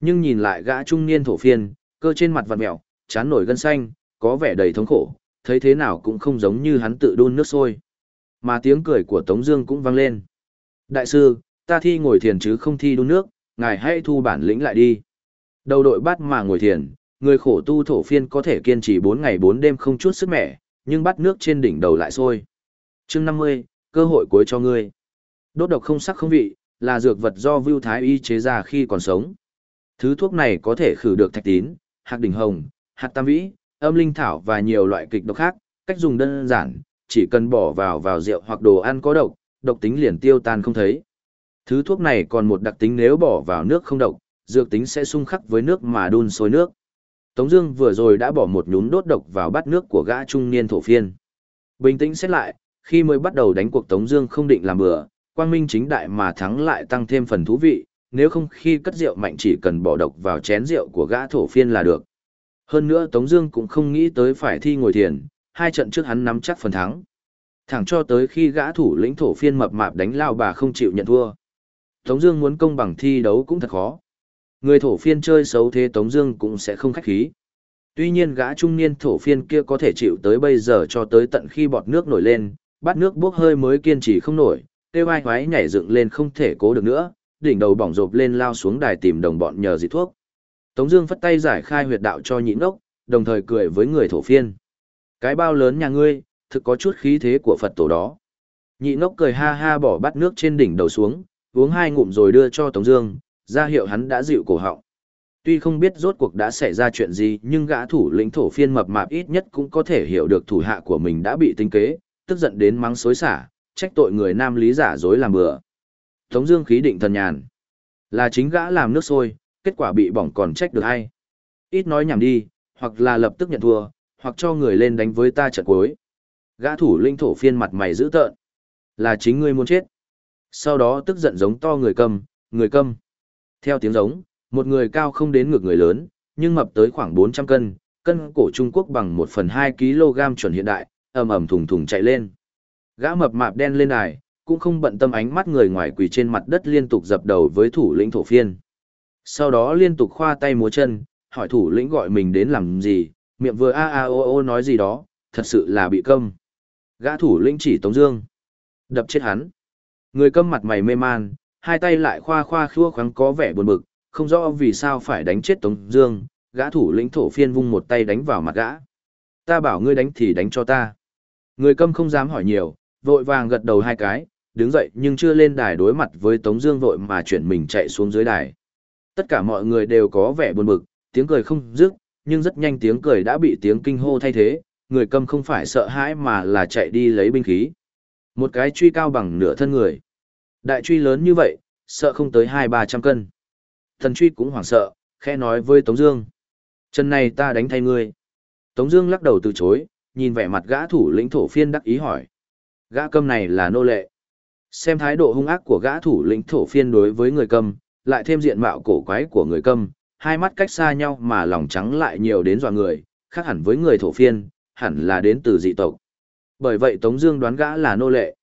Nhưng nhìn lại gã trung niên thổ phiên, cơ trên mặt vặn mẹo, chán nổi gân xanh, có vẻ đầy thống khổ, thấy thế nào cũng không giống như hắn tự đun nước sôi. Mà tiếng cười của Tống Dương cũng vang lên. Đại sư, ta thi ngồi thiền chứ không thi đun nước, ngài hãy thu bản lĩnh lại đi. Đầu đội bắt mà ngồi thiền, người khổ tu thổ phiên có thể kiên trì 4 ngày 4 đêm không chút sức mẻ, nhưng bắt nước trên đỉnh đầu lại sôi. Chương 50, cơ hội cuối cho ngươi. Đốt độc không sắc không vị, là dược vật do Vưu Thái Y chế ra khi còn sống. Thứ thuốc này có thể khử được thạch tín, hạt đỉnh hồng, hạt tam vĩ, âm linh thảo và nhiều loại kịch độc khác. Cách dùng đơn giản, chỉ cần bỏ vào vào rượu hoặc đồ ăn có độc, độc tính liền tiêu tan không thấy. Thứ thuốc này còn một đặc tính nếu bỏ vào nước không độc, dược tính sẽ xung khắc với nước mà đun sôi nước. Tống Dương vừa rồi đã bỏ một nhúm đốt độc vào bát nước của gã trung niên thổ phiên. Bình tĩnh xét lại, khi mới bắt đầu đánh cuộc Tống Dương không định làm bừa, quang minh chính đại mà thắng lại tăng thêm phần thú vị. Nếu không khi cất rượu mạnh chỉ cần bỏ độc vào chén rượu của gã thổ phiên là được. Hơn nữa Tống Dương cũng không nghĩ tới phải thi ngồi thiền, hai trận trước hắn nắm chắc phần thắng. Thẳng cho tới khi gã thủ lĩnh thổ phiên mập mạp đánh lao bà không chịu nhận thua. Tống Dương muốn công bằng thi đấu cũng thật khó. Người thổ phiên chơi xấu thế Tống Dương cũng sẽ không khách khí. Tuy nhiên gã trung niên thổ phiên kia có thể chịu tới bây giờ cho tới tận khi bọt nước nổi lên, bát nước bốc hơi mới kiên trì không nổi, tiêu vai hoái nhảy dựng lên không thể cố được nữa, đỉnh đầu bỏng rộp lên lao xuống đài tìm đồng bọn nhờ dị thuốc. Tống Dương phất tay giải khai huyệt đạo cho nhị ngốc, đồng thời cười với người thổ phiên. Cái bao lớn nhà ngươi, thực có chút khí thế của Phật tổ đó. Nhị ngốc cười ha ha bỏ bát nước trên đỉnh đầu xuống, uống hai ngụm rồi đưa cho Tống Dương, ra hiệu hắn đã dịu cổ họng. Tuy không biết rốt cuộc đã xảy ra chuyện gì, nhưng gã thủ lĩnh thổ phiên mập mạp ít nhất cũng có thể hiểu được thủ hạ của mình đã bị tinh kế, tức giận đến mắng xối xả, trách tội người nam lý giả dối làm bừa. Tống Dương khí định thần nhàn, là chính gã làm nước sôi, kết quả bị bỏng còn trách được hay? Ít nói nhảm đi, hoặc là lập tức nhận thua, hoặc cho người lên đánh với ta trận cuối. Gã thủ linh thổ phiên mặt mày dữ tợn, là chính ngươi muốn chết. Sau đó tức giận giống to người cầm, người cầm, Theo tiếng giống, một người cao không đến ngược người lớn, nhưng mập tới khoảng 400 cân, cân cổ Trung Quốc bằng 1 phần 2 kg chuẩn hiện đại, ầm ầm thùng thùng chạy lên. Gã mập mạp đen lên đài, cũng không bận tâm ánh mắt người ngoài quỳ trên mặt đất liên tục dập đầu với thủ lĩnh thổ phiên. Sau đó liên tục khoa tay múa chân, hỏi thủ lĩnh gọi mình đến làm gì, miệng vừa a a o o nói gì đó, thật sự là bị câm. Gã thủ lĩnh chỉ Tống Dương, đập chết hắn. Người câm mặt mày mê man, hai tay lại khoa khoa khua khoáng có vẻ buồn bực, không rõ vì sao phải đánh chết Tống Dương. Gã thủ lĩnh thổ phiên vung một tay đánh vào mặt gã. Ta bảo ngươi đánh thì đánh cho ta. Người câm không dám hỏi nhiều, vội vàng gật đầu hai cái, đứng dậy nhưng chưa lên đài đối mặt với Tống Dương vội mà chuyển mình chạy xuống dưới đài. Tất cả mọi người đều có vẻ buồn bực, tiếng cười không dứt, nhưng rất nhanh tiếng cười đã bị tiếng kinh hô thay thế. Người cầm không phải sợ hãi mà là chạy đi lấy binh khí. Một cái truy cao bằng nửa thân người. Đại truy lớn như vậy, sợ không tới hai ba trăm cân. Thần truy cũng hoảng sợ, khẽ nói với Tống Dương. Chân này ta đánh thay ngươi. Tống Dương lắc đầu từ chối, nhìn vẻ mặt gã thủ lĩnh thổ phiên đắc ý hỏi. Gã câm này là nô lệ. Xem thái độ hung ác của gã thủ lĩnh thổ phiên đối với người câm, lại thêm diện mạo cổ quái của người câm, hai mắt cách xa nhau mà lòng trắng lại nhiều đến dọa người, khác hẳn với người thổ phiên, hẳn là đến từ dị tộc. Bởi vậy Tống Dương đoán gã là nô lệ.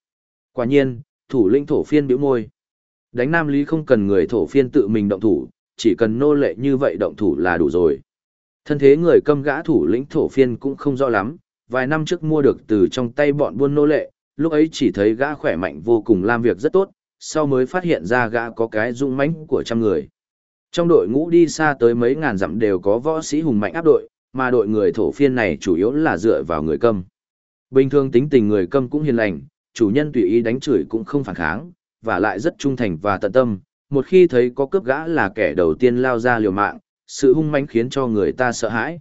Quả nhiên, thủ lĩnh thổ phiên bĩu môi. Đánh Nam Lý không cần người thổ phiên tự mình động thủ, chỉ cần nô lệ như vậy động thủ là đủ rồi. Thân thế người câm gã thủ lĩnh thổ phiên cũng không rõ lắm, vài năm trước mua được từ trong tay bọn buôn nô lệ, lúc ấy chỉ thấy gã khỏe mạnh vô cùng làm việc rất tốt, sau mới phát hiện ra gã có cái dũng mãnh của trăm người. Trong đội ngũ đi xa tới mấy ngàn dặm đều có võ sĩ hùng mạnh áp đội, mà đội người thổ phiên này chủ yếu là dựa vào người câm. Bình thường tính tình người câm cũng hiền lành, chủ nhân tùy ý đánh chửi cũng không phản kháng, và lại rất trung thành và tận tâm. Một khi thấy có cướp gã là kẻ đầu tiên lao ra liều mạng, sự hung mãnh khiến cho người ta sợ hãi.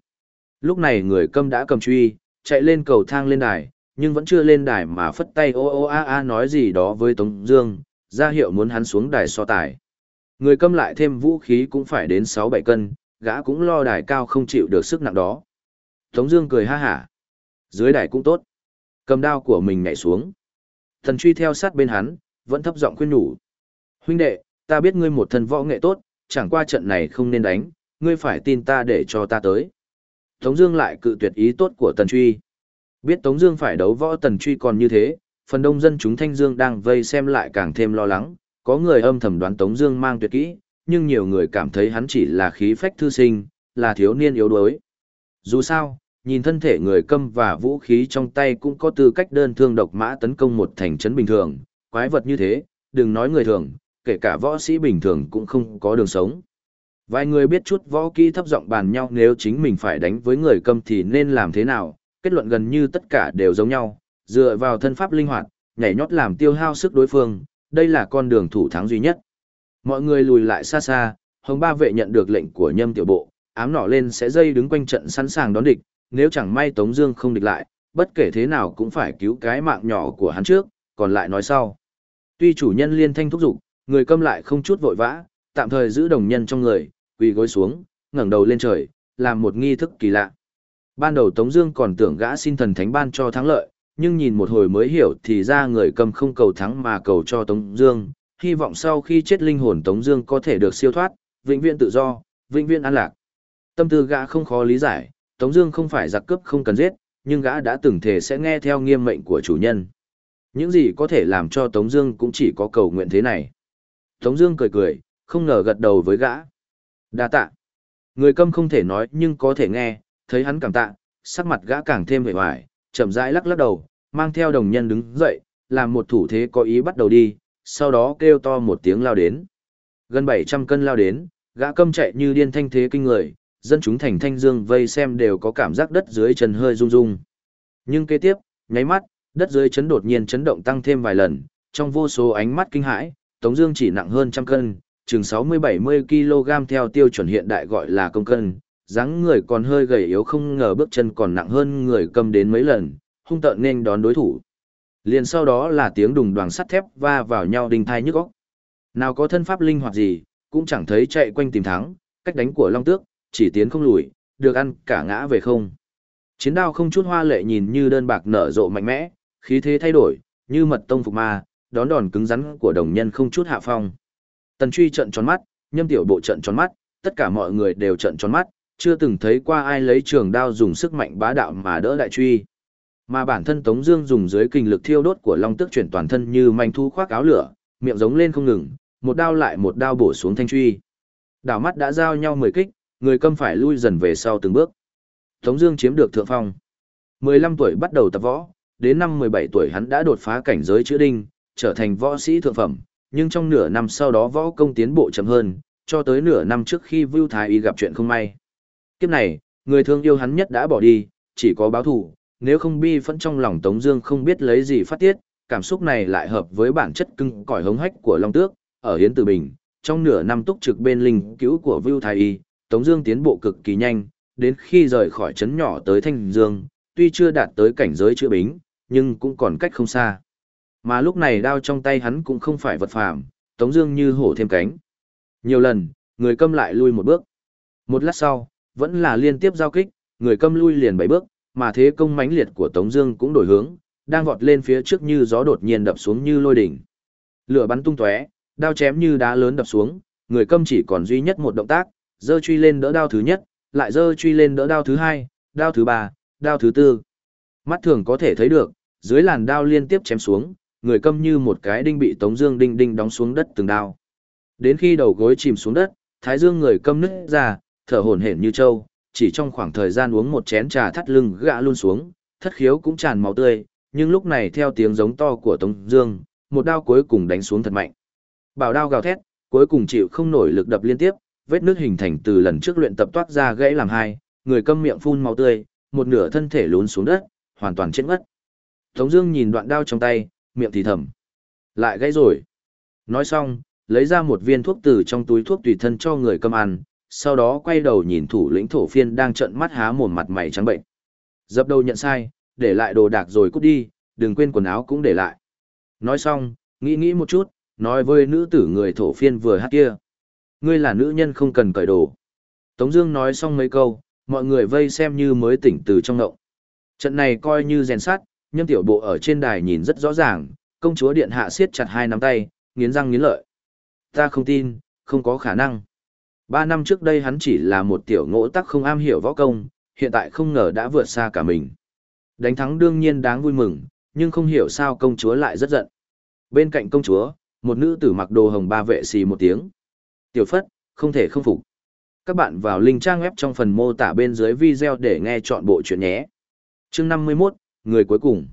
Lúc này người câm đã cầm truy, chạy lên cầu thang lên đài, nhưng vẫn chưa lên đài mà phất tay ô ô a a nói gì đó với Tống Dương, ra hiệu muốn hắn xuống đài so tài. Người câm lại thêm vũ khí cũng phải đến 6-7 cân, gã cũng lo đài cao không chịu được sức nặng đó. Tống Dương cười ha hả. Dưới đài cũng tốt. Cầm đao của mình nhảy xuống. Thần truy theo sát bên hắn, vẫn thấp giọng khuyên nhủ. Huynh đệ, ta biết ngươi một thân võ nghệ tốt, chẳng qua trận này không nên đánh, ngươi phải tin ta để cho ta tới. Tống Dương lại cự tuyệt ý tốt của Tần Truy. Biết Tống Dương phải đấu võ Tần Truy còn như thế, phần đông dân chúng Thanh Dương đang vây xem lại càng thêm lo lắng. Có người âm thầm đoán Tống Dương mang tuyệt kỹ, nhưng nhiều người cảm thấy hắn chỉ là khí phách thư sinh, là thiếu niên yếu đuối. Dù sao, nhìn thân thể người câm và vũ khí trong tay cũng có tư cách đơn thương độc mã tấn công một thành trấn bình thường, quái vật như thế, đừng nói người thường, kể cả võ sĩ bình thường cũng không có đường sống. Vài người biết chút võ kỹ thấp giọng bàn nhau nếu chính mình phải đánh với người câm thì nên làm thế nào, kết luận gần như tất cả đều giống nhau, dựa vào thân pháp linh hoạt, nhảy nhót làm tiêu hao sức đối phương, đây là con đường thủ thắng duy nhất. Mọi người lùi lại xa xa, hồng ba vệ nhận được lệnh của nhâm tiểu bộ, ám nỏ lên sẽ dây đứng quanh trận sẵn sàng đón địch, nếu chẳng may Tống Dương không địch lại, bất kể thế nào cũng phải cứu cái mạng nhỏ của hắn trước, còn lại nói sau. Tuy chủ nhân liên thanh thúc giục, người câm lại không chút vội vã, tạm thời giữ đồng nhân trong người, quỳ gối xuống, ngẩng đầu lên trời, làm một nghi thức kỳ lạ. Ban đầu Tống Dương còn tưởng gã xin thần thánh ban cho thắng lợi, nhưng nhìn một hồi mới hiểu thì ra người cầm không cầu thắng mà cầu cho Tống Dương, hy vọng sau khi chết linh hồn Tống Dương có thể được siêu thoát, vĩnh viễn tự do, vĩnh viễn an lạc. Tâm tư gã không khó lý giải, Tống Dương không phải giặc cướp không cần giết, nhưng gã đã từng thề sẽ nghe theo nghiêm mệnh của chủ nhân. Những gì có thể làm cho Tống Dương cũng chỉ có cầu nguyện thế này. Tống Dương cười cười, không ngờ gật đầu với gã. Đa tạ. Người câm không thể nói nhưng có thể nghe, thấy hắn cảm tạ, sắc mặt gã càng thêm vẻ hoài, chậm rãi lắc lắc đầu, mang theo đồng nhân đứng dậy, làm một thủ thế có ý bắt đầu đi, sau đó kêu to một tiếng lao đến. Gần 700 cân lao đến, gã câm chạy như điên thanh thế kinh người, dân chúng thành thanh dương vây xem đều có cảm giác đất dưới chân hơi rung rung. Nhưng kế tiếp, nháy mắt, đất dưới chấn đột nhiên chấn động tăng thêm vài lần, trong vô số ánh mắt kinh hãi, Tống Dương chỉ nặng hơn trăm cân, chừng 60-70 kg theo tiêu chuẩn hiện đại gọi là công cân, dáng người còn hơi gầy yếu không ngờ bước chân còn nặng hơn người cầm đến mấy lần, hung tợn nên đón đối thủ. Liền sau đó là tiếng đùng đoàn sắt thép va vào nhau đinh thai nhức óc. Nào có thân pháp linh hoạt gì, cũng chẳng thấy chạy quanh tìm thắng, cách đánh của Long Tước, chỉ tiến không lùi, được ăn cả ngã về không. Chiến đao không chút hoa lệ nhìn như đơn bạc nở rộ mạnh mẽ, khí thế thay đổi, như mật tông phục ma, đón đòn cứng rắn của đồng nhân không chút hạ phong. Tần truy trận tròn mắt, nhâm tiểu bộ trận tròn mắt, tất cả mọi người đều trận tròn mắt, chưa từng thấy qua ai lấy trường đao dùng sức mạnh bá đạo mà đỡ đại truy. Mà bản thân Tống Dương dùng dưới kinh lực thiêu đốt của Long Tước chuyển toàn thân như manh thu khoác áo lửa, miệng giống lên không ngừng, một đao lại một đao bổ xuống thanh truy. Đảo mắt đã giao nhau mười kích, người câm phải lui dần về sau từng bước. Tống Dương chiếm được thượng phong. 15 tuổi bắt đầu tập võ, đến năm 17 tuổi hắn đã đột phá cảnh giới chữ đinh, trở thành võ sĩ thượng phẩm. Nhưng trong nửa năm sau đó võ công tiến bộ chậm hơn, cho tới nửa năm trước khi Vu Thái Y gặp chuyện không may. Kiếp này, người thương yêu hắn nhất đã bỏ đi, chỉ có báo thù, nếu không bi phẫn trong lòng Tống Dương không biết lấy gì phát tiết, cảm xúc này lại hợp với bản chất cưng cỏi hống hách của Long Tước, ở Hiến Tử Bình, trong nửa năm túc trực bên linh cứu của Vu Thái Y, Tống Dương tiến bộ cực kỳ nhanh, đến khi rời khỏi trấn nhỏ tới Thanh Dương, tuy chưa đạt tới cảnh giới chữa bính, nhưng cũng còn cách không xa. Mà lúc này đao trong tay hắn cũng không phải vật phàm, Tống Dương như hổ thêm cánh. Nhiều lần, người câm lại lui một bước. Một lát sau, vẫn là liên tiếp giao kích, người câm lui liền bảy bước, mà thế công mãnh liệt của Tống Dương cũng đổi hướng, đang vọt lên phía trước như gió đột nhiên đập xuống như lôi đỉnh. Lửa bắn tung tóe, đao chém như đá lớn đập xuống, người câm chỉ còn duy nhất một động tác, dơ truy lên đỡ đao thứ nhất, lại dơ truy lên đỡ đao thứ hai, đao thứ ba, đao thứ tư. Mắt thường có thể thấy được, dưới làn đao liên tiếp chém xuống, người câm như một cái đinh bị Tống Dương đinh đinh đóng xuống đất từng đao. Đến khi đầu gối chìm xuống đất, thái dương người câm nứt ra, thở hổn hển như trâu, chỉ trong khoảng thời gian uống một chén trà thắt lưng gã luôn xuống, thất khiếu cũng tràn máu tươi, nhưng lúc này theo tiếng giống to của Tống Dương, một đao cuối cùng đánh xuống thật mạnh. Bảo đao gào thét, cuối cùng chịu không nổi lực đập liên tiếp, vết nước hình thành từ lần trước luyện tập toát ra gãy làm hai, người câm miệng phun máu tươi, một nửa thân thể lún xuống đất, hoàn toàn chết ngất. Tống Dương nhìn đoạn đao trong tay, miệng thì thầm, lại gãy rồi. Nói xong, lấy ra một viên thuốc từ trong túi thuốc tùy thân cho người câm ăn, sau đó quay đầu nhìn thủ lĩnh thổ phiên đang trợn mắt há mồm mặt mày trắng bệnh. Dập đầu nhận sai, để lại đồ đạc rồi cút đi, đừng quên quần áo cũng để lại. Nói xong, nghĩ nghĩ một chút, nói với nữ tử người thổ phiên vừa hát kia. Ngươi là nữ nhân không cần cởi đồ. Tống Dương nói xong mấy câu, mọi người vây xem như mới tỉnh từ trong ngộng. Trận này coi như rèn sát, nhưng tiểu bộ ở trên đài nhìn rất rõ ràng, công chúa điện hạ siết chặt hai nắm tay, nghiến răng nghiến lợi. Ta không tin, không có khả năng. Ba năm trước đây hắn chỉ là một tiểu ngỗ tắc không am hiểu võ công, hiện tại không ngờ đã vượt xa cả mình. Đánh thắng đương nhiên đáng vui mừng, nhưng không hiểu sao công chúa lại rất giận. Bên cạnh công chúa, một nữ tử mặc đồ hồng ba vệ xì một tiếng. Tiểu Phất, không thể không phục. Các bạn vào link trang web trong phần mô tả bên dưới video để nghe chọn bộ chuyện nhé. Chương 51, người cuối cùng.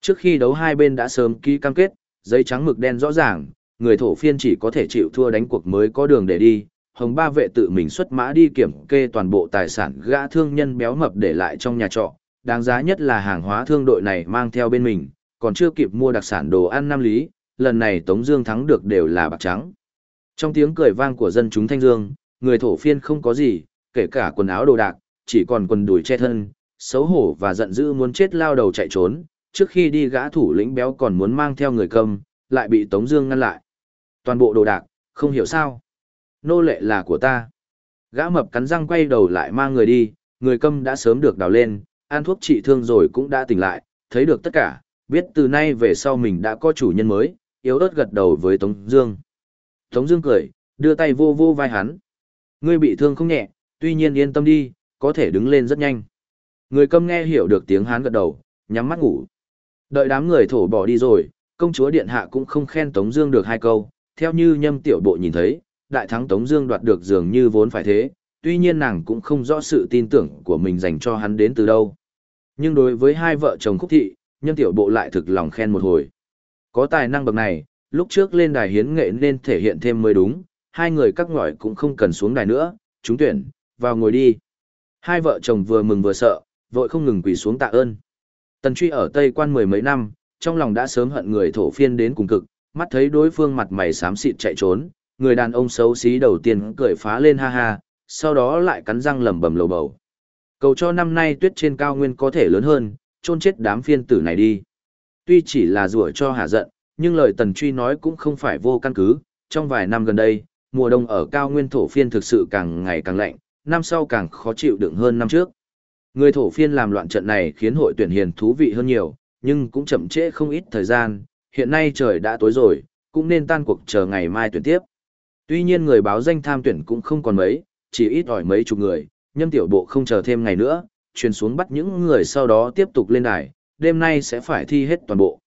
Trước khi đấu hai bên đã sớm ký cam kết, giấy trắng mực đen rõ ràng, người thổ phiên chỉ có thể chịu thua đánh cuộc mới có đường để đi. Hồng ba vệ tự mình xuất mã đi kiểm kê toàn bộ tài sản gã thương nhân béo mập để lại trong nhà trọ. Đáng giá nhất là hàng hóa thương đội này mang theo bên mình, còn chưa kịp mua đặc sản đồ ăn nam lý, lần này Tống Dương thắng được đều là bạc trắng. Trong tiếng cười vang của dân chúng Thanh Dương, người thổ phiên không có gì, kể cả quần áo đồ đạc, chỉ còn quần đùi che thân, xấu hổ và giận dữ muốn chết lao đầu chạy trốn. Trước khi đi gã thủ lĩnh béo còn muốn mang theo người cầm, lại bị Tống Dương ngăn lại. Toàn bộ đồ đạc, không hiểu sao. Nô lệ là của ta. Gã mập cắn răng quay đầu lại mang người đi, người câm đã sớm được đào lên, ăn thuốc trị thương rồi cũng đã tỉnh lại, thấy được tất cả, biết từ nay về sau mình đã có chủ nhân mới, yếu ớt gật đầu với Tống Dương. Tống Dương cười, đưa tay vô vô vai hắn. Ngươi bị thương không nhẹ, tuy nhiên yên tâm đi, có thể đứng lên rất nhanh. Người câm nghe hiểu được tiếng hắn gật đầu, nhắm mắt ngủ. Đợi đám người thổ bỏ đi rồi, công chúa điện hạ cũng không khen Tống Dương được hai câu. Theo như nhâm tiểu bộ nhìn thấy, đại thắng Tống Dương đoạt được dường như vốn phải thế. Tuy nhiên nàng cũng không rõ sự tin tưởng của mình dành cho hắn đến từ đâu. Nhưng đối với hai vợ chồng khúc thị, nhân tiểu bộ lại thực lòng khen một hồi. Có tài năng bậc này, lúc trước lên đài hiến nghệ nên thể hiện thêm mới đúng, hai người các ngõi cũng không cần xuống đài nữa, chúng tuyển, vào ngồi đi. Hai vợ chồng vừa mừng vừa sợ, vội không ngừng quỳ xuống tạ ơn. Tần truy ở Tây quan mười mấy năm, trong lòng đã sớm hận người thổ phiên đến cùng cực, mắt thấy đối phương mặt mày xám xịt chạy trốn, người đàn ông xấu xí đầu tiên cười phá lên ha ha, sau đó lại cắn răng lẩm bẩm lầu bầu. Cầu cho năm nay tuyết trên cao nguyên có thể lớn hơn, chôn chết đám phiên tử này đi. Tuy chỉ là rủa cho hạ giận, nhưng lời tần truy nói cũng không phải vô căn cứ, trong vài năm gần đây, mùa đông ở cao nguyên thổ phiên thực sự càng ngày càng lạnh, năm sau càng khó chịu đựng hơn năm trước. Người thổ phiên làm loạn trận này khiến hội tuyển hiền thú vị hơn nhiều, nhưng cũng chậm trễ không ít thời gian, hiện nay trời đã tối rồi, cũng nên tan cuộc chờ ngày mai tuyển tiếp. Tuy nhiên người báo danh tham tuyển cũng không còn mấy, chỉ ít ỏi mấy chục người, nhâm tiểu bộ không chờ thêm ngày nữa, truyền xuống bắt những người sau đó tiếp tục lên đài, đêm nay sẽ phải thi hết toàn bộ.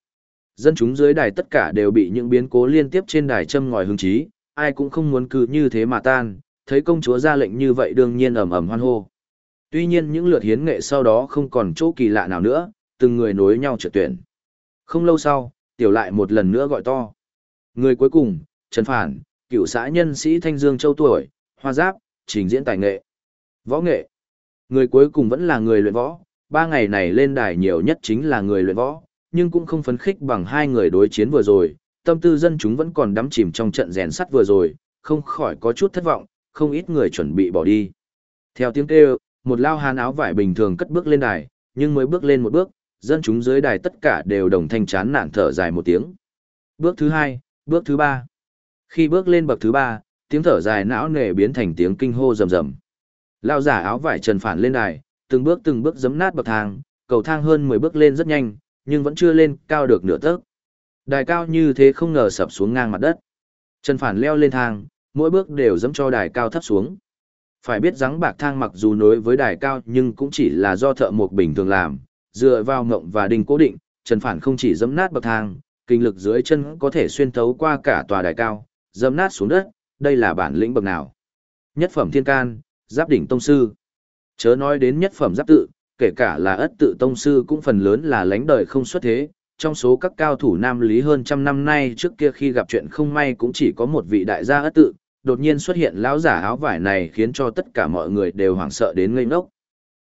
Dân chúng dưới đài tất cả đều bị những biến cố liên tiếp trên đài châm ngòi hứng chí, ai cũng không muốn cứ như thế mà tan, thấy công chúa ra lệnh như vậy đương nhiên ầm ầm hoan hô. Tuy nhiên những lượt hiến nghệ sau đó không còn chỗ kỳ lạ nào nữa, từng người nối nhau trượt tuyển. Không lâu sau, tiểu lại một lần nữa gọi to. Người cuối cùng, Trần Phản, cựu xã nhân sĩ Thanh Dương Châu tuổi, hoa giáp, trình diễn tài nghệ. Võ nghệ. Người cuối cùng vẫn là người luyện võ, ba ngày này lên đài nhiều nhất chính là người luyện võ, nhưng cũng không phấn khích bằng hai người đối chiến vừa rồi, tâm tư dân chúng vẫn còn đắm chìm trong trận rèn sắt vừa rồi, không khỏi có chút thất vọng, không ít người chuẩn bị bỏ đi. Theo tiếng kêu, một lao hán áo vải bình thường cất bước lên đài, nhưng mới bước lên một bước, dân chúng dưới đài tất cả đều đồng thanh chán nản thở dài một tiếng. Bước thứ hai, bước thứ ba. Khi bước lên bậc thứ ba, tiếng thở dài não nề biến thành tiếng kinh hô rầm rầm. Lao giả áo vải trần phản lên đài, từng bước từng bước giấm nát bậc thang, cầu thang hơn 10 bước lên rất nhanh, nhưng vẫn chưa lên cao được nửa tấc. Đài cao như thế không ngờ sập xuống ngang mặt đất. Trần Phản leo lên thang, mỗi bước đều dẫm cho đài cao thấp xuống. Phải biết rắn bạc thang mặc dù nối với đài cao nhưng cũng chỉ là do thợ mộc bình thường làm, dựa vào ngộng và đình cố định, Trần Phản không chỉ dẫm nát bậc thang, kinh lực dưới chân có thể xuyên thấu qua cả tòa đài cao, dâm nát xuống đất, đây là bản lĩnh bậc nào. Nhất phẩm thiên can, giáp đỉnh tông sư. Chớ nói đến nhất phẩm giáp tự, kể cả là ất tự tông sư cũng phần lớn là lánh đời không xuất thế, trong số các cao thủ nam lý hơn trăm năm nay trước kia khi gặp chuyện không may cũng chỉ có một vị đại gia ất tự, đột nhiên xuất hiện lão giả áo vải này khiến cho tất cả mọi người đều hoảng sợ đến ngây ngốc.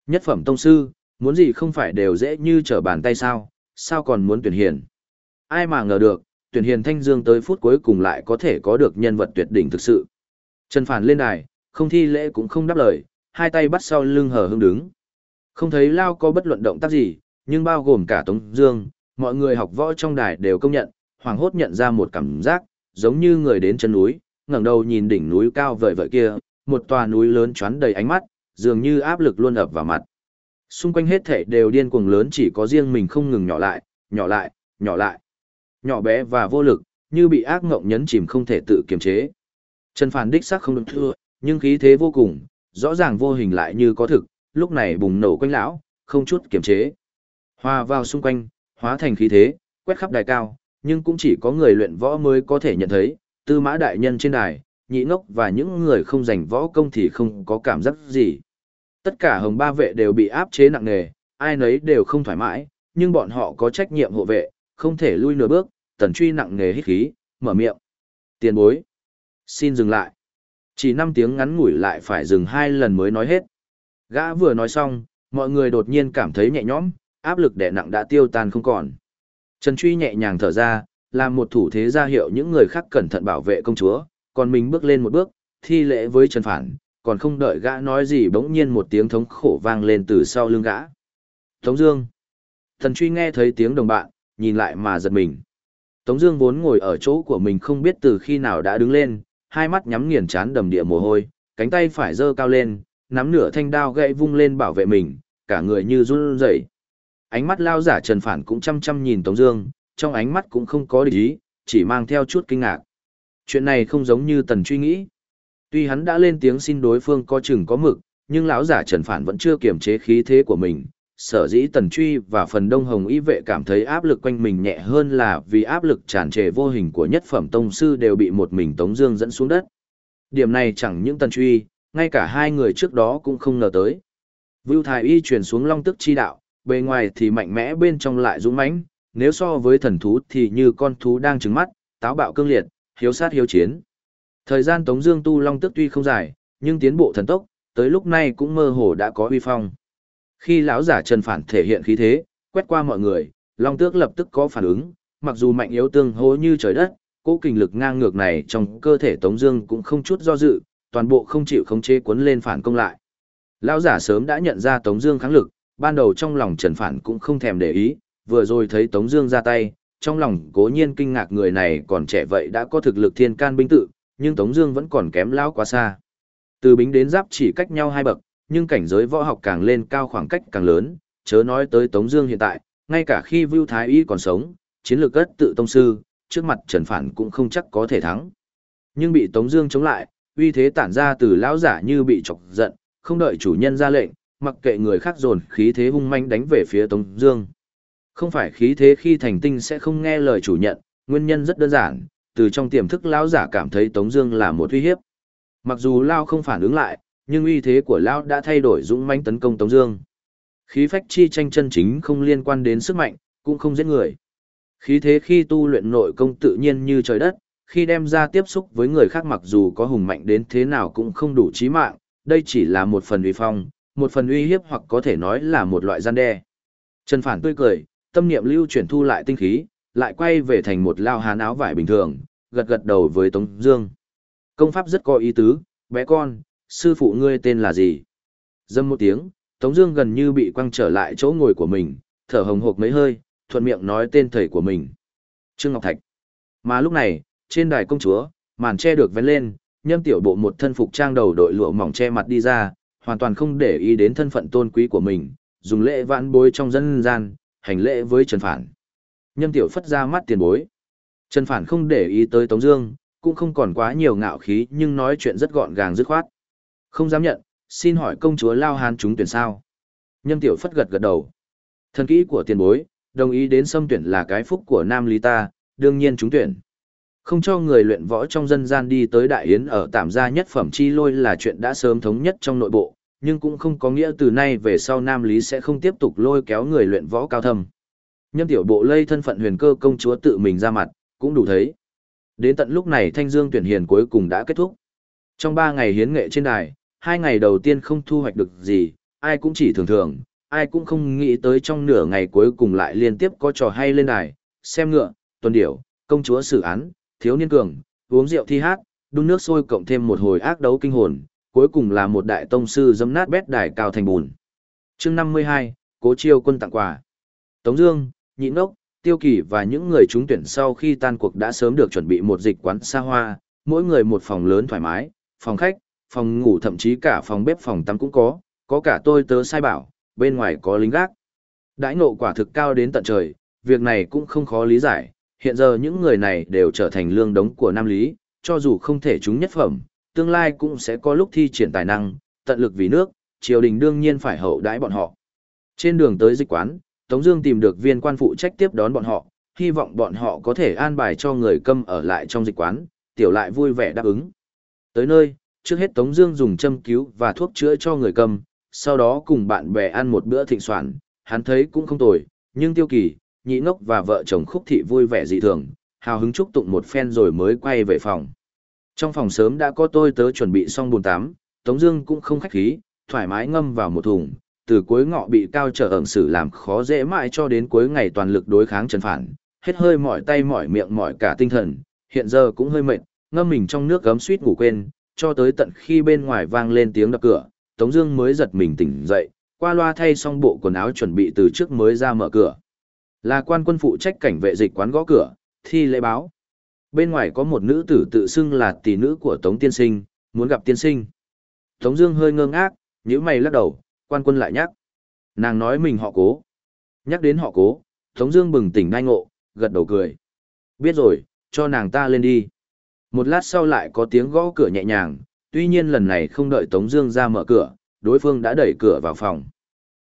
Nhất phẩm tông sư, muốn gì không phải đều dễ như trở bàn tay sao, sao còn muốn tuyển hiền. Ai mà ngờ được, tuyển hiền thanh dương tới phút cuối cùng lại có thể có được nhân vật tuyệt đỉnh thực sự. Trần Phản lên đài, không thi lễ cũng không đáp lời, hai tay bắt sau lưng hờ hững đứng. Không thấy Lao có bất luận động tác gì, nhưng bao gồm cả Tống Dương, mọi người học võ trong đài đều công nhận, hoàng hốt nhận ra một cảm giác, giống như người đến chân núi, ngẩng đầu nhìn đỉnh núi cao vời vợi kia, một tòa núi lớn choán đầy ánh mắt, dường như áp lực luôn ập vào mặt. Xung quanh hết thảy đều điên cuồng lớn chỉ có riêng mình không ngừng nhỏ lại, nhỏ lại, nhỏ lại. Nhỏ bé và vô lực, như bị ác ngộng nhấn chìm không thể tự kiềm chế. Trần Phản đích xác không được thưa, nhưng khí thế vô cùng, rõ ràng vô hình lại như có thực, lúc này bùng nổ quanh lão, không chút kiềm chế. Hòa vào xung quanh, hóa thành khí thế, quét khắp đài cao, nhưng cũng chỉ có người luyện võ mới có thể nhận thấy, tư mã đại nhân trên đài, nhị ngốc và những người không giành võ công thì không có cảm giác gì. Tất cả hồng ba vệ đều bị áp chế nặng nề, ai nấy đều không thoải mái, nhưng bọn họ có trách nhiệm hộ vệ, không thể lui nửa bước, tần truy nặng nề hít khí, mở miệng. Tiền bối. Xin dừng lại. Chỉ năm tiếng ngắn ngủi lại phải dừng hai lần mới nói hết. Gã vừa nói xong, mọi người đột nhiên cảm thấy nhẹ nhõm, áp lực đè nặng đã tiêu tan không còn. Trần Truy nhẹ nhàng thở ra, làm một thủ thế ra hiệu những người khác cẩn thận bảo vệ công chúa, còn mình bước lên một bước, thi lễ với Trần Phản, còn không đợi gã nói gì bỗng nhiên một tiếng thống khổ vang lên từ sau lưng gã. Tống Dương. Thần Truy nghe thấy tiếng đồng bạn, nhìn lại mà giật mình. Tống Dương vốn ngồi ở chỗ của mình không biết từ khi nào đã đứng lên, hai mắt nhắm nghiền chán đầm địa mồ hôi, cánh tay phải giơ cao lên, nắm nửa thanh đao gậy vung lên bảo vệ mình, cả người như run rẩy. Ánh mắt lao giả Trần Phản cũng chăm chăm nhìn Tống Dương, trong ánh mắt cũng không có địch ý, chỉ mang theo chút kinh ngạc. Chuyện này không giống như Tần Truy nghĩ. Tuy hắn đã lên tiếng xin đối phương có chừng có mực, nhưng lão giả Trần Phản vẫn chưa kiềm chế khí thế của mình. Sở dĩ Tần Truy và phần đông hồng y vệ cảm thấy áp lực quanh mình nhẹ hơn là vì áp lực tràn trề vô hình của nhất phẩm tông sư đều bị một mình Tống Dương dẫn xuống đất. Điểm này chẳng những Tần Truy, ngay cả hai người trước đó cũng không ngờ tới. Vưu Thái Y truyền xuống Long Tức Chi Đạo, bề ngoài thì mạnh mẽ bên trong lại dũng mãnh, nếu so với thần thú thì như con thú đang trừng mắt, táo bạo cương liệt, hiếu sát hiếu chiến. Thời gian Tống Dương tu Long Tức tuy không dài, nhưng tiến bộ thần tốc, tới lúc này cũng mơ hồ đã có uy phong. Khi lão giả Trần Phản thể hiện khí thế, quét qua mọi người, Long Tước lập tức có phản ứng, mặc dù mạnh yếu tương hỗ như trời đất, cỗ kình lực ngang ngược này trong cơ thể Tống Dương cũng không chút do dự, toàn bộ không chịu khống chế cuốn lên phản công lại. Lão giả sớm đã nhận ra Tống Dương kháng lực, ban đầu trong lòng Trần Phản cũng không thèm để ý, vừa rồi thấy Tống Dương ra tay, trong lòng cố nhiên kinh ngạc người này còn trẻ vậy đã có thực lực thiên can binh tự, nhưng Tống Dương vẫn còn kém lão quá xa. Từ bính đến giáp chỉ cách nhau hai bậc, nhưng cảnh giới võ học càng lên cao khoảng cách càng lớn. Chớ nói tới Tống Dương hiện tại, ngay cả khi Vu Thái Y còn sống, chiến lược cất tự tông sư, trước mặt Trần Phản cũng không chắc có thể thắng. Nhưng bị Tống Dương chống lại, uy thế tản ra từ lão giả như bị chọc giận, không đợi chủ nhân ra lệnh, mặc kệ người khác dồn khí thế hung manh đánh về phía Tống Dương. Không phải khí thế khi thành tinh sẽ không nghe lời chủ nhận, nguyên nhân rất đơn giản, từ trong tiềm thức lão giả cảm thấy Tống Dương là một uy hiếp. Mặc dù Lão không phản ứng lại, nhưng uy thế của Lão đã thay đổi dũng mãnh tấn công Tống Dương. Khí phách chi tranh chân chính không liên quan đến sức mạnh, cũng không giết người. Khí thế khi tu luyện nội công tự nhiên như trời đất, khi đem ra tiếp xúc với người khác mặc dù có hùng mạnh đến thế nào cũng không đủ chí mạng, đây chỉ là một phần uy phong, một phần uy hiếp hoặc có thể nói là một loại gian đe. Trần Phản tươi cười, tâm niệm lưu chuyển thu lại tinh khí, lại quay về thành một lao hán áo vải bình thường, gật gật đầu với Tống Dương. Công pháp rất có ý tứ, bé con, sư phụ ngươi tên là gì? Dâm một tiếng, Tống Dương gần như bị quăng trở lại chỗ ngồi của mình, thở hồng hộc mấy hơi, thuận miệng nói tên thầy của mình. Trương Ngọc Thạch. Mà lúc này, trên đài công chúa, màn che được vén lên, nhâm tiểu bộ một thân phục trang đầu đội lụa mỏng che mặt đi ra, hoàn toàn không để ý đến thân phận tôn quý của mình, dùng lễ vãn bối trong dân gian, hành lễ với Trần Phản. Nhâm tiểu phất ra mắt tiền bối. Trần Phản không để ý tới Tống Dương, cũng không còn quá nhiều ngạo khí nhưng nói chuyện rất gọn gàng dứt khoát. Không dám nhận, xin hỏi công chúa Lao Hán chúng tuyển sao? Nhâm tiểu phất gật gật đầu. Thần kỹ của tiền bối, đồng ý đến xâm tuyển là cái phúc của Nam Lý ta, đương nhiên chúng tuyển. Không cho người luyện võ trong dân gian đi tới đại yến ở tạm gia nhất phẩm chi lôi là chuyện đã sớm thống nhất trong nội bộ, nhưng cũng không có nghĩa từ nay về sau Nam Lý sẽ không tiếp tục lôi kéo người luyện võ cao thâm. Nhâm tiểu bộ lây thân phận huyền cơ công chúa tự mình ra mặt, cũng đủ thấy. Đến tận lúc này Thanh Dương tuyển hiền cuối cùng đã kết thúc. Trong ba ngày hiến nghệ trên đài, hai ngày đầu tiên không thu hoạch được gì, ai cũng chỉ thường thường, ai cũng không nghĩ tới trong nửa ngày cuối cùng lại liên tiếp có trò hay lên đài, xem ngựa, tuần điểu, công chúa xử án, thiếu niên cường, uống rượu thi hát, đun nước sôi cộng thêm một hồi ác đấu kinh hồn, cuối cùng là một đại tông sư dấm nát bét đài cao thành bùn. chương 52, Cố Chiêu quân tặng quà. Tống Dương, Nhị nốc, Tiêu Kỳ và những người trúng tuyển sau khi tan cuộc đã sớm được chuẩn bị một dịch quán xa hoa, mỗi người một phòng lớn thoải mái, phòng khách, phòng ngủ thậm chí cả phòng bếp phòng tắm cũng có, có cả tôi tớ sai bảo, bên ngoài có lính gác. Đãi ngộ quả thực cao đến tận trời, việc này cũng không khó lý giải, hiện giờ những người này đều trở thành lương đống của Nam Lý, cho dù không thể chúng nhất phẩm, tương lai cũng sẽ có lúc thi triển tài năng, tận lực vì nước, triều đình đương nhiên phải hậu đãi bọn họ. Trên đường tới dịch quán, Tống Dương tìm được viên quan phụ trách tiếp đón bọn họ, hy vọng bọn họ có thể an bài cho người câm ở lại trong dịch quán, tiểu lại vui vẻ đáp ứng. Tới nơi, trước hết Tống Dương dùng châm cứu và thuốc chữa cho người cầm, sau đó cùng bạn bè ăn một bữa thịnh soạn, hắn thấy cũng không tồi, nhưng tiêu kỳ, nhị ngốc và vợ chồng khúc thị vui vẻ dị thường, hào hứng chúc tụng một phen rồi mới quay về phòng. Trong phòng sớm đã có tôi tớ chuẩn bị xong bồn tắm, Tống Dương cũng không khách khí, thoải mái ngâm vào một thùng, từ cuối ngọ bị cao trở ẩn xử làm khó dễ mãi cho đến cuối ngày toàn lực đối kháng trần phản, hết hơi mỏi tay mỏi miệng mỏi cả tinh thần, hiện giờ cũng hơi mệt, ngâm mình trong nước gấm suýt ngủ quên, cho tới tận khi bên ngoài vang lên tiếng đập cửa, Tống Dương mới giật mình tỉnh dậy, qua loa thay xong bộ quần áo chuẩn bị từ trước mới ra mở cửa. Là quan quân phụ trách cảnh vệ dịch quán gõ cửa, thi lễ báo. Bên ngoài có một nữ tử tự xưng là tỷ nữ của Tống Tiên Sinh, muốn gặp Tiên Sinh. Tống Dương hơi ngơ ngác, nhíu mày lắc đầu, quan quân lại nhắc. Nàng nói mình họ cố. Nhắc đến họ cố, Tống Dương bừng tỉnh ngay ngộ, gật đầu cười. Biết rồi, cho nàng ta lên đi. Một lát sau lại có tiếng gõ cửa nhẹ nhàng, tuy nhiên lần này không đợi Tống Dương ra mở cửa, đối phương đã đẩy cửa vào phòng.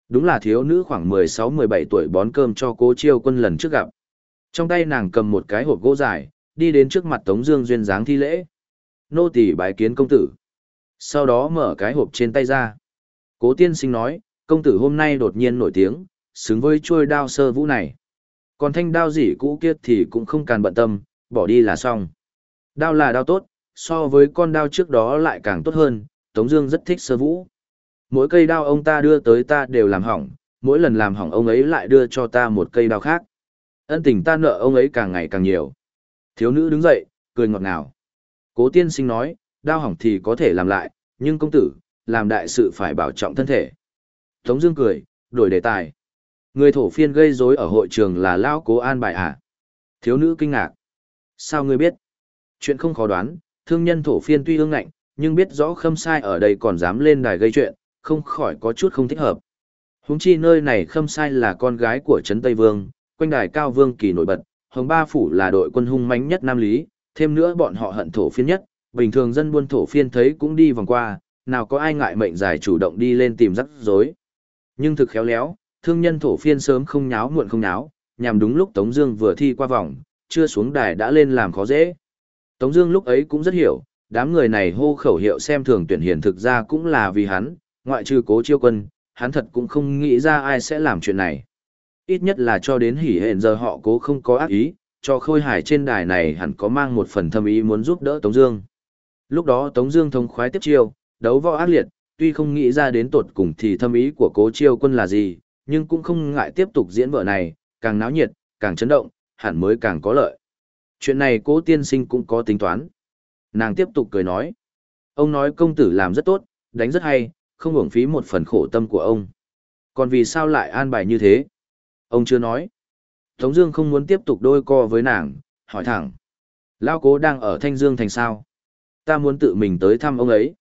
Đúng là thiếu nữ khoảng 16-17 tuổi bón cơm cho cố chiêu quân lần trước gặp. Trong tay nàng cầm một cái hộp gỗ dài, đi đến trước mặt Tống Dương duyên dáng thi lễ. Nô tỳ bái kiến công tử. Sau đó mở cái hộp trên tay ra. Cố tiên sinh nói, công tử hôm nay đột nhiên nổi tiếng, xứng với chuôi đao sơ vũ này. Còn thanh đao gì cũ kia thì cũng không cần bận tâm, bỏ đi là xong. Đao là đao tốt, so với con đao trước đó lại càng tốt hơn, Tống Dương rất thích sơ vũ. Mỗi cây đao ông ta đưa tới ta đều làm hỏng, mỗi lần làm hỏng ông ấy lại đưa cho ta một cây đao khác. Ân tình ta nợ ông ấy càng ngày càng nhiều. Thiếu nữ đứng dậy, cười ngọt ngào. Cố tiên sinh nói, đao hỏng thì có thể làm lại, nhưng công tử, làm đại sự phải bảo trọng thân thể. Tống Dương cười, đổi đề tài. Người thổ phiên gây rối ở hội trường là lão Cố An bài à? Thiếu nữ kinh ngạc. Sao ngươi biết? Chuyện không khó đoán, thương nhân thổ phiên tuy ương ngạnh, nhưng biết rõ khâm sai ở đây còn dám lên đài gây chuyện, không khỏi có chút không thích hợp. Húng chi nơi này khâm sai là con gái của Trấn Tây Vương, quanh đài cao vương kỳ nổi bật, Hồng Ba Phủ là đội quân hung mãnh nhất Nam Lý, thêm nữa bọn họ hận thổ phiên nhất, bình thường dân buôn thổ phiên thấy cũng đi vòng qua, nào có ai ngại mệnh giải chủ động đi lên tìm rắc rối. Nhưng thực khéo léo, thương nhân thổ phiên sớm không nháo muộn không nháo, nhằm đúng lúc Tống Dương vừa thi qua vòng, chưa xuống đài đã lên làm khó dễ. Tống Dương lúc ấy cũng rất hiểu, đám người này hô khẩu hiệu xem thường tuyển hiền thực ra cũng là vì hắn, ngoại trừ cố chiêu quân, hắn thật cũng không nghĩ ra ai sẽ làm chuyện này. Ít nhất là cho đến hỉ hẹn giờ họ cố không có ác ý, cho khôi hải trên đài này hẳn có mang một phần thâm ý muốn giúp đỡ Tống Dương. Lúc đó Tống Dương thông khoái tiếp chiêu, đấu võ ác liệt, tuy không nghĩ ra đến tột cùng thì thâm ý của cố chiêu quân là gì, nhưng cũng không ngại tiếp tục diễn vở này, càng náo nhiệt, càng chấn động, hẳn mới càng có lợi. Chuyện này cố tiên sinh cũng có tính toán. Nàng tiếp tục cười nói. Ông nói công tử làm rất tốt, đánh rất hay, không hưởng phí một phần khổ tâm của ông. Còn vì sao lại an bài như thế? Ông chưa nói. Tống Dương không muốn tiếp tục đôi co với nàng, hỏi thẳng. lão cố đang ở Thanh Dương thành sao? Ta muốn tự mình tới thăm ông ấy.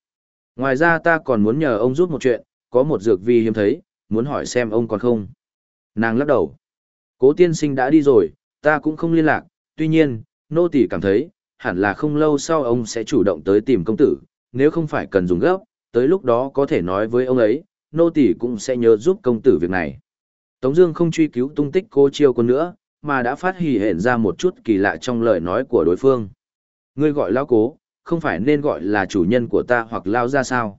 Ngoài ra ta còn muốn nhờ ông giúp một chuyện, có một dược vi hiếm thấy, muốn hỏi xem ông còn không. Nàng lắc đầu. Cố tiên sinh đã đi rồi, ta cũng không liên lạc, tuy nhiên, nô tỳ cảm thấy, hẳn là không lâu sau ông sẽ chủ động tới tìm công tử, nếu không phải cần dùng gấp, tới lúc đó có thể nói với ông ấy, nô tỳ cũng sẽ nhớ giúp công tử việc này. Tống Dương không truy cứu tung tích cô chiêu quân nữa, mà đã phát hỉ hển ra một chút kỳ lạ trong lời nói của đối phương. Ngươi gọi lão cố, không phải nên gọi là chủ nhân của ta hoặc lao ra sao?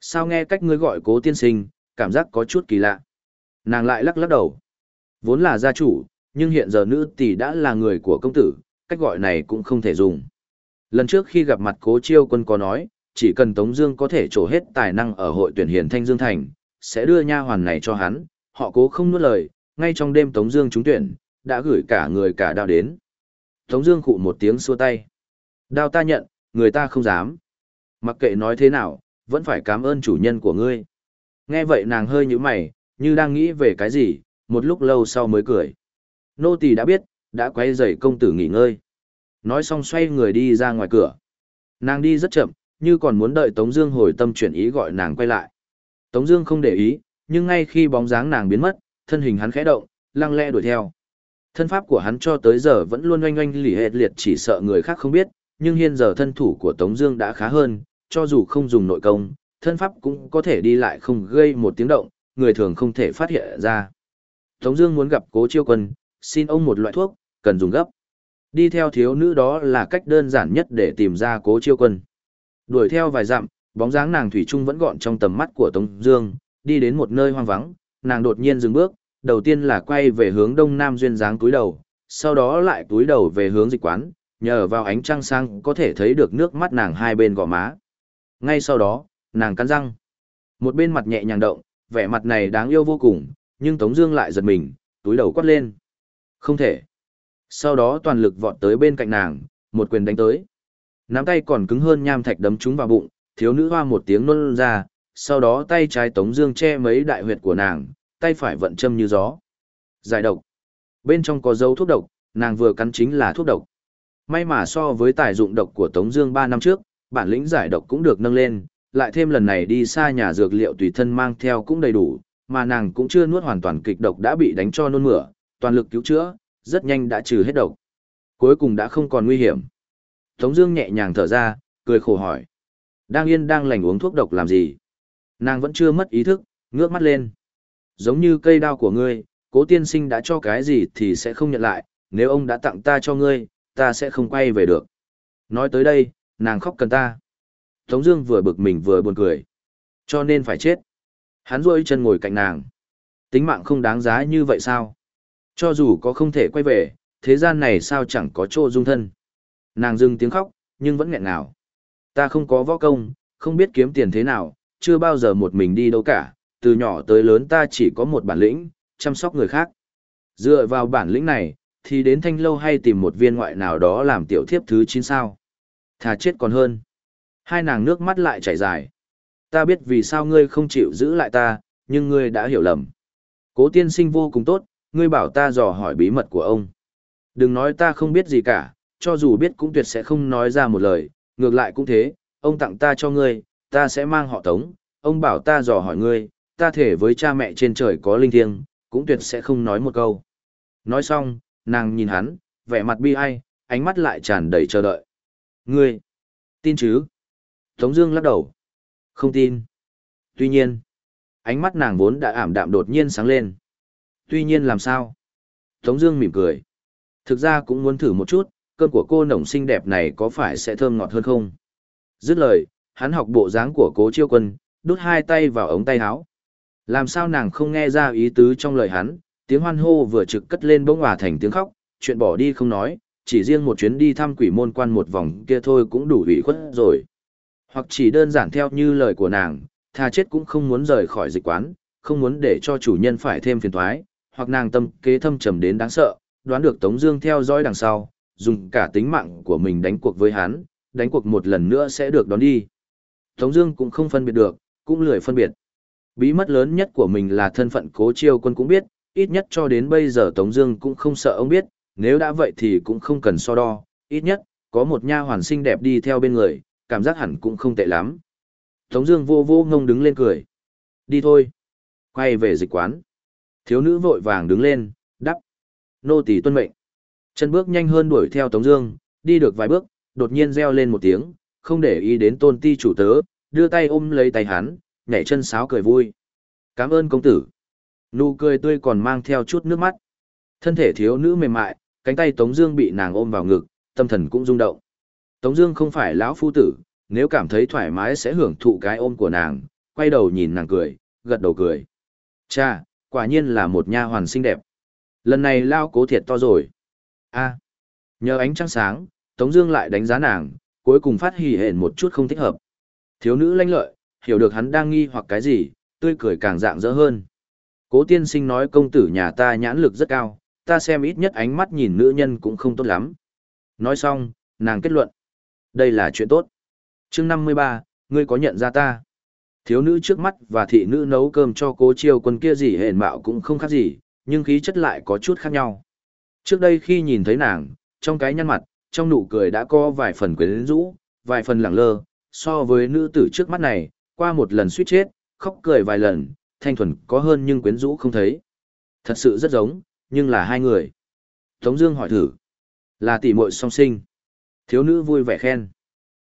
Sao nghe cách ngươi gọi cố tiên sinh, cảm giác có chút kỳ lạ. Nàng lại lắc lắc đầu. Vốn là gia chủ, nhưng hiện giờ nữ tỷ đã là người của công tử, cách gọi này cũng không thể dùng. Lần trước khi gặp mặt cố chiêu quân có nói, chỉ cần Tống Dương có thể trổ hết tài năng ở hội tuyển hiền Thanh Dương Thành, sẽ đưa nha hoàn này cho hắn. Họ cố không nuốt lời, ngay trong đêm Tống Dương trúng tuyển, đã gửi cả người cả đao đến. Tống Dương cụ một tiếng xua tay. Đao ta nhận, người ta không dám. Mặc kệ nói thế nào, vẫn phải cảm ơn chủ nhân của ngươi. Nghe vậy nàng hơi nhíu mày, như đang nghĩ về cái gì, một lúc lâu sau mới cười. Nô tỳ đã biết, đã quay dậy công tử nghỉ ngơi. Nói xong xoay người đi ra ngoài cửa. Nàng đi rất chậm, như còn muốn đợi Tống Dương hồi tâm chuyển ý gọi nàng quay lại. Tống Dương không để ý, nhưng ngay khi bóng dáng nàng biến mất, thân hình hắn khẽ động, lăng lẽ đuổi theo. Thân pháp của hắn cho tới giờ vẫn luôn oanh oanh lì hệt liệt chỉ sợ người khác không biết, nhưng hiện giờ thân thủ của Tống Dương đã khá hơn, cho dù không dùng nội công, thân pháp cũng có thể đi lại không gây một tiếng động, người thường không thể phát hiện ra. Tống Dương muốn gặp Cố Chiêu Quân, xin ông một loại thuốc, cần dùng gấp. Đi theo thiếu nữ đó là cách đơn giản nhất để tìm ra Cố Chiêu Quân. Đuổi theo vài dặm, bóng dáng nàng thủy chung vẫn gọn trong tầm mắt của Tống Dương, đi đến một nơi hoang vắng, nàng đột nhiên dừng bước, đầu tiên là quay về hướng đông nam duyên dáng cúi đầu, sau đó lại cúi đầu về hướng dịch quán, nhờ vào ánh trăng sang có thể thấy được nước mắt nàng hai bên gò má. Ngay sau đó, nàng cắn răng, một bên mặt nhẹ nhàng động, vẻ mặt này đáng yêu vô cùng, nhưng Tống Dương lại giật mình, túi đầu quát lên, không thể. Sau đó toàn lực vọt tới bên cạnh nàng, một quyền đánh tới. Nắm tay còn cứng hơn nham thạch đấm trúng vào bụng, thiếu nữ hoa một tiếng nôn ra, sau đó tay trái Tống Dương che mấy đại huyệt của nàng, tay phải vận châm như gió. Giải độc. Bên trong có dấu thuốc độc, nàng vừa cắn chính là thuốc độc. May mà so với tài dụng độc của Tống Dương 3 năm trước, bản lĩnh giải độc cũng được nâng lên, lại thêm lần này đi xa nhà dược liệu tùy thân mang theo cũng đầy đủ, mà nàng cũng chưa nuốt hoàn toàn kịch độc đã bị đánh cho nôn mửa, toàn lực cứu chữa, rất nhanh đã trừ hết độc. Cuối cùng đã không còn nguy hiểm. Tống Dương nhẹ nhàng thở ra, cười khổ hỏi: đang yên đang lành uống thuốc độc làm gì? Nàng vẫn chưa mất ý thức, ngước mắt lên. Giống như cây đao của ngươi, cố tiên sinh đã cho cái gì thì sẽ không nhận lại, nếu ông đã tặng ta cho ngươi, ta sẽ không quay về được. Nói tới đây, nàng khóc cần ta. Tống Dương vừa bực mình vừa buồn cười. Cho nên phải chết. Hắn duỗi chân ngồi cạnh nàng. Tính mạng không đáng giá như vậy sao? Cho dù có không thể quay về, thế gian này sao chẳng có chỗ dung thân. Nàng dừng tiếng khóc, nhưng vẫn nghẹn ngào. Ta không có võ công, không biết kiếm tiền thế nào, chưa bao giờ một mình đi đâu cả, từ nhỏ tới lớn ta chỉ có một bản lĩnh, chăm sóc người khác. Dựa vào bản lĩnh này, thì đến thanh lâu hay tìm một viên ngoại nào đó làm tiểu thiếp thứ chín sao. Thà chết còn hơn. Hai nàng nước mắt lại chảy dài. Ta biết vì sao ngươi không chịu giữ lại ta, nhưng ngươi đã hiểu lầm. Cố tiên sinh vô cùng tốt, ngươi bảo ta dò hỏi bí mật của ông. Đừng nói ta không biết gì cả, cho dù biết cũng tuyệt sẽ không nói ra một lời, ngược lại cũng thế, ông tặng ta cho ngươi, ta sẽ mang họ tống, ông bảo ta dò hỏi ngươi, ta thể với cha mẹ trên trời có linh thiêng, cũng tuyệt sẽ không nói một câu. Nói xong, nàng nhìn hắn, vẻ mặt bi ai, ánh mắt lại tràn đầy chờ đợi. Ngươi, tin chứ? Tống Dương lắc đầu, không tin. Tuy nhiên, ánh mắt nàng vốn đã ảm đạm đột nhiên sáng lên. Tuy nhiên làm sao? Tống Dương mỉm cười. Thực ra cũng muốn thử một chút, cơm của cô nồng xinh đẹp này có phải sẽ thơm ngọt hơn không? Dứt lời, hắn học bộ dáng của cố chiêu quân, đút hai tay vào ống tay áo. Làm sao nàng không nghe ra ý tứ trong lời hắn, tiếng hoan hô vừa trực cất lên bỗng hòa thành tiếng khóc, chuyện bỏ đi không nói, chỉ riêng một chuyến đi thăm quỷ môn quan một vòng kia thôi cũng đủ ủy khuất rồi. Hoặc chỉ đơn giản theo như lời của nàng, tha chết cũng không muốn rời khỏi dịch quán, không muốn để cho chủ nhân phải thêm phiền toái, hoặc nàng tâm kế thâm trầm đến đáng sợ, đoán được Tống Dương theo dõi đằng sau, dùng cả tính mạng của mình đánh cuộc với hắn, đánh cuộc một lần nữa sẽ được đón đi. Tống Dương cũng không phân biệt được, cũng lười phân biệt. Bí mật lớn nhất của mình là thân phận cố chiêu quân cũng biết, ít nhất cho đến bây giờ Tống Dương cũng không sợ ông biết, nếu đã vậy thì cũng không cần so đo, ít nhất có một nha hoàn xinh đẹp đi theo bên người, cảm giác hẳn cũng không tệ lắm. Tống Dương vô vô ngông đứng lên cười, đi thôi, quay về dịch quán. Thiếu nữ vội vàng đứng lên, đáp, nô tỳ tuân mệnh. Chân bước nhanh hơn đuổi theo Tống Dương, đi được vài bước, đột nhiên reo lên một tiếng, không để ý đến tôn ti chủ tớ, đưa tay ôm lấy tay hắn, nhảy chân sáo cười vui. Cảm ơn công tử. Nụ cười tươi còn mang theo chút nước mắt. Thân thể thiếu nữ mềm mại, cánh tay Tống Dương bị nàng ôm vào ngực, tâm thần cũng rung động. Tống Dương không phải lão phu tử, nếu cảm thấy thoải mái sẽ hưởng thụ cái ôm của nàng. Quay đầu nhìn nàng cười, gật đầu cười. Cha, quả nhiên là một nha hoàn xinh đẹp. Lần này lao cố thiệt to rồi. A. À, nhờ ánh trăng sáng, Tống Dương lại đánh giá nàng, cuối cùng phát hỉ hển một chút không thích hợp. Thiếu nữ lanh lợi, hiểu được hắn đang nghi hoặc cái gì, tươi cười càng dạng dỡ hơn. Cố tiên sinh nói công tử nhà ta nhãn lực rất cao, ta xem ít nhất ánh mắt nhìn nữ nhân cũng không tốt lắm. Nói xong, nàng kết luận. Đây là chuyện tốt. chương 53, ngươi có nhận ra ta? Thiếu nữ trước mắt và thị nữ nấu cơm cho cố chiêu quân kia gì hển mạo cũng không khác gì, nhưng khí chất lại có chút khác nhau. Trước đây khi nhìn thấy nàng, trong cái nhăn mặt, trong nụ cười đã có vài phần quyến rũ, vài phần lẳng lơ, so với nữ tử trước mắt này, qua một lần suýt chết, khóc cười vài lần, thanh thuần có hơn nhưng quyến rũ không thấy. Thật sự rất giống, nhưng là hai người. Tống Dương hỏi thử, là tỷ muội song sinh. Thiếu nữ vui vẻ khen,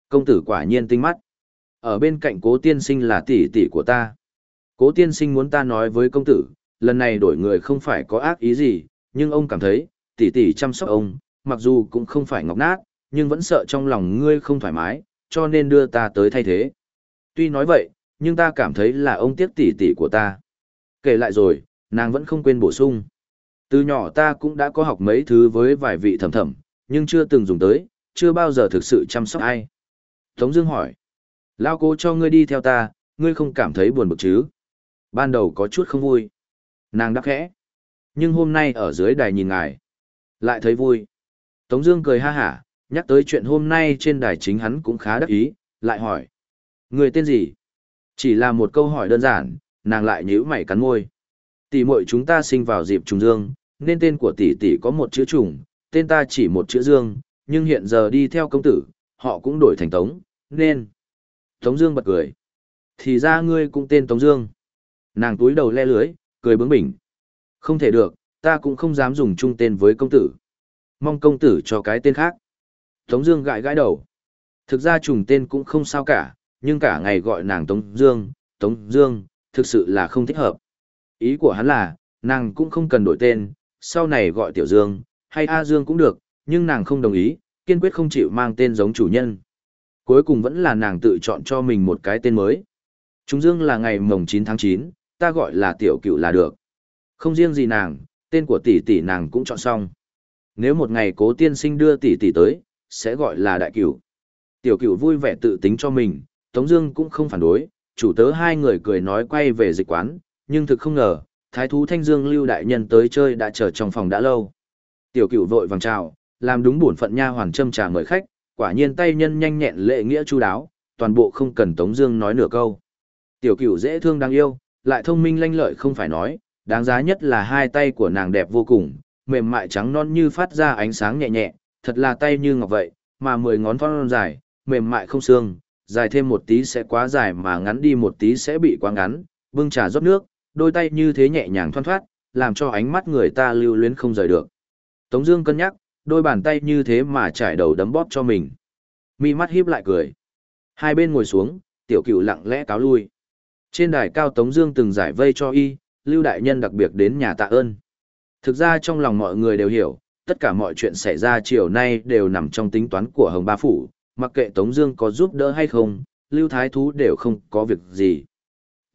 công tử quả nhiên tinh mắt. Ở bên cạnh cố tiên sinh là tỷ tỷ của ta. Cố tiên sinh muốn ta nói với công tử, lần này đổi người không phải có ác ý gì, nhưng ông cảm thấy, tỷ tỷ chăm sóc ông, mặc dù cũng không phải ngọc nát, nhưng vẫn sợ trong lòng ngươi không thoải mái, cho nên đưa ta tới thay thế. Tuy nói vậy, nhưng ta cảm thấy là ông tiếc tỷ tỷ của ta. Kể lại rồi, nàng vẫn không quên bổ sung. Từ nhỏ ta cũng đã có học mấy thứ với vài vị thầm thầm, nhưng chưa từng dùng tới, chưa bao giờ thực sự chăm sóc ai. Tống Dương hỏi, Lao cố cho ngươi đi theo ta, ngươi không cảm thấy buồn bực chứ? Ban đầu có chút không vui. Nàng đắc khẽ. Nhưng hôm nay ở dưới đài nhìn ngài, lại thấy vui. Tống Dương cười ha hả, nhắc tới chuyện hôm nay trên đài chính hắn cũng khá đắc ý, lại hỏi, người tên gì? Chỉ là một câu hỏi đơn giản, nàng lại nhíu mày cắn môi. Tỷ muội chúng ta sinh vào dịp trùng dương, nên tên của tỷ tỷ có một chữ trùng, tên ta chỉ một chữ dương, nhưng hiện giờ đi theo công tử, họ cũng đổi thành Tống, nên. Tống Dương bật cười. Thì ra ngươi cũng tên Tống Dương. Nàng túi đầu le lưới, cười bướng bỉnh. Không thể được, ta cũng không dám dùng chung tên với công tử. Mong công tử cho cái tên khác. Tống Dương gãi gãi đầu. Thực ra trùng tên cũng không sao cả, nhưng cả ngày gọi nàng Tống Dương, Tống Dương, thực sự là không thích hợp. Ý của hắn là, nàng cũng không cần đổi tên, sau này gọi Tiểu Dương, hay A Dương cũng được, nhưng nàng không đồng ý, kiên quyết không chịu mang tên giống chủ nhân. Cuối cùng vẫn là nàng tự chọn cho mình một cái tên mới. Trung Dương là ngày mồng 9 tháng 9, ta gọi là Tiểu Cựu là được. Không riêng gì nàng, tên của tỷ tỷ nàng cũng chọn xong. Nếu một ngày cố tiên sinh đưa tỷ tỷ tới, sẽ gọi là Đại Cựu. Tiểu Cựu vui vẻ tự tính cho mình, Tống Dương cũng không phản đối, chủ tớ hai người cười nói quay về dịch quán, nhưng thực không ngờ, Thái thú Thanh Dương Lưu đại nhân tới chơi đã chờ trong phòng đã lâu. Tiểu Cựu vội vàng chào, làm đúng bổn phận nha hoàn châm trà mời khách, quả nhiên tay nhân nhanh nhẹn lệ nghĩa chu đáo, toàn bộ không cần Tống Dương nói nửa câu. Tiểu Cửu dễ thương đáng yêu, lại thông minh lanh lợi không phải nói, đáng giá nhất là hai tay của nàng đẹp vô cùng, mềm mại trắng non như phát ra ánh sáng nhẹ nhẹ, thật là tay như ngọc vậy, mà mười ngón thon dài, mềm mại không xương, dài thêm một tí sẽ quá dài mà ngắn đi một tí sẽ bị quá ngắn, bưng trà rót nước, đôi tay như thế nhẹ nhàng thoăn thoát, làm cho ánh mắt người ta lưu luyến không rời được. Tống Dương cân nhắc, đôi bàn tay như thế mà trải đầu đấm bóp cho mình. Mi mắt híp lại cười. Hai bên ngồi xuống, tiểu cửu lặng lẽ cáo lui. Trên đài cao Tống Dương từng giải vây cho y, Lưu Đại Nhân đặc biệt đến nhà tạ ơn. Thực ra trong lòng mọi người đều hiểu, tất cả mọi chuyện xảy ra chiều nay đều nằm trong tính toán của Hồng Ba Phủ, mặc kệ Tống Dương có giúp đỡ hay không, Lưu Thái Thú đều không có việc gì.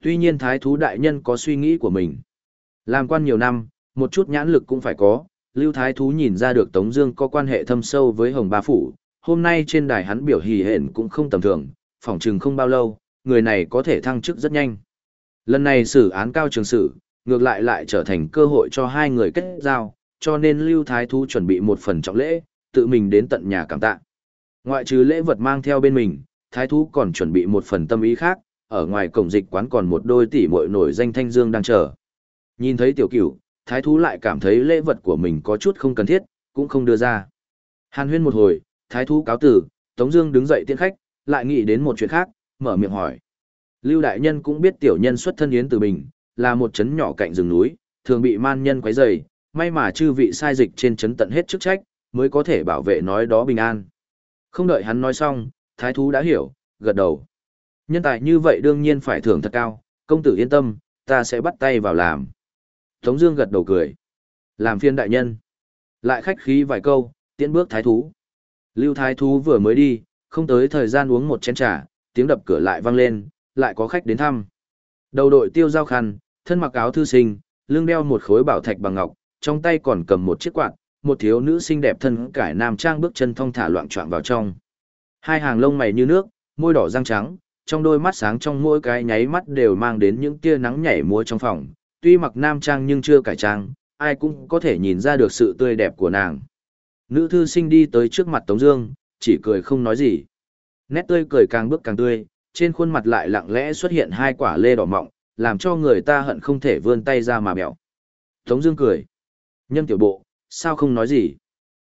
Tuy nhiên Thái Thú Đại Nhân có suy nghĩ của mình. Làm quan nhiều năm, một chút nhãn lực cũng phải có, Lưu Thái Thú nhìn ra được Tống Dương có quan hệ thâm sâu với Hồng Ba Phủ, hôm nay trên đài hắn biểu hỉ hển cũng không tầm thường, phỏng chừng không bao lâu, người này có thể thăng chức rất nhanh. Lần này xử án cao trường sử, ngược lại lại trở thành cơ hội cho hai người kết giao, cho nên Lưu Thái Thú chuẩn bị một phần trọng lễ, tự mình đến tận nhà cảm tạ. Ngoại trừ lễ vật mang theo bên mình, Thái Thú còn chuẩn bị một phần tâm ý khác, ở ngoài cổng dịch quán còn một đôi tỷ muội nổi danh thanh dương đang chờ. Nhìn thấy tiểu cửu, thái thú lại cảm thấy lễ vật của mình có chút không cần thiết, cũng không đưa ra. Hàn huyên một hồi, thái thú cáo tử, Tống Dương đứng dậy tiễn khách, lại nghĩ đến một chuyện khác, mở miệng hỏi. Lưu đại nhân cũng biết tiểu nhân xuất thân yến từ bình, là một chấn nhỏ cạnh rừng núi, thường bị man nhân quấy rầy, may mà chư vị sai dịch trên chấn tận hết chức trách, mới có thể bảo vệ nói đó bình an. Không đợi hắn nói xong, thái thú đã hiểu, gật đầu. Nhân tài như vậy đương nhiên phải thưởng thật cao, công tử yên tâm, ta sẽ bắt tay vào làm. Tống Dương gật đầu cười. Làm phiên đại nhân. Lại khách khí vài câu, tiễn bước thái thú. Lưu thái thú vừa mới đi, không tới thời gian uống một chén trà, tiếng đập cửa lại vang lên, lại có khách đến thăm. Đầu đội tiêu giao khăn, thân mặc áo thư sinh, lưng đeo một khối bảo thạch bằng ngọc, trong tay còn cầm một chiếc quạt, một thiếu nữ xinh đẹp thân cải nam trang bước chân thong thả loạn trọn vào trong. Hai hàng lông mày như nước, môi đỏ răng trắng, trong đôi mắt sáng trong mỗi cái nháy mắt đều mang đến những tia nắng nhảy múa trong phòng, tuy mặc nam trang nhưng chưa cải trang, ai cũng có thể nhìn ra được sự tươi đẹp của nàng. Nữ thư sinh đi tới trước mặt Tống Dương, chỉ cười không nói gì. Nét tươi cười càng bước càng tươi, trên khuôn mặt lại lặng lẽ xuất hiện hai quả lê đỏ mọng, làm cho người ta hận không thể vươn tay ra mà bẹo. Tống Dương cười, Nhâm Tiểu Bộ, sao không nói gì?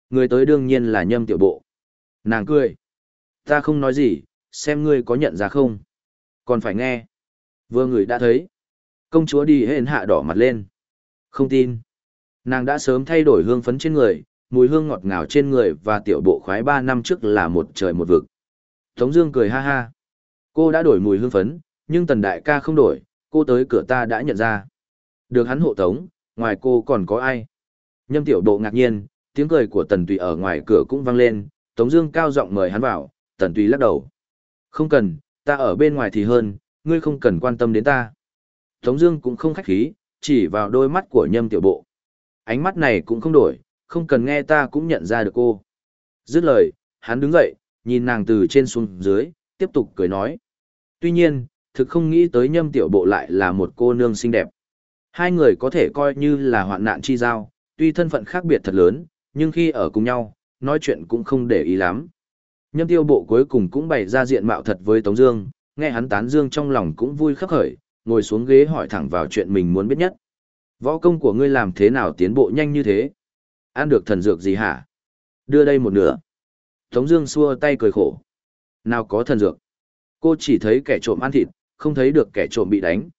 Người tới đương nhiên là Nhâm Tiểu Bộ. Nàng cười, ta không nói gì, xem ngươi có nhận ra không? Còn phải nghe. Vừa người đã thấy. Công chúa đi hên hạ đỏ mặt lên. Không tin. Nàng đã sớm thay đổi hương phấn trên người, mùi hương ngọt ngào trên người và tiểu bộ khoái ba năm trước là một trời một vực. Tống Dương cười ha ha. Cô đã đổi mùi hương phấn, nhưng tần đại ca không đổi, cô tới cửa ta đã nhận ra. Được hắn hộ tống, ngoài cô còn có ai? Nhâm tiểu độ ngạc nhiên, tiếng cười của tần tùy ở ngoài cửa cũng vang lên, Tống Dương cao giọng mời hắn vào, tần tùy lắc đầu. Không cần, ta ở bên ngoài thì hơn, ngươi không cần quan tâm đến ta. Tống Dương cũng không khách khí, chỉ vào đôi mắt của nhâm tiểu bộ. Ánh mắt này cũng không đổi, không cần nghe ta cũng nhận ra được cô. Dứt lời, hắn đứng dậy, nhìn nàng từ trên xuống dưới, tiếp tục cười nói. Tuy nhiên, thực không nghĩ tới nhâm tiểu bộ lại là một cô nương xinh đẹp. Hai người có thể coi như là hoạn nạn chi giao, tuy thân phận khác biệt thật lớn, nhưng khi ở cùng nhau, nói chuyện cũng không để ý lắm. Nhâm tiêu bộ cuối cùng cũng bày ra diện mạo thật với Tống Dương, nghe hắn tán dương trong lòng cũng vui khắc khởi, ngồi xuống ghế hỏi thẳng vào chuyện mình muốn biết nhất. Võ công của ngươi làm thế nào tiến bộ nhanh như thế? Ăn được thần dược gì hả? Đưa đây một nửa. Tống Dương xua tay cười khổ. Nào có thần dược? Cô chỉ thấy kẻ trộm ăn thịt, không thấy được kẻ trộm bị đánh.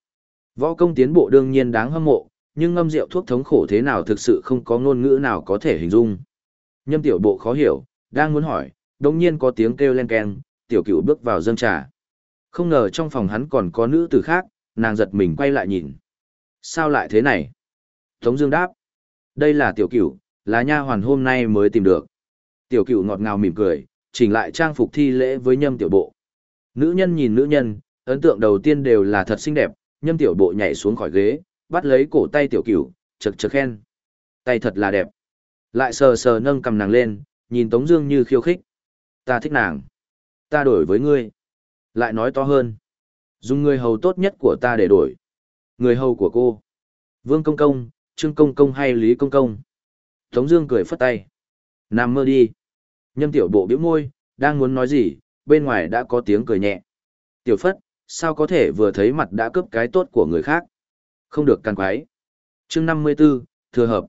Võ công tiến bộ đương nhiên đáng hâm mộ, nhưng ngâm rượu thuốc thống khổ thế nào thực sự không có ngôn ngữ nào có thể hình dung. Nhâm tiểu bộ khó hiểu, đang muốn hỏi, đột nhiên có tiếng kêu len keng, tiểu cửu bước vào dâng trà. Không ngờ trong phòng hắn còn có nữ tử khác, nàng giật mình quay lại nhìn. Sao lại thế này? Tống Dương đáp, đây là tiểu cửu, là nha hoàn hôm nay mới tìm được. Tiểu cửu ngọt ngào mỉm cười, chỉnh lại trang phục thi lễ với nhâm tiểu bộ. Nữ nhân nhìn nữ nhân, ấn tượng đầu tiên đều là thật xinh đẹp, nhâm tiểu bộ nhảy xuống khỏi ghế, bắt lấy cổ tay tiểu cửu, chật chật khen. Tay thật là đẹp. Lại sờ sờ nâng cầm nàng lên, nhìn Tống Dương như khiêu khích. Ta thích nàng. Ta đổi với ngươi. Lại nói to hơn. Dùng người hầu tốt nhất của ta để đổi. Người hầu của cô. Vương Công Công, Trương Công Công hay Lý Công Công. Tống Dương cười phất tay. Nằm mơ đi. Nhâm tiểu bộ bĩu môi, đang muốn nói gì, bên ngoài đã có tiếng cười nhẹ. Tiểu phất, sao có thể vừa thấy mặt đã cướp cái tốt của người khác? Không được can quái. Chương 54, thừa hợp.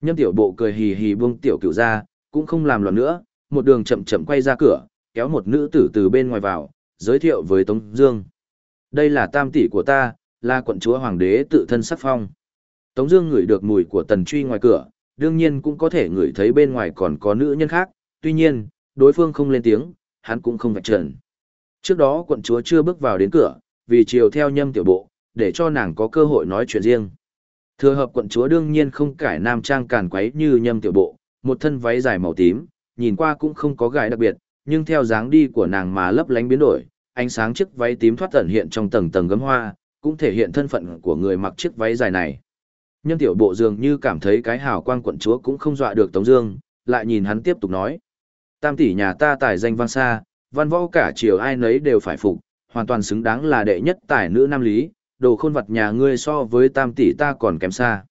Nhâm tiểu bộ cười hì hì buông tiểu cửu ra, cũng không làm loạn nữa, một đường chậm chậm quay ra cửa, kéo một nữ tử từ bên ngoài vào, giới thiệu với Tống Dương. Đây là tam tỷ của ta, là quận chúa hoàng đế tự thân sắc phong. Tống Dương ngửi được mùi của tần truy ngoài cửa, đương nhiên cũng có thể ngửi thấy bên ngoài còn có nữ nhân khác. Tuy nhiên, đối phương không lên tiếng, hắn cũng không vạch trần. Trước đó quận chúa chưa bước vào đến cửa, vì chiều theo nhâm tiểu bộ, để cho nàng có cơ hội nói chuyện riêng. Thừa hợp quận chúa đương nhiên không cải nam trang càn quấy như nhâm tiểu bộ, một thân váy dài màu tím, nhìn qua cũng không có gài đặc biệt, nhưng theo dáng đi của nàng mà lấp lánh biến đổi, ánh sáng chiếc váy tím thoát tẩn hiện trong tầng tầng gấm hoa, cũng thể hiện thân phận của người mặc chiếc váy dài này. Nhân tiểu bộ dường như cảm thấy cái hào quang quận chúa cũng không dọa được Tống Dương, lại nhìn hắn tiếp tục nói: Tam tỷ nhà ta tài danh vang xa, văn võ cả triều ai nấy đều phải phục, hoàn toàn xứng đáng là đệ nhất tài nữ nam lý, đồ khôn vật nhà ngươi so với tam tỷ ta còn kém xa.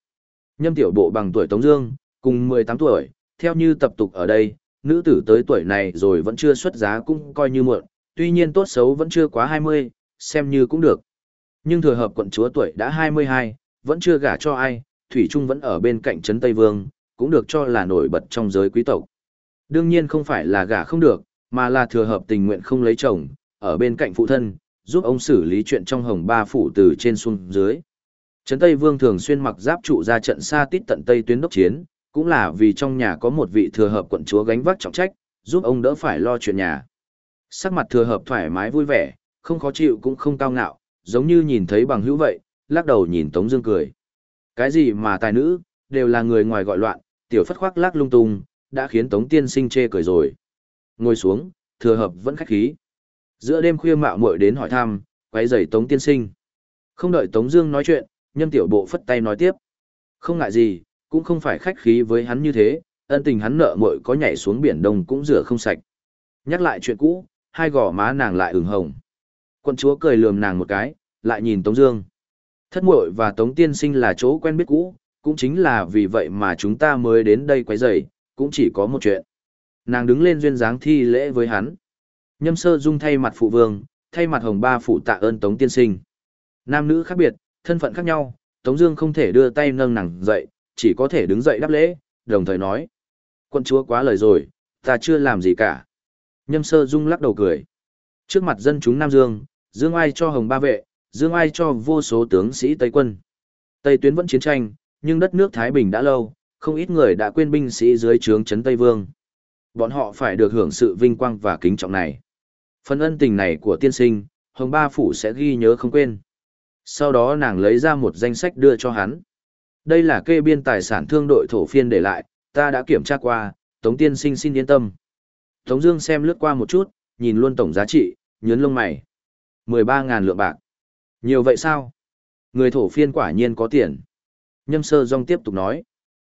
Nhâm tiểu bộ bằng tuổi Tống Dương, cùng 18 tuổi, theo như tập tục ở đây, nữ tử tới tuổi này rồi vẫn chưa xuất giá cũng coi như muộn, tuy nhiên tốt xấu vẫn chưa quá 20, xem như cũng được. Nhưng thừa hợp quận chúa tuổi đã 22, vẫn chưa gả cho ai, Thủy Trung vẫn ở bên cạnh Trấn Tây Vương, cũng được cho là nổi bật trong giới quý tộc. Đương nhiên không phải là gả không được, mà là thừa hợp tình nguyện không lấy chồng, ở bên cạnh phụ thân, giúp ông xử lý chuyện trong hồng ba phủ từ trên xuống dưới. Trấn Tây Vương thường xuyên mặc giáp trụ ra trận xa tít tận Tây tuyến đốc chiến, cũng là vì trong nhà có một vị thừa hợp quận chúa gánh vác trọng trách, giúp ông đỡ phải lo chuyện nhà. Sắc mặt thừa hợp thoải mái vui vẻ, không khó chịu cũng không cao ngạo, giống như nhìn thấy bằng hữu vậy, lắc đầu nhìn Tống Dương cười. Cái gì mà tài nữ, đều là người ngoài gọi loạn, tiểu phất khoác lắc lung tung, đã khiến Tống Tiên Sinh chê cười rồi. Ngồi xuống, thừa hợp vẫn khách khí. Giữa đêm khuya mạo muội đến hỏi thăm, quấy rầy Tống Tiên Sinh. Không đợi Tống Dương nói chuyện, Nhân Tiểu Bộ phất tay nói tiếp. Không ngại gì, cũng không phải khách khí với hắn như thế, ân tình hắn nợ muội có nhảy xuống biển đông cũng rửa không sạch. Nhắc lại chuyện cũ, hai gò má nàng lại ửng hồng. Quân chúa cười lườm nàng một cái, lại nhìn Tống Dương. Thất muội và Tống Tiên Sinh là chỗ quen biết cũ, cũng chính là vì vậy mà chúng ta mới đến đây quấy rầy, cũng chỉ có một chuyện. Nàng đứng lên duyên dáng thi lễ với hắn. Nhâm sơ dung thay mặt phụ vương, thay mặt hồng ba phụ tạ ơn Tống Tiên Sinh. Nam nữ khác biệt, thân phận khác nhau, Tống Dương không thể đưa tay nâng nàng dậy, chỉ có thể đứng dậy đáp lễ, đồng thời nói: Quân chúa quá lời rồi, ta chưa làm gì cả. Nhâm sơ dung lắc đầu cười. Trước mặt dân chúng Nam Dương, Dương ai cho hồng ba vệ, Dương ai cho vô số tướng sĩ Tây quân. Tây tuyến vẫn chiến tranh, nhưng đất nước Thái Bình đã lâu, không ít người đã quên binh sĩ dưới trướng trấn Tây Vương. Bọn họ phải được hưởng sự vinh quang và kính trọng này. Phần ân tình này của tiên sinh, Hồng Ba Phủ sẽ ghi nhớ không quên. Sau đó nàng lấy ra một danh sách đưa cho hắn. Đây là kê biên tài sản thương đội thổ phiên để lại, ta đã kiểm tra qua, Tống tiên sinh xin yên tâm. Tống Dương xem lướt qua một chút, nhìn luôn tổng giá trị, nhướng lông mày. 13.000 lượng bạc. Nhiều vậy sao? Người thổ phiên quả nhiên có tiền. Nhâm sơ dong tiếp tục nói.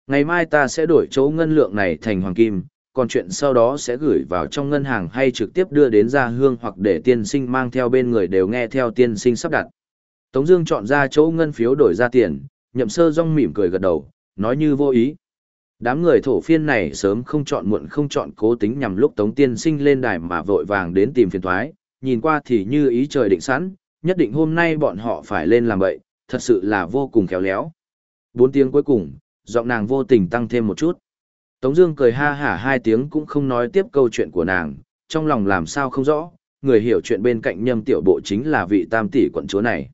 Ngày mai ta sẽ đổi chỗ ngân lượng này thành hoàng kim, còn chuyện sau đó sẽ gửi vào trong ngân hàng hay trực tiếp đưa đến gia hương hoặc để tiên sinh mang theo bên người đều nghe theo tiên sinh sắp đặt. Tống Dương chọn ra chỗ ngân phiếu đổi ra tiền, nhậm sơ rong mỉm cười gật đầu, nói như vô ý. Đám người thổ phiên này sớm không chọn muộn không chọn cố tính nhằm lúc Tống Tiên Sinh lên đài mà vội vàng đến tìm phiền toái, nhìn qua thì như ý trời định sẵn, nhất định hôm nay bọn họ phải lên làm vậy, thật sự là vô cùng khéo léo. Bốn tiếng cuối cùng, giọng nàng vô tình tăng thêm một chút. Tống Dương cười ha hả hai tiếng cũng không nói tiếp câu chuyện của nàng, trong lòng làm sao không rõ, người hiểu chuyện bên cạnh nhâm tiểu bộ chính là vị tam tỷ quận chúa này.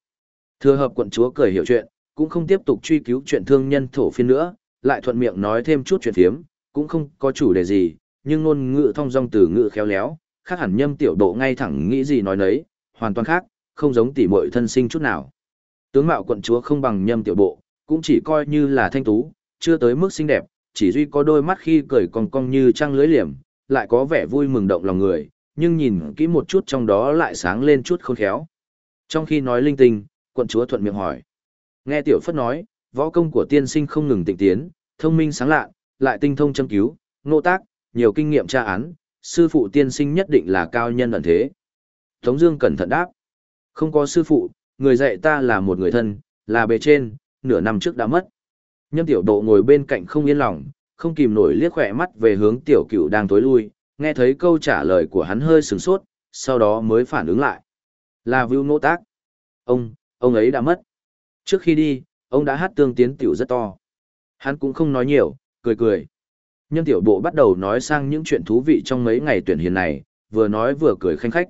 Thừa hợp quận chúa cười hiểu chuyện, cũng không tiếp tục truy cứu chuyện thương nhân thổ phiên nữa, lại thuận miệng nói thêm chút chuyện phiếm, cũng không có chủ đề gì, nhưng ngôn ngữ thông dong từ ngữ khéo léo, khác hẳn nhâm tiểu độ ngay thẳng nghĩ gì nói nấy, hoàn toàn khác, không giống tỷ muội thân sinh chút nào. Tướng mạo quận chúa không bằng nhâm tiểu bộ, cũng chỉ coi như là thanh tú, chưa tới mức xinh đẹp, chỉ duy có đôi mắt khi cười cong cong như trăng lưới liềm, lại có vẻ vui mừng động lòng người, nhưng nhìn kỹ một chút trong đó lại sáng lên chút khôn khéo. Trong khi nói linh tinh, quận chúa thuận miệng hỏi. Nghe tiểu phất nói, võ công của tiên sinh không ngừng tịnh tiến, thông minh sáng lạ, lại tinh thông châm cứu, nộ tác, nhiều kinh nghiệm tra án, sư phụ tiên sinh nhất định là cao nhân ẩn thế. Tống Dương cẩn thận đáp, không có sư phụ, người dạy ta là một người thân, là bề trên, nửa năm trước đã mất. Nhâm tiểu độ ngồi bên cạnh không yên lòng, không kìm nổi liếc khỏe mắt về hướng tiểu cửu đang tối lui, nghe thấy câu trả lời của hắn hơi sừng sốt, sau đó mới phản ứng lại. Là Vưu Nô Tác. Ông, ông ấy đã mất. Trước khi đi, ông đã hát tương tiến tiểu rất to. Hắn cũng không nói nhiều, cười cười. Nhân tiểu bộ bắt đầu nói sang những chuyện thú vị trong mấy ngày tuyển hiền này, vừa nói vừa cười khanh khách.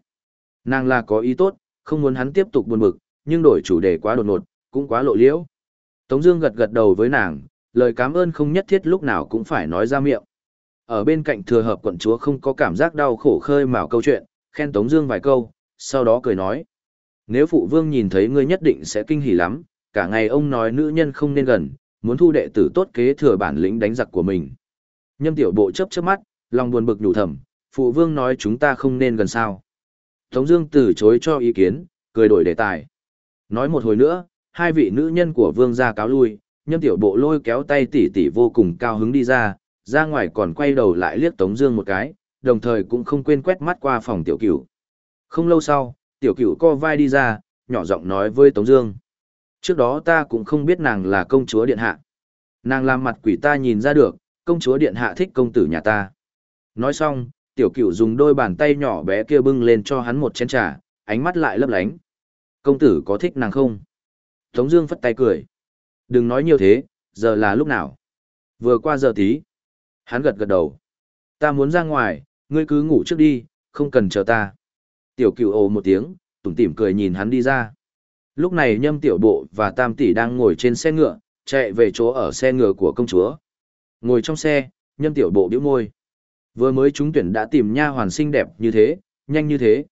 Nàng là có ý tốt, không muốn hắn tiếp tục buồn bực, nhưng đổi chủ đề quá đột ngột, cũng quá lộ liễu. Tống Dương gật gật đầu với nàng, lời cảm ơn không nhất thiết lúc nào cũng phải nói ra miệng. Ở bên cạnh thừa hợp quận chúa không có cảm giác đau khổ khơi mào câu chuyện, khen Tống Dương vài câu, sau đó cười nói: Nếu phụ vương nhìn thấy ngươi nhất định sẽ kinh hỉ lắm. Cả ngày ông nói nữ nhân không nên gần, muốn thu đệ tử tốt kế thừa bản lĩnh đánh giặc của mình. Nhâm tiểu bộ chớp chớp mắt, lòng buồn bực nhủ thầm, phụ vương nói chúng ta không nên gần sao. Tống Dương từ chối cho ý kiến, cười đổi đề tài. Nói một hồi nữa, hai vị nữ nhân của vương gia cáo lui, nhâm tiểu bộ lôi kéo tay tỷ tỷ vô cùng cao hứng đi ra, ra ngoài còn quay đầu lại liếc Tống Dương một cái, đồng thời cũng không quên quét mắt qua phòng tiểu cửu. Không lâu sau, tiểu cửu co vai đi ra, nhỏ giọng nói với Tống Dương: Trước đó ta cũng không biết nàng là công chúa điện hạ. Nàng làm mặt quỷ ta nhìn ra được, công chúa điện hạ thích công tử nhà ta. Nói xong, tiểu cửu dùng đôi bàn tay nhỏ bé kia bưng lên cho hắn một chén trà, ánh mắt lại lấp lánh. Công tử có thích nàng không? Tống Dương phất tay cười. Đừng nói nhiều thế, giờ là lúc nào? Vừa qua giờ tí. Hắn gật gật đầu. Ta muốn ra ngoài, ngươi cứ ngủ trước đi, không cần chờ ta. Tiểu cửu ồ một tiếng, tủm tỉm cười nhìn hắn đi ra. Lúc này nhâm tiểu bộ và tam tỷ đang ngồi trên xe ngựa, chạy về chỗ ở xe ngựa của công chúa. Ngồi trong xe, nhâm tiểu bộ bĩu môi. Vừa mới chúng tuyển đã tìm nha hoàn xinh đẹp như thế, nhanh như thế.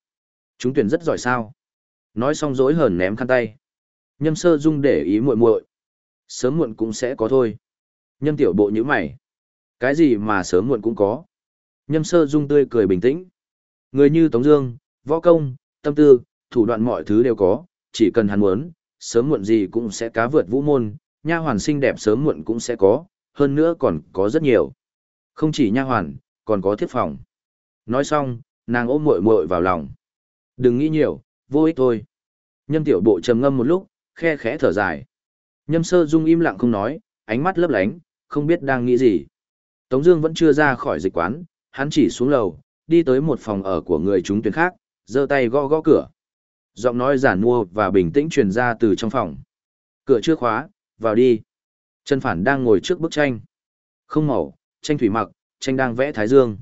Chúng tuyển rất giỏi sao. Nói xong dối hờn ném khăn tay. Nhâm sơ dung để ý muội muội Sớm muộn cũng sẽ có thôi. Nhâm tiểu bộ như mày. Cái gì mà sớm muộn cũng có. Nhâm sơ dung tươi cười bình tĩnh. Người như Tống Dương, võ công, tâm tư, thủ đoạn mọi thứ đều có, chỉ cần hắn muốn, sớm muộn gì cũng sẽ cá vượt vũ môn, nha hoàn xinh đẹp sớm muộn cũng sẽ có, hơn nữa còn có rất nhiều. Không chỉ nha hoàn, còn có thiết phòng. Nói xong, nàng ôm muội muội vào lòng. Đừng nghĩ nhiều, vô ích thôi. Nhâm tiểu bộ trầm ngâm một lúc, khe khẽ thở dài. Nhâm sơ dung im lặng không nói, ánh mắt lấp lánh, không biết đang nghĩ gì. Tống Dương vẫn chưa ra khỏi dịch quán, hắn chỉ xuống lầu, đi tới một phòng ở của người chúng tuyển khác, giơ tay gõ gõ cửa. Giọng nói giản mua và bình tĩnh truyền ra từ trong phòng. Cửa chưa khóa, vào đi. Trần Phản đang ngồi trước bức tranh. Không màu, tranh thủy mặc, tranh đang vẽ thái dương.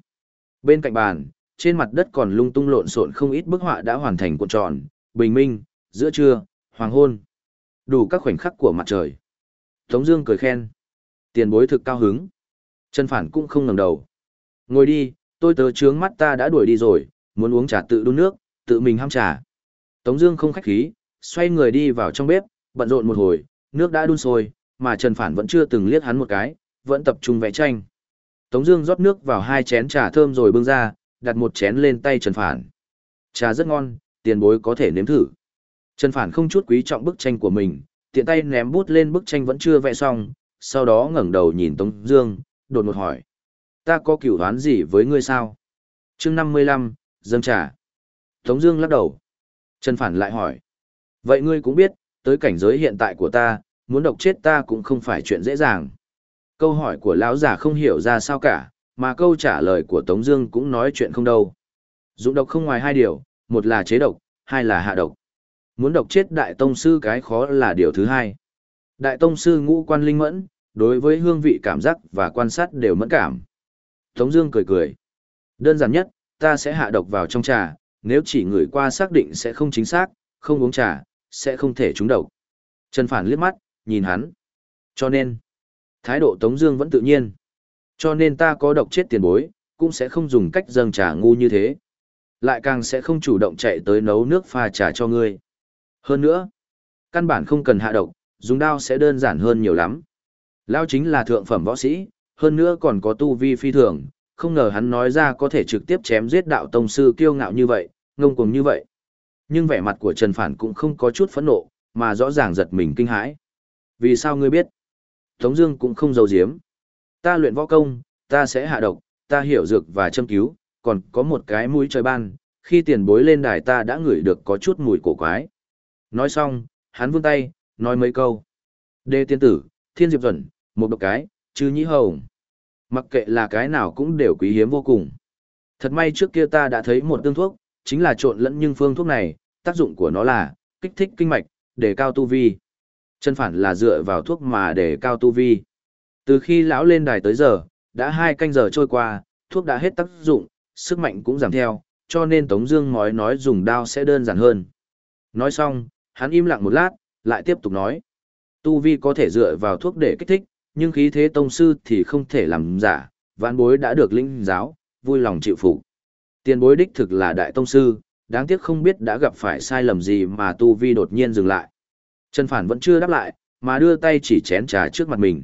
Bên cạnh bàn, trên mặt đất còn lung tung lộn xộn không ít bức họa đã hoàn thành cuộn tròn, bình minh, giữa trưa, hoàng hôn. Đủ các khoảnh khắc của mặt trời. Tống Dương cười khen. Tiền bối thực cao hứng. Trần Phản cũng không ngẩng đầu. Ngồi đi, tôi tớ trướng mắt ta đã đuổi đi rồi, muốn uống trà tự đun nước, tự mình ham trà. Tống Dương không khách khí, xoay người đi vào trong bếp, bận rộn một hồi, nước đã đun sôi, mà Trần Phản vẫn chưa từng liếc hắn một cái, vẫn tập trung vẽ tranh. Tống Dương rót nước vào hai chén trà thơm rồi bưng ra, đặt một chén lên tay Trần Phản. Trà rất ngon, tiền bối có thể nếm thử. Trần Phản không chút quý trọng bức tranh của mình, tiện tay ném bút lên bức tranh vẫn chưa vẽ xong, sau đó ngẩng đầu nhìn Tống Dương, đột ngột hỏi: Ta có cửu đoán gì với ngươi sao? Chương 55, dâng trà. Tống Dương lắc đầu. Trần Phản lại hỏi: Vậy ngươi cũng biết, tới cảnh giới hiện tại của ta, muốn độc chết ta cũng không phải chuyện dễ dàng. Câu hỏi của lão già không hiểu ra sao cả, mà câu trả lời của Tống Dương cũng nói chuyện không đâu. Dụng độc không ngoài hai điều, một là chế độc, hai là hạ độc. Muốn độc chết đại tông sư cái khó là điều thứ hai. Đại tông sư ngũ quan linh mẫn, đối với hương vị cảm giác và quan sát đều mẫn cảm. Tống Dương cười cười. Đơn giản nhất, ta sẽ hạ độc vào trong trà, nếu chỉ người qua xác định sẽ không chính xác, không uống trà, sẽ không thể trúng độc. Trần Phản liếc mắt, nhìn hắn. Cho nên, thái độ Tống Dương vẫn tự nhiên. Cho nên ta có độc chết tiền bối, cũng sẽ không dùng cách dâng trà ngu như thế. Lại càng sẽ không chủ động chạy tới nấu nước pha trà cho ngươi. Hơn nữa, căn bản không cần hạ độc, dùng đao sẽ đơn giản hơn nhiều lắm. lão chính là thượng phẩm võ sĩ, hơn nữa còn có tu vi phi thường, không ngờ hắn nói ra có thể trực tiếp chém giết đạo tông sư kiêu ngạo như vậy, ngông cuồng như vậy. Nhưng vẻ mặt của Trần Phản cũng không có chút phẫn nộ, mà rõ ràng giật mình kinh hãi. Vì sao ngươi biết? Tống Dương cũng không giấu giếm. Ta luyện võ công, ta sẽ hạ độc, ta hiểu dược và châm cứu, còn có một cái mũi trời ban. Khi tiền bối lên đài ta đã ngửi được có chút mùi cổ quái. Nói xong, hắn vươn tay, nói mấy câu. Đê tiên tử, thiên diệp duẩn, một độc cái, chư nhĩ hồng. Mặc kệ là cái nào cũng đều quý hiếm vô cùng. Thật may trước kia ta đã thấy một tương thuốc, chính là trộn lẫn nhưng phương thuốc này, tác dụng của nó là kích thích kinh mạch, để cao tu vi. Chân phản là dựa vào thuốc mà để cao tu vi. Từ khi lão lên đài tới giờ, đã hai canh giờ trôi qua, thuốc đã hết tác dụng, sức mạnh cũng giảm theo, cho nên Tống Dương nói nói dùng đao sẽ đơn giản hơn. Nói xong, hắn im lặng một lát, lại tiếp tục nói. Tu vi có thể dựa vào thuốc để kích thích, nhưng khí thế tông sư thì không thể làm giả, vạn bối đã được linh giáo, vui lòng chịu phục. Tiền bối đích thực là đại tông sư, đáng tiếc không biết đã gặp phải sai lầm gì mà tu vi đột nhiên dừng lại. Trần Phản vẫn chưa đáp lại, mà đưa tay chỉ chén trà trước mặt mình.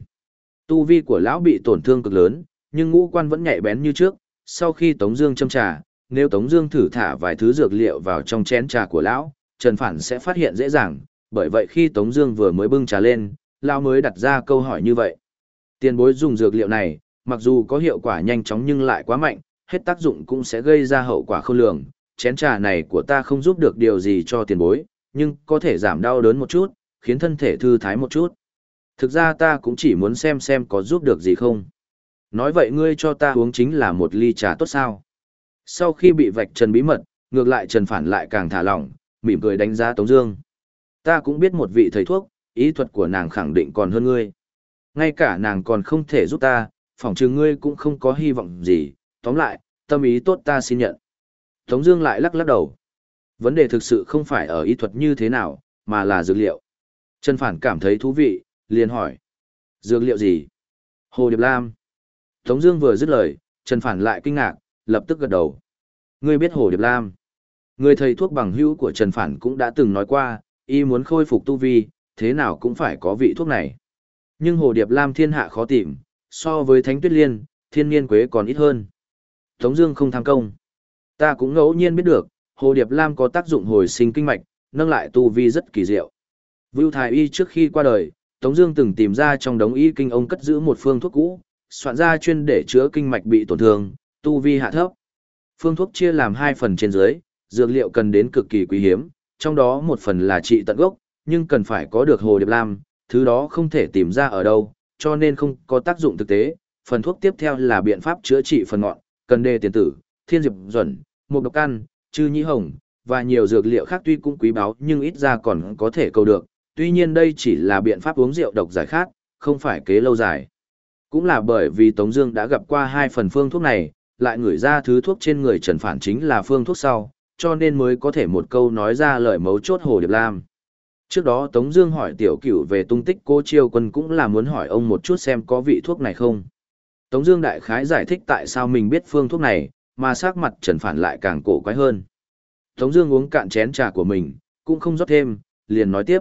Tu vi của lão bị tổn thương cực lớn, nhưng ngũ quan vẫn nhạy bén như trước, sau khi Tống Dương châm trà, nếu Tống Dương thử thả vài thứ dược liệu vào trong chén trà của lão, Trần Phản sẽ phát hiện dễ dàng, bởi vậy khi Tống Dương vừa mới bưng trà lên, lão mới đặt ra câu hỏi như vậy. Tiền bối dùng dược liệu này, mặc dù có hiệu quả nhanh chóng nhưng lại quá mạnh, hết tác dụng cũng sẽ gây ra hậu quả không lường. Chén trà này của ta không giúp được điều gì cho tiền bối, nhưng có thể giảm đau đớn một chút, khiến thân thể thư thái một chút. Thực ra ta cũng chỉ muốn xem xem có giúp được gì không. Nói vậy ngươi cho ta uống chính là một ly trà tốt sao. Sau khi bị vạch trần bí mật, ngược lại Trần Phản lại càng thả lỏng, mỉm cười đánh giá Tống Dương. Ta cũng biết một vị thầy thuốc, ý thuật của nàng khẳng định còn hơn ngươi. Ngay cả nàng còn không thể giúp ta, phỏng chừng ngươi cũng không có hy vọng gì. Tóm lại, tâm ý tốt ta xin nhận. Tống Dương lại lắc lắc đầu. Vấn đề thực sự không phải ở ý thuật như thế nào, mà là dược liệu. Trần Phản cảm thấy thú vị, liền hỏi. Dược liệu gì? Hồ Điệp Lam. Tống Dương vừa dứt lời, Trần Phản lại kinh ngạc, lập tức gật đầu. Ngươi biết Hồ Điệp Lam? Người thầy thuốc bằng hữu của Trần Phản cũng đã từng nói qua, y muốn khôi phục tu vi, thế nào cũng phải có vị thuốc này. Nhưng Hồ Điệp Lam thiên hạ khó tìm, so với Thánh Tuyết Liên, Thiên Niên Quế còn ít hơn. Tống Dương không tham công, ta cũng ngẫu nhiên biết được, Hồ Điệp Lam có tác dụng hồi sinh kinh mạch, nâng lại tu vi rất kỳ diệu. Vưu Thái Y trước khi qua đời, Tống Dương từng tìm ra trong đống y kinh ông cất giữ một phương thuốc cũ, soạn ra chuyên để chữa kinh mạch bị tổn thương, tu vi hạ thấp. Phương thuốc chia làm hai phần trên dưới, dược liệu cần đến cực kỳ quý hiếm, trong đó một phần là trị tận gốc, nhưng cần phải có được hồ điệp lam, thứ đó không thể tìm ra ở đâu, cho nên không có tác dụng thực tế. Phần thuốc tiếp theo là biện pháp chữa trị phần ngọn, cần đề tiền tử, thiên diệp duẩn, mục độc căn, chư nhĩ hồng, và nhiều dược liệu khác tuy cũng quý báu nhưng ít ra còn có thể cầu được. Tuy nhiên đây chỉ là biện pháp uống rượu độc giải khát, không phải kế lâu dài. Cũng là bởi vì Tống Dương đã gặp qua hai phần phương thuốc này, lại ngửi ra thứ thuốc trên người Trần Phản chính là phương thuốc sau, cho nên mới có thể một câu nói ra lời mấu chốt Hồ Điệp Lam. Trước đó Tống Dương hỏi Tiểu Cửu về tung tích cô Chiêu Quân cũng là muốn hỏi ông một chút xem có vị thuốc này không. Tống Dương đại khái giải thích tại sao mình biết phương thuốc này, mà sắc mặt Trần Phản lại càng cổ quái hơn. Tống Dương uống cạn chén trà của mình, cũng không rót thêm, liền nói tiếp.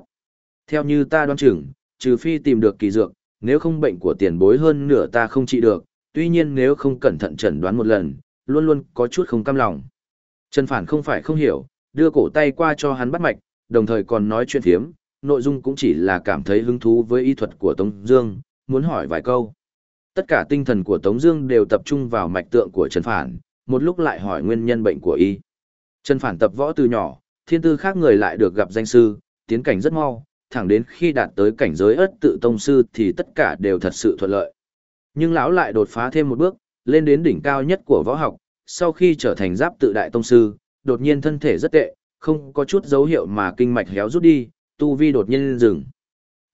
Theo như ta đoán chừng, trừ phi tìm được kỳ dược, nếu không bệnh của tiền bối hơn nửa ta không trị được. Tuy nhiên nếu không cẩn thận chẩn đoán một lần, luôn luôn có chút không cam lòng. Trần Phản không phải không hiểu, đưa cổ tay qua cho hắn bắt mạch, đồng thời còn nói chuyện thiếm, nội dung cũng chỉ là cảm thấy hứng thú với y thuật của Tống Dương, muốn hỏi vài câu. Tất cả tinh thần của Tống Dương đều tập trung vào mạch tượng của Trần Phản, một lúc lại hỏi nguyên nhân bệnh của y. Trần Phản tập võ từ nhỏ, thiên tư khác người lại được gặp danh sư, tiến cảnh rất mau, thẳng đến khi đạt tới cảnh giới ất tự tông sư thì tất cả đều thật sự thuận lợi. Nhưng lão lại đột phá thêm một bước, lên đến đỉnh cao nhất của võ học, sau khi trở thành giáp tự đại tông sư, đột nhiên thân thể rất tệ, không có chút dấu hiệu mà kinh mạch héo rút đi, tu vi đột nhiên dừng.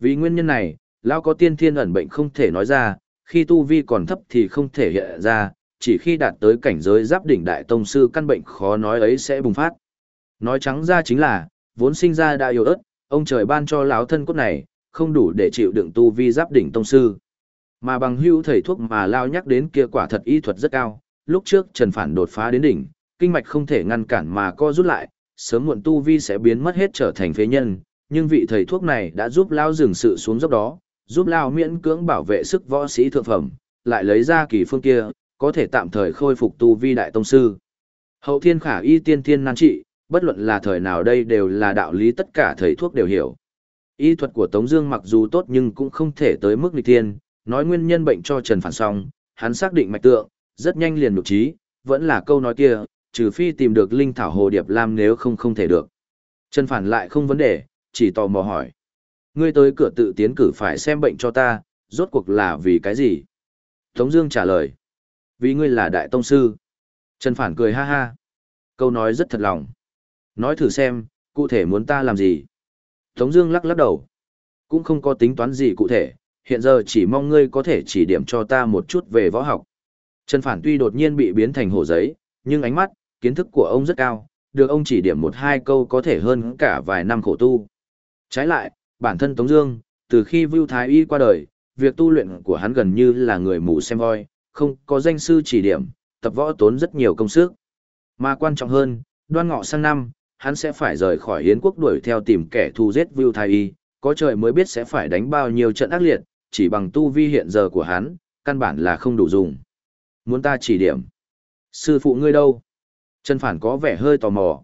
Vì nguyên nhân này, lão có tiên thiên ẩn bệnh không thể nói ra, khi tu vi còn thấp thì không thể hiện ra, chỉ khi đạt tới cảnh giới giáp đỉnh đại tông sư căn bệnh khó nói ấy sẽ bùng phát. Nói trắng ra chính là, vốn sinh ra đã yếu ớt, ông trời ban cho lão thân cốt này, không đủ để chịu đựng tu vi giáp đỉnh tông sư. Mà bằng hữu thầy thuốc mà lao nhắc đến kia quả thật y thuật rất cao, lúc trước Trần Phản đột phá đến đỉnh, kinh mạch không thể ngăn cản mà co rút lại, sớm muộn tu vi sẽ biến mất hết trở thành phế nhân, nhưng vị thầy thuốc này đã giúp lao dừng sự xuống dốc đó, giúp lao miễn cưỡng bảo vệ sức võ sĩ thượng phẩm, lại lấy ra kỳ phương kia, có thể tạm thời khôi phục tu vi đại tông sư. Hậu thiên khả y tiên thiên nan trị, bất luận là thời nào đây đều là đạo lý tất cả thầy thuốc đều hiểu. Y thuật của Tống Dương mặc dù tốt nhưng cũng không thể tới mức nghịch thiên, nói nguyên nhân bệnh cho Trần Phản song hắn xác định mạch tượng, rất nhanh liền nhục trí, vẫn là câu nói kia, trừ phi tìm được linh thảo hồ điệp lam nếu không không thể được. Trần Phản lại không vấn đề, chỉ tò mò hỏi. Ngươi tới cửa tự tiến cử phải xem bệnh cho ta, rốt cuộc là vì cái gì? Tống Dương trả lời. Vì ngươi là đại tông sư. Trần Phản cười ha ha. Câu nói rất thật lòng. Nói thử xem, cụ thể muốn ta làm gì? Tống Dương lắc lắc đầu. Cũng không có tính toán gì cụ thể, hiện giờ chỉ mong ngươi có thể chỉ điểm cho ta một chút về võ học. Trần Phản tuy đột nhiên bị biến thành hổ giấy, nhưng ánh mắt, kiến thức của ông rất cao, được ông chỉ điểm một hai câu có thể hơn cả vài năm khổ tu. Trái lại, bản thân Tống Dương, từ khi Vu Thái Y qua đời, việc tu luyện của hắn gần như là người mù xem voi, không có danh sư chỉ điểm, tập võ tốn rất nhiều công sức. Mà quan trọng hơn, đoan ngọ sang năm, hắn sẽ phải rời khỏi Yến quốc đuổi theo tìm kẻ thù giết Vu Thái Y, có trời mới biết sẽ phải đánh bao nhiêu trận ác liệt, chỉ bằng tu vi hiện giờ của hắn, căn bản là không đủ dùng. Muốn ta chỉ điểm. Sư phụ ngươi đâu? Trần Phản có vẻ hơi tò mò.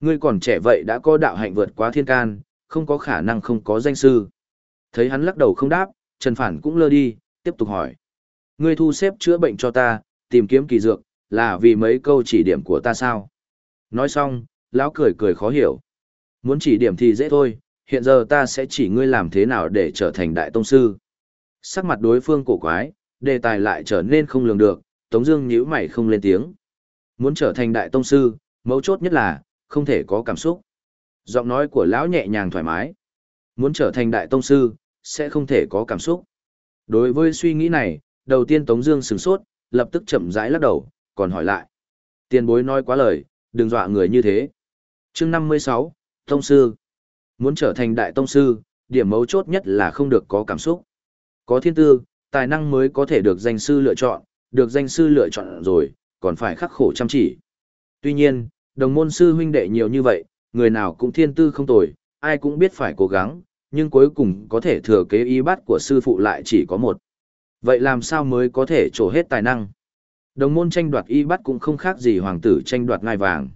Ngươi còn trẻ vậy đã có đạo hạnh vượt quá thiên can, không có khả năng không có danh sư. Thấy hắn lắc đầu không đáp, Trần Phản cũng lơ đi, tiếp tục hỏi. Ngươi thu xếp chữa bệnh cho ta, tìm kiếm kỳ dược, là vì mấy câu chỉ điểm của ta sao? Nói xong, lão cười cười khó hiểu. Muốn chỉ điểm thì dễ thôi, hiện giờ ta sẽ chỉ ngươi làm thế nào để trở thành đại tông sư. Sắc mặt đối phương cổ quái, đề tài lại trở nên không lường được, Tống Dương nhíu mày không lên tiếng. Muốn trở thành đại tông sư, mấu chốt nhất là không thể có cảm xúc. Giọng nói của lão nhẹ nhàng thoải mái. Muốn trở thành đại tông sư, sẽ không thể có cảm xúc. Đối với suy nghĩ này, đầu tiên Tống Dương sửng sốt, lập tức chậm rãi lắc đầu, còn hỏi lại. Tiền bối nói quá lời, đừng dọa người như thế. Chương 56, Tông sư. Muốn trở thành đại tông sư, điểm mấu chốt nhất là không được có cảm xúc. Có thiên tư, tài năng mới có thể được danh sư lựa chọn, được danh sư lựa chọn rồi, còn phải khắc khổ chăm chỉ. Tuy nhiên, đồng môn sư huynh đệ nhiều như vậy, người nào cũng thiên tư không tồi, ai cũng biết phải cố gắng, nhưng cuối cùng có thể thừa kế y bát của sư phụ lại chỉ có một. Vậy làm sao mới có thể trổ hết tài năng? Đồng môn tranh đoạt y bát cũng không khác gì hoàng tử tranh đoạt ngai vàng.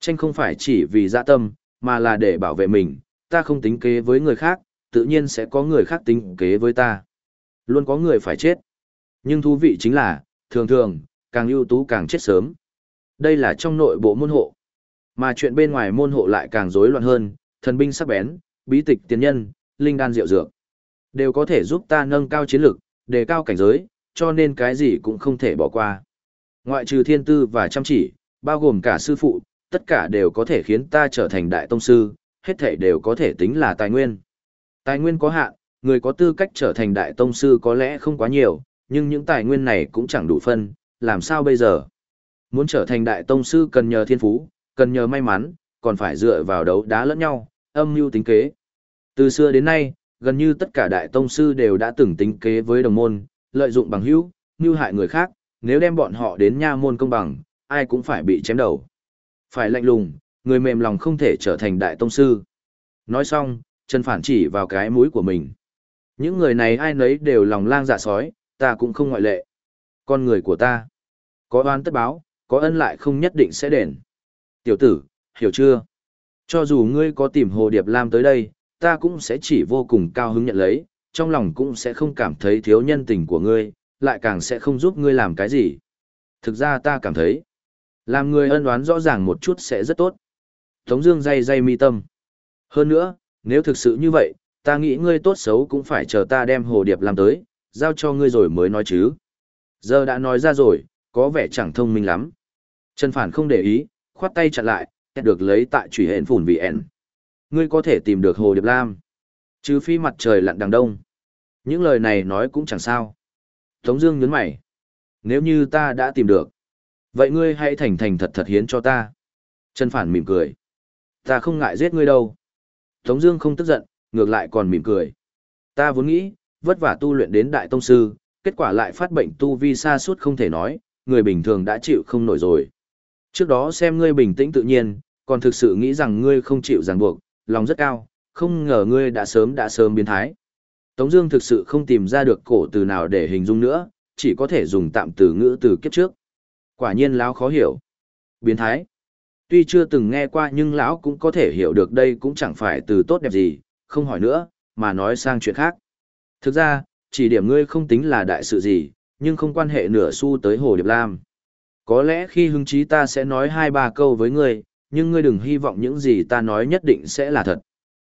Tranh không phải chỉ vì dạ tâm, mà là để bảo vệ mình, ta không tính kế với người khác, tự nhiên sẽ có người khác tính kế với ta. Luôn có người phải chết. Nhưng thú vị chính là, thường thường, càng ưu tú càng chết sớm. Đây là trong nội bộ môn hộ. Mà chuyện bên ngoài môn hộ lại càng rối loạn hơn, thần binh sắc bén, bí tịch tiên nhân, linh đan diệu dược. Đều có thể giúp ta nâng cao chiến lực, đề cao cảnh giới, cho nên cái gì cũng không thể bỏ qua. Ngoại trừ thiên tư và chăm chỉ, bao gồm cả sư phụ, tất cả đều có thể khiến ta trở thành đại tông sư, hết thảy đều có thể tính là tài nguyên. Tài nguyên có hạn, người có tư cách trở thành đại tông sư có lẽ không quá nhiều, nhưng những tài nguyên này cũng chẳng đủ phân, làm sao bây giờ? Muốn trở thành đại tông sư cần nhờ thiên phú, cần nhờ may mắn, còn phải dựa vào đấu đá lẫn nhau, âm mưu tính kế. Từ xưa đến nay, gần như tất cả đại tông sư đều đã từng tính kế với đồng môn, lợi dụng bằng hữu, mưu hại người khác, nếu đem bọn họ đến nha môn công bằng, ai cũng phải bị chém đầu. Phải lạnh lùng, người mềm lòng không thể trở thành đại tông sư. Nói xong, Trần Phản chỉ vào cái mũi của mình. Những người này ai nấy đều lòng lang dạ sói, ta cũng không ngoại lệ. Con người của ta, có oan tất báo, có ân lại không nhất định sẽ đền. Tiểu tử, hiểu chưa? Cho dù ngươi có tìm Hồ Điệp Lam tới đây, ta cũng sẽ chỉ vô cùng cao hứng nhận lấy, trong lòng cũng sẽ không cảm thấy thiếu nhân tình của ngươi, lại càng sẽ không giúp ngươi làm cái gì. Thực ra ta cảm thấy, làm người ân oán rõ ràng một chút sẽ rất tốt. Tống Dương dây dây mi tâm. Hơn nữa, nếu thực sự như vậy, ta nghĩ ngươi tốt xấu cũng phải chờ ta đem Hồ Điệp Lam tới, giao cho ngươi rồi mới nói chứ. Giờ đã nói ra rồi, có vẻ chẳng thông minh lắm. Trần Phản không để ý, khoát tay chặn lại, được lấy tại trùy hện phủn vì ẻn. Ngươi có thể tìm được Hồ Điệp Lam. Chứ phi mặt trời lặn đằng đông. Những lời này nói cũng chẳng sao. Tống Dương nhấn mày. Nếu như ta đã tìm được, vậy ngươi hãy thành thành thật thật hiến cho ta. Trần Phản mỉm cười. Ta không ngại giết ngươi đâu. Tống Dương không tức giận, ngược lại còn mỉm cười. Ta vốn nghĩ, vất vả tu luyện đến đại tông sư, kết quả lại phát bệnh tu vi xa suốt không thể nói, người bình thường đã chịu không nổi rồi. Trước đó xem ngươi bình tĩnh tự nhiên, còn thực sự nghĩ rằng ngươi không chịu ràng buộc, lòng rất cao, không ngờ ngươi đã sớm đã sớm biến thái. Tống Dương thực sự không tìm ra được cổ từ nào để hình dung nữa, chỉ có thể dùng tạm từ ngữ từ kiếp trước. Quả nhiên lão khó hiểu. Biến thái. Tuy chưa từng nghe qua nhưng lão cũng có thể hiểu được đây cũng chẳng phải từ tốt đẹp gì, không hỏi nữa, mà nói sang chuyện khác. Thực ra, chỉ điểm ngươi không tính là đại sự gì, nhưng không quan hệ nửa xu tới Hồ Điệp Lam. Có lẽ khi hứng chí ta sẽ nói hai ba câu với ngươi, nhưng ngươi đừng hy vọng những gì ta nói nhất định sẽ là thật.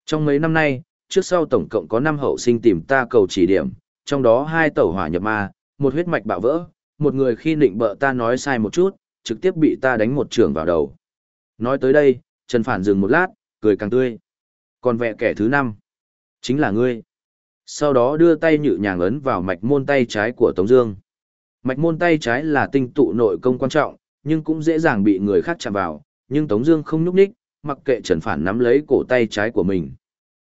Trong mấy năm nay, trước sau tổng cộng có 5 hậu sinh tìm ta cầu chỉ điểm, trong đó hai tẩu hỏa nhập ma, một huyết mạch bạo vỡ, một người khi định bợ ta nói sai một chút, trực tiếp bị ta đánh một trường vào đầu. Nói tới đây, Trần Phản dừng một lát, cười càng tươi. Còn vẹ kẻ thứ năm, chính là ngươi. Sau đó đưa tay nhự nhàng ấn vào mạch môn tay trái của Tống Dương. Mạch môn tay trái là tinh tụ nội công quan trọng, nhưng cũng dễ dàng bị người khác chạm vào. Nhưng Tống Dương không nhúc ních, mặc kệ Trần Phản nắm lấy cổ tay trái của mình.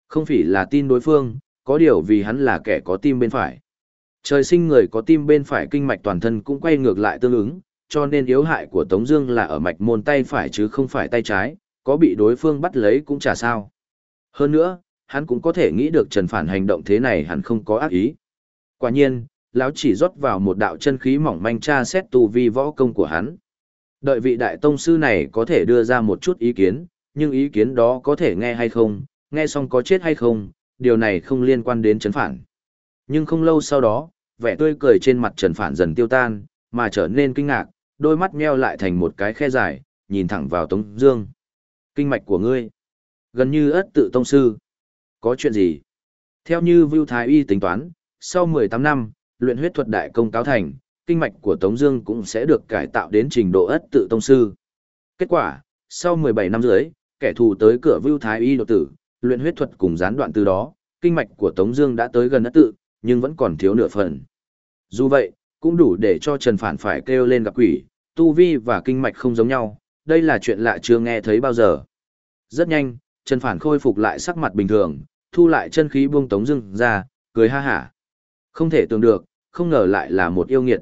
Không phải là tin đối phương, có điều vì hắn là kẻ có tim bên phải. Trời sinh người có tim bên phải kinh mạch toàn thân cũng quay ngược lại tương ứng, cho nên yếu hại của Tống Dương là ở mạch môn tay phải chứ không phải tay trái, có bị đối phương bắt lấy cũng chả sao. Hơn nữa, hắn cũng có thể nghĩ được Trần Phản hành động thế này hẳn không có ác ý. Quả nhiên, lão chỉ rót vào một đạo chân khí mỏng manh tra xét tu vi võ công của hắn. Đợi vị đại tông sư này có thể đưa ra một chút ý kiến, nhưng ý kiến đó có thể nghe hay không, nghe xong có chết hay không, điều này không liên quan đến Trần Phản. Nhưng không lâu sau đó, vẻ tươi cười trên mặt Trần Phản dần tiêu tan, mà trở nên kinh ngạc, đôi mắt meo lại thành một cái khe dài, nhìn thẳng vào Tống Dương. Kinh mạch của ngươi, gần như ất tự tông sư. Có chuyện gì? Theo như Vưu Thái Y tính toán, sau 18 năm, luyện huyết thuật đại công cáo thành, kinh mạch của Tống Dương cũng sẽ được cải tạo đến trình độ ất tự tông sư. Kết quả, sau 17 năm dưới, kẻ thù tới cửa Vưu Thái Y đột tử, luyện huyết thuật cùng gián đoạn từ đó, kinh mạch của Tống Dương đã tới gần ất tự, nhưng vẫn còn thiếu nửa phần. Dù vậy, cũng đủ để cho Trần Phản phải kêu lên gặp quỷ, tu vi và kinh mạch không giống nhau, đây là chuyện lạ chưa nghe thấy bao giờ. Rất nhanh, Trần Phản khôi phục lại sắc mặt bình thường, thu lại chân khí buông Tống Dương ra, cười ha hả. Không thể tưởng được, không ngờ lại là một yêu nghiệt.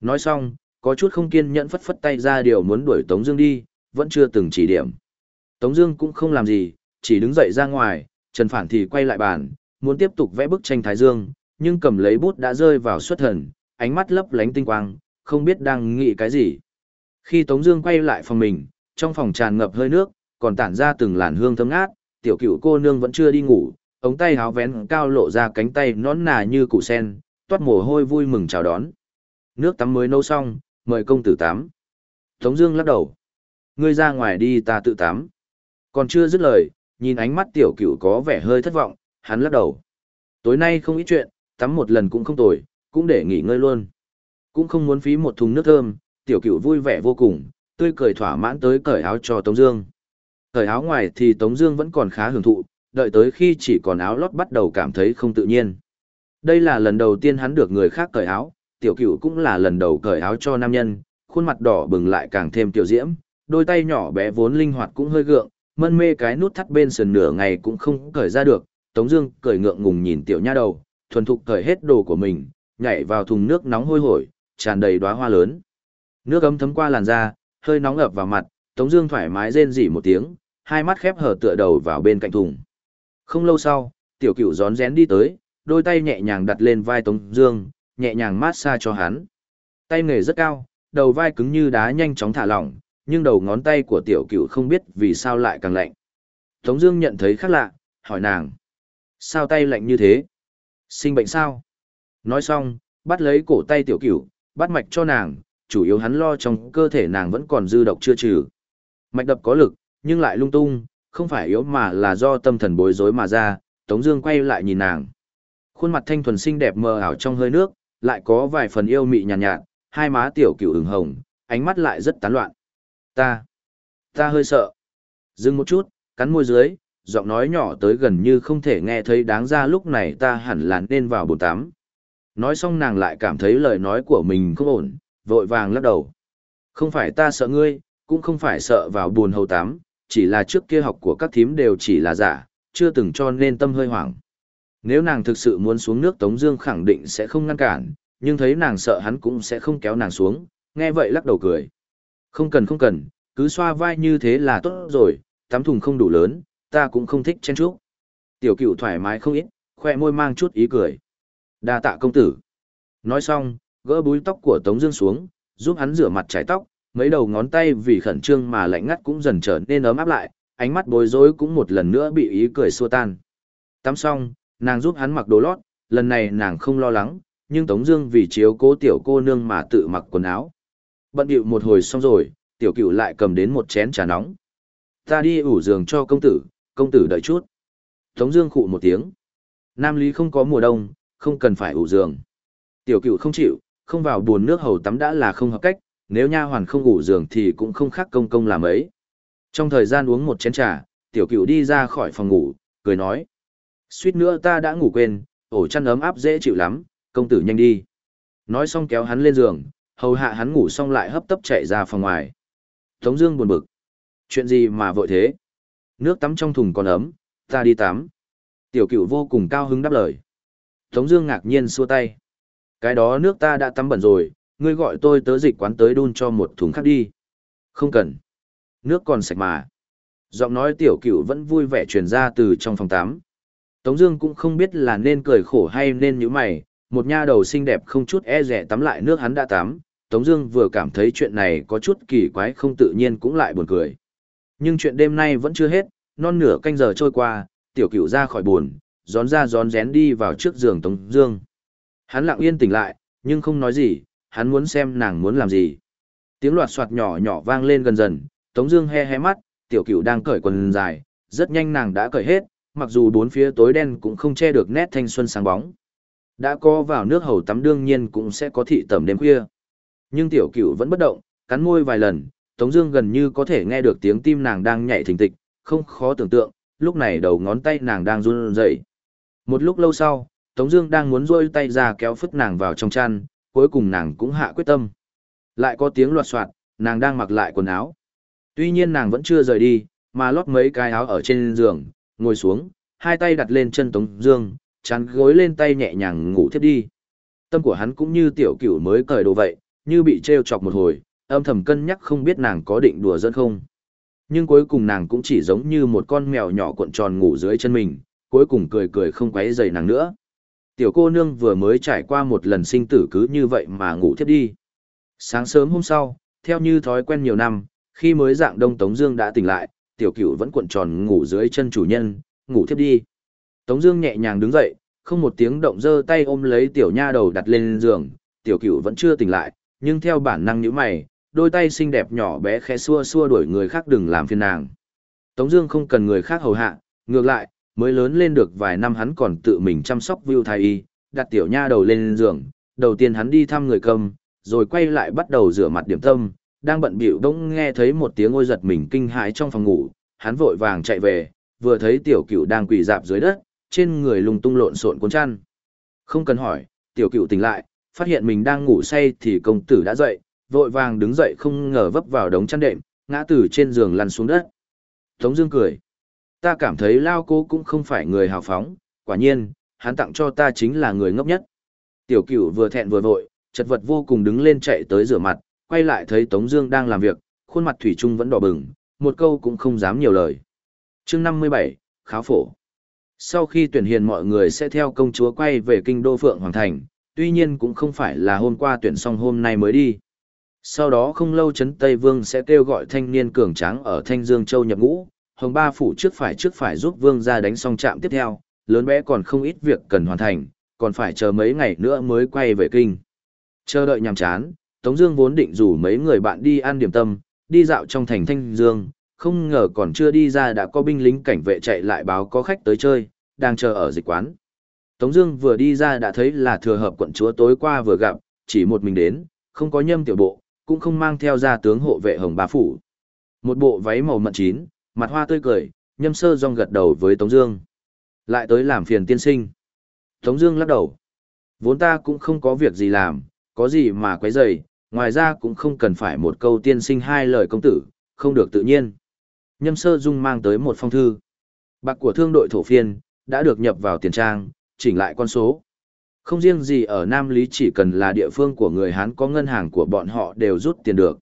Nói xong, có chút không kiên nhẫn phất phất tay ra điều muốn đuổi Tống Dương đi, vẫn chưa từng chỉ điểm. Tống Dương cũng không làm gì, chỉ đứng dậy ra ngoài. Trần Phản thì quay lại bàn, muốn tiếp tục vẽ bức tranh Thái Dương, nhưng cầm lấy bút đã rơi vào xuất thần, ánh mắt lấp lánh tinh quang, không biết đang nghĩ cái gì. Khi Tống Dương quay lại phòng mình, trong phòng tràn ngập hơi nước, còn tản ra từng làn hương thơm ngát, tiểu cựu cô nương vẫn chưa đi ngủ, ống tay háo vén cao lộ ra cánh tay nón nà như củ sen, toát mồ hôi vui mừng chào đón. Nước tắm mới nấu xong, mời công tử tắm. Tống Dương lắc đầu, ngươi ra ngoài đi ta tự tắm. Còn chưa dứt lời, nhìn ánh mắt tiểu cựu có vẻ hơi thất vọng, hắn lắc đầu. Tối nay không ít chuyện, tắm một lần cũng không tồi, cũng để nghỉ ngơi luôn. Cũng không muốn phí một thùng nước thơm, tiểu cựu vui vẻ vô cùng, tươi cười thỏa mãn tới cởi áo cho Tống Dương thời áo ngoài thì Tống Dương vẫn còn khá hưởng thụ, đợi tới khi chỉ còn áo lót bắt đầu cảm thấy không tự nhiên. Đây là lần đầu tiên hắn được người khác cởi áo, tiểu Cửu cũng là lần đầu cởi áo cho nam nhân, khuôn mặt đỏ bừng lại càng thêm tiểu diễm, đôi tay nhỏ bé vốn linh hoạt cũng hơi gượng, mân mê cái nút thắt bên sườn nửa ngày cũng không cởi ra được. Tống Dương cởi ngượng ngùng nhìn tiểu nha đầu, thuần thục cởi hết đồ của mình, nhảy vào thùng nước nóng hôi hổi, tràn đầy đóa hoa lớn. Nước ấm thấm qua làn da, hơi nóng ập vào mặt, Tống Dương thoải mái rên rỉ một tiếng, hai mắt khép hờ tựa đầu vào bên cạnh thùng. Không lâu sau, tiểu cửu rón rén đi tới, đôi tay nhẹ nhàng đặt lên vai Tống Dương, nhẹ nhàng mát xa cho hắn. Tay nghề rất cao, đầu vai cứng như đá nhanh chóng thả lỏng, nhưng đầu ngón tay của tiểu cửu không biết vì sao lại càng lạnh. Tống Dương nhận thấy khác lạ, hỏi nàng, sao tay lạnh như thế? Sinh bệnh sao? Nói xong, bắt lấy cổ tay tiểu cửu, bắt mạch cho nàng, chủ yếu hắn lo trong cơ thể nàng vẫn còn dư độc chưa trừ. Mạch đập có lực, nhưng lại lung tung, không phải yếu mà là do tâm thần bối rối mà ra. Tống Dương quay lại nhìn nàng, khuôn mặt thanh thuần xinh đẹp mờ ảo trong hơi nước, lại có vài phần yêu mị nhàn nhạt, nhạt, hai má tiểu cửu ửng hồng, ánh mắt lại rất tán loạn. Ta, ta hơi sợ. Dừng một chút, cắn môi dưới, giọng nói nhỏ tới gần như không thể nghe thấy đáng ra lúc này ta hẳn là nên vào bồn tắm. Nói xong nàng lại cảm thấy lời nói của mình không ổn, vội vàng lắc đầu. Không phải ta sợ ngươi, cũng không phải sợ vào buồn hầu tắm, chỉ là trước kia học của các thím đều chỉ là giả, chưa từng cho nên tâm hơi hoảng. Nếu nàng thực sự muốn xuống nước Tống Dương khẳng định sẽ không ngăn cản, nhưng thấy nàng sợ hắn cũng sẽ không kéo nàng xuống, nghe vậy lắc đầu cười. Không cần không cần, cứ xoa vai như thế là tốt rồi, tắm thùng không đủ lớn, ta cũng không thích chen chúc. Tiểu cựu thoải mái không ít, khoe môi mang chút ý cười. đa tạ công tử. Nói xong, gỡ búi tóc của Tống Dương xuống, giúp hắn rửa mặt chải tóc, mấy đầu ngón tay vì khẩn trương mà lạnh ngắt cũng dần trở nên ấm áp lại, ánh mắt bối rối cũng một lần nữa bị ý cười xua tan. Tắm xong, nàng giúp hắn mặc đồ lót, lần này nàng không lo lắng, nhưng Tống Dương vì chiếu cố tiểu cô nương mà tự mặc quần áo. Bận điệu một hồi xong rồi, tiểu cửu lại cầm đến một chén trà nóng. Ta đi ủ giường cho công tử, công tử đợi chút. Tống Dương khụ một tiếng. Nam Lý không có mùa đông, không cần phải ủ giường. Tiểu cửu không chịu, không vào buồn nước hầu tắm đã là không hợp cách, nếu nha hoàn không ngủ giường thì cũng không khác công công làm ấy. Trong thời gian uống một chén trà, tiểu cửu đi ra khỏi phòng ngủ, cười nói: suýt nữa ta đã ngủ quên, ổ chăn ấm áp dễ chịu lắm, công tử nhanh đi. Nói xong kéo hắn lên giường, hầu hạ hắn ngủ xong lại hấp tấp chạy ra phòng ngoài. Tống Dương buồn bực, chuyện gì mà vội thế? Nước tắm trong thùng còn ấm, ta đi tắm. Tiểu cửu vô cùng cao hứng đáp lời. Tống Dương ngạc nhiên xua tay. Cái đó nước ta đã tắm bẩn rồi, ngươi gọi tôi tớ dịch quán tới đun cho một thùng khác đi. Không cần, nước còn sạch mà. Giọng nói tiểu cửu vẫn vui vẻ truyền ra từ trong phòng tắm. Tống Dương cũng không biết là nên cười khổ hay nên nhíu mày. Một nha đầu xinh đẹp không chút e dè tắm lại nước hắn đã tắm. Tống Dương vừa cảm thấy chuyện này có chút kỳ quái không tự nhiên cũng lại buồn cười. Nhưng chuyện đêm nay vẫn chưa hết, non nửa canh giờ trôi qua, tiểu cửu ra khỏi buồn, gión ra gión rén đi vào trước giường Tống Dương. Hắn lặng yên tỉnh lại, nhưng không nói gì, hắn muốn xem nàng muốn làm gì. Tiếng loạt soạt nhỏ nhỏ vang lên gần dần, Tống Dương he he mắt, tiểu cửu đang cởi quần dài, rất nhanh nàng đã cởi hết, mặc dù bốn phía tối đen cũng không che được nét thanh xuân sáng bóng. Đã co vào nước hầu tắm đương nhiên cũng sẽ có thị tẩm đêm khuya. Nhưng tiểu cửu vẫn bất động, cắn môi vài lần, Tống Dương gần như có thể nghe được tiếng tim nàng đang nhảy thình thịch, không khó tưởng tượng, lúc này đầu ngón tay nàng đang run rẩy. Một lúc lâu sau, Tống Dương đang muốn duỗi tay ra kéo phất nàng vào trong chăn, cuối cùng nàng cũng hạ quyết tâm. Lại có tiếng loạt soạt, nàng đang mặc lại quần áo. Tuy nhiên nàng vẫn chưa rời đi, mà lót mấy cái áo ở trên giường, ngồi xuống, hai tay đặt lên chân Tống Dương, chán gối lên tay nhẹ nhàng ngủ thiếp đi. Tâm của hắn cũng như tiểu cửu mới cởi đồ vậy, như bị treo chọc một hồi, âm thầm cân nhắc không biết nàng có định đùa giỡn không. Nhưng cuối cùng nàng cũng chỉ giống như một con mèo nhỏ cuộn tròn ngủ dưới chân mình, cuối cùng cười cười không quấy rầy nàng nữa. Tiểu cô nương vừa mới trải qua một lần sinh tử cứ như vậy mà ngủ thiếp đi. Sáng sớm hôm sau, theo như thói quen nhiều năm, khi mới dạng đông Tống Dương đã tỉnh lại, tiểu cửu vẫn cuộn tròn ngủ dưới chân chủ nhân, ngủ thiếp đi. Tống Dương nhẹ nhàng đứng dậy, không một tiếng động giơ tay ôm lấy tiểu nha đầu đặt lên giường. Tiểu cửu vẫn chưa tỉnh lại, nhưng theo bản năng nhíu mày, đôi tay xinh đẹp nhỏ bé khẽ xua xua đuổi người khác đừng làm phiền nàng. Tống Dương không cần người khác hầu hạ, ngược lại, mới lớn lên được vài năm hắn còn tự mình chăm sóc Vưu Thái Y, đặt tiểu nha đầu lên giường. Đầu tiên hắn đi thăm người cầm, rồi quay lại bắt đầu rửa mặt điểm tâm. Đang bận bịu đông nghe thấy một tiếng ôi giật mình kinh hãi trong phòng ngủ, hắn vội vàng chạy về, vừa thấy tiểu cửu đang quỳ dạp dưới đất, trên người lùng tung lộn xộn cuốn chăn. Không cần hỏi, tiểu cửu tỉnh lại, phát hiện mình đang ngủ say thì công tử đã dậy, vội vàng đứng dậy không ngờ vấp vào đống chăn đệm, ngã từ trên giường lăn xuống đất. Tống Dương cười, ta cảm thấy Lao Cố cũng không phải người hào phóng, quả nhiên, hắn tặng cho ta chính là người ngốc nhất. Tiểu Cửu vừa thẹn vừa vội, chật vật vô cùng đứng lên chạy tới rửa mặt, quay lại thấy Tống Dương đang làm việc, khuôn mặt thủy chung vẫn đỏ bừng, một câu cũng không dám nhiều lời. Chương 57, kháo phổ. Sau khi tuyển hiền mọi người sẽ theo công chúa quay về kinh đô Phượng Hoàng Thành, tuy nhiên cũng không phải là hôm qua tuyển xong hôm nay mới đi. Sau đó không lâu Trấn Tây Vương sẽ kêu gọi thanh niên cường tráng ở Thanh Dương Châu nhập ngũ, Hồng Ba Phủ trước phải trước phải giúp Vương gia đánh xong trạm tiếp theo, lớn bé còn không ít việc cần hoàn thành, còn phải chờ mấy ngày nữa mới quay về kinh. Chờ đợi nhàm chán, Tống Dương vốn định rủ mấy người bạn đi ăn điểm tâm, đi dạo trong thành Thanh Dương, không ngờ còn chưa đi ra đã có binh lính cảnh vệ chạy lại báo có khách tới chơi, đang chờ ở dịch quán. Tống Dương vừa đi ra đã thấy là thừa hợp quận chúa tối qua vừa gặp, chỉ một mình đến, không có nhâm tiểu bộ, cũng không mang theo gia tướng hộ vệ hồng ba phủ. Một bộ váy màu mận chín, mặt hoa tươi cười, nhâm sơ rong gật đầu với Tống Dương. Lại tới làm phiền tiên sinh. Tống Dương lắc đầu. Vốn ta cũng không có việc gì làm, có gì mà quấy rầy. Ngoài ra cũng không cần phải một câu tiên sinh hai lời công tử, không được tự nhiên. Nhâm sơ dung mang tới một phong thư. Bạc của thương đội thổ phiên, đã được nhập vào tiền trang, chỉnh lại con số. Không riêng gì ở Nam Lý chỉ cần là địa phương của người Hán có ngân hàng của bọn họ đều rút tiền được.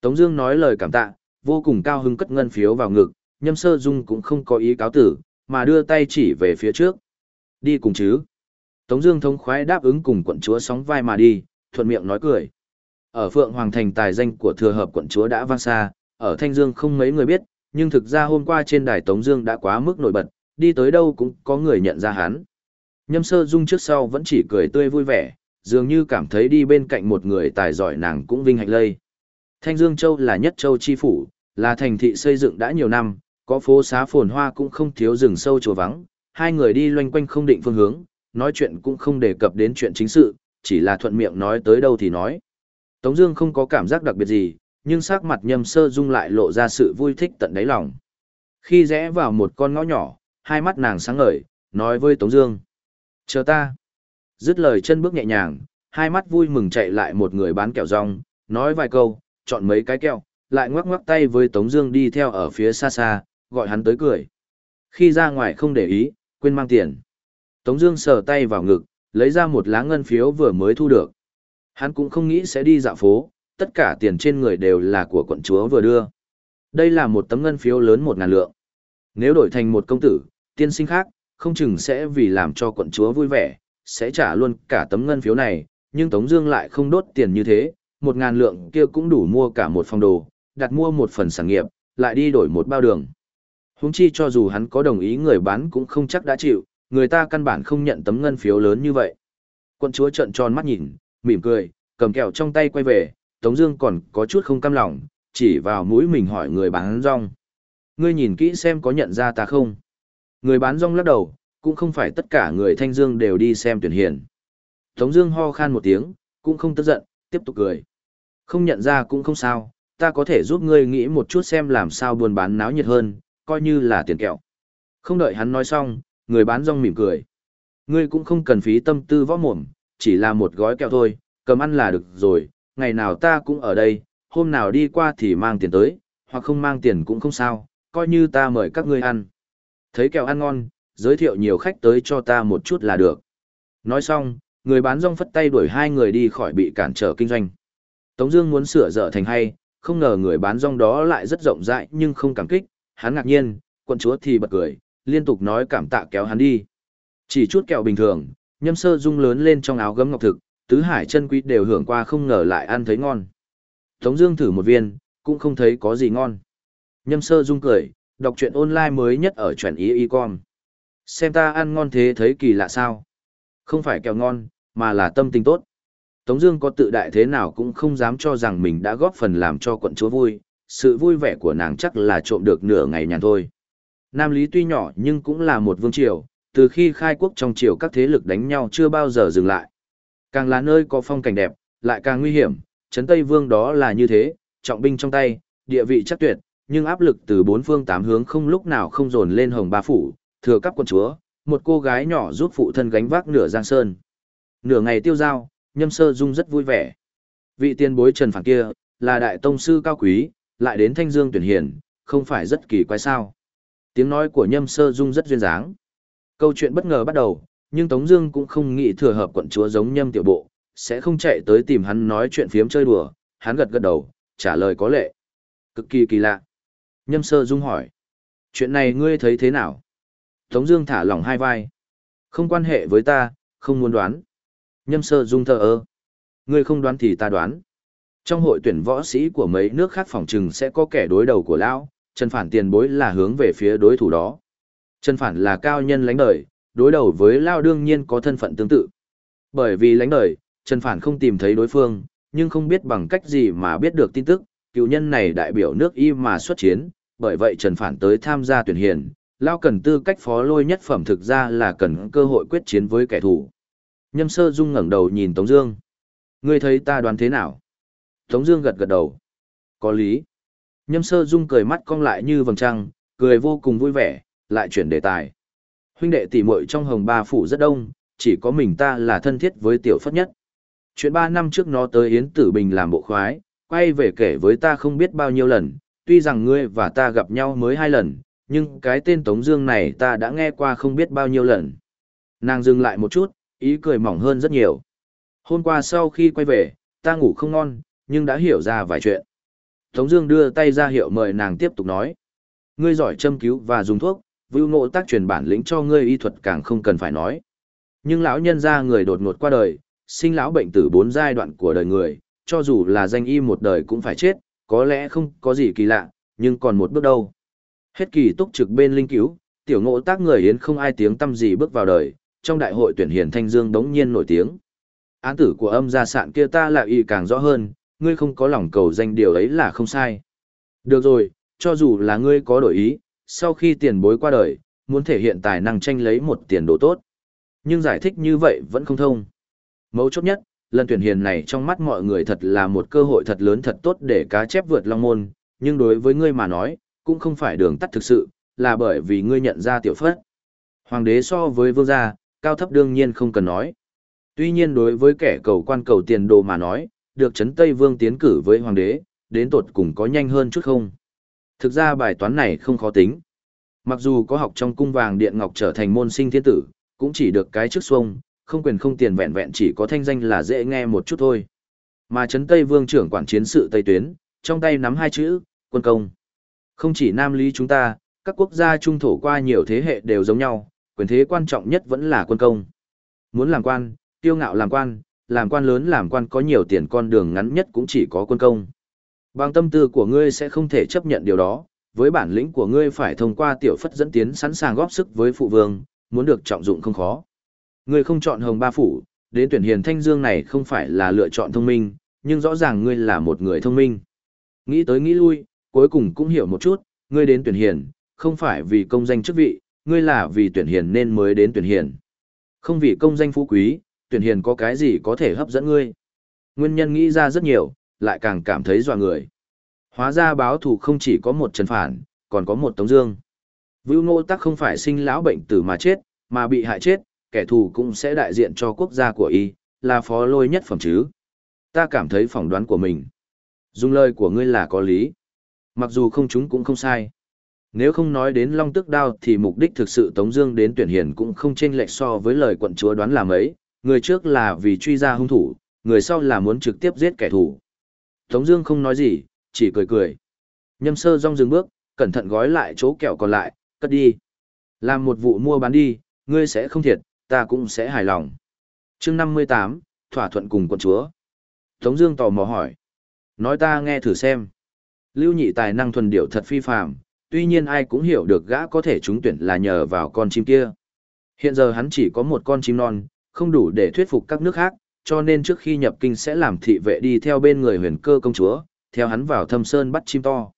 Tống Dương nói lời cảm tạ, vô cùng cao hứng cất ngân phiếu vào ngực, Nhâm Sơ Dung cũng không có ý cáo tử, mà đưa tay chỉ về phía trước. Đi cùng chứ. Tống Dương thông khoái đáp ứng cùng quận chúa sóng vai mà đi, thuận miệng nói cười. Ở Phượng Hoàng Thành tài danh của thừa hợp quận chúa đã vang xa, ở Thanh Dương không mấy người biết, nhưng thực ra hôm qua trên đài Tống Dương đã quá mức nổi bật, đi tới đâu cũng có người nhận ra hắn. Nhâm sơ dung trước sau vẫn chỉ cười tươi vui vẻ, dường như cảm thấy đi bên cạnh một người tài giỏi nàng cũng vinh hạnh lây. Thanh Dương Châu là nhất châu chi phủ, là thành thị xây dựng đã nhiều năm, có phố xá phồn hoa cũng không thiếu rừng sâu chùa vắng, hai người đi loanh quanh không định phương hướng, nói chuyện cũng không đề cập đến chuyện chính sự, chỉ là thuận miệng nói tới đâu thì nói. Tống Dương không có cảm giác đặc biệt gì, nhưng sắc mặt nhâm sơ dung lại lộ ra sự vui thích tận đáy lòng. Khi rẽ vào một con ngõ nhỏ, hai mắt nàng sáng ngời, nói với Tống Dương. Chờ ta. Dứt lời chân bước nhẹ nhàng, hai mắt vui mừng chạy lại một người bán kẹo rong, nói vài câu, chọn mấy cái kẹo, lại ngoắc ngoắc tay với Tống Dương đi theo ở phía xa xa, gọi hắn tới cười. Khi ra ngoài không để ý, quên mang tiền. Tống Dương sờ tay vào ngực, lấy ra một lá ngân phiếu vừa mới thu được. Hắn cũng không nghĩ sẽ đi dạo phố, tất cả tiền trên người đều là của quận chúa vừa đưa. Đây là một tấm ngân phiếu lớn một ngàn lượng. Nếu đổi thành một công tử, tiên sinh khác, không chừng sẽ vì làm cho quận chúa vui vẻ, sẽ trả luôn cả tấm ngân phiếu này, nhưng Tống Dương lại không đốt tiền như thế, một ngàn lượng kia cũng đủ mua cả một phòng đồ, đặt mua một phần sản nghiệp, lại đi đổi một bao đường. Húng chi cho dù hắn có đồng ý người bán cũng không chắc đã chịu, người ta căn bản không nhận tấm ngân phiếu lớn như vậy. Quân chúa trợn tròn mắt nhìn, mỉm cười, cầm kẹo trong tay quay về, Tống Dương còn có chút không cam lòng, chỉ vào mũi mình hỏi người bán rong. Ngươi nhìn kỹ xem có nhận ra ta không? Người bán rong lắc đầu, cũng không phải tất cả người thanh dương đều đi xem tuyển hiền. Tống Dương ho khan một tiếng, cũng không tức giận, tiếp tục cười. Không nhận ra cũng không sao, ta có thể giúp ngươi nghĩ một chút xem làm sao buôn bán náo nhiệt hơn, coi như là tiền kẹo. Không đợi hắn nói xong, người bán rong mỉm cười. Ngươi cũng không cần phí tâm tư võ mồm, chỉ là một gói kẹo thôi, cầm ăn là được rồi. Ngày nào ta cũng ở đây, hôm nào đi qua thì mang tiền tới, hoặc không mang tiền cũng không sao, coi như ta mời các ngươi ăn. Thấy kẹo ăn ngon, giới thiệu nhiều khách tới cho ta một chút là được. Nói xong, người bán rong phất tay đuổi hai người đi khỏi bị cản trở kinh doanh. Tống Dương muốn sửa dở thành hay, không ngờ người bán rong đó lại rất rộng rãi nhưng không cảm kích. Hắn ngạc nhiên, quận chúa thì bật cười, liên tục nói cảm tạ kéo hắn đi. Chỉ chút kẹo bình thường, nhâm sơ dung lớn lên trong áo gấm ngọc thực, tứ hải chân quý đều hưởng qua không ngờ lại ăn thấy ngon. Tống Dương thử một viên, cũng không thấy có gì ngon. Nhâm sơ dung cười, đọc truyện online mới nhất ở truyện ý y com. Xem ta ăn ngon thế thấy kỳ lạ sao? Không phải kẹo ngon, mà là tâm tình tốt. Tống Dương có tự đại thế nào cũng không dám cho rằng mình đã góp phần làm cho quận chúa vui. Sự vui vẻ của nàng chắc là trộm được nửa ngày nhàn thôi. Nam Lý tuy nhỏ nhưng cũng là một vương triều. Từ khi khai quốc trong triều các thế lực đánh nhau chưa bao giờ dừng lại. Càng là nơi có phong cảnh đẹp, lại càng nguy hiểm. Trấn Tây Vương đó là như thế, trọng binh trong tay, địa vị chắc tuyệt, nhưng áp lực từ bốn phương tám hướng không lúc nào không dồn lên hồng ba phủ, thừa cấp quân chúa, một cô gái nhỏ giúp phụ thân gánh vác nửa giang sơn. Nửa ngày tiêu giao, nhâm sơ dung rất vui vẻ. Vị tiên bối trần phản kia, là đại tông sư cao quý, lại đến thanh dương tuyển hiền, không phải rất kỳ quái sao. Tiếng nói của nhâm sơ dung rất duyên dáng. Câu chuyện bất ngờ bắt đầu, nhưng Tống Dương cũng không nghĩ thừa hợp quận chúa giống nhâm tiểu bộ, sẽ không chạy tới tìm hắn nói chuyện phiếm chơi đùa. Hắn gật gật đầu, trả lời có lệ, cực kỳ kỳ lạ. Nhâm sơ dung hỏi. Chuyện này ngươi thấy thế nào? Tống Dương thả lỏng hai vai. Không quan hệ với ta, không muốn đoán. Nhâm sơ dung thờ ơ. Ngươi không đoán thì ta đoán. Trong hội tuyển võ sĩ của mấy nước khác phòng trừng sẽ có kẻ đối đầu của lão, Trần Phản tiền bối là hướng về phía đối thủ đó. Trần Phản là cao nhân lãnh đời, đối đầu với Lao đương nhiên có thân phận tương tự. Bởi vì lãnh đời, Trần Phản không tìm thấy đối phương, nhưng không biết bằng cách gì mà biết được tin tức, cựu nhân này đại biểu nước y mà xuất chiến, bởi vậy Trần Phản tới tham gia tuyển hiền, Lao cần tư cách phó lôi nhất phẩm thực ra là cần cơ hội quyết chiến với kẻ thù. Nhâm sơ dung ngẩng đầu nhìn Tống Dương. Ngươi thấy ta đoán thế nào? Tống Dương gật gật đầu. Có lý. Nhâm sơ dung cười mắt cong lại như vầng trăng, cười vô cùng vui vẻ, lại chuyển đề tài. Huynh đệ tỷ muội trong hồng ba phủ rất đông, chỉ có mình ta là thân thiết với tiểu phất nhất. Chuyện ba năm trước nó tới Yến Tử Bình làm bộ khoái, quay về kể với ta không biết bao nhiêu lần, tuy rằng ngươi và ta gặp nhau mới hai lần, nhưng cái tên Tống Dương này ta đã nghe qua không biết bao nhiêu lần. Nàng dừng lại một chút, ý cười mỏng hơn rất nhiều. Hôm qua sau khi quay về, ta ngủ không ngon, nhưng đã hiểu ra vài chuyện. Tống Dương đưa tay ra hiệu mời nàng tiếp tục nói. Ngươi giỏi châm cứu và dùng thuốc, vưu ngộ tác truyền bản lĩnh cho ngươi y thuật càng không cần phải nói. Nhưng lão nhân gia người đột ngột qua đời, sinh lão bệnh tử bốn giai đoạn của đời người, cho dù là danh y một đời cũng phải chết, có lẽ không có gì kỳ lạ, nhưng còn một bước đâu. Hết kỳ túc trực bên linh cứu, tiểu ngộ tác người yến không ai tiếng tâm gì bước vào đời, trong đại hội tuyển hiền thanh dương đống nhiên nổi tiếng. Án tử của âm gia sạn kia ta lại y càng rõ hơn, ngươi không có lòng cầu danh điều ấy là không sai. Được rồi, cho dù là ngươi có đổi ý, sau khi tiền bối qua đời, muốn thể hiện tài năng tranh lấy một tiền đồ tốt. Nhưng giải thích như vậy vẫn không thông. Mấu chốt nhất, lần tuyển hiền này trong mắt mọi người thật là một cơ hội thật lớn thật tốt để cá chép vượt long môn, nhưng đối với ngươi mà nói, cũng không phải đường tắt thực sự, là bởi vì ngươi nhận ra tiểu phất. Hoàng đế so với vương gia, cao thấp đương nhiên không cần nói. Tuy nhiên đối với kẻ cầu quan cầu tiền đồ mà nói, được Trấn Tây Vương tiến cử với hoàng đế, đến tột cùng có nhanh hơn chút không. Thực ra bài toán này không khó tính. Mặc dù có học trong cung vàng điện ngọc trở thành môn sinh thiên tử, cũng chỉ được cái trước xuông, không quyền không tiền vẹn vẹn chỉ có thanh danh là dễ nghe một chút thôi. Mà Trấn Tây Vương trưởng quản chiến sự Tây Tuyến, trong tay nắm hai chữ, quân công. Không chỉ Nam Lý chúng ta, các quốc gia trung thổ qua nhiều thế hệ đều giống nhau, quyền thế quan trọng nhất vẫn là quân công. Muốn làm quan, tiêu ngạo làm quan, làm quan lớn làm quan có nhiều tiền con đường ngắn nhất cũng chỉ có quân công. Bằng tâm tư của ngươi sẽ không thể chấp nhận điều đó, với bản lĩnh của ngươi phải thông qua tiểu phất dẫn tiến sẵn sàng góp sức với phụ vương, muốn được trọng dụng không khó. Ngươi không chọn hồng ba phủ, đến tuyển hiền thanh dương này không phải là lựa chọn thông minh, nhưng rõ ràng ngươi là một người thông minh. Nghĩ tới nghĩ lui, cuối cùng cũng hiểu một chút, ngươi đến tuyển hiền, không phải vì công danh chức vị, ngươi là vì tuyển hiền nên mới đến tuyển hiền. Không vì công danh phú quý, tuyển hiền có cái gì có thể hấp dẫn ngươi. Nguyên nhân nghĩ ra rất nhiều, lại càng cảm thấy dọa người. Hóa ra báo thù không chỉ có một trần phản, còn có một tống dương. Vưu Ngô Tắc không phải sinh lão bệnh tử mà chết, mà bị hại chết, kẻ thù cũng sẽ đại diện cho quốc gia của y, là phó lôi nhất phẩm chứ. Ta cảm thấy phỏng đoán của mình. Dùng lời của ngươi là có lý. Mặc dù không chúng cũng không sai. Nếu không nói đến long tức đao thì mục đích thực sự Tống Dương đến tuyển hiền cũng không chênh lệch so với lời quận chúa đoán là mấy. Người trước là vì truy ra hung thủ, người sau là muốn trực tiếp giết kẻ thù. Tống Dương không nói gì, chỉ cười cười. Nhâm sơ rong dừng bước, cẩn thận gói lại chỗ kẹo còn lại, cất đi. Làm một vụ mua bán đi, ngươi sẽ không thiệt, ta cũng sẽ hài lòng. Chương 58, thỏa thuận cùng quận chúa. Tống Dương tò mò hỏi, nói ta nghe thử xem. Lưu Nhị tài năng thuần điệu thật phi phàm, tuy nhiên ai cũng hiểu được gã có thể trúng tuyển là nhờ vào con chim kia. Hiện giờ hắn chỉ có một con chim non, không đủ để thuyết phục các nước khác, cho nên trước khi nhập kinh sẽ làm thị vệ đi theo bên người huyền cơ công chúa, theo hắn vào thâm sơn bắt chim to.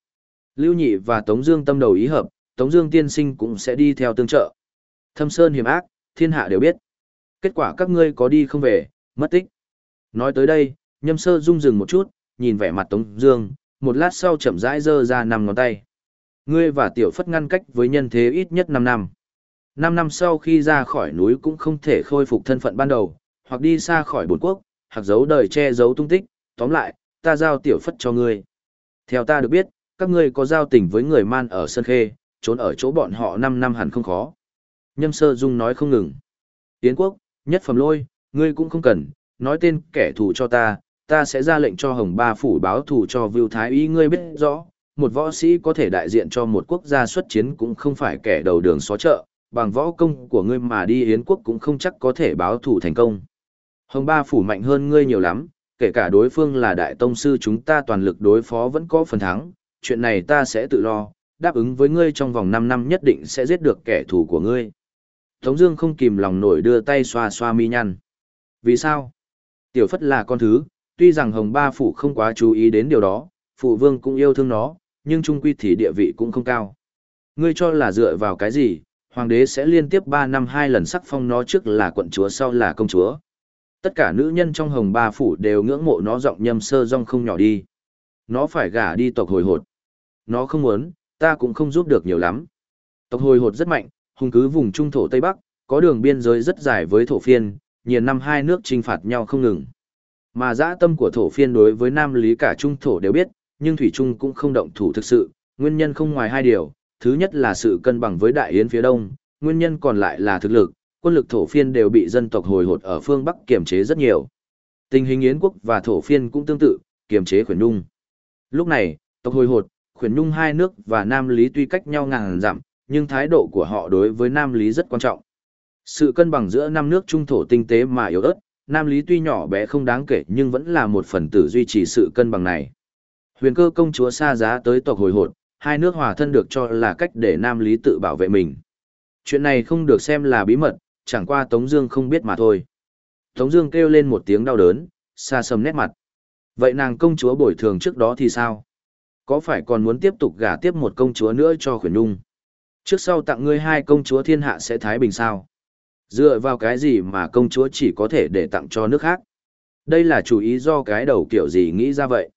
Lưu Nhị và Tống Dương tâm đầu ý hợp, Tống Dương tiên sinh cũng sẽ đi theo tương trợ. Thâm sơn hiểm ác, thiên hạ đều biết. Kết quả các ngươi có đi không về, mất tích. Nói tới đây, Nhâm Sơ rung dừng một chút, nhìn vẻ mặt Tống Dương, một lát sau chậm rãi giơ ra năm ngón tay. Ngươi và Tiểu Phất ngăn cách với nhân thế ít nhất 5 năm. 5 năm sau khi ra khỏi núi cũng không thể khôi phục thân phận ban đầu, hoặc đi xa khỏi bổn quốc, hoặc giấu đời che giấu tung tích, tóm lại, ta giao tiểu phất cho ngươi. Theo ta được biết, các ngươi có giao tình với người man ở Sơn Khê, trốn ở chỗ bọn họ 5 năm hẳn không khó. Nhâm sơ dung nói không ngừng. Tiến quốc, nhất phẩm lôi, ngươi cũng không cần, nói tên kẻ thù cho ta, ta sẽ ra lệnh cho Hồng Ba Phủ báo thù cho Vưu Thái Y ngươi biết rõ, một võ sĩ có thể đại diện cho một quốc gia xuất chiến cũng không phải kẻ đầu đường xó chợ, bằng võ công của ngươi mà đi Yến quốc cũng không chắc có thể báo thù thành công. Hồng Ba Phủ mạnh hơn ngươi nhiều lắm, kể cả đối phương là đại tông sư chúng ta toàn lực đối phó vẫn có phần thắng, chuyện này ta sẽ tự lo, đáp ứng với ngươi trong vòng 5 năm nhất định sẽ giết được kẻ thù của ngươi. Tống Dương không kìm lòng nổi đưa tay xoa xoa mi nhăn. Vì sao? Tiểu Phất là con thứ, tuy rằng Hồng Ba Phủ không quá chú ý đến điều đó, Phụ Vương cũng yêu thương nó, nhưng trung quy thì địa vị cũng không cao. Ngươi cho là dựa vào cái gì, Hoàng đế sẽ liên tiếp 3 năm hai lần sắc phong nó trước là quận chúa sau là công chúa. Tất cả nữ nhân trong Hồng Ba Phủ đều ngưỡng mộ nó giọng nhâm sơ rong không nhỏ đi. Nó phải gả đi tộc hồi hột. Nó không muốn, ta cũng không giúp được nhiều lắm. Tộc hồi hột rất mạnh, hùng cứ vùng trung thổ Tây Bắc, có đường biên giới rất dài với thổ phiên, nhiều năm hai nước trinh phạt nhau không ngừng. Mà dã tâm của thổ phiên đối với Nam Lý cả trung thổ đều biết, nhưng Thủy Trung cũng không động thủ thực sự, nguyên nhân không ngoài hai điều, thứ nhất là sự cân bằng với Đại Yến phía đông, nguyên nhân còn lại là thực lực, quân lực thổ phiên đều bị dân tộc hồi hột ở phương Bắc kiềm chế rất nhiều. Tình hình Yến quốc và thổ phiên cũng tương tự, kiềm chế khuyển nhung. Lúc này, tộc hồi hột, khuyển nhung hai nước và Nam Lý tuy cách nhau ngàn dặm, nhưng thái độ của họ đối với Nam Lý rất quan trọng. Sự cân bằng giữa năm nước trung thổ tinh tế mà yếu ớt, Nam Lý tuy nhỏ bé không đáng kể nhưng vẫn là một phần tử duy trì sự cân bằng này. Huyền cơ công chúa xa giá tới tộc hồi hột, hai nước hòa thân được cho là cách để Nam Lý tự bảo vệ mình. Chuyện này không được xem là bí mật, chẳng qua Tống Dương không biết mà thôi. Tống Dương kêu lên một tiếng đau đớn, xa sầm nét mặt. Vậy nàng công chúa bồi thường trước đó thì sao? Có phải còn muốn tiếp tục gả tiếp một công chúa nữa cho khuyển nhung? Trước sau tặng ngươi hai công chúa thiên hạ sẽ thái bình sao? Dựa vào cái gì mà công chúa chỉ có thể để tặng cho nước khác? Đây là chủ ý do cái đầu kiểu gì nghĩ ra vậy?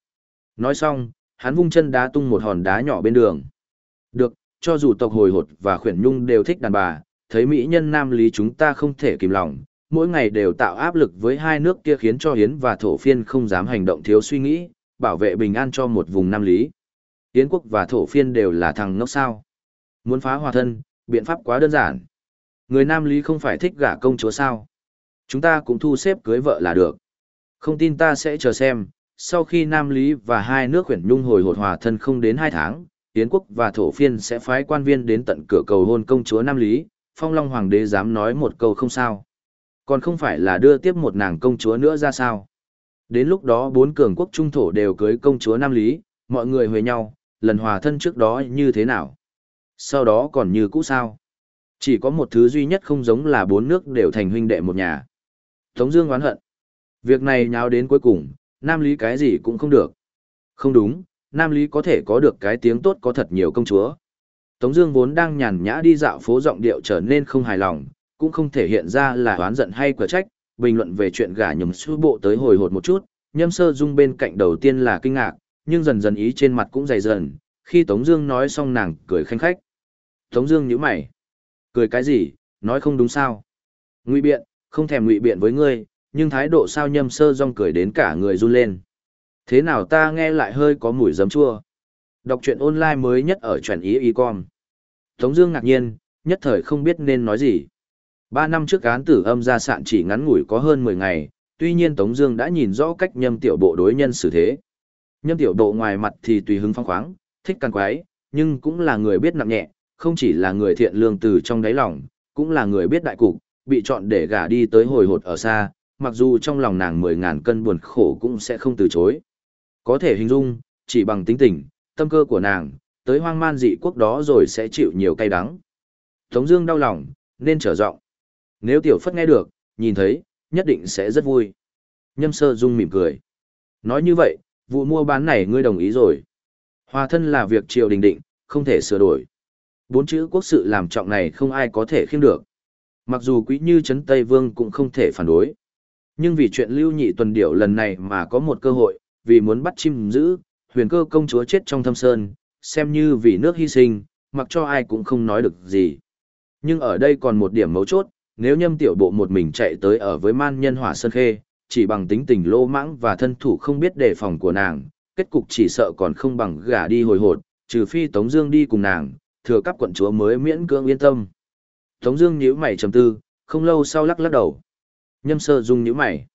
Nói xong, hắn vung chân đá tung một hòn đá nhỏ bên đường. Được, cho dù tộc hồi hột và khuyển nhung đều thích đàn bà, thấy mỹ nhân nam lý chúng ta không thể kìm lòng, mỗi ngày đều tạo áp lực với hai nước kia khiến cho Hiến và Thổ Phiên không dám hành động thiếu suy nghĩ, bảo vệ bình an cho một vùng nam lý. Hiến quốc và Thổ Phiên đều là thằng ngốc sao. Muốn phá hòa thân, biện pháp quá đơn giản. Người nam lý không phải thích gả công chúa sao. Chúng ta cũng thu xếp cưới vợ là được. Không tin ta sẽ chờ xem, sau khi Nam Lý và hai nước khuyển nhung hồi hột hòa thân không đến hai tháng, Yến quốc và Thổ Phiên sẽ phái quan viên đến tận cửa cầu hôn công chúa Nam Lý, Phong Long Hoàng đế dám nói một câu không sao. Còn không phải là đưa tiếp một nàng công chúa nữa ra sao. Đến lúc đó bốn cường quốc trung thổ đều cưới công chúa Nam Lý, mọi người huề nhau, lần hòa thân trước đó như thế nào. Sau đó còn như cũ sao. Chỉ có một thứ duy nhất không giống là bốn nước đều thành huynh đệ một nhà. Tống Dương oán hận. Việc này nháo đến cuối cùng, Nam Lý cái gì cũng không được. Không đúng, Nam Lý có thể có được cái tiếng tốt có thật nhiều công chúa. Tống Dương vốn đang nhàn nhã đi dạo phố giọng điệu trở nên không hài lòng, cũng không thể hiện ra là oán giận hay quả trách. Bình luận về chuyện gả nhầm sư bộ tới hồi hột một chút, nhâm sơ dung bên cạnh đầu tiên là kinh ngạc, nhưng dần dần ý trên mặt cũng dày dần. Khi Tống Dương nói xong nàng cười khanh khách. Tống Dương nhíu mày, cười cái gì? Nói không đúng sao? Ngụy biện, không thèm ngụy biện với ngươi, nhưng thái độ sao nhâm sơ rong cười đến cả người run lên. Thế nào ta nghe lại hơi có mùi giấm chua. Đọc truyện online mới nhất ở chuẩn ý y com. Tống Dương ngạc nhiên, nhất thời không biết nên nói gì. Ba năm trước án tử âm ra sạn chỉ ngắn ngủi có hơn 10 ngày, tuy nhiên Tống Dương đã nhìn rõ cách nhâm tiểu bộ đối nhân xử thế. Nhâm tiểu bộ ngoài mặt thì tùy hứng phong khoáng, thích căn quái, nhưng cũng là người biết nặng nhẹ, không chỉ là người thiện lương từ trong đáy lòng, cũng là người biết đại cục, bị chọn để gả đi tới hồi hột ở xa, mặc dù trong lòng nàng mười ngàn cân buồn khổ cũng sẽ không từ chối. Có thể hình dung, chỉ bằng tính tình, tâm cơ của nàng, tới hoang man dị quốc đó rồi sẽ chịu nhiều cay đắng. Tống Dương đau lòng, nên trở giọng. Nếu tiểu phất nghe được, nhìn thấy, nhất định sẽ rất vui. Nhâm sơ dung mỉm cười. Nói như vậy, vụ mua bán này ngươi đồng ý rồi. Hòa thân là việc triều đình định, không thể sửa đổi. Bốn chữ quốc sự làm trọng này không ai có thể khiêng được. Mặc dù quý như Trấn Tây Vương cũng không thể phản đối. Nhưng vì chuyện lưu nhị tuần điểu lần này mà có một cơ hội, vì muốn bắt chim giữ, huyền cơ công chúa chết trong thâm sơn, xem như vì nước hy sinh, mặc cho ai cũng không nói được gì. Nhưng ở đây còn một điểm mấu chốt, nếu nhâm tiểu bộ một mình chạy tới ở với man nhân hỏa sơn khê, chỉ bằng tính tình lô mãng và thân thủ không biết đề phòng của nàng, kết cục chỉ sợ còn không bằng gả đi hồi hột, trừ phi Tống Dương đi cùng nàng, thừa cấp quận chúa mới miễn cưỡng yên tâm. Tống Dương nhíu mày trầm tư, không lâu sau lắc lắc đầu. Nhâm sơ dung nhíu mày.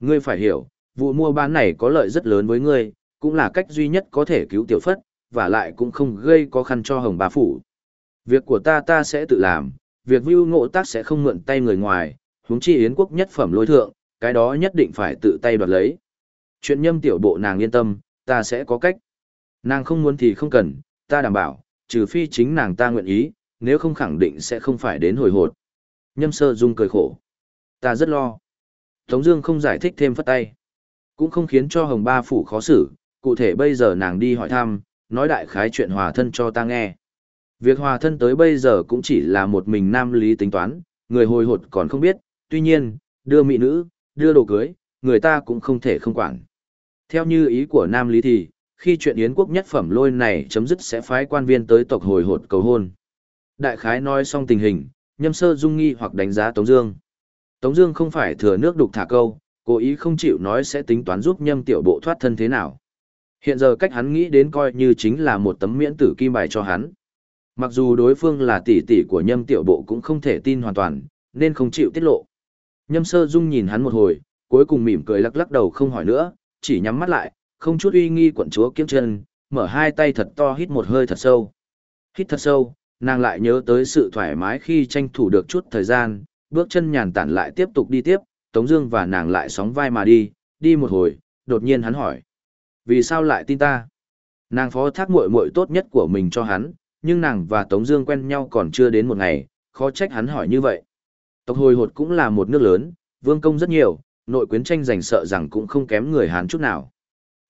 Ngươi phải hiểu, vụ mua bán này có lợi rất lớn với ngươi, cũng là cách duy nhất có thể cứu tiểu phất, và lại cũng không gây khó khăn cho hồng bà phủ. Việc của ta ta sẽ tự làm, việc view ngộ tác sẽ không mượn tay người ngoài, huống chi yến quốc nhất phẩm lôi thượng, cái đó nhất định phải tự tay đoạt lấy. Chuyện nhâm tiểu bộ nàng yên tâm, ta sẽ có cách. Nàng không muốn thì không cần, ta đảm bảo, trừ phi chính nàng ta nguyện ý, nếu không khẳng định sẽ không phải đến hồi hột. Nhâm sơ dung cười khổ. Ta rất lo. Tống Dương không giải thích thêm phất tay. Cũng không khiến cho Hồng Ba Phủ khó xử, cụ thể bây giờ nàng đi hỏi thăm, nói đại khái chuyện hòa thân cho ta nghe. Việc hòa thân tới bây giờ cũng chỉ là một mình nam lý tính toán, người hồi hột còn không biết, tuy nhiên, đưa mỹ nữ, đưa đồ cưới, người ta cũng không thể không quản. Theo như ý của nam lý thì, khi chuyện yến quốc nhất phẩm lôi này chấm dứt sẽ phái quan viên tới tộc hồi hột cầu hôn. Đại khái nói xong tình hình, nhâm sơ dung nghi hoặc đánh giá Tống Dương. Tống Dương không phải thừa nước đục thả câu, cố ý không chịu nói sẽ tính toán giúp nhâm tiểu bộ thoát thân thế nào. Hiện giờ cách hắn nghĩ đến coi như chính là một tấm miễn tử kim bài cho hắn. Mặc dù đối phương là tỷ tỷ của nhâm tiểu bộ cũng không thể tin hoàn toàn, nên không chịu tiết lộ. Nhâm sơ dung nhìn hắn một hồi, cuối cùng mỉm cười lắc lắc đầu không hỏi nữa, chỉ nhắm mắt lại, không chút uy nghi quận chúa kiếm chân, mở hai tay thật to hít một hơi thật sâu. Hít thật sâu, nàng lại nhớ tới sự thoải mái khi tranh thủ được chút thời gian, bước chân nhàn tản lại tiếp tục đi tiếp, Tống Dương và nàng lại sóng vai mà đi, đi một hồi, đột nhiên hắn hỏi, vì sao lại tin ta? Nàng phó thác muội muội tốt nhất của mình cho hắn, nhưng nàng và Tống Dương quen nhau còn chưa đến một ngày, khó trách hắn hỏi như vậy. Tộc hồi hột cũng là một nước lớn, vương công rất nhiều, nội quyến tranh giành sợ rằng cũng không kém người Hán chút nào.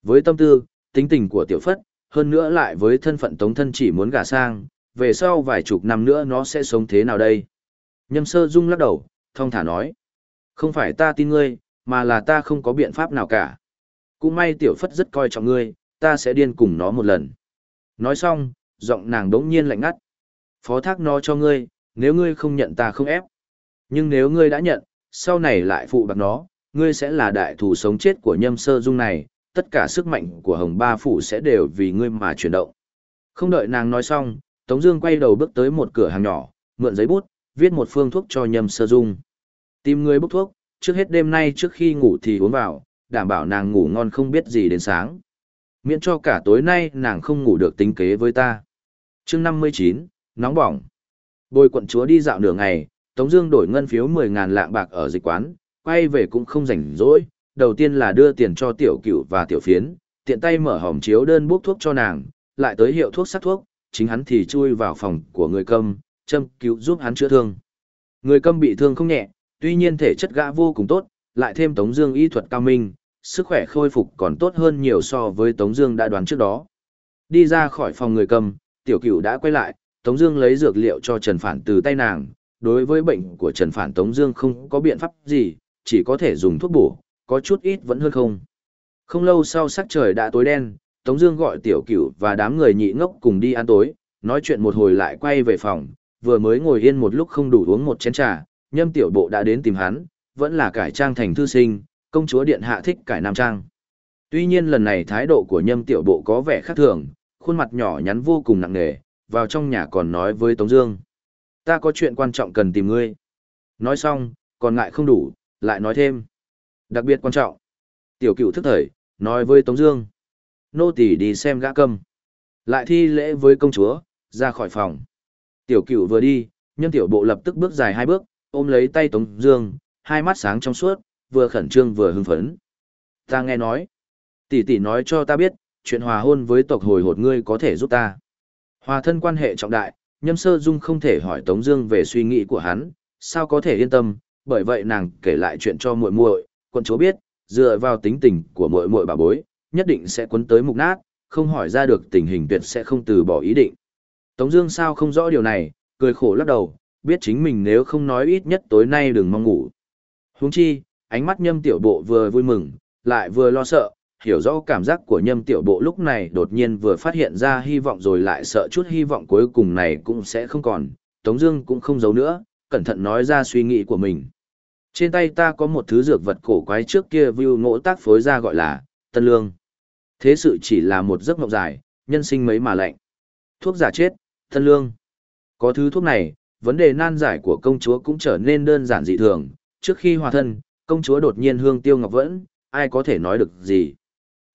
Với tâm tư, tính tình của tiểu phất, hơn nữa lại với thân phận Tống thân chỉ muốn gả sang, về sau vài chục năm nữa nó sẽ sống thế nào đây? Nhâm sơ dung lắc đầu, thông thả nói. Không phải ta tin ngươi, mà là ta không có biện pháp nào cả. Cũng may tiểu phất rất coi trọng ngươi, ta sẽ điên cùng nó một lần. Nói xong, giọng nàng đống nhiên lạnh ngắt. Phó thác nó cho ngươi, nếu ngươi không nhận ta không ép. Nhưng nếu ngươi đã nhận, sau này lại phụ bạc nó, ngươi sẽ là đại thủ sống chết của nhâm sơ dung này, tất cả sức mạnh của hồng ba phủ sẽ đều vì ngươi mà chuyển động. Không đợi nàng nói xong, Tống Dương quay đầu bước tới một cửa hàng nhỏ, mượn giấy bút, viết một phương thuốc cho nhâm sơ dung. Tìm người bốc thuốc, trước hết đêm nay trước khi ngủ thì uống vào, đảm bảo nàng ngủ ngon không biết gì đến sáng. Miễn cho cả tối nay nàng không ngủ được tính kế với ta. chương 59, nóng bỏng. Bồi quận chúa đi dạo nửa ngày, Tống Dương đổi ngân phiếu mười ngàn lạng bạc ở dịch quán, quay về cũng không rảnh rỗi. Đầu tiên là đưa tiền cho tiểu cửu và tiểu phiến, tiện tay mở hòm chiếu đơn bốc thuốc cho nàng, lại tới hiệu thuốc sắc thuốc, chính hắn thì chui vào phòng của người cầm châm cứu giúp hắn chữa thương. Người câm bị thương không nhẹ, tuy nhiên thể chất gã vô cùng tốt, lại thêm Tống Dương y thuật cao minh, sức khỏe khôi phục còn tốt hơn nhiều so với Tống Dương đã đoán trước đó. Đi ra khỏi phòng người cầm, tiểu cửu đã quay lại, Tống Dương lấy dược liệu cho Trần Phản từ tay nàng. Đối với bệnh của Trần Phản Tống Dương không có biện pháp gì, chỉ có thể dùng thuốc bổ, có chút ít vẫn hơn không. Không lâu sau sắc trời đã tối đen, Tống Dương gọi tiểu cửu và đám người nhị ngốc cùng đi ăn tối, nói chuyện một hồi lại quay về phòng. Vừa mới ngồi yên một lúc không đủ uống một chén trà, Nhâm tiểu bộ đã đến tìm hắn, vẫn là cải trang thành thư sinh, công chúa điện hạ thích cải nam trang. Tuy nhiên lần này thái độ của nhâm tiểu bộ có vẻ khác thường, khuôn mặt nhỏ nhắn vô cùng nặng nề, vào trong nhà còn nói với Tống Dương. Ta có chuyện quan trọng cần tìm ngươi. Nói xong, còn ngại không đủ, lại nói thêm. Đặc biệt quan trọng. Tiểu cựu thức thời, nói với Tống Dương. Nô tỳ đi xem gã cầm. Lại thi lễ với công chúa, ra khỏi phòng. Tiểu cửu vừa đi, nhân tiểu bộ lập tức bước dài hai bước, ôm lấy tay Tống Dương, hai mắt sáng trong suốt, vừa khẩn trương vừa hưng phấn. Ta nghe nói, tỷ tỷ nói cho ta biết, chuyện hòa hôn với tộc hồi hột ngươi có thể giúp ta. Hòa thân quan hệ trọng đại, nhâm sơ dung không thể hỏi Tống Dương về suy nghĩ của hắn, sao có thể yên tâm, bởi vậy nàng kể lại chuyện cho muội muội, quân chúa biết, dựa vào tính tình của muội muội bà bối, nhất định sẽ cuốn tới mục nát, không hỏi ra được tình hình tuyệt sẽ không từ bỏ ý định. Tống Dương sao không rõ điều này, cười khổ lắc đầu, biết chính mình nếu không nói ít nhất tối nay đừng mong ngủ. Huống chi, ánh mắt nhâm tiểu bộ vừa vui mừng, lại vừa lo sợ, hiểu rõ cảm giác của nhâm tiểu bộ lúc này đột nhiên vừa phát hiện ra hy vọng rồi lại sợ chút hy vọng cuối cùng này cũng sẽ không còn, Tống Dương cũng không giấu nữa, cẩn thận nói ra suy nghĩ của mình. Trên tay ta có một thứ dược vật cổ quái trước kia Vu ngỗ tác phối ra gọi là tân lương. Thế sự chỉ là một giấc mộng dài, nhân sinh mấy mà lạnh. Thuốc giả chết, thân lương. Có thứ thuốc này, vấn đề nan giải của công chúa cũng trở nên đơn giản dị thường. Trước khi hòa thân, công chúa đột nhiên hương tiêu ngọc vẫn, ai có thể nói được gì.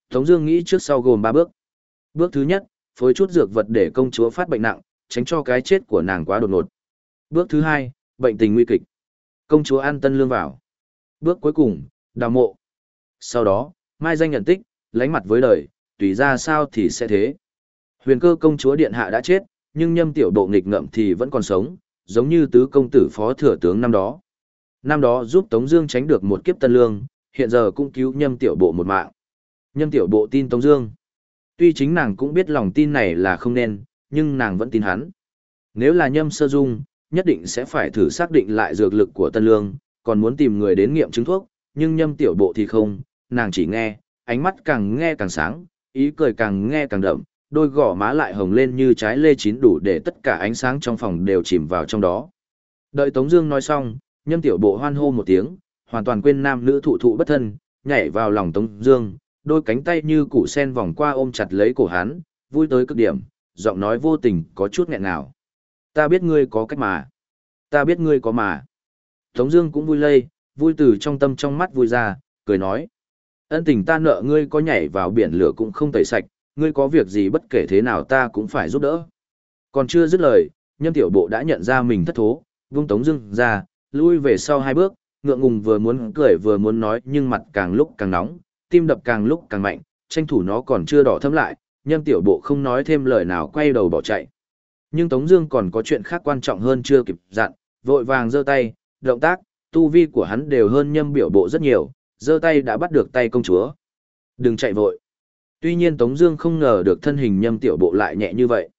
Tống Dương nghĩ trước sau gồm ba bước. Bước thứ nhất, phối chút dược vật để công chúa phát bệnh nặng, tránh cho cái chết của nàng quá đột ngột. Bước thứ hai, bệnh tình nguy kịch. Công chúa an tân lương vào. Bước cuối cùng, đào mộ. Sau đó, mai danh nhận tích, lánh mặt với đời, tùy ra sao thì sẽ thế. Huyền cơ công chúa điện hạ đã chết, nhưng nhâm tiểu bộ nghịch ngợm thì vẫn còn sống, giống như tứ công tử phó thừa tướng năm đó. Năm đó giúp Tống Dương tránh được một kiếp tân lương, hiện giờ cũng cứu nhâm tiểu bộ một mạng. Nhâm tiểu bộ tin Tống Dương. Tuy chính nàng cũng biết lòng tin này là không nên, nhưng nàng vẫn tin hắn. Nếu là nhâm sơ dung, nhất định sẽ phải thử xác định lại dược lực của tân lương, còn muốn tìm người đến nghiệm chứng thuốc, nhưng nhâm tiểu bộ thì không, nàng chỉ nghe, ánh mắt càng nghe càng sáng, ý cười càng nghe càng đậm, đôi gò má lại hồng lên như trái lê chín đủ để tất cả ánh sáng trong phòng đều chìm vào trong đó. Đợi Tống Dương nói xong, nhâm tiểu bộ hoan hô một tiếng, hoàn toàn quên nam nữ thụ thụ bất thân, nhảy vào lòng Tống Dương, đôi cánh tay như củ sen vòng qua ôm chặt lấy cổ hắn, vui tới cực điểm, giọng nói vô tình có chút nghẹn ngào. Ta biết ngươi có cách mà, ta biết ngươi có mà. Tống Dương cũng vui lây, vui từ trong tâm trong mắt vui ra, cười nói: ân tình ta nợ ngươi có nhảy vào biển lửa cũng không tẩy sạch, ngươi có việc gì bất kể thế nào ta cũng phải giúp đỡ. Còn chưa dứt lời, nhâm tiểu bộ đã nhận ra mình thất thố, vung Tống Dương ra, lui về sau hai bước, ngượng ngùng vừa muốn cười vừa muốn nói nhưng mặt càng lúc càng nóng, tim đập càng lúc càng mạnh, tranh thủ nó còn chưa đỏ thâm lại, nhâm tiểu bộ không nói thêm lời nào quay đầu bỏ chạy. Nhưng Tống Dương còn có chuyện khác quan trọng hơn chưa kịp dặn, vội vàng giơ tay, động tác, tu vi của hắn đều hơn nhâm biểu bộ rất nhiều, giơ tay đã bắt được tay công chúa. Đừng chạy vội. Tuy nhiên Tống Dương không ngờ được thân hình nhâm tiểu bộ lại nhẹ như vậy.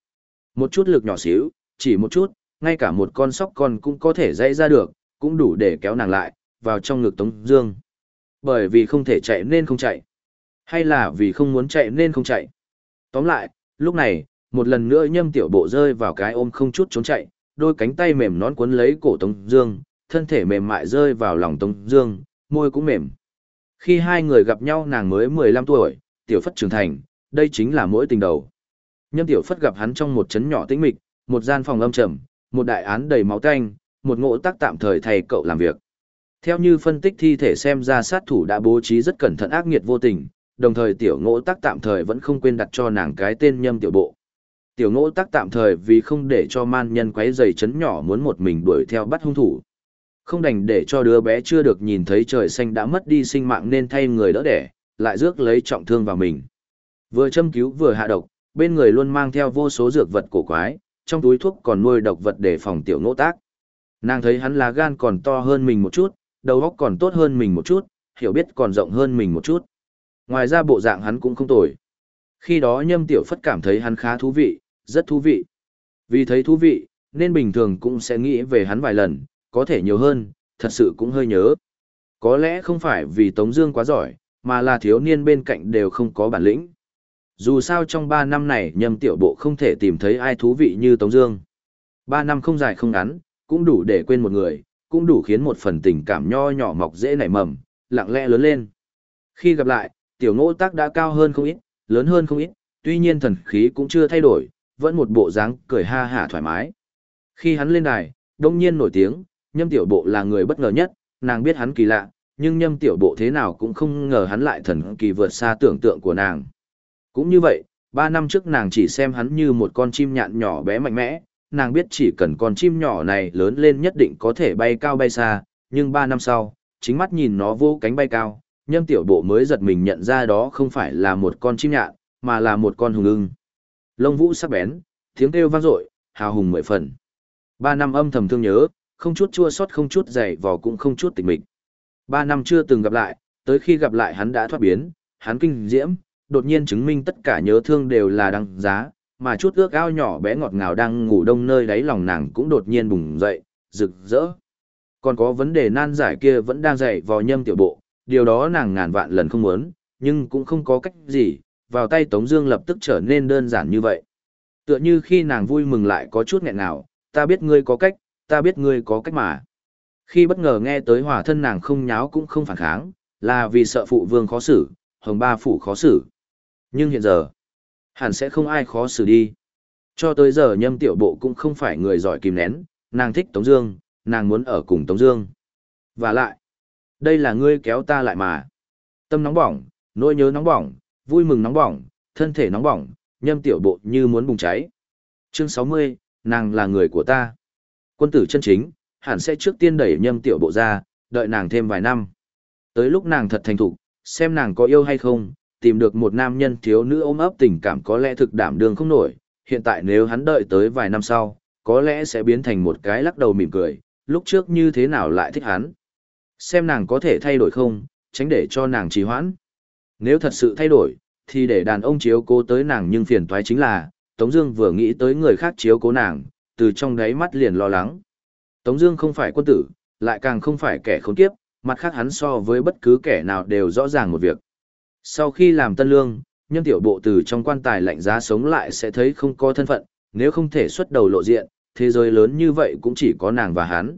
Một chút lực nhỏ xíu, chỉ một chút, ngay cả một con sóc con cũng có thể dây ra được, cũng đủ để kéo nàng lại vào trong ngực Tống Dương. Bởi vì không thể chạy nên không chạy, hay là vì không muốn chạy nên không chạy. Tóm lại, lúc này, một lần nữa nhâm tiểu bộ rơi vào cái ôm không chút trốn chạy, đôi cánh tay mềm nón cuốn lấy cổ Tống Dương, thân thể mềm mại rơi vào lòng Tống Dương, môi cũng mềm. Khi hai người gặp nhau nàng mới 15 tuổi, tiểu phất trưởng thành, đây chính là mỗi tình đầu. Nhâm tiểu phất gặp hắn trong một chấn nhỏ tĩnh mịch, một gian phòng âm trầm, một đại án đầy máu tanh, một ngộ tác tạm thời thầy cậu làm việc. Theo như phân tích thi thể xem ra sát thủ đã bố trí rất cẩn thận ác nghiệt vô tình, đồng thời tiểu ngộ tác tạm thời vẫn không quên đặt cho nàng cái tên nhâm tiểu bộ. Tiểu ngộ tác tạm thời vì không để cho man nhân quấy giày chấn nhỏ muốn một mình đuổi theo bắt hung thủ. Không đành để cho đứa bé chưa được nhìn thấy trời xanh đã mất đi sinh mạng nên thay người đỡ đẻ, lại rước lấy trọng thương vào mình. Vừa châm cứu vừa hạ độc, bên người luôn mang theo vô số dược vật cổ quái, trong túi thuốc còn nuôi độc vật để phòng tiểu nỗ tác. Nàng thấy hắn lá gan còn to hơn mình một chút, đầu óc còn tốt hơn mình một chút, hiểu biết còn rộng hơn mình một chút. Ngoài ra bộ dạng hắn cũng không tồi. Khi đó nhâm tiểu phất cảm thấy hắn khá thú vị, rất thú vị. Vì thấy thú vị, nên bình thường cũng sẽ nghĩ về hắn vài lần, có thể nhiều hơn, thật sự cũng hơi nhớ. Có lẽ không phải vì Tống Dương quá giỏi, mà là thiếu niên bên cạnh đều không có bản lĩnh. Dù sao trong 3 năm này nhâm tiểu bộ không thể tìm thấy ai thú vị như Tống Dương. 3 năm không dài không ngắn, cũng đủ để quên một người, cũng đủ khiến một phần tình cảm nho nhỏ mọc dễ nảy mầm, lặng lẽ lớn lên. Khi gặp lại, tiểu ngỗ tác đã cao hơn không ít, lớn hơn không ít, tuy nhiên thần khí cũng chưa thay đổi, vẫn một bộ dáng cười ha hả thoải mái. Khi hắn lên đài, đông nhiên nổi tiếng, nhâm tiểu bộ là người bất ngờ nhất, nàng biết hắn kỳ lạ, nhưng nhâm tiểu bộ thế nào cũng không ngờ hắn lại thần kỳ vượt xa tưởng tượng của nàng. Cũng như vậy, ba năm trước nàng chỉ xem hắn như một con chim nhạn nhỏ bé mạnh mẽ, nàng biết chỉ cần con chim nhỏ này lớn lên nhất định có thể bay cao bay xa, nhưng ba năm sau, chính mắt nhìn nó vô cánh bay cao, nhâm tiểu bộ mới giật mình nhận ra đó không phải là một con chim nhạn, mà là một con hùng ưng. Lông vũ sắc bén, tiếng kêu vang dội, hào hùng mười phần. Ba năm âm thầm thương nhớ, không chút chua xót không chút dày vò cũng không chút tịch mịch. Ba năm chưa từng gặp lại, tới khi gặp lại hắn đã thoát biến, hắn kinh diễm, đột nhiên chứng minh tất cả nhớ thương đều là đăng giá, mà chút ước ao nhỏ bé ngọt ngào đang ngủ đông nơi đáy lòng nàng cũng đột nhiên bùng dậy, rực rỡ. Còn có vấn đề nan giải kia vẫn đang dậy vào nhâm tiểu bộ, điều đó nàng ngàn vạn lần không muốn, nhưng cũng không có cách gì, vào tay Tống Dương lập tức trở nên đơn giản như vậy. Tựa như khi nàng vui mừng lại có chút nghẹn nào, ta biết ngươi có cách, ta biết ngươi có cách mà. Khi bất ngờ nghe tới hòa thân nàng không nháo cũng không phản kháng, là vì sợ phụ vương khó xử, hồng ba phủ khó xử. Nhưng hiện giờ, hẳn sẽ không ai khó xử đi. Cho tới giờ nhâm tiểu bộ cũng không phải người giỏi kìm nén, nàng thích Tống Dương, nàng muốn ở cùng Tống Dương. Và lại, đây là ngươi kéo ta lại mà. Tâm nóng bỏng, nỗi nhớ nóng bỏng, vui mừng nóng bỏng, thân thể nóng bỏng, nhâm tiểu bộ như muốn bùng cháy. Chương 60, nàng là người của ta. Quân tử chân chính, hẳn sẽ trước tiên đẩy nhâm tiểu bộ ra, đợi nàng thêm vài năm. Tới lúc nàng thật thành thục, xem nàng có yêu hay không, tìm được một nam nhân thiếu nữ ôm ấp tình cảm có lẽ thực đảm đương không nổi, hiện tại nếu hắn đợi tới vài năm sau, có lẽ sẽ biến thành một cái lắc đầu mỉm cười, lúc trước như thế nào lại thích hắn. Xem nàng có thể thay đổi không, tránh để cho nàng trì hoãn. Nếu thật sự thay đổi, thì để đàn ông chiếu cố tới nàng nhưng phiền toái chính là, Tống Dương vừa nghĩ tới người khác chiếu cố nàng, từ trong đáy mắt liền lo lắng. Tống Dương không phải quân tử, lại càng không phải kẻ khốn kiếp, mặt khác hắn so với bất cứ kẻ nào đều rõ ràng một việc. Sau khi làm tân lương, nhân tiểu bộ từ trong quan tài lạnh giá sống lại sẽ thấy không có thân phận, nếu không thể xuất đầu lộ diện, thế giới lớn như vậy cũng chỉ có nàng và hắn.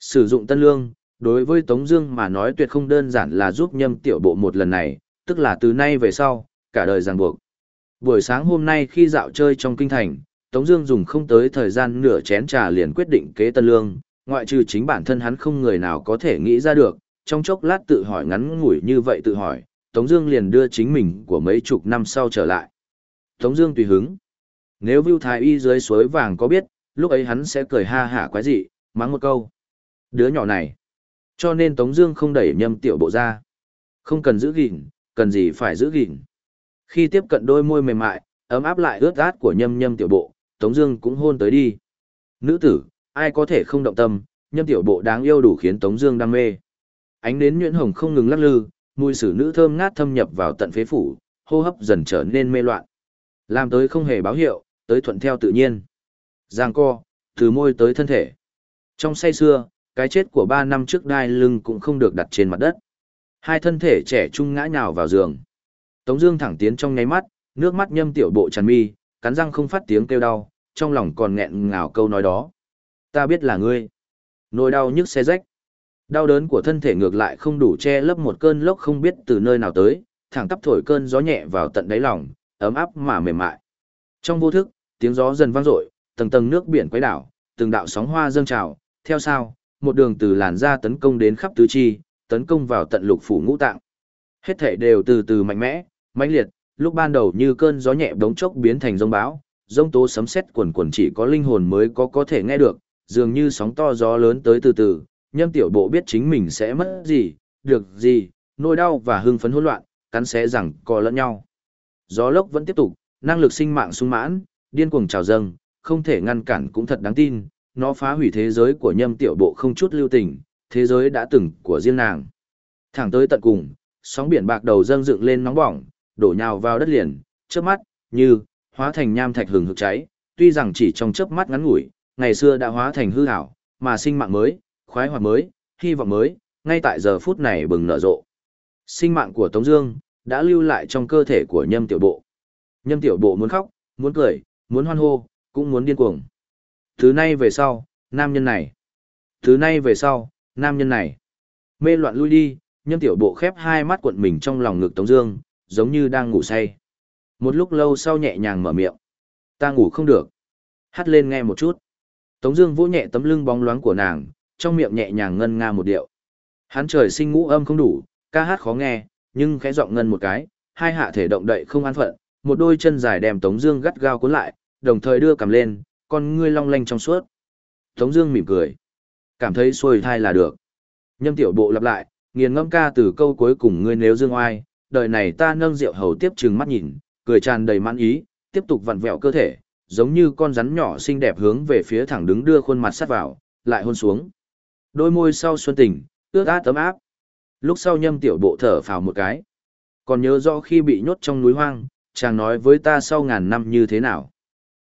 Sử dụng tân lương, đối với Tống Dương mà nói tuyệt không đơn giản là giúp nhâm tiểu bộ một lần này, tức là từ nay về sau, cả đời ràng buộc. Buổi sáng hôm nay khi dạo chơi trong kinh thành, Tống Dương dùng không tới thời gian nửa chén trà liền quyết định kế tân lương, ngoại trừ chính bản thân hắn không người nào có thể nghĩ ra được. Trong chốc lát tự hỏi ngắn ngủi như vậy tự hỏi, Tống Dương liền đưa chính mình của mấy chục năm sau trở lại. Tống Dương tùy hứng. Nếu Vu Thái Y dưới suối vàng có biết, lúc ấy hắn sẽ cười ha hả quái dị, mắng một câu. Đứa nhỏ này. Cho nên Tống Dương không đẩy nhâm tiểu bộ ra. Không cần giữ gìn, cần gì phải giữ gìn. Khi tiếp cận đôi môi mềm mại, ấm áp lại ướt át của nhâm nhâm tiểu bộ, Tống Dương cũng hôn tới đi. Nữ tử, ai có thể không động tâm, nhâm tiểu bộ đáng yêu đủ khiến Tống Dương đam mê. Ánh đến nhuyễn hồng không ngừng lắc lư, mùi sử nữ thơm ngát thâm nhập vào tận phế phủ, hô hấp dần trở nên mê loạn. Làm tới không hề báo hiệu, tới thuận theo tự nhiên. Giang co, từ môi tới thân thể. Trong say xưa, cái chết của ba năm trước đai lưng cũng không được đặt trên mặt đất. Hai thân thể trẻ trung ngã nhào vào giường. Tống Dương thẳng tiến trong nháy mắt, nước mắt nhâm tiểu bộ tràn mi, cắn răng không phát tiếng kêu đau, trong lòng còn nghẹn ngào câu nói đó. Ta biết là ngươi. Nỗi đau nhức xe rách. Đau đớn của thân thể ngược lại không đủ che lấp một cơn lốc không biết từ nơi nào tới, thẳng tắp thổi cơn gió nhẹ vào tận đáy lòng, ấm áp mà mềm mại. Trong vô thức, tiếng gió dần vang dội, tầng tầng nước biển quấy đảo, từng đạo sóng hoa dâng trào, theo sau, một đường từ làn da tấn công đến khắp tứ chi, tấn công vào tận lục phủ ngũ tạng. Hết thể đều từ từ mạnh mẽ, mãnh liệt, lúc ban đầu như cơn gió nhẹ đống chốc biến thành rông bão, rông tố sấm sét quần quần chỉ có linh hồn mới có có thể nghe được, dường như sóng to gió lớn tới từ từ, nhâm tiểu bộ biết chính mình sẽ mất gì, được gì, nỗi đau và hưng phấn hỗn loạn, cắn xé rằng co lẫn nhau. Gió lốc vẫn tiếp tục, năng lực sinh mạng sung mãn, điên cuồng trào dâng, không thể ngăn cản cũng thật đáng tin, nó phá hủy thế giới của nhâm tiểu bộ không chút lưu tình, thế giới đã từng của riêng nàng. Thẳng tới tận cùng, sóng biển bạc đầu dâng dựng lên nóng bỏng, đổ nhào vào đất liền, chớp mắt, như, hóa thành nham thạch hừng hực cháy, tuy rằng chỉ trong chớp mắt ngắn ngủi, ngày xưa đã hóa thành hư ảo, mà sinh mạng mới, khoái hoạt mới, hy vọng mới, ngay tại giờ phút này bừng nở rộ. Sinh mạng của Tống Dương đã lưu lại trong cơ thể của Nhâm Tiểu Bộ. Nhâm Tiểu Bộ muốn khóc, muốn cười, muốn hoan hô, cũng muốn điên cuồng. Thứ nay về sau, nam nhân này. Thứ nay về sau, nam nhân này. Mê loạn lui đi, Nhâm Tiểu Bộ khép hai mắt cuộn mình trong lòng ngực Tống Dương, giống như đang ngủ say. Một lúc lâu sau nhẹ nhàng mở miệng. Ta ngủ không được. Hát lên nghe một chút. Tống Dương vỗ nhẹ tấm lưng bóng loáng của nàng, trong miệng nhẹ nhàng ngân nga một điệu. Hắn trời sinh ngũ âm không đủ, ca hát khó nghe, nhưng khẽ giọng ngân một cái, hai hạ thể động đậy không an phận, một đôi chân dài đem Tống Dương gắt gao cuốn lại, đồng thời đưa cầm lên, con ngươi long lanh trong suốt. Tống Dương mỉm cười, cảm thấy xuôi thai là được. Nhâm tiểu bộ lặp lại, nghiền ngẫm ca từ câu cuối cùng ngươi nếu dương oai, đời này ta nâng rượu hầu tiếp trừng mắt nhìn, cười tràn đầy mãn ý, tiếp tục vặn vẹo cơ thể, giống như con rắn nhỏ xinh đẹp hướng về phía thẳng đứng đưa khuôn mặt sát vào, lại hôn xuống. Đôi môi sau xuân tình, ướt át tấm áp. Lúc sau nhâm tiểu bộ thở phào một cái. Còn nhớ rõ khi bị nhốt trong núi hoang, chàng nói với ta sau ngàn năm như thế nào.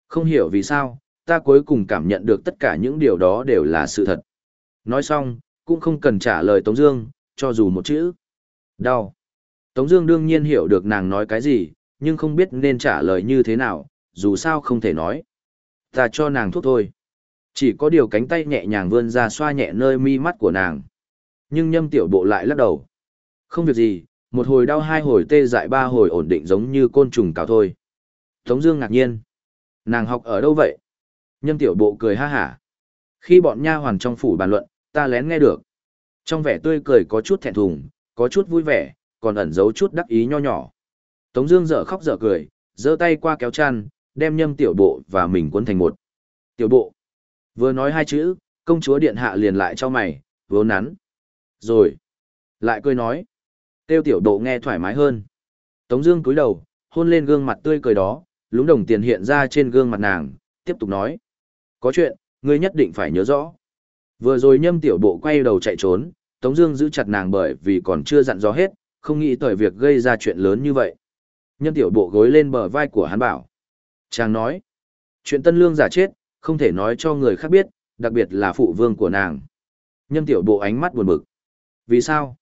Không hiểu vì sao, ta cuối cùng cảm nhận được tất cả những điều đó đều là sự thật. Nói xong, cũng không cần trả lời Tống Dương, cho dù một chữ. Đau. Tống Dương đương nhiên hiểu được nàng nói cái gì, nhưng không biết nên trả lời như thế nào, dù sao không thể nói. Ta cho nàng thuốc thôi. Chỉ có điều cánh tay nhẹ nhàng vươn ra xoa nhẹ nơi mi mắt của nàng. Nhưng nhâm tiểu bộ lại lắc đầu. Không việc gì, một hồi đau hai hồi tê dại ba hồi ổn định giống như côn trùng cào thôi. Tống Dương ngạc nhiên. Nàng học ở đâu vậy? Nhâm tiểu bộ cười ha hả. Khi bọn nha hoàn trong phủ bàn luận, ta lén nghe được. Trong vẻ tươi cười có chút thẹn thùng, có chút vui vẻ, còn ẩn giấu chút đắc ý nho nhỏ. Tống Dương dở khóc dở cười, giơ tay qua kéo chăn, đem nhâm tiểu bộ và mình cuốn thành một. Tiểu bộ. Vừa nói hai chữ, công chúa điện hạ liền lại cho mày, vốn nắn. Rồi. Lại cười nói. Tiêu tiểu độ nghe thoải mái hơn. Tống Dương cúi đầu, hôn lên gương mặt tươi cười đó, lúng đồng tiền hiện ra trên gương mặt nàng, tiếp tục nói: có chuyện, ngươi nhất định phải nhớ rõ. Vừa rồi nhâm tiểu bộ quay đầu chạy trốn, Tống Dương giữ chặt nàng bởi vì còn chưa dặn dò hết, không nghĩ tới việc gây ra chuyện lớn như vậy. nhân tiểu bộ gối lên bờ vai của hắn bảo. Chàng nói, chuyện tân lương giả chết, không thể nói cho người khác biết, đặc biệt là phụ vương của nàng. Nhân tiểu bộ ánh mắt buồn bực. Vì sao?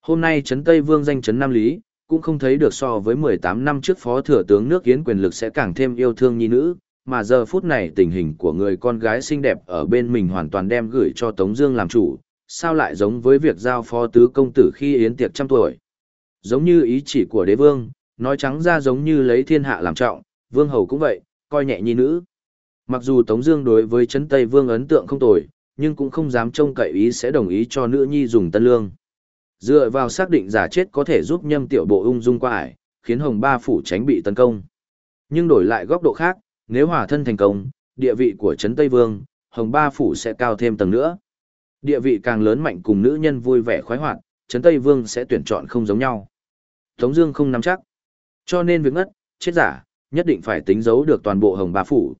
Hôm nay Trấn Tây Vương danh Trấn Nam Lý, cũng không thấy được so với 18 năm trước phó thừa tướng nước Yến quyền lực sẽ càng thêm yêu thương nhi nữ, mà giờ phút này tình hình của người con gái xinh đẹp ở bên mình hoàn toàn đem gửi cho Tống Dương làm chủ, sao lại giống với việc giao phó tứ công tử khi yến tiệc trăm tuổi. Giống như ý chỉ của đế vương, nói trắng ra giống như lấy thiên hạ làm trọng, vương hầu cũng vậy, coi nhẹ nhi nữ. Mặc dù Tống Dương đối với Trấn Tây Vương ấn tượng không tồi, nhưng cũng không dám trông cậy ý sẽ đồng ý cho nữ nhi dùng tân lương. Dựa vào xác định giả chết có thể giúp nhâm tiểu bộ ung dung qua ải, khiến Hồng Ba phủ tránh bị tấn công. Nhưng đổi lại góc độ khác, nếu hòa thân thành công, địa vị của Trấn Tây Vương, Hồng Ba Phủ sẽ cao thêm tầng nữa. Địa vị càng lớn mạnh cùng nữ nhân vui vẻ khoái hoạt, Trấn Tây Vương sẽ tuyển chọn không giống nhau. Tống Dương không nắm chắc, cho nên việc ngất, chết giả, nhất định phải tính giấu được toàn bộ Hồng Ba Phủ.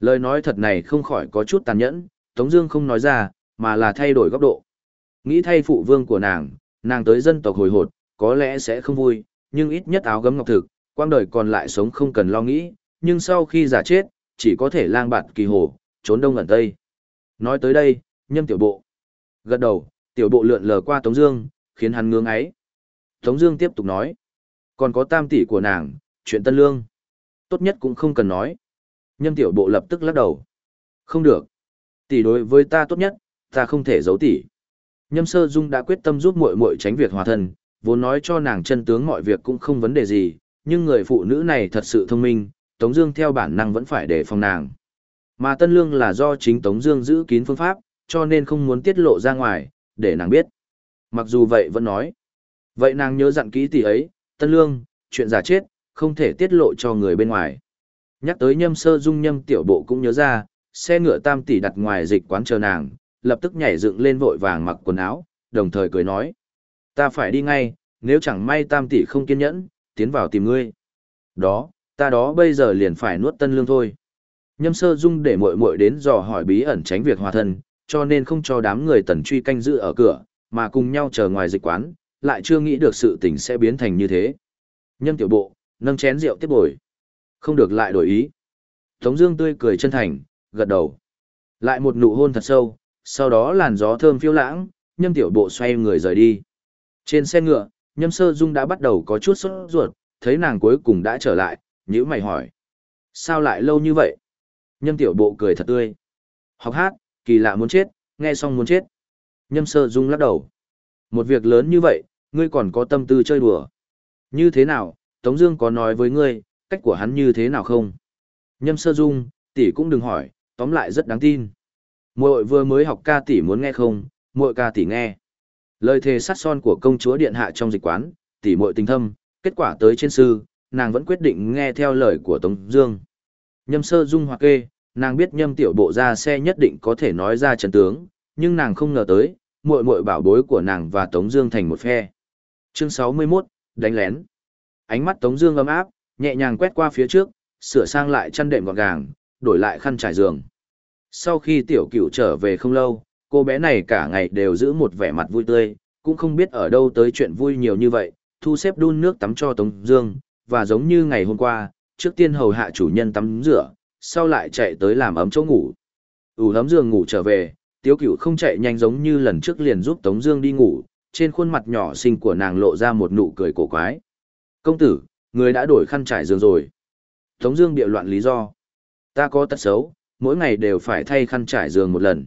Lời nói thật này không khỏi có chút tàn nhẫn, Tống Dương không nói ra, mà là thay đổi góc độ. Nghĩ thay phụ vương của nàng, nàng tới dân tộc hồi hột, có lẽ sẽ không vui, nhưng ít nhất áo gấm ngọc thực, quang đời còn lại sống không cần lo nghĩ, nhưng sau khi giả chết, chỉ có thể lang bạt kỳ hồ, trốn đông ẩn tây. Nói tới đây, nhâm tiểu bộ. Gật đầu, tiểu bộ lượn lờ qua Tống Dương, khiến hắn ngưỡng ấy. Tống Dương tiếp tục nói, còn có tam tỷ của nàng, chuyện tân lương, tốt nhất cũng không cần nói. Nhâm tiểu bộ lập tức lắc đầu, không được, tỷ đối với ta tốt nhất, ta không thể giấu tỷ. Nhâm sơ dung đã quyết tâm giúp muội muội tránh việc hòa thân, vốn nói cho nàng chân tướng mọi việc cũng không vấn đề gì, nhưng người phụ nữ này thật sự thông minh, Tống Dương theo bản năng vẫn phải để phòng nàng. Mà Tân Lương là do chính Tống Dương giữ kín phương pháp, cho nên không muốn tiết lộ ra ngoài, để nàng biết. Mặc dù vậy vẫn nói. Vậy nàng nhớ dặn kỹ tỷ ấy, Tân Lương, chuyện giả chết, không thể tiết lộ cho người bên ngoài. Nhắc tới nhâm sơ dung nhâm tiểu bộ cũng nhớ ra, xe ngựa tam tỷ đặt ngoài dịch quán chờ nàng, lập tức nhảy dựng lên vội vàng mặc quần áo, đồng thời cười nói. Ta phải đi ngay, nếu chẳng may tam tỷ không kiên nhẫn, tiến vào tìm ngươi. Đó, ta đó bây giờ liền phải nuốt tân lương thôi. Nhâm sơ dung để muội muội đến dò hỏi bí ẩn tránh việc hòa thân, cho nên không cho đám người tần truy canh giữ ở cửa, mà cùng nhau chờ ngoài dịch quán, lại chưa nghĩ được sự tình sẽ biến thành như thế. Nhâm tiểu bộ, nâng chén rượu tiếp bồi. Không được lại đổi ý. Tống Dương tươi cười chân thành, gật đầu. Lại một nụ hôn thật sâu, sau đó làn gió thơm phiêu lãng, nhâm tiểu bộ xoay người rời đi. Trên xe ngựa, nhâm sơ dung đã bắt đầu có chút sốt ruột, thấy nàng cuối cùng đã trở lại, nhữ mày hỏi. Sao lại lâu như vậy? Nhâm tiểu bộ cười thật tươi. Học hát, kỳ lạ muốn chết, nghe xong muốn chết. Nhâm sơ dung lắc đầu. Một việc lớn như vậy, ngươi còn có tâm tư chơi đùa. Như thế nào, Tống Dương có nói với ngươi, cách của hắn như thế nào không? Nhâm sơ dung, tỷ cũng đừng hỏi, tóm lại rất đáng tin. Muội vừa mới học ca tỷ muốn nghe không, muội ca tỷ nghe. Lời thề sát son của công chúa điện hạ trong dịch quán, tỷ muội tình thâm, kết quả tới trên sư, nàng vẫn quyết định nghe theo lời của Tống Dương. Nhâm sơ dung hoặc kê, nàng biết nhâm tiểu bộ ra xe nhất định có thể nói ra trận tướng, nhưng nàng không ngờ tới, muội muội bảo bối của nàng và Tống Dương thành một phe. Chương 61, đánh lén. Ánh mắt Tống Dương ấm áp, nhẹ nhàng quét qua phía trước, sửa sang lại chăn đệm gọn gàng, đổi lại khăn trải giường. Sau khi tiểu cửu trở về không lâu, cô bé này cả ngày đều giữ một vẻ mặt vui tươi, cũng không biết ở đâu tới chuyện vui nhiều như vậy, thu xếp đun nước tắm cho Tống Dương, và giống như ngày hôm qua, trước tiên hầu hạ chủ nhân tắm rửa, sau lại chạy tới làm ấm chỗ ngủ. ủ ấm giường ngủ trở về, tiếu cửu không chạy nhanh giống như lần trước liền giúp Tống Dương đi ngủ, trên khuôn mặt nhỏ xinh của nàng lộ ra một nụ cười cổ quái. Công tử, người đã đổi khăn trải giường rồi. Tống Dương bịa loạn lý do. Ta có tật xấu, mỗi ngày đều phải thay khăn trải giường một lần.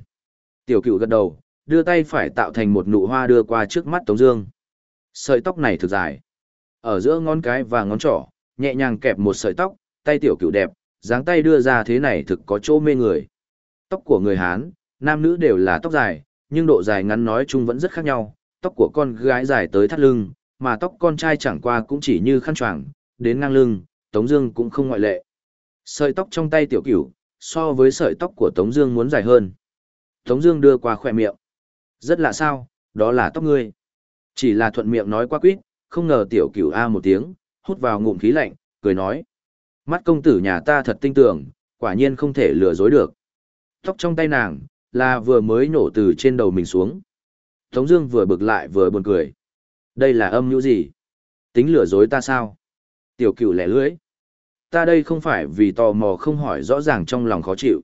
Tiểu cửu gật đầu, đưa tay phải tạo thành một nụ hoa đưa qua trước mắt Tống Dương. Sợi tóc này thực dài. Ở giữa ngón cái và ngón trỏ, nhẹ nhàng kẹp một sợi tóc, tay tiểu cựu đẹp, dáng tay đưa ra thế này thực có chỗ mê người. Tóc của người Hán, nam nữ đều là tóc dài, nhưng độ dài ngắn nói chung vẫn rất khác nhau. Tóc của con gái dài tới thắt lưng, mà tóc con trai chẳng qua cũng chỉ như khăn choàng, đến ngang lưng, Tống Dương cũng không ngoại lệ. Sợi tóc trong tay tiểu cửu, so với sợi tóc của Tống Dương muốn dài hơn. Tống Dương đưa qua khỏe miệng. Rất lạ sao, đó là tóc ngươi. Chỉ là thuận miệng nói qua quýt, không ngờ tiểu cửu A một tiếng, hút vào ngụm khí lạnh, cười nói. Mắt công tử nhà ta thật tinh tưởng, quả nhiên không thể lừa dối được. Tóc trong tay nàng, là vừa mới nổ từ trên đầu mình xuống. Tống Dương vừa bực lại vừa buồn cười. Đây là âm mưu gì? Tính lừa dối ta sao? Tiểu cửu lẻ lưỡi. Ta đây không phải vì tò mò không hỏi rõ ràng trong lòng khó chịu.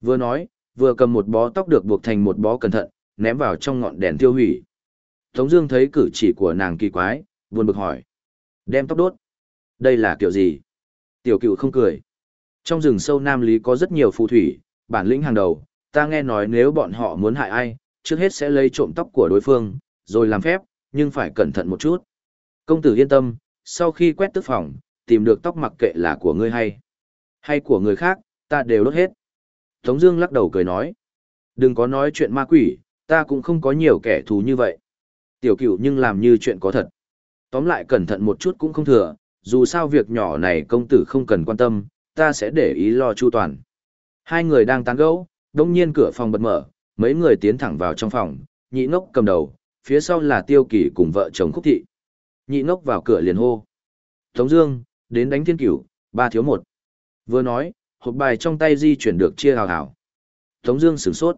Vừa nói, vừa cầm một bó tóc được buộc thành một bó cẩn thận, ném vào trong ngọn đèn tiêu hủy. Tống Dương thấy cử chỉ của nàng kỳ quái, buồn bực hỏi: đem tóc đốt, đây là kiểu gì? Tiểu cửu không cười. Trong rừng sâu Nam Lý có rất nhiều phù thủy, bản lĩnh hàng đầu. Ta nghe nói nếu bọn họ muốn hại ai, trước hết sẽ lấy trộm tóc của đối phương, rồi làm phép, nhưng phải cẩn thận một chút. Công tử yên tâm, sau khi quét tức phòng, tìm được tóc mặc kệ là của ngươi hay, hay của người khác, ta đều đốt hết. Tống Dương lắc đầu cười nói, đừng có nói chuyện ma quỷ, ta cũng không có nhiều kẻ thù như vậy. Tiểu cửu nhưng làm như chuyện có thật. Tóm lại cẩn thận một chút cũng không thừa, dù sao việc nhỏ này công tử không cần quan tâm, ta sẽ để ý lo chu toàn. Hai người đang tán gẫu, đông nhiên cửa phòng bật mở, mấy người tiến thẳng vào trong phòng, nhị ngốc cầm đầu, phía sau là tiêu kỳ cùng vợ chồng khúc thị. Nhị ngốc vào cửa liền hô. Tống Dương, đến đánh thiên cửu, ba thiếu một. Vừa nói, hộp bài trong tay di chuyển được chia hào hào. Tống Dương sửng sốt.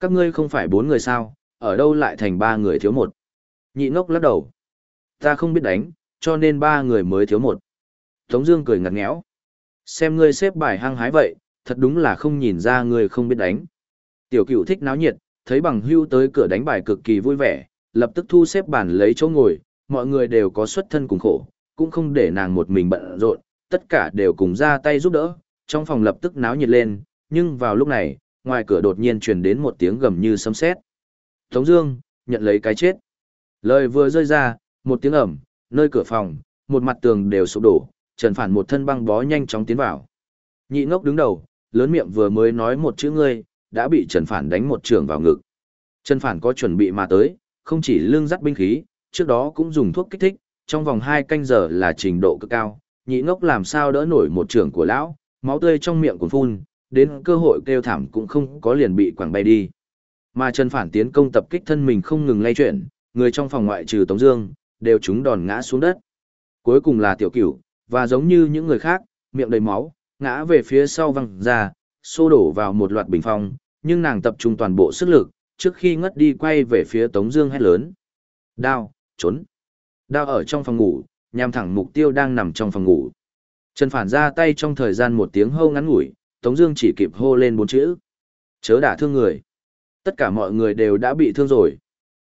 Các ngươi không phải bốn người sao, ở đâu lại thành ba người thiếu một? Nhị ngốc lắc đầu. Ta không biết đánh, cho nên ba người mới thiếu một. Tống Dương cười ngặt ngẽo: Xem ngươi xếp bài hăng hái vậy, thật đúng là không nhìn ra người không biết đánh. Tiểu cửu thích náo nhiệt, thấy bằng hưu tới cửa đánh bài cực kỳ vui vẻ, lập tức thu xếp bàn lấy chỗ ngồi, mọi người đều có xuất thân cùng khổ, cũng không để nàng một mình bận rộn, tất cả đều cùng ra tay giúp đỡ, trong phòng lập tức náo nhiệt lên, nhưng vào lúc này, ngoài cửa đột nhiên truyền đến một tiếng gầm như sấm sét. Tống Dương nhận lấy cái chết. Lời vừa rơi ra, một tiếng ầm, nơi cửa phòng, một mặt tường đều sụp đổ, Trần Phản một thân băng bó nhanh chóng tiến vào. Nhị ngốc đứng đầu, lớn miệng vừa mới nói một chữ ngươi, đã bị Trần Phản đánh một trường vào ngực. Trần Phản có chuẩn bị mà tới, không chỉ lương dắt binh khí, trước đó cũng dùng thuốc kích thích, trong vòng hai canh giờ là trình độ cực cao, nhị ngốc làm sao đỡ nổi một trường của lão, máu tươi trong miệng cuốn phun, đến cơ hội kêu thảm cũng không có liền bị quẳng bay đi. Mà Trần Phản tiến công tập kích thân mình không ngừng lay chuyển, người trong phòng ngoại trừ Tống Dương, đều chúng đòn ngã xuống đất. Cuối cùng là tiểu cửu, và giống như những người khác, miệng đầy máu, ngã về phía sau văng ra, xô đổ vào một loạt bình phong, nhưng nàng tập trung toàn bộ sức lực, trước khi ngất đi quay về phía Tống Dương hét lớn. Đao, trốn. Đao ở trong phòng ngủ, nhằm thẳng mục tiêu đang nằm trong phòng ngủ. Trần Phản ra tay trong thời gian một tiếng hô ngắn ngủi, Tống Dương chỉ kịp hô lên bốn chữ. Chớ đả thương người. Tất cả mọi người đều đã bị thương rồi.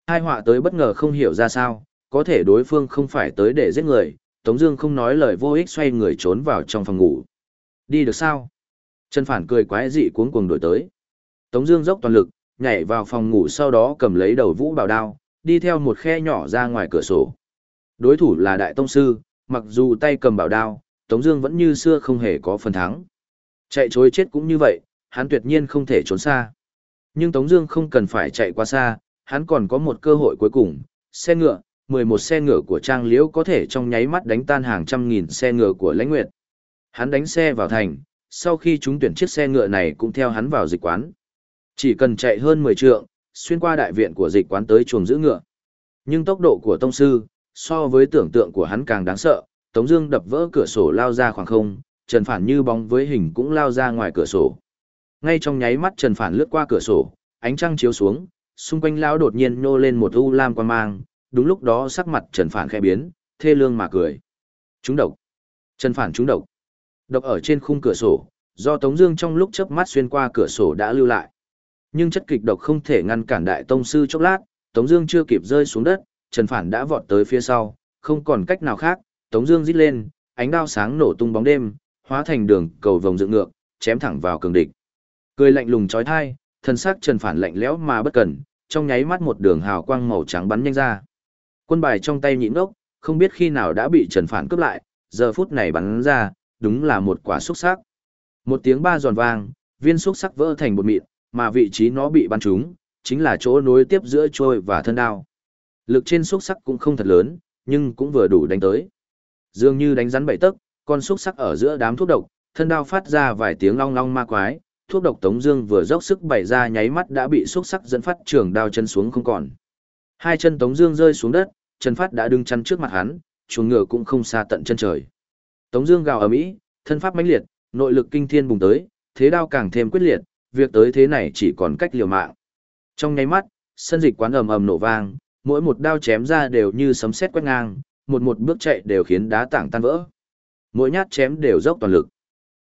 Hai họa tới bất ngờ không hiểu ra sao, có thể đối phương không phải tới để giết người, Tống Dương không nói lời vô ích xoay người trốn vào trong phòng ngủ. Đi được sao? Trần Phản cười quái dị cuống cuồng đổi tới. Tống Dương dốc toàn lực, nhảy vào phòng ngủ sau đó cầm lấy đầu vũ bảo đao, đi theo một khe nhỏ ra ngoài cửa sổ. Đối thủ là đại tông sư, mặc dù tay cầm bảo đao, Tống Dương vẫn như xưa không hề có phần thắng. Chạy trối chết cũng như vậy, hắn tuyệt nhiên không thể trốn xa. Nhưng Tống Dương không cần phải chạy quá xa, hắn còn có một cơ hội cuối cùng. Xe ngựa, 11 xe ngựa của Trang Liễu có thể trong nháy mắt đánh tan hàng trăm nghìn xe ngựa của Lãnh Nguyệt. Hắn đánh xe vào thành, sau khi chúng tuyển chiếc xe ngựa này cũng theo hắn vào dịch quán. Chỉ cần chạy hơn 10 trượng, xuyên qua đại viện của dịch quán tới chuồng giữ ngựa. Nhưng tốc độ của tông sư, so với tưởng tượng của hắn càng đáng sợ, Tống Dương đập vỡ cửa sổ lao ra khoảng không, Trần Phản như bóng với hình cũng lao ra ngoài cửa sổ. Ngay trong nháy mắt Trần Phản lướt qua cửa sổ, ánh trăng chiếu xuống, xung quanh lão đột nhiên nô lên một u lam quang mang, đúng lúc đó sắc mặt Trần Phản khẽ biến, thê lương mà cười. Chúng độc. Trần Phản chúng độc. Độc ở trên khung cửa sổ, do Tống Dương trong lúc chớp mắt xuyên qua cửa sổ đã lưu lại. Nhưng chất kịch độc không thể ngăn cản đại tông sư chốc lát, Tống Dương chưa kịp rơi xuống đất, Trần Phản đã vọt tới phía sau, không còn cách nào khác, Tống Dương rít lên, ánh đao sáng nổ tung bóng đêm, hóa thành đường cầu vòng dựng ngược, chém thẳng vào cường địch. Cười lạnh lùng chói tai, thân xác Trần Phản lạnh lẽo mà bất cẩn, trong nháy mắt một đường hào quang màu trắng bắn nhanh ra. Quân bài trong tay nhịn ốc, không biết khi nào đã bị Trần Phản cướp lại, giờ phút này bắn ra, đúng là một quả xúc sắc. Một tiếng ba giòn vang, viên xúc sắc vỡ thành bột mịn, mà vị trí nó bị bắn trúng, chính là chỗ nối tiếp giữa trôi và thân đao. Lực trên xúc sắc cũng không thật lớn, nhưng cũng vừa đủ đánh tới. Dường như đánh rắn bảy tấc, con xúc sắc ở giữa đám thuốc độc, thân đao phát ra vài tiếng long long ma quái, thuốc độc Tống Dương vừa dốc sức bày ra nháy mắt đã bị xúc sắc dẫn phát trường đao chân xuống không còn. Hai chân Tống Dương rơi xuống đất, Trần Phát đã đứng chắn trước mặt hắn, chuồng ngựa cũng không xa tận chân trời. Tống Dương gào ở mỹ, thân pháp mãnh liệt, nội lực kinh thiên bùng tới, thế đao càng thêm quyết liệt, việc tới thế này chỉ còn cách liều mạng. Trong nháy mắt, sân dịch quán ầm ầm nổ vang, mỗi một đao chém ra đều như sấm sét quét ngang, một một bước chạy đều khiến đá tảng tan vỡ. Mỗi nhát chém đều dốc toàn lực.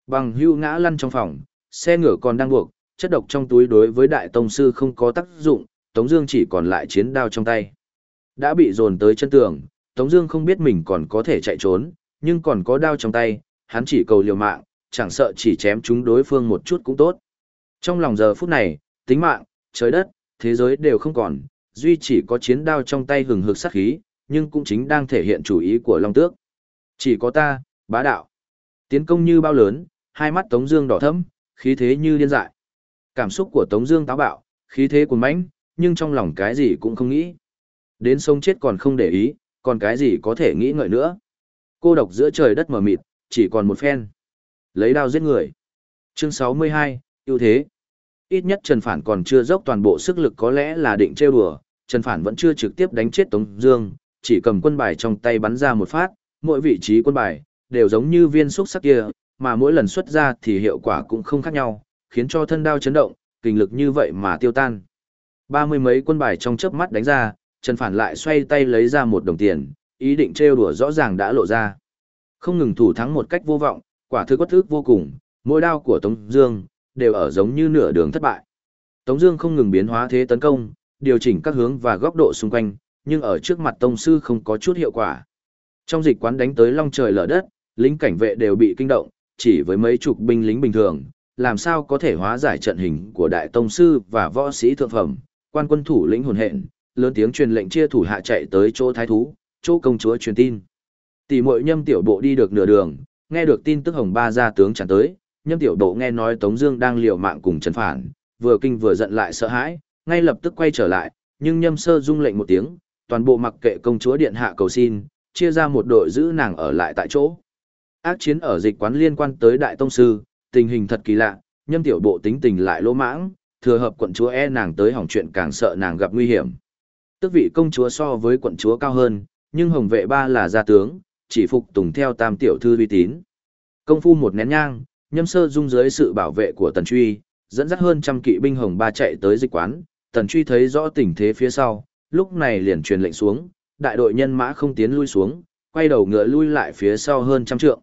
Bằng hưu ngã lăn trong phòng, xe ngựa còn đang buộc, chất độc trong túi đối với đại tông sư không có tác dụng, Tống Dương chỉ còn lại chiến đao trong tay. Đã bị dồn tới chân tường, Tống Dương không biết mình còn có thể chạy trốn, nhưng còn có đao trong tay, hắn chỉ cầu liều mạng, chẳng sợ chỉ chém chúng đối phương một chút cũng tốt. Trong lòng giờ phút này, tính mạng, trời đất, thế giới đều không còn, duy chỉ có chiến đao trong tay hừng hực sát khí, nhưng cũng chính đang thể hiện chủ ý của Long Tước. Chỉ có ta, bá đạo. Tiến công như bao lớn, hai mắt Tống Dương đỏ thẫm, khí thế như điên dại. Cảm xúc của Tống Dương táo bạo, khí thế cuồn mãnh, nhưng trong lòng cái gì cũng không nghĩ. Đến sông chết còn không để ý, còn cái gì có thể nghĩ ngợi nữa. Cô độc giữa trời đất mờ mịt, chỉ còn một phen. Lấy đao giết người. Chương 62, ưu thế. Ít nhất Trần Phản còn chưa dốc toàn bộ sức lực có lẽ là định trêu đùa, Trần Phản vẫn chưa trực tiếp đánh chết Tống Dương, chỉ cầm quân bài trong tay bắn ra một phát, mỗi vị trí quân bài đều giống như viên xúc sắc kia, mà mỗi lần xuất ra thì hiệu quả cũng không khác nhau, khiến cho thân đao chấn động, kinh lực như vậy mà tiêu tan. Ba mươi mấy quân bài trong chớp mắt đánh ra, Trần Phản lại xoay tay lấy ra một đồng tiền, ý định trêu đùa rõ ràng đã lộ ra. Không ngừng thủ thắng một cách vô vọng, quả thực quất ức vô cùng, mỗi đao của Tống Dương đều ở giống như nửa đường thất bại. Tống Dương không ngừng biến hóa thế tấn công, điều chỉnh các hướng và góc độ xung quanh, nhưng ở trước mặt Tông sư không có chút hiệu quả. Trong dịch quán đánh tới long trời lở đất, lính cảnh vệ đều bị kinh động, chỉ với mấy chục binh lính bình thường, làm sao có thể hóa giải trận hình của đại tông sư và võ sĩ thượng phẩm, quan quân thủ lĩnh hồn hện, lớn tiếng truyền lệnh chia thủ hạ chạy tới chỗ thái thú, chỗ công chúa truyền tin. Tỷ muội nhâm tiểu bộ đi được nửa đường, nghe được tin tức hồng ba gia tướng tràn tới, nhâm tiểu bộ nghe nói Tống Dương đang liều mạng cùng Trần Phản, vừa kinh vừa giận lại sợ hãi, ngay lập tức quay trở lại, nhưng nhâm sơ dung lệnh một tiếng, toàn bộ mặc kệ công chúa điện hạ cầu xin, chia ra một đội giữ nàng ở lại tại chỗ. Ác chiến ở dịch quán liên quan tới đại tông sư, tình hình thật kỳ lạ, nhâm tiểu bộ tính tình lại lỗ mãng, thừa hợp quận chúa e nàng tới hỏng chuyện càng sợ nàng gặp nguy hiểm. Tước vị công chúa so với quận chúa cao hơn, nhưng hồng vệ ba là gia tướng, chỉ phục tùng theo tam tiểu thư uy tín. Công phu một nén nhang, nhâm sơ dung dưới sự bảo vệ của tần truy, dẫn dắt hơn trăm kỵ binh hồng ba chạy tới dịch quán, tần truy thấy rõ tình thế phía sau, lúc này liền truyền lệnh xuống, đại đội nhân mã không tiến lui xuống, quay đầu ngựa lui lại phía sau hơn trăm trượng.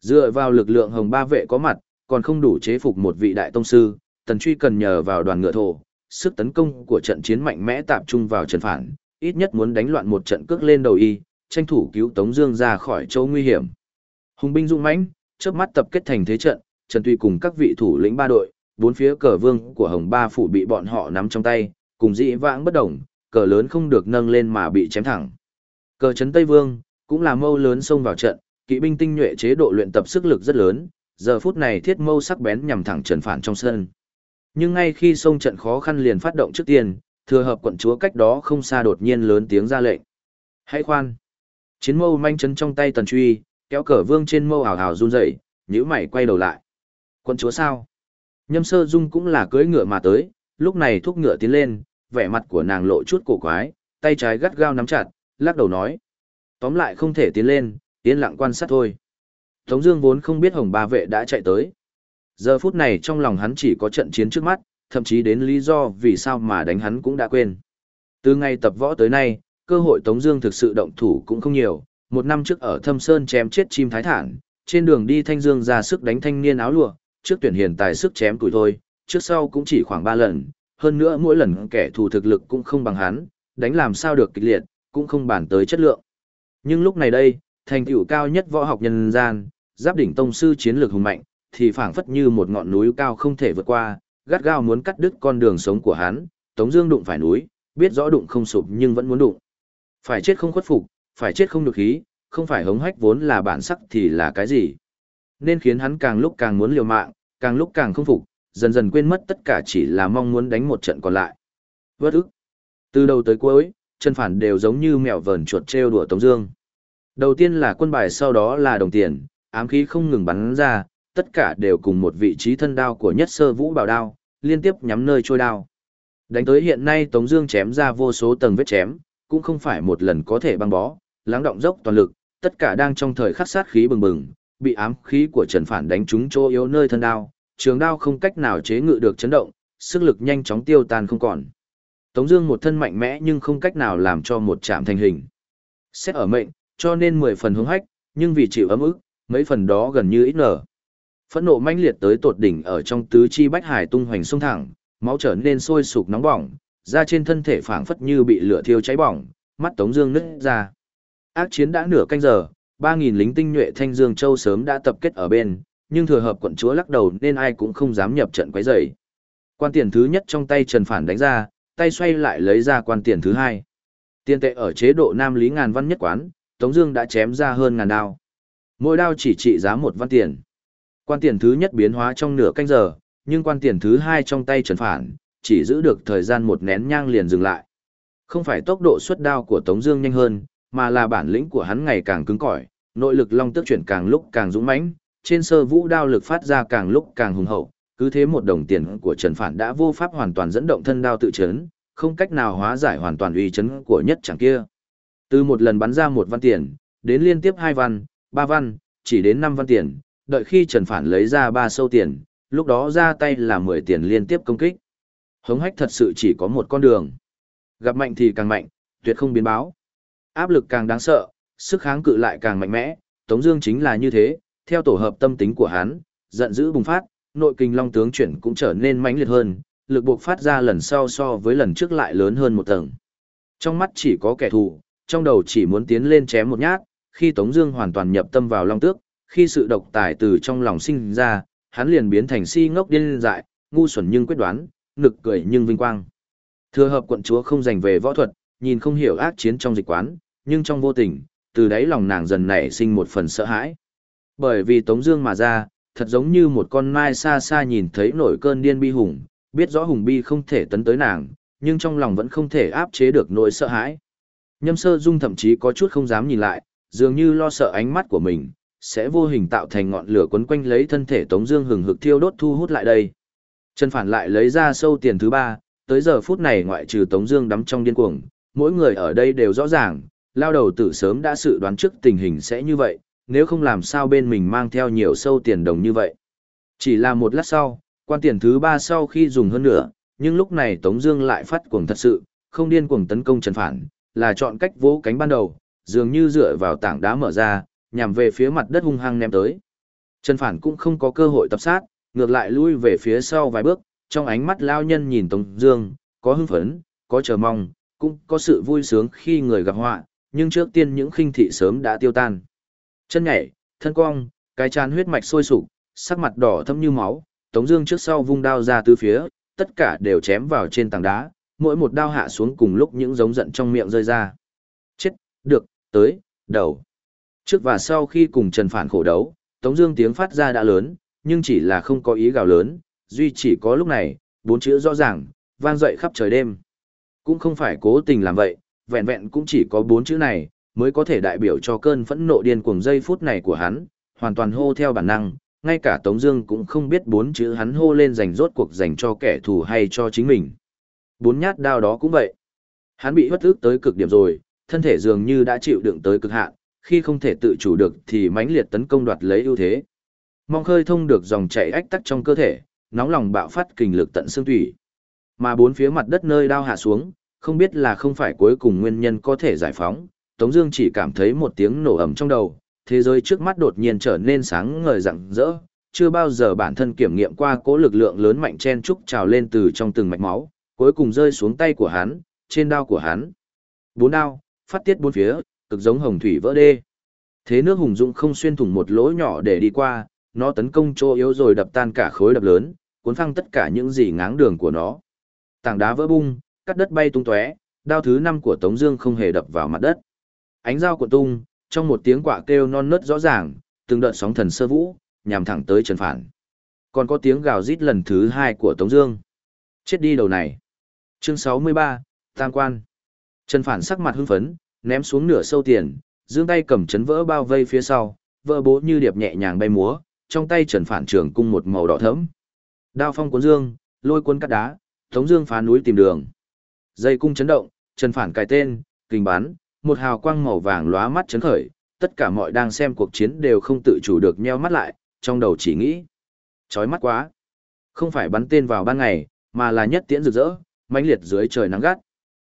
Dựa vào lực lượng hồng ba vệ có mặt, còn không đủ chế phục một vị đại tông sư, tần truy cần nhờ vào đoàn ngựa thổ, sức tấn công của trận chiến mạnh mẽ tập trung vào trần phản, ít nhất muốn đánh loạn một trận cước lên đầu y, tranh thủ cứu Tống Dương ra khỏi chỗ nguy hiểm. Hùng binh dũng mãnh, chớp mắt tập kết thành thế trận, Trần Tuy cùng các vị thủ lĩnh ba đội, bốn phía cờ vương của Hồng Ba phủ bị bọn họ nắm trong tay, cùng dị vãng bất động, cờ lớn không được nâng lên mà bị chém thẳng. Cờ trấn Tây Vương cũng là mâu lớn xông vào trận, kỵ binh tinh nhuệ chế độ luyện tập sức lực rất lớn, giờ phút này thiết mâu sắc bén nhằm thẳng Trần Phản trong sân. Nhưng ngay khi xông trận khó khăn liền phát động trước tiên, thừa hợp quận chúa cách đó không xa đột nhiên lớn tiếng ra lệnh. Hãy khoan! Chiến mâu manh chấn trong tay tần truy, kéo cờ vương trên mâu hào hào run rẩy, nhữ mày quay đầu lại. Quận chúa sao? Nhâm sơ dung cũng là cưỡi ngựa mà tới, lúc này thúc ngựa tiến lên, vẻ mặt của nàng lộ chút cổ quái, tay trái gắt gao nắm chặt, lắc đầu nói. Tóm lại không thể tiến lên, tiến lặng quan sát thôi. Tống Dương vốn không biết Hồng Ba Vệ đã chạy tới. Giờ phút này trong lòng hắn chỉ có trận chiến trước mắt, thậm chí đến lý do vì sao mà đánh hắn cũng đã quên. Từ ngày tập võ tới nay, cơ hội Tống Dương thực sự động thủ cũng không nhiều. Một năm trước ở Thâm Sơn chém chết chim thái thản, trên đường đi Thanh Dương ra sức đánh thanh niên áo lụa, trước tuyển hiền tài sức chém tuổi thôi, trước sau cũng chỉ khoảng ba lần. Hơn nữa mỗi lần kẻ thù thực lực cũng không bằng hắn, đánh làm sao được kịch liệt, cũng không bàn tới chất lượng. Nhưng lúc này đây, thành tựu cao nhất võ học nhân gian, giáp đỉnh tông sư chiến lược hùng mạnh, thì phảng phất như một ngọn núi cao không thể vượt qua, gắt gao muốn cắt đứt con đường sống của hắn. Tống Dương đụng phải núi, biết rõ đụng không sụp nhưng vẫn muốn đụng. Phải chết không khuất phục, phải chết không được khí, không phải hống hách vốn là bản sắc thì là cái gì. Nên khiến hắn càng lúc càng muốn liều mạng, càng lúc càng không phục, dần dần quên mất tất cả chỉ là mong muốn đánh một trận còn lại. Vất ức. Từ đầu tới cuối, chân phản đều giống như mèo vờn chuột treo đùa Tống Dương. Đầu tiên là quân bài sau đó là đồng tiền, ám khí không ngừng bắn ra, tất cả đều cùng một vị trí thân đao của nhất sơ vũ bảo đao, liên tiếp nhắm nơi trôi đao. Đánh tới hiện nay Tống Dương chém ra vô số tầng vết chém, cũng không phải một lần có thể băng bó, lắng động dốc toàn lực, tất cả đang trong thời khắc sát khí bừng bừng, bị ám khí của Trần Phản đánh trúng chỗ yếu nơi thân đao, trường đao không cách nào chế ngự được chấn động, sức lực nhanh chóng tiêu tan không còn. Tống Dương một thân mạnh mẽ nhưng không cách nào làm cho một chạm thành hình. Xét ở mệnh, cho nên mười phần hướng hách, nhưng vì chịu ấm ức, mấy phần đó gần như ít nở. Phẫn nộ mãnh liệt tới tột đỉnh ở trong tứ chi bách hải tung hoành sông thẳng, máu trở nên sôi sục nóng bỏng, da trên thân thể phảng phất như bị lửa thiêu cháy bỏng, mắt Tống Dương nứt ra. Ác chiến đã nửa canh giờ, ba nghìn lính tinh nhuệ Thanh Dương Châu sớm đã tập kết ở bên, nhưng thừa hợp quận chúa lắc đầu nên ai cũng không dám nhập trận quấy rầy. Quan tiền thứ nhất trong tay Trần Phản đánh ra, tay xoay lại lấy ra quan tiền thứ hai. Tiền tệ ở chế độ Nam Lý ngàn văn nhất quán, Tống Dương đã chém ra hơn ngàn đao. Mỗi đao chỉ trị giá một văn tiền. Quan tiền thứ nhất biến hóa trong nửa canh giờ, nhưng quan tiền thứ hai trong tay Trần Phản, chỉ giữ được thời gian một nén nhang liền dừng lại. Không phải tốc độ xuất đao của Tống Dương nhanh hơn, mà là bản lĩnh của hắn ngày càng cứng cỏi, nội lực long tức chuyển càng lúc càng dũng mãnh, trên sơ vũ đao lực phát ra càng lúc càng hùng hậu. Cứ thế một đồng tiền của Trần Phản đã vô pháp hoàn toàn dẫn động thân đao tự chấn, không cách nào hóa giải hoàn toàn uy chấn của nhất chẳng kia. Từ một lần bắn ra một văn tiền, đến liên tiếp hai văn, ba văn, chỉ đến năm văn tiền, đợi khi Trần Phản lấy ra ba sâu tiền, lúc đó ra tay là mười tiền liên tiếp công kích. Hống hách thật sự chỉ có một con đường. Gặp mạnh thì càng mạnh, tuyệt không biến báo. Áp lực càng đáng sợ, sức kháng cự lại càng mạnh mẽ, Tống Dương chính là như thế, theo tổ hợp tâm tính của hắn, giận dữ bùng phát, nội kinh long tướng chuyển cũng trở nên mãnh liệt hơn, lực buộc phát ra lần sau so với lần trước lại lớn hơn một tầng. Trong mắt chỉ có kẻ thù, trong đầu chỉ muốn tiến lên chém một nhát, khi Tống Dương hoàn toàn nhập tâm vào long tước, khi sự độc tài từ trong lòng sinh ra, hắn liền biến thành si ngốc điên dại, ngu xuẩn nhưng quyết đoán, nực cười nhưng vinh quang. Thừa hợp quận chúa không dành về võ thuật, nhìn không hiểu ác chiến trong dịch quán, nhưng trong vô tình, từ đáy lòng nàng dần nảy sinh một phần sợ hãi. Bởi vì Tống Dương mà ra, thật giống như một con mai xa xa nhìn thấy nổi cơn điên bi hùng, biết rõ hùng bi không thể tấn tới nàng, nhưng trong lòng vẫn không thể áp chế được nỗi sợ hãi. Nhâm sơ dung thậm chí có chút không dám nhìn lại, dường như lo sợ ánh mắt của mình, sẽ vô hình tạo thành ngọn lửa quấn quanh lấy thân thể Tống Dương hừng hực thiêu đốt thu hút lại đây. Trần Phản lại lấy ra sâu tiền thứ ba, tới giờ phút này ngoại trừ Tống Dương đắm trong điên cuồng, mỗi người ở đây đều rõ ràng, lao đầu tử sớm đã dự đoán trước tình hình sẽ như vậy, nếu không làm sao bên mình mang theo nhiều sâu tiền đồng như vậy. Chỉ là một lát sau, quan tiền thứ ba sau khi dùng hơn nữa, nhưng lúc này Tống Dương lại phát cuồng thật sự, không điên cuồng tấn công Trần Phản, là chọn cách vỗ cánh ban đầu, dường như dựa vào tảng đá mở ra, nhằm về phía mặt đất hung hăng ném tới. Trần Phản cũng không có cơ hội tập sát, ngược lại lui về phía sau vài bước, trong ánh mắt lao nhân nhìn Tống Dương, có hưng phấn, có chờ mong, cũng có sự vui sướng khi người gặp họa, nhưng trước tiên những khinh thị sớm đã tiêu tan. Chân nhảy, thân cong, cái chán huyết mạch sôi sục, sắc mặt đỏ thẫm như máu, Tống Dương trước sau vung đao ra từ phía, tất cả đều chém vào trên tảng đá, mỗi một đao hạ xuống cùng lúc những giống giận trong miệng rơi ra. Chết, được, tới, đầu. Trước và sau khi cùng Trần Phản khổ đấu, Tống Dương tiếng phát ra đã lớn, nhưng chỉ là không có ý gào lớn, duy chỉ có lúc này, bốn chữ rõ ràng, vang dậy khắp trời đêm. Cũng không phải cố tình làm vậy, vẹn vẹn cũng chỉ có bốn chữ này, mới có thể đại biểu cho cơn phẫn nộ điên cuồng giây phút này của hắn, hoàn toàn hô theo bản năng, ngay cả Tống Dương cũng không biết bốn chữ hắn hô lên dành rốt cuộc dành cho kẻ thù hay cho chính mình. Bốn nhát đao đó cũng vậy. Hắn bị hất ức tới cực điểm rồi, thân thể dường như đã chịu đựng tới cực hạn, khi không thể tự chủ được thì mãnh liệt tấn công đoạt lấy ưu thế. Mong khơi thông được dòng chảy ách tắc trong cơ thể, nóng lòng bạo phát kình lực tận xương thủy. Mà bốn phía mặt đất nơi đao hạ xuống, không biết là không phải cuối cùng nguyên nhân có thể giải phóng, Tống Dương chỉ cảm thấy một tiếng nổ ầm trong đầu, thế giới trước mắt đột nhiên trở nên sáng ngời rạng rỡ, chưa bao giờ bản thân kiểm nghiệm qua cố lực lượng lớn mạnh chen trúc trào lên từ trong từng mạch máu, cuối cùng rơi xuống tay của hắn, trên đao của hắn. Bốn đao, phát tiết bốn phía, cực giống hồng thủy vỡ đê. Thế nước hùng dũng không xuyên thủng một lỗ nhỏ để đi qua, nó tấn công chỗ yếu rồi đập tan cả khối đập lớn, cuốn phăng tất cả những gì ngáng đường của nó. Tảng đá vỡ bung, cắt đất bay tung tóe, đao thứ năm của Tống Dương không hề đập vào mặt đất. Ánh dao của tung, trong một tiếng quạ kêu non nớt rõ ràng, từng đợt sóng thần sơ vũ, nhằm thẳng tới Trần Phản. Còn có tiếng gào rít lần thứ hai của Tống Dương. Chết đi đầu này. Chương 63, Tam Quan. Trần Phản sắc mặt hưng phấn, ném xuống nửa sâu tiền, giương tay cầm chấn vỡ bao vây phía sau, vỡ bố như điệp nhẹ nhàng bay múa, trong tay Trần Phản trường cung một màu đỏ thẫm. Đao phong cuốn dương, lôi cuốn cắt đá, Tống Dương phá núi tìm đường. Dây cung chấn động, Trần Phản cài tên, Kinh bắn, một hào quang màu vàng lóa mắt chấn khởi, tất cả mọi đang xem cuộc chiến đều không tự chủ được nheo mắt lại, trong đầu chỉ nghĩ. Chói mắt quá. Không phải bắn tên vào ban ngày, mà là nhất tiễn rực rỡ, mãnh liệt dưới trời nắng gắt.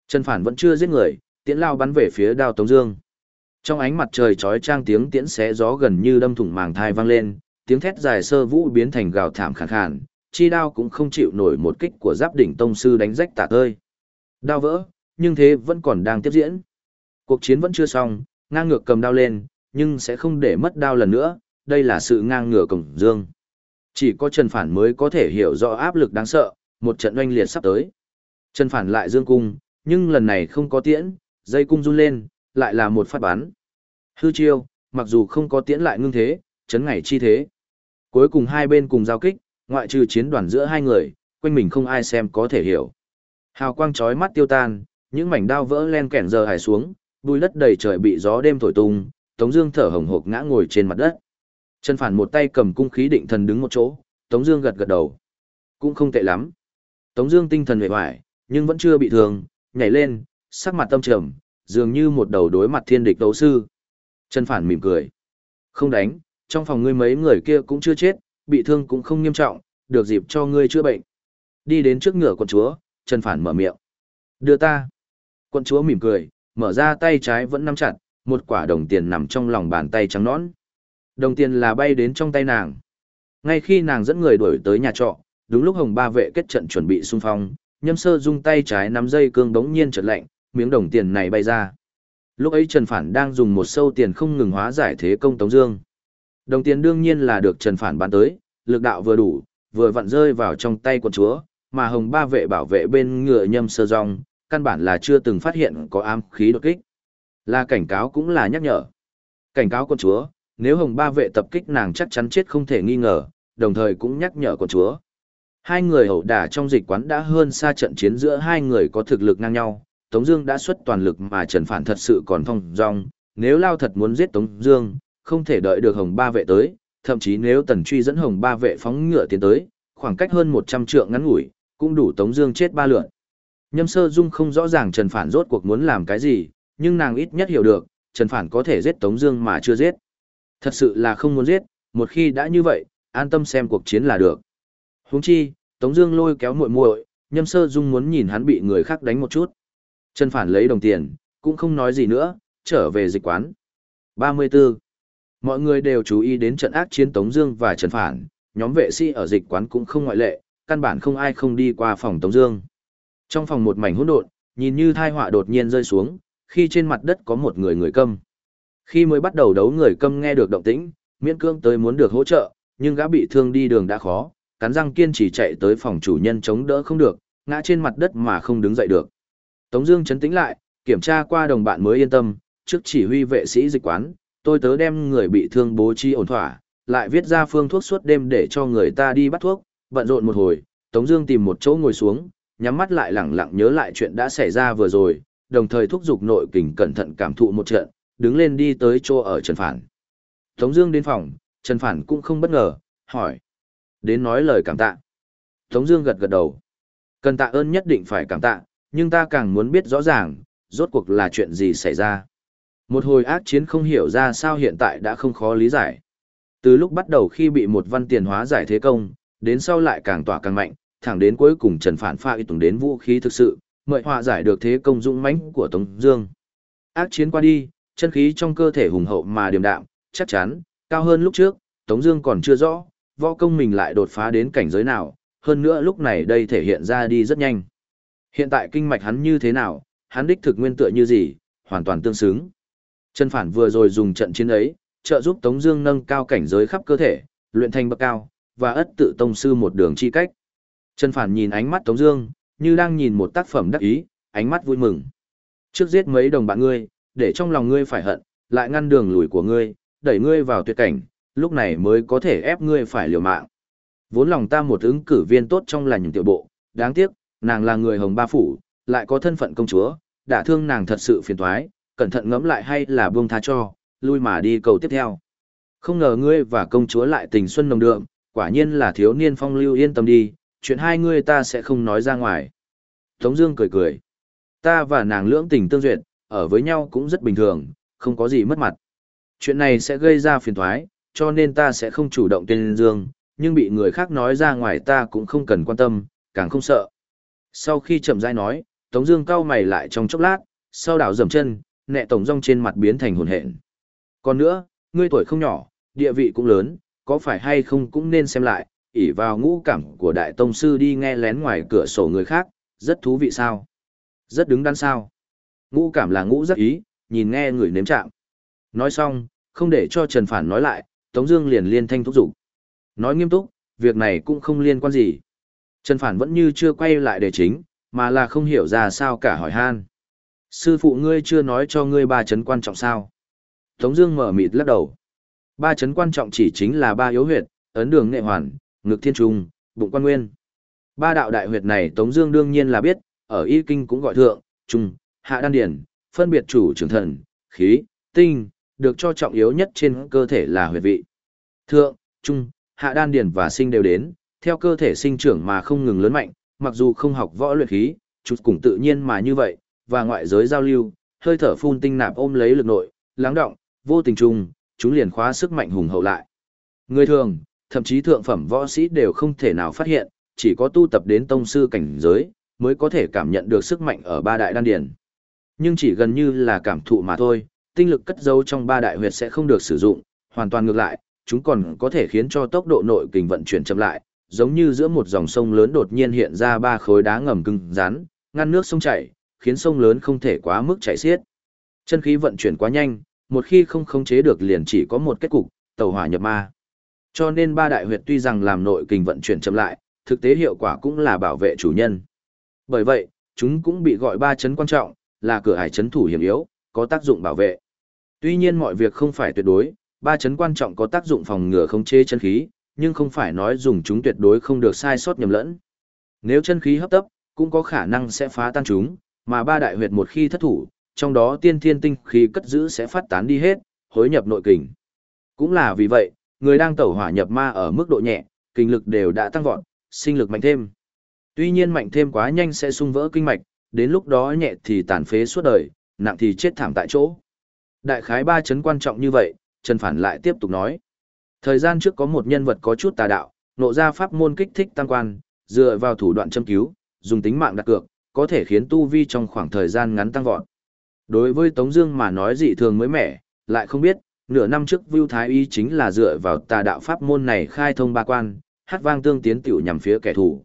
Trần Phản vẫn chưa giết người, tiễn lao bắn về phía đao Tống Dương. Trong ánh mặt trời chói chang tiếng tiễn xé gió gần như đâm thủng màng thai vang lên, tiếng thét dài sơ vũ biến thành gào thảm khàn khàn, chi đao cũng không chịu nổi một kích của giáp đỉnh tông sư đánh rách tả tơi. Đao vỡ, nhưng thế vẫn còn đang tiếp diễn. Cuộc chiến vẫn chưa xong, ngang ngược cầm đao lên, nhưng sẽ không để mất đao lần nữa, đây là sự ngang ngửa cổng dương. Chỉ có Trần Phản mới có thể hiểu rõ áp lực đáng sợ, một trận oanh liệt sắp tới. Trần Phản lại dương cung, nhưng lần này không có tiễn, dây cung run lên, lại là một phát bắn. Hư chiêu, mặc dù không có tiễn lại ngưng thế, chấn ngày chi thế. Cuối cùng hai bên cùng giao kích, ngoại trừ chiến đoàn giữa hai người, quanh mình không ai xem có thể hiểu. Hào quang chói mắt tiêu tan, những mảnh đao vỡ len kẻn giờ hải xuống, bùi đất đầy trời bị gió đêm thổi tung, Tống Dương thở hồng hộc ngã ngồi trên mặt đất. Trần Phản một tay cầm cung khí định thần đứng một chỗ, Tống Dương gật gật đầu, cũng không tệ lắm. Tống Dương tinh thần vẻ vải, nhưng vẫn chưa bị thương, nhảy lên, sắc mặt tâm trầm, dường như một đầu đối mặt thiên địch đấu sư. Trần Phản mỉm cười, không đánh, trong phòng ngươi mấy người kia cũng chưa chết, bị thương cũng không nghiêm trọng, được dịp cho ngươi chữa bệnh. Đi đến trước ngựa quận chúa, Trần Phản mở miệng, đưa ta. Quận chúa mỉm cười, mở ra tay trái vẫn nắm chặt, một quả đồng tiền nằm trong lòng bàn tay trắng nõn. Đồng tiền là bay đến trong tay nàng. Ngay khi nàng dẫn người đuổi tới nhà trọ, đúng lúc Hồng Ba vệ kết trận chuẩn bị xung phong, Nhâm Sơ dung tay trái nắm dây cương đống nhiên chợt lạnh, miếng đồng tiền này bay ra. Lúc ấy Trần Phản đang dùng một sâu tiền không ngừng hóa giải thế công Tống Dương. Đồng tiền đương nhiên là được Trần Phản bán tới, lực đạo vừa đủ, vừa vặn rơi vào trong tay quận chúa, mà Hồng Ba vệ bảo vệ bên ngựa Nhâm Sơ rong, căn bản là chưa từng phát hiện có ám khí đột kích. Là cảnh cáo cũng là nhắc nhở. Cảnh cáo con chúa, nếu hồng ba vệ tập kích nàng chắc chắn chết không thể nghi ngờ, đồng thời cũng nhắc nhở con chúa. Hai người hậu đả trong dịch quán đã hơn xa trận chiến giữa hai người có thực lực ngang nhau, Tống Dương đã xuất toàn lực mà Trần Phản thật sự còn thông dong. Nếu Lao thật muốn giết Tống Dương, không thể đợi được Hồng Ba vệ tới, thậm chí nếu Tần Truy dẫn Hồng Ba vệ phóng ngựa tiến tới, khoảng cách hơn 100 trượng ngắn ngủi, cũng đủ Tống Dương chết ba lượt. Nhâm Sơ Dung không rõ ràng Trần Phản rốt cuộc muốn làm cái gì, nhưng nàng ít nhất hiểu được, Trần Phản có thể giết Tống Dương mà chưa giết. Thật sự là không muốn giết, một khi đã như vậy, an tâm xem cuộc chiến là được. Huống chi, Tống Dương lôi kéo muội muội, Nhâm Sơ Dung muốn nhìn hắn bị người khác đánh một chút. Trần Phản lấy đồng tiền, cũng không nói gì nữa, trở về dịch quán. 34. Mọi người đều chú ý đến trận ác chiến Tống Dương và Trần Phản, nhóm vệ sĩ ở dịch quán cũng không ngoại lệ, căn bản không ai không đi qua phòng Tống Dương. Trong phòng một mảnh hỗn độn, nhìn như tai họa đột nhiên rơi xuống, khi trên mặt đất có một người người câm. Khi mới bắt đầu đấu người câm nghe được động tĩnh, miễn cương tới muốn được hỗ trợ, nhưng gã bị thương đi đường đã khó, cắn răng kiên trì chạy tới phòng chủ nhân chống đỡ không được, ngã trên mặt đất mà không đứng dậy được. Tống Dương chấn tĩnh lại, kiểm tra qua đồng bạn mới yên tâm, trước chỉ huy vệ sĩ dịch quán, tôi tớ đem người bị thương bố trí ổn thỏa, lại viết ra phương thuốc suốt đêm để cho người ta đi bắt thuốc, bận rộn một hồi, Tống Dương tìm một chỗ ngồi xuống, nhắm mắt lại lẳng lặng nhớ lại chuyện đã xảy ra vừa rồi, đồng thời thúc giục nội kình cẩn thận cảm thụ một trận, đứng lên đi tới chỗ ở Trần Phản. Tống Dương đến phòng, Trần Phản cũng không bất ngờ, hỏi. Đến nói lời cảm tạ. Tống Dương gật gật đầu. Cần tạ ơn nhất định phải cảm tạ, nhưng ta càng muốn biết rõ ràng, rốt cuộc là chuyện gì xảy ra. Một hồi ác chiến không hiểu ra sao hiện tại đã không khó lý giải. Từ lúc bắt đầu khi bị một văn tiền hóa giải thế công, đến sau lại càng tỏa càng mạnh, thẳng đến cuối cùng Trần Phản pha y tùng đến vũ khí thực sự, mời hòa giải được thế công dũng mãnh của Tống Dương. Ác chiến qua đi, chân khí trong cơ thể hùng hậu mà điềm đạm, chắc chắn, cao hơn lúc trước, Tống Dương còn chưa rõ, võ công mình lại đột phá đến cảnh giới nào, hơn nữa lúc này đây thể hiện ra đi rất nhanh. Hiện tại kinh mạch hắn như thế nào, hắn đích thực nguyên tựa như gì, hoàn toàn tương xứng. Trần Phản vừa rồi dùng trận chiến ấy, trợ giúp Tống Dương nâng cao cảnh giới khắp cơ thể, luyện thành bậc cao, và ất tự tông sư một đường chi cách. Trần Phản nhìn ánh mắt Tống Dương, như đang nhìn một tác phẩm đắc ý, ánh mắt vui mừng. Trước giết mấy đồng bạn ngươi, để trong lòng ngươi phải hận, lại ngăn đường lùi của ngươi, đẩy ngươi vào tuyệt cảnh, lúc này mới có thể ép ngươi phải liều mạng. Vốn lòng ta một ứng cử viên tốt trong là những tiểu bộ, đáng tiếc, nàng là người hồng ba phủ, lại có thân phận công chúa, đã thương nàng thật sự phiền toái, cẩn thận ngẫm lại hay là buông tha cho, lui mà đi cầu tiếp theo. Không ngờ ngươi và công chúa lại tình xuân nồng đượm, quả nhiên là thiếu niên phong lưu yên tâm đi, chuyện hai ngươi ta sẽ không nói ra ngoài. Tống Dương cười cười. Ta và nàng lưỡng tình tương duyệt, ở với nhau cũng rất bình thường, không có gì mất mặt. Chuyện này sẽ gây ra phiền toái, cho nên ta sẽ không chủ động tên dương, nhưng bị người khác nói ra ngoài ta cũng không cần quan tâm, càng không sợ. Sau khi chậm rãi nói, Tống Dương cau mày lại trong chốc lát, sau đảo dầm chân, nẹ tổng rong trên mặt biến thành hồn hện. Còn nữa, ngươi tuổi không nhỏ, địa vị cũng lớn, có phải hay không cũng nên xem lại, ỉ vào ngũ cảm của đại tông sư đi nghe lén ngoài cửa sổ người khác, rất thú vị sao? Rất đứng đắn sao? Ngũ cảm là ngũ rất ý, nhìn nghe người nếm chạm. Nói xong, không để cho Trần Phản nói lại, Tống Dương liền liên thanh thúc giục. Nói nghiêm túc, việc này cũng không liên quan gì. Trần Phản vẫn như chưa quay lại đề chính, mà là không hiểu ra sao cả hỏi han. Sư phụ ngươi chưa nói cho ngươi ba chấn quan trọng sao? Tống Dương mở mịt lắc đầu. Ba chấn quan trọng chỉ chính là ba yếu huyệt, ấn đường nghệ hoàn, ngực thiên trung, bụng quan nguyên. Ba đạo đại huyệt này Tống Dương đương nhiên là biết, ở y kinh cũng gọi thượng, trung, hạ đan điển, phân biệt chủ trưởng thần, khí, tinh, được cho trọng yếu nhất trên cơ thể là huyệt vị. Thượng, trung, hạ đan điển và sinh đều đến, theo cơ thể sinh trưởng mà không ngừng lớn mạnh, mặc dù không học võ luyện khí, chút cũng tự nhiên mà như vậy, và ngoại giới giao lưu, hơi thở phun tinh nạp ôm lấy lực nội, lắng động, vô tình trùng, chúng liền khóa sức mạnh hùng hậu lại. Người thường, thậm chí thượng phẩm võ sĩ đều không thể nào phát hiện, chỉ có tu tập đến tông sư cảnh giới, mới có thể cảm nhận được sức mạnh ở ba đại đan điển. Nhưng chỉ gần như là cảm thụ mà thôi, tinh lực cất giấu trong ba đại huyệt sẽ không được sử dụng, hoàn toàn ngược lại, chúng còn có thể khiến cho tốc độ nội kình vận chuyển chậm lại, giống như giữa một dòng sông lớn đột nhiên hiện ra ba khối đá ngầm cứng rắn, ngăn nước sông chảy, khiến sông lớn không thể quá mức chảy xiết. Chân khí vận chuyển quá nhanh, một khi không khống chế được liền chỉ có một kết cục, tàu hỏa nhập ma. Cho nên ba đại huyệt tuy rằng làm nội kình vận chuyển chậm lại, thực tế hiệu quả cũng là bảo vệ chủ nhân. Bởi vậy, chúng cũng bị gọi ba chấn quan trọng, là cửa hải chấn thủ hiểm yếu, có tác dụng bảo vệ. Tuy nhiên mọi việc không phải tuyệt đối, ba chấn quan trọng có tác dụng phòng ngừa khống chế chân khí, nhưng không phải nói dùng chúng tuyệt đối không được sai sót nhầm lẫn. Nếu chân khí hấp tấp, cũng có khả năng sẽ phá tan chúng, mà ba đại huyệt một khi thất thủ, trong đó tiên thiên tinh khí cất giữ sẽ phát tán đi hết, hối nhập nội kình. Cũng là vì vậy, người đang tẩu hỏa nhập ma ở mức độ nhẹ, kinh lực đều đã tăng vọt, sinh lực mạnh thêm. Tuy nhiên mạnh thêm quá nhanh sẽ sung vỡ kinh mạch, đến lúc đó nhẹ thì tàn phế suốt đời, nặng thì chết thảm tại chỗ. Đại khái ba chấn quan trọng như vậy, Trần Phản lại tiếp tục nói. Thời gian trước có một nhân vật có chút tà đạo, nộ ra pháp môn kích thích tăng quan, dựa vào thủ đoạn châm cứu, dùng tính mạng đặt cược, có thể khiến tu vi trong khoảng thời gian ngắn tăng vọt. Đối với Tống Dương mà nói dị thường mới mẻ, lại không biết, nửa năm trước Vu Thái Y chính là dựa vào tà đạo pháp môn này khai thông ba quan, hát vang tương tiến tiểu nhằm phía kẻ thù.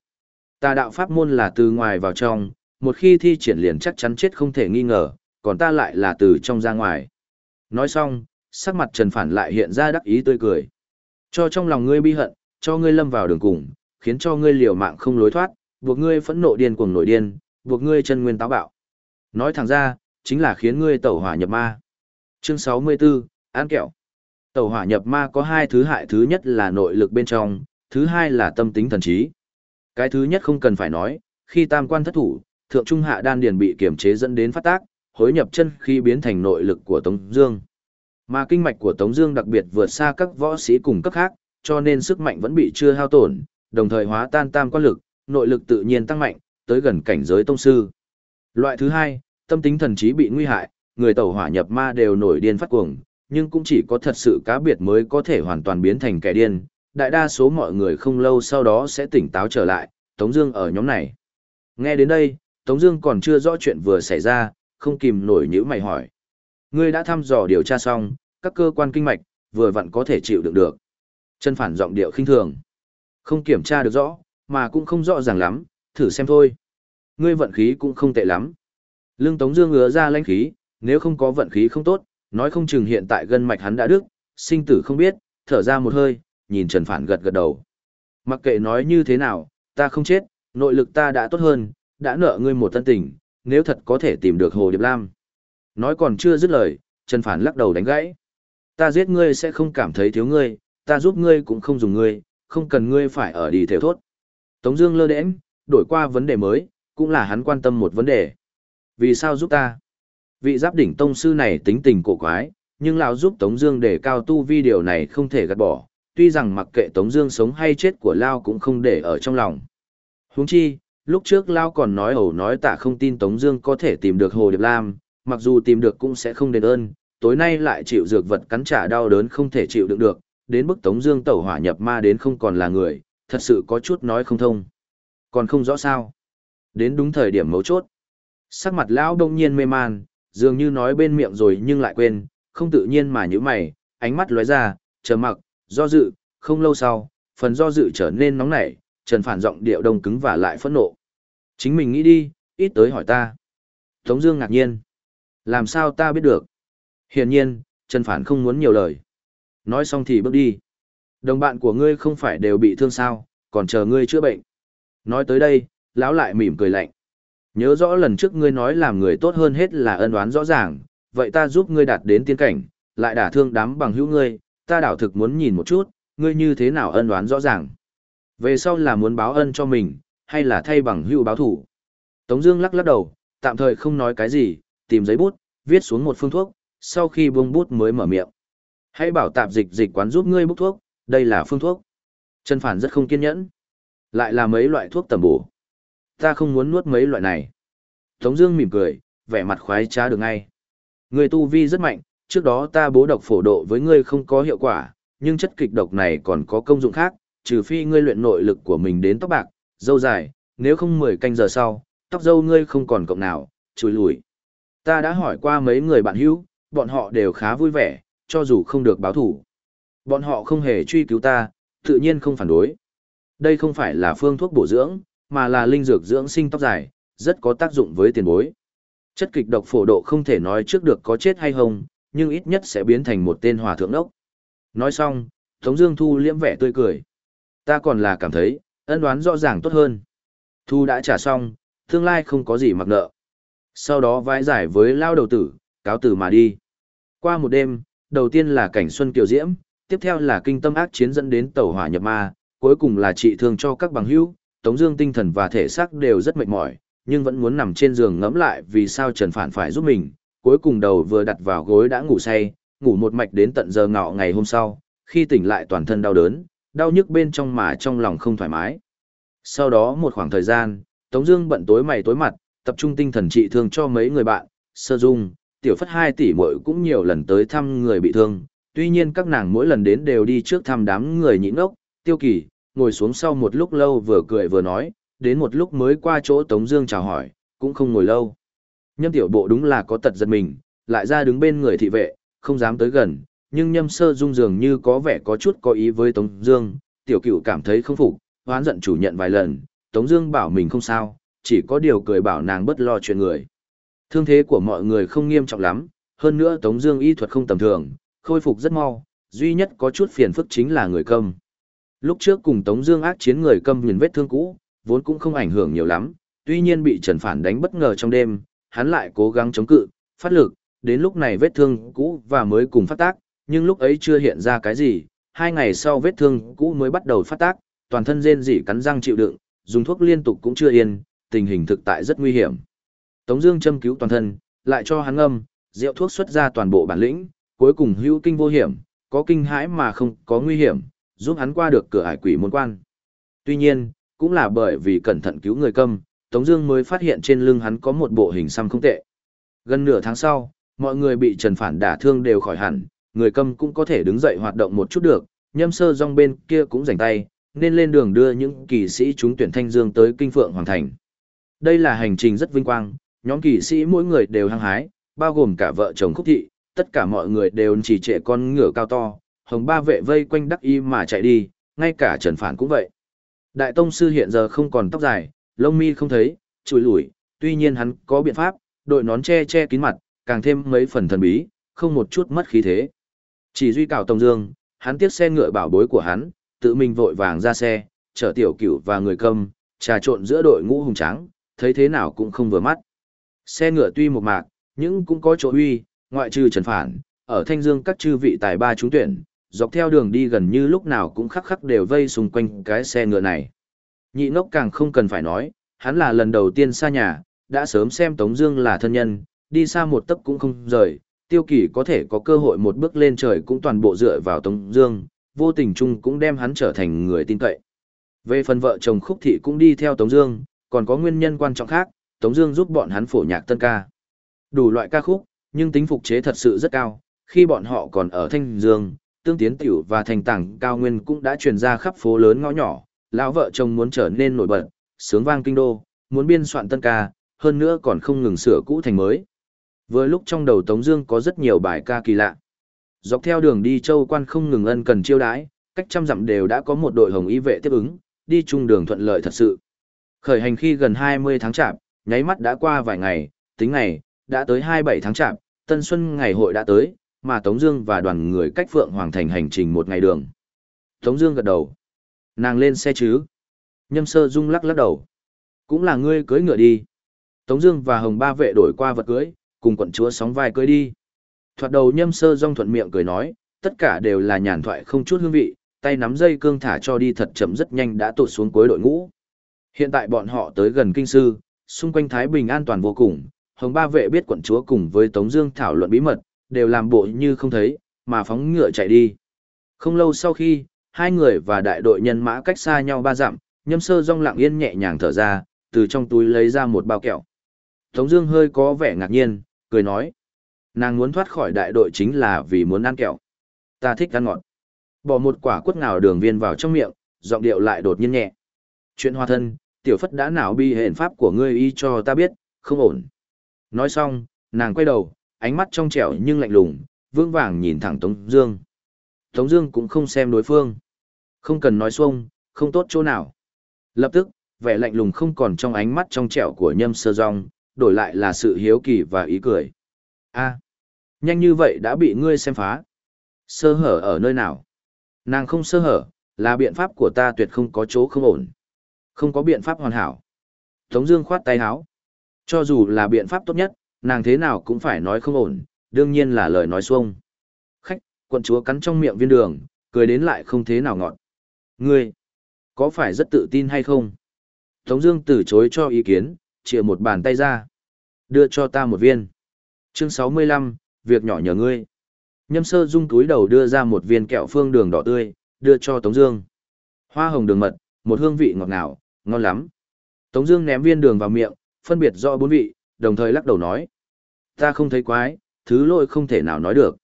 Tà đạo pháp môn là từ ngoài vào trong, một khi thi triển liền chắc chắn chết không thể nghi ngờ, còn ta lại là từ trong ra ngoài. Nói xong, sắc mặt Trần Phản lại hiện ra đắc ý tươi cười. Cho trong lòng ngươi bi hận, cho ngươi lâm vào đường cùng, khiến cho ngươi liều mạng không lối thoát, buộc ngươi phẫn nộ điên cuồng nổi điên, buộc ngươi chân nguyên táo bạo. Nói thẳng ra, chính là khiến ngươi tẩu hỏa nhập ma. Chương 64, Án kẹo. Tẩu hỏa nhập ma có hai thứ hại thứ nhất là nội lực bên trong, thứ hai là tâm tính thần trí. Cái thứ nhất không cần phải nói, khi tam quan thất thủ, thượng trung hạ đan điền bị kiềm chế dẫn đến phát tác, hối nhập chân khi biến thành nội lực của Tống Dương. Mà kinh mạch của Tống Dương đặc biệt vượt xa các võ sĩ cùng cấp khác, cho nên sức mạnh vẫn bị chưa hao tổn, đồng thời hóa tan tam quan lực, nội lực tự nhiên tăng mạnh, tới gần cảnh giới tông sư. Loại thứ hai, tâm tính thần trí bị nguy hại, người tẩu hỏa nhập ma đều nổi điên phát cuồng, nhưng cũng chỉ có thật sự cá biệt mới có thể hoàn toàn biến thành kẻ điên. Đại đa số mọi người không lâu sau đó sẽ tỉnh táo trở lại, Tống Dương ở nhóm này. Nghe đến đây, Tống Dương còn chưa rõ chuyện vừa xảy ra, không kìm nổi nhíu mày hỏi. Ngươi đã thăm dò điều tra xong, các cơ quan kinh mạch, vừa vặn có thể chịu đựng được. Chân phản giọng điệu khinh thường. Không kiểm tra được rõ, mà cũng không rõ ràng lắm, thử xem thôi. Ngươi vận khí cũng không tệ lắm. Lương Tống Dương ngứa ra lãnh khí, nếu không có vận khí không tốt, nói không chừng hiện tại gân mạch hắn đã đứt, sinh tử không biết, thở ra một hơi, nhìn Trần Phản gật gật đầu. Mặc kệ nói như thế nào, ta không chết, nội lực ta đã tốt hơn, đã nợ ngươi một tân tình, nếu thật có thể tìm được Hồ Điệp Lam. Nói còn chưa dứt lời, Trần Phản lắc đầu đánh gãy. Ta giết ngươi sẽ không cảm thấy thiếu ngươi, ta giúp ngươi cũng không dùng ngươi, không cần ngươi phải ở đi theo thốt. Tống Dương lơ đễnh, đổi qua vấn đề mới, cũng là hắn quan tâm một vấn đề. Vì sao giúp ta? Vị giáp đỉnh tông sư này tính tình cổ quái, nhưng lão giúp Tống Dương để cao tu vi điều này không thể gạt bỏ. Tuy rằng mặc kệ Tống Dương sống hay chết của Lao cũng không để ở trong lòng. Huống chi, lúc trước Lao còn nói ẩu nói tạ không tin Tống Dương có thể tìm được Hồ Điệp Lam, mặc dù tìm được cũng sẽ không đền ơn, tối nay lại chịu dược vật cắn trả đau đớn không thể chịu đựng được, đến bức Tống Dương tẩu hỏa nhập ma đến không còn là người, thật sự có chút nói không thông. Còn không rõ sao? Đến đúng thời điểm mấu chốt, sắc mặt lão đông nhiên mê man, dường như nói bên miệng rồi nhưng lại quên, không tự nhiên mà nhíu mày, ánh mắt lóe ra, chờ mặc, do dự, không lâu sau, phần do dự trở nên nóng nảy, Trần Phản giọng điệu đông cứng và lại phẫn nộ. Chính mình nghĩ đi, ít tới hỏi ta. Tống Dương ngạc nhiên, làm sao ta biết được? Hiển nhiên, Trần Phản không muốn nhiều lời. Nói xong thì bước đi. Đồng bạn của ngươi không phải đều bị thương sao, còn chờ ngươi chữa bệnh. Nói tới đây, lão lại mỉm cười lạnh. Nhớ rõ lần trước ngươi nói làm người tốt hơn hết là ân oán rõ ràng, vậy ta giúp ngươi đạt đến tiên cảnh, lại đả thương đám bằng hữu ngươi, ta đảo thực muốn nhìn một chút, ngươi như thế nào ân oán rõ ràng. Về sau là muốn báo ân cho mình, hay là thay bằng hữu báo thủ. Tống Dương lắc lắc đầu, tạm thời không nói cái gì, tìm giấy bút, viết xuống một phương thuốc, sau khi buông bút mới mở miệng. Hãy bảo tạp dịch dịch quán giúp ngươi bốc thuốc, đây là phương thuốc. Trần Phản rất không kiên nhẫn. Lại là mấy loại thuốc tầm bổ. Ta không muốn nuốt mấy loại này. Tống Dương mỉm cười, vẻ mặt khoái trá được ngay. người tu vi rất mạnh, trước đó ta bố độc phổ độ với ngươi không có hiệu quả, nhưng chất kịch độc này còn có công dụng khác, trừ phi ngươi luyện nội lực của mình đến tóc bạc, dâu dài, nếu không 10 canh giờ sau, tóc dâu ngươi không còn cộng nào, chùi lùi. Ta đã hỏi qua mấy người bạn hữu, bọn họ đều khá vui vẻ, cho dù không được báo thủ. Bọn họ không hề truy cứu ta, tự nhiên không phản đối. Đây không phải là phương thuốc bổ dưỡng, mà là linh dược dưỡng sinh tóc dài, rất có tác dụng với tiền bối. Chất kịch độc phổ độ không thể nói trước được có chết hay không, nhưng ít nhất sẽ biến thành một tên hòa thượng đốc. Nói xong, Tống Dương Thu liễm vẻ tươi cười. Ta còn là cảm thấy, ân đoán rõ ràng tốt hơn. Thu đã trả xong, tương lai không có gì mặc nợ. Sau đó vái giải với lao đầu tử, cáo tử mà đi. Qua một đêm, đầu tiên là cảnh xuân kiều diễm, tiếp theo là kinh tâm ác chiến dẫn đến tẩu hỏa nhập ma, cuối cùng là trị thương cho các bằng hữu. Tống Dương tinh thần và thể xác đều rất mệt mỏi, nhưng vẫn muốn nằm trên giường ngẫm lại vì sao Trần Phản phải giúp mình. Cuối cùng đầu vừa đặt vào gối đã ngủ say, ngủ một mạch đến tận giờ ngọ ngày hôm sau, khi tỉnh lại toàn thân đau đớn, đau nhức bên trong mà trong lòng không thoải mái. Sau đó một khoảng thời gian, Tống Dương bận tối mày tối mặt, tập trung tinh thần trị thương cho mấy người bạn, Sơ Dung, Tiểu Phất hai tỷ muội cũng nhiều lần tới thăm người bị thương. Tuy nhiên các nàng mỗi lần đến đều đi trước thăm đám người nhịn ốc, Tiêu Kỳ ngồi xuống sau một lúc lâu vừa cười vừa nói, đến một lúc mới qua chỗ Tống Dương chào hỏi, cũng không ngồi lâu. Nhâm Tiểu Bộ đúng là có tật giật mình, lại ra đứng bên người thị vệ, không dám tới gần, nhưng Nhâm Sơ Dung dường như có vẻ có chút có ý với Tống Dương, Tiểu Cửu cảm thấy không phục, hoán giận chủ nhận vài lần, Tống Dương bảo mình không sao, chỉ có điều cười bảo nàng bất lo chuyện người. Thương thế của mọi người không nghiêm trọng lắm, hơn nữa Tống Dương y thuật không tầm thường, khôi phục rất mau, duy nhất có chút phiền phức chính là người câm. Lúc trước cùng Tống Dương ác chiến người câm nhìn vết thương cũ, vốn cũng không ảnh hưởng nhiều lắm, tuy nhiên bị Trần Phản đánh bất ngờ trong đêm, hắn lại cố gắng chống cự, phát lực, đến lúc này vết thương cũ và mới cùng phát tác, nhưng lúc ấy chưa hiện ra cái gì, hai ngày sau vết thương cũ mới bắt đầu phát tác, toàn thân rên rỉ cắn răng chịu đựng, dùng thuốc liên tục cũng chưa yên, tình hình thực tại rất nguy hiểm. Tống Dương châm cứu toàn thân, lại cho hắn ngâm, rượu thuốc xuất ra toàn bộ bản lĩnh, cuối cùng hữu kinh vô hiểm, có kinh hãi mà không có nguy hiểm, giúp hắn qua được cửa hải quỷ môn quan. Tuy nhiên, cũng là bởi vì cẩn thận cứu người câm, Tống Dương mới phát hiện trên lưng hắn có một bộ hình xăm không tệ. Gần nửa tháng sau, mọi người bị Trần Phản đả thương đều khỏi hẳn, người câm cũng có thể đứng dậy hoạt động một chút được. Nhâm sơ rong bên kia cũng rảnh tay, nên lên đường đưa những kỳ sĩ chúng tuyển thanh dương tới kinh phượng hoàng thành. Đây là hành trình rất vinh quang, nhóm kỳ sĩ mỗi người đều hăng hái, bao gồm cả vợ chồng khúc thị, tất cả mọi người đều chỉ trệ con ngựa cao to, hồng ba vệ vây quanh đắc y mà chạy đi, ngay cả Trần Phản cũng vậy. Đại tông sư hiện giờ không còn tóc dài, lông mi không thấy, chùi lủi, tuy nhiên hắn có biện pháp, đội nón che che kín mặt, càng thêm mấy phần thần bí, không một chút mất khí thế. Chỉ duy cào Tông Dương, hắn tiếc xe ngựa bảo bối của hắn, tự mình vội vàng ra xe, chở tiểu cửu và người câm, trà trộn giữa đội ngũ hùng tráng, thấy thế nào cũng không vừa mắt. Xe ngựa tuy một mạc, nhưng cũng có chỗ uy, ngoại trừ Trần Phản, ở Thanh Dương các chư vị tài ba trúng tuyển, dọc theo đường đi gần như lúc nào cũng khắc khắc đều vây xung quanh cái xe ngựa này. Nhị ngốc càng không cần phải nói, hắn là lần đầu tiên xa nhà, đã sớm xem Tống Dương là thân nhân, đi xa một tấc cũng không rời. Tiêu Kỳ có thể có cơ hội một bước lên trời cũng toàn bộ dựa vào Tống Dương, vô tình chung cũng đem hắn trở thành người tin cậy. Về phần vợ chồng Khúc Thị cũng đi theo Tống Dương, còn có nguyên nhân quan trọng khác, Tống Dương giúp bọn hắn phổ nhạc tân ca. Đủ loại ca khúc, nhưng tính phục chế thật sự rất cao, khi bọn họ còn ở Thanh Dương, tương tiến tiểu và thành tảng cao nguyên cũng đã truyền ra khắp phố lớn ngõ nhỏ, lão vợ chồng muốn trở nên nổi bật, sướng vang kinh đô, muốn biên soạn tân ca, hơn nữa còn không ngừng sửa cũ thành mới. Vừa lúc trong đầu Tống Dương có rất nhiều bài ca kỳ lạ. Dọc theo đường đi châu quan không ngừng ân cần chiêu đãi, cách trăm dặm đều đã có một đội hồng y vệ tiếp ứng, đi chung đường thuận lợi thật sự. Khởi hành khi gần 20 tháng chạp, nháy mắt đã qua vài ngày, tính ngày, đã tới 27 tháng chạp, Tân Xuân ngày hội đã tới, mà Tống Dương và đoàn người cách Phượng Hoàng Thành hành trình một ngày đường. Tống Dương gật đầu, nàng lên xe chứ? Nhâm Sơ Dung lắc lắc đầu, cũng là ngươi cưỡi ngựa đi. Tống Dương và Hồng Ba vệ đổi qua vật cưỡi, cùng quận chúa sóng vai cưỡi đi. Thoạt đầu Nhâm Sơ Dung thuận miệng cười nói, tất cả đều là nhàn thoại không chút hương vị, tay nắm dây cương thả cho đi thật chậm rất nhanh đã tụt xuống cuối đội ngũ. Hiện tại bọn họ tới gần kinh sư, xung quanh Thái Bình an toàn vô cùng, Hồng Ba vệ biết quận chúa cùng với Tống Dương thảo luận bí mật, đều làm bộ như không thấy, mà phóng ngựa chạy đi. Không lâu sau khi, hai người và đại đội nhân mã cách xa nhau ba dặm, Nhâm Sơ Dung lặng yên nhẹ nhàng thở ra, từ trong túi lấy ra một bao kẹo. Tống Dương hơi có vẻ ngạc nhiên, cười nói: nàng muốn thoát khỏi đại đội chính là vì muốn ăn kẹo. Ta thích ăn ngọt. Bỏ một quả quất ngào đường viên vào trong miệng, giọng điệu lại đột nhiên nhẹ. Chuyện hoa thân, tiểu phất đã nào bi hẹn pháp của ngươi y cho ta biết, không ổn. Nói xong, nàng quay đầu, ánh mắt trong trẻo nhưng lạnh lùng, vững vàng nhìn thẳng Tống Dương. Tống Dương cũng không xem đối phương, không cần nói xuông, không tốt chỗ nào. Lập tức, vẻ lạnh lùng không còn trong ánh mắt trong trẻo của Nhâm Sơ rong, đổi lại là sự hiếu kỳ và ý cười. A, nhanh như vậy đã bị ngươi xem phá. Sơ hở ở nơi nào? Nàng không sơ hở, là biện pháp của ta tuyệt không có chỗ không ổn. Không có biện pháp hoàn hảo. Tống Dương khoát tay áo. Cho dù là biện pháp tốt nhất, nàng thế nào cũng phải nói không ổn, đương nhiên là lời nói xuông. Khách, quận chúa cắn trong miệng viên đường, cười đến lại không thế nào ngọt. Ngươi, có phải rất tự tin hay không? Tống Dương từ chối cho ý kiến, chìa một bàn tay ra, đưa cho ta một viên. Chương 65, việc nhỏ nhờ ngươi. Nhâm sơ dung túi đầu đưa ra một viên kẹo phương đường đỏ tươi, đưa cho Tống Dương. Hoa hồng đường mật, một hương vị ngọt ngào, ngon lắm. Tống Dương ném viên đường vào miệng, phân biệt rõ bốn vị, đồng thời lắc đầu nói: Ta không thấy quái, thứ lôi không thể nào nói được.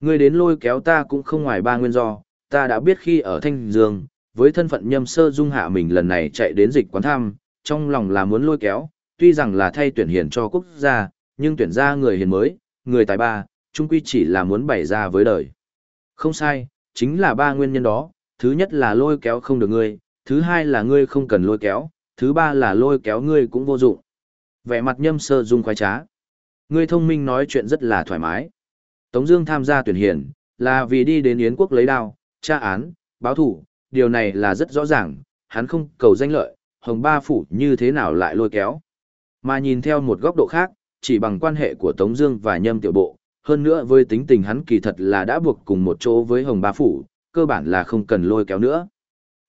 Ngươi đến lôi kéo ta cũng không ngoài ba nguyên do, ta đã biết khi ở Thanh Dương, với thân phận nhâm sơ dung hạ mình lần này chạy đến dịch quán thăm, trong lòng là muốn lôi kéo, tuy rằng là thay tuyển hiền cho quốc gia, nhưng tuyển ra người hiền mới, người tài ba, chung quy chỉ là muốn bày ra với đời. Không sai, chính là ba nguyên nhân đó, thứ nhất là lôi kéo không được ngươi, thứ hai là ngươi không cần lôi kéo, thứ ba là lôi kéo ngươi cũng vô dụng. Vẻ mặt nhâm sơ dung khoái trá. Ngươi thông minh nói chuyện rất là thoải mái. Tống Dương tham gia tuyển hiền, là vì đi đến Yến quốc lấy đao, tra án, báo thù, điều này là rất rõ ràng, hắn không cầu danh lợi, hồng ba phủ như thế nào lại lôi kéo. Mà nhìn theo một góc độ khác, chỉ bằng quan hệ của Tống Dương và Nhâm Tiểu Bộ, hơn nữa với tính tình hắn kỳ thật là đã buộc cùng một chỗ với Hồng Ba Phủ, cơ bản là không cần lôi kéo nữa.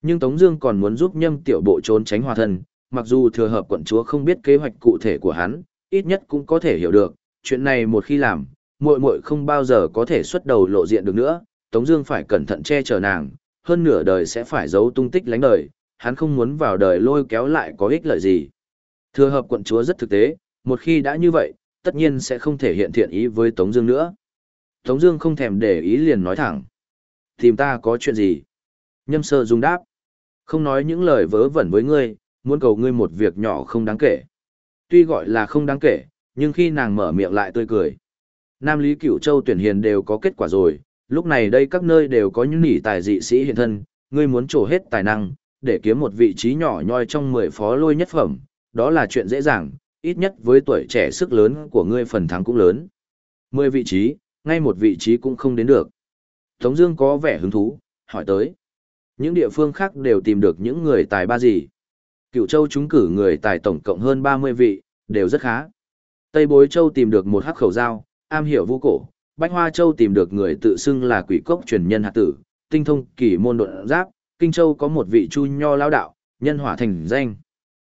Nhưng Tống Dương còn muốn giúp Nhâm Tiểu Bộ trốn tránh hòa thân, mặc dù thừa hợp quận chúa không biết kế hoạch cụ thể của hắn, ít nhất cũng có thể hiểu được, chuyện này một khi làm, muội muội không bao giờ có thể xuất đầu lộ diện được nữa. Tống Dương phải cẩn thận che chở nàng, hơn nửa đời sẽ phải giấu tung tích lánh đời, hắn không muốn vào đời lôi kéo lại có ích lợi gì. Thừa hợp quận chúa rất thực tế, một khi đã như vậy, tất nhiên sẽ không thể hiện thiện ý với Tống Dương nữa. Tống Dương không thèm để ý liền nói thẳng, tìm ta có chuyện gì? Nhâm sơ dung đáp, không nói những lời vớ vẩn với ngươi, muốn cầu ngươi một việc nhỏ không đáng kể. Tuy gọi là không đáng kể, nhưng khi nàng mở miệng lại tươi cười. Nam Lý Cửu Châu tuyển hiền đều có kết quả rồi, lúc này đây các nơi đều có những nỉ tài dị sĩ hiện thân, ngươi muốn trổ hết tài năng, để kiếm một vị trí nhỏ nhoi trong mười phó lôi nhất phẩm, đó là chuyện dễ dàng, ít nhất với tuổi trẻ sức lớn của ngươi phần thắng cũng lớn. Mười vị trí, ngay một vị trí cũng không đến được. Tống Dương có vẻ hứng thú, hỏi tới. Những địa phương khác đều tìm được những người tài ba gì. Cựu Châu chúng cử người tài tổng cộng hơn 30 vị, đều rất khá. Tây Bối Châu tìm được một hắc khẩu dao, am hiểu vũ cổ. Bách Hoa Châu tìm được người tự xưng là quỷ cốc truyền nhân hạt tử, tinh thông kỳ môn độn giáp. Kinh Châu có một vị chu nho lao đạo, nhân hỏa thành danh.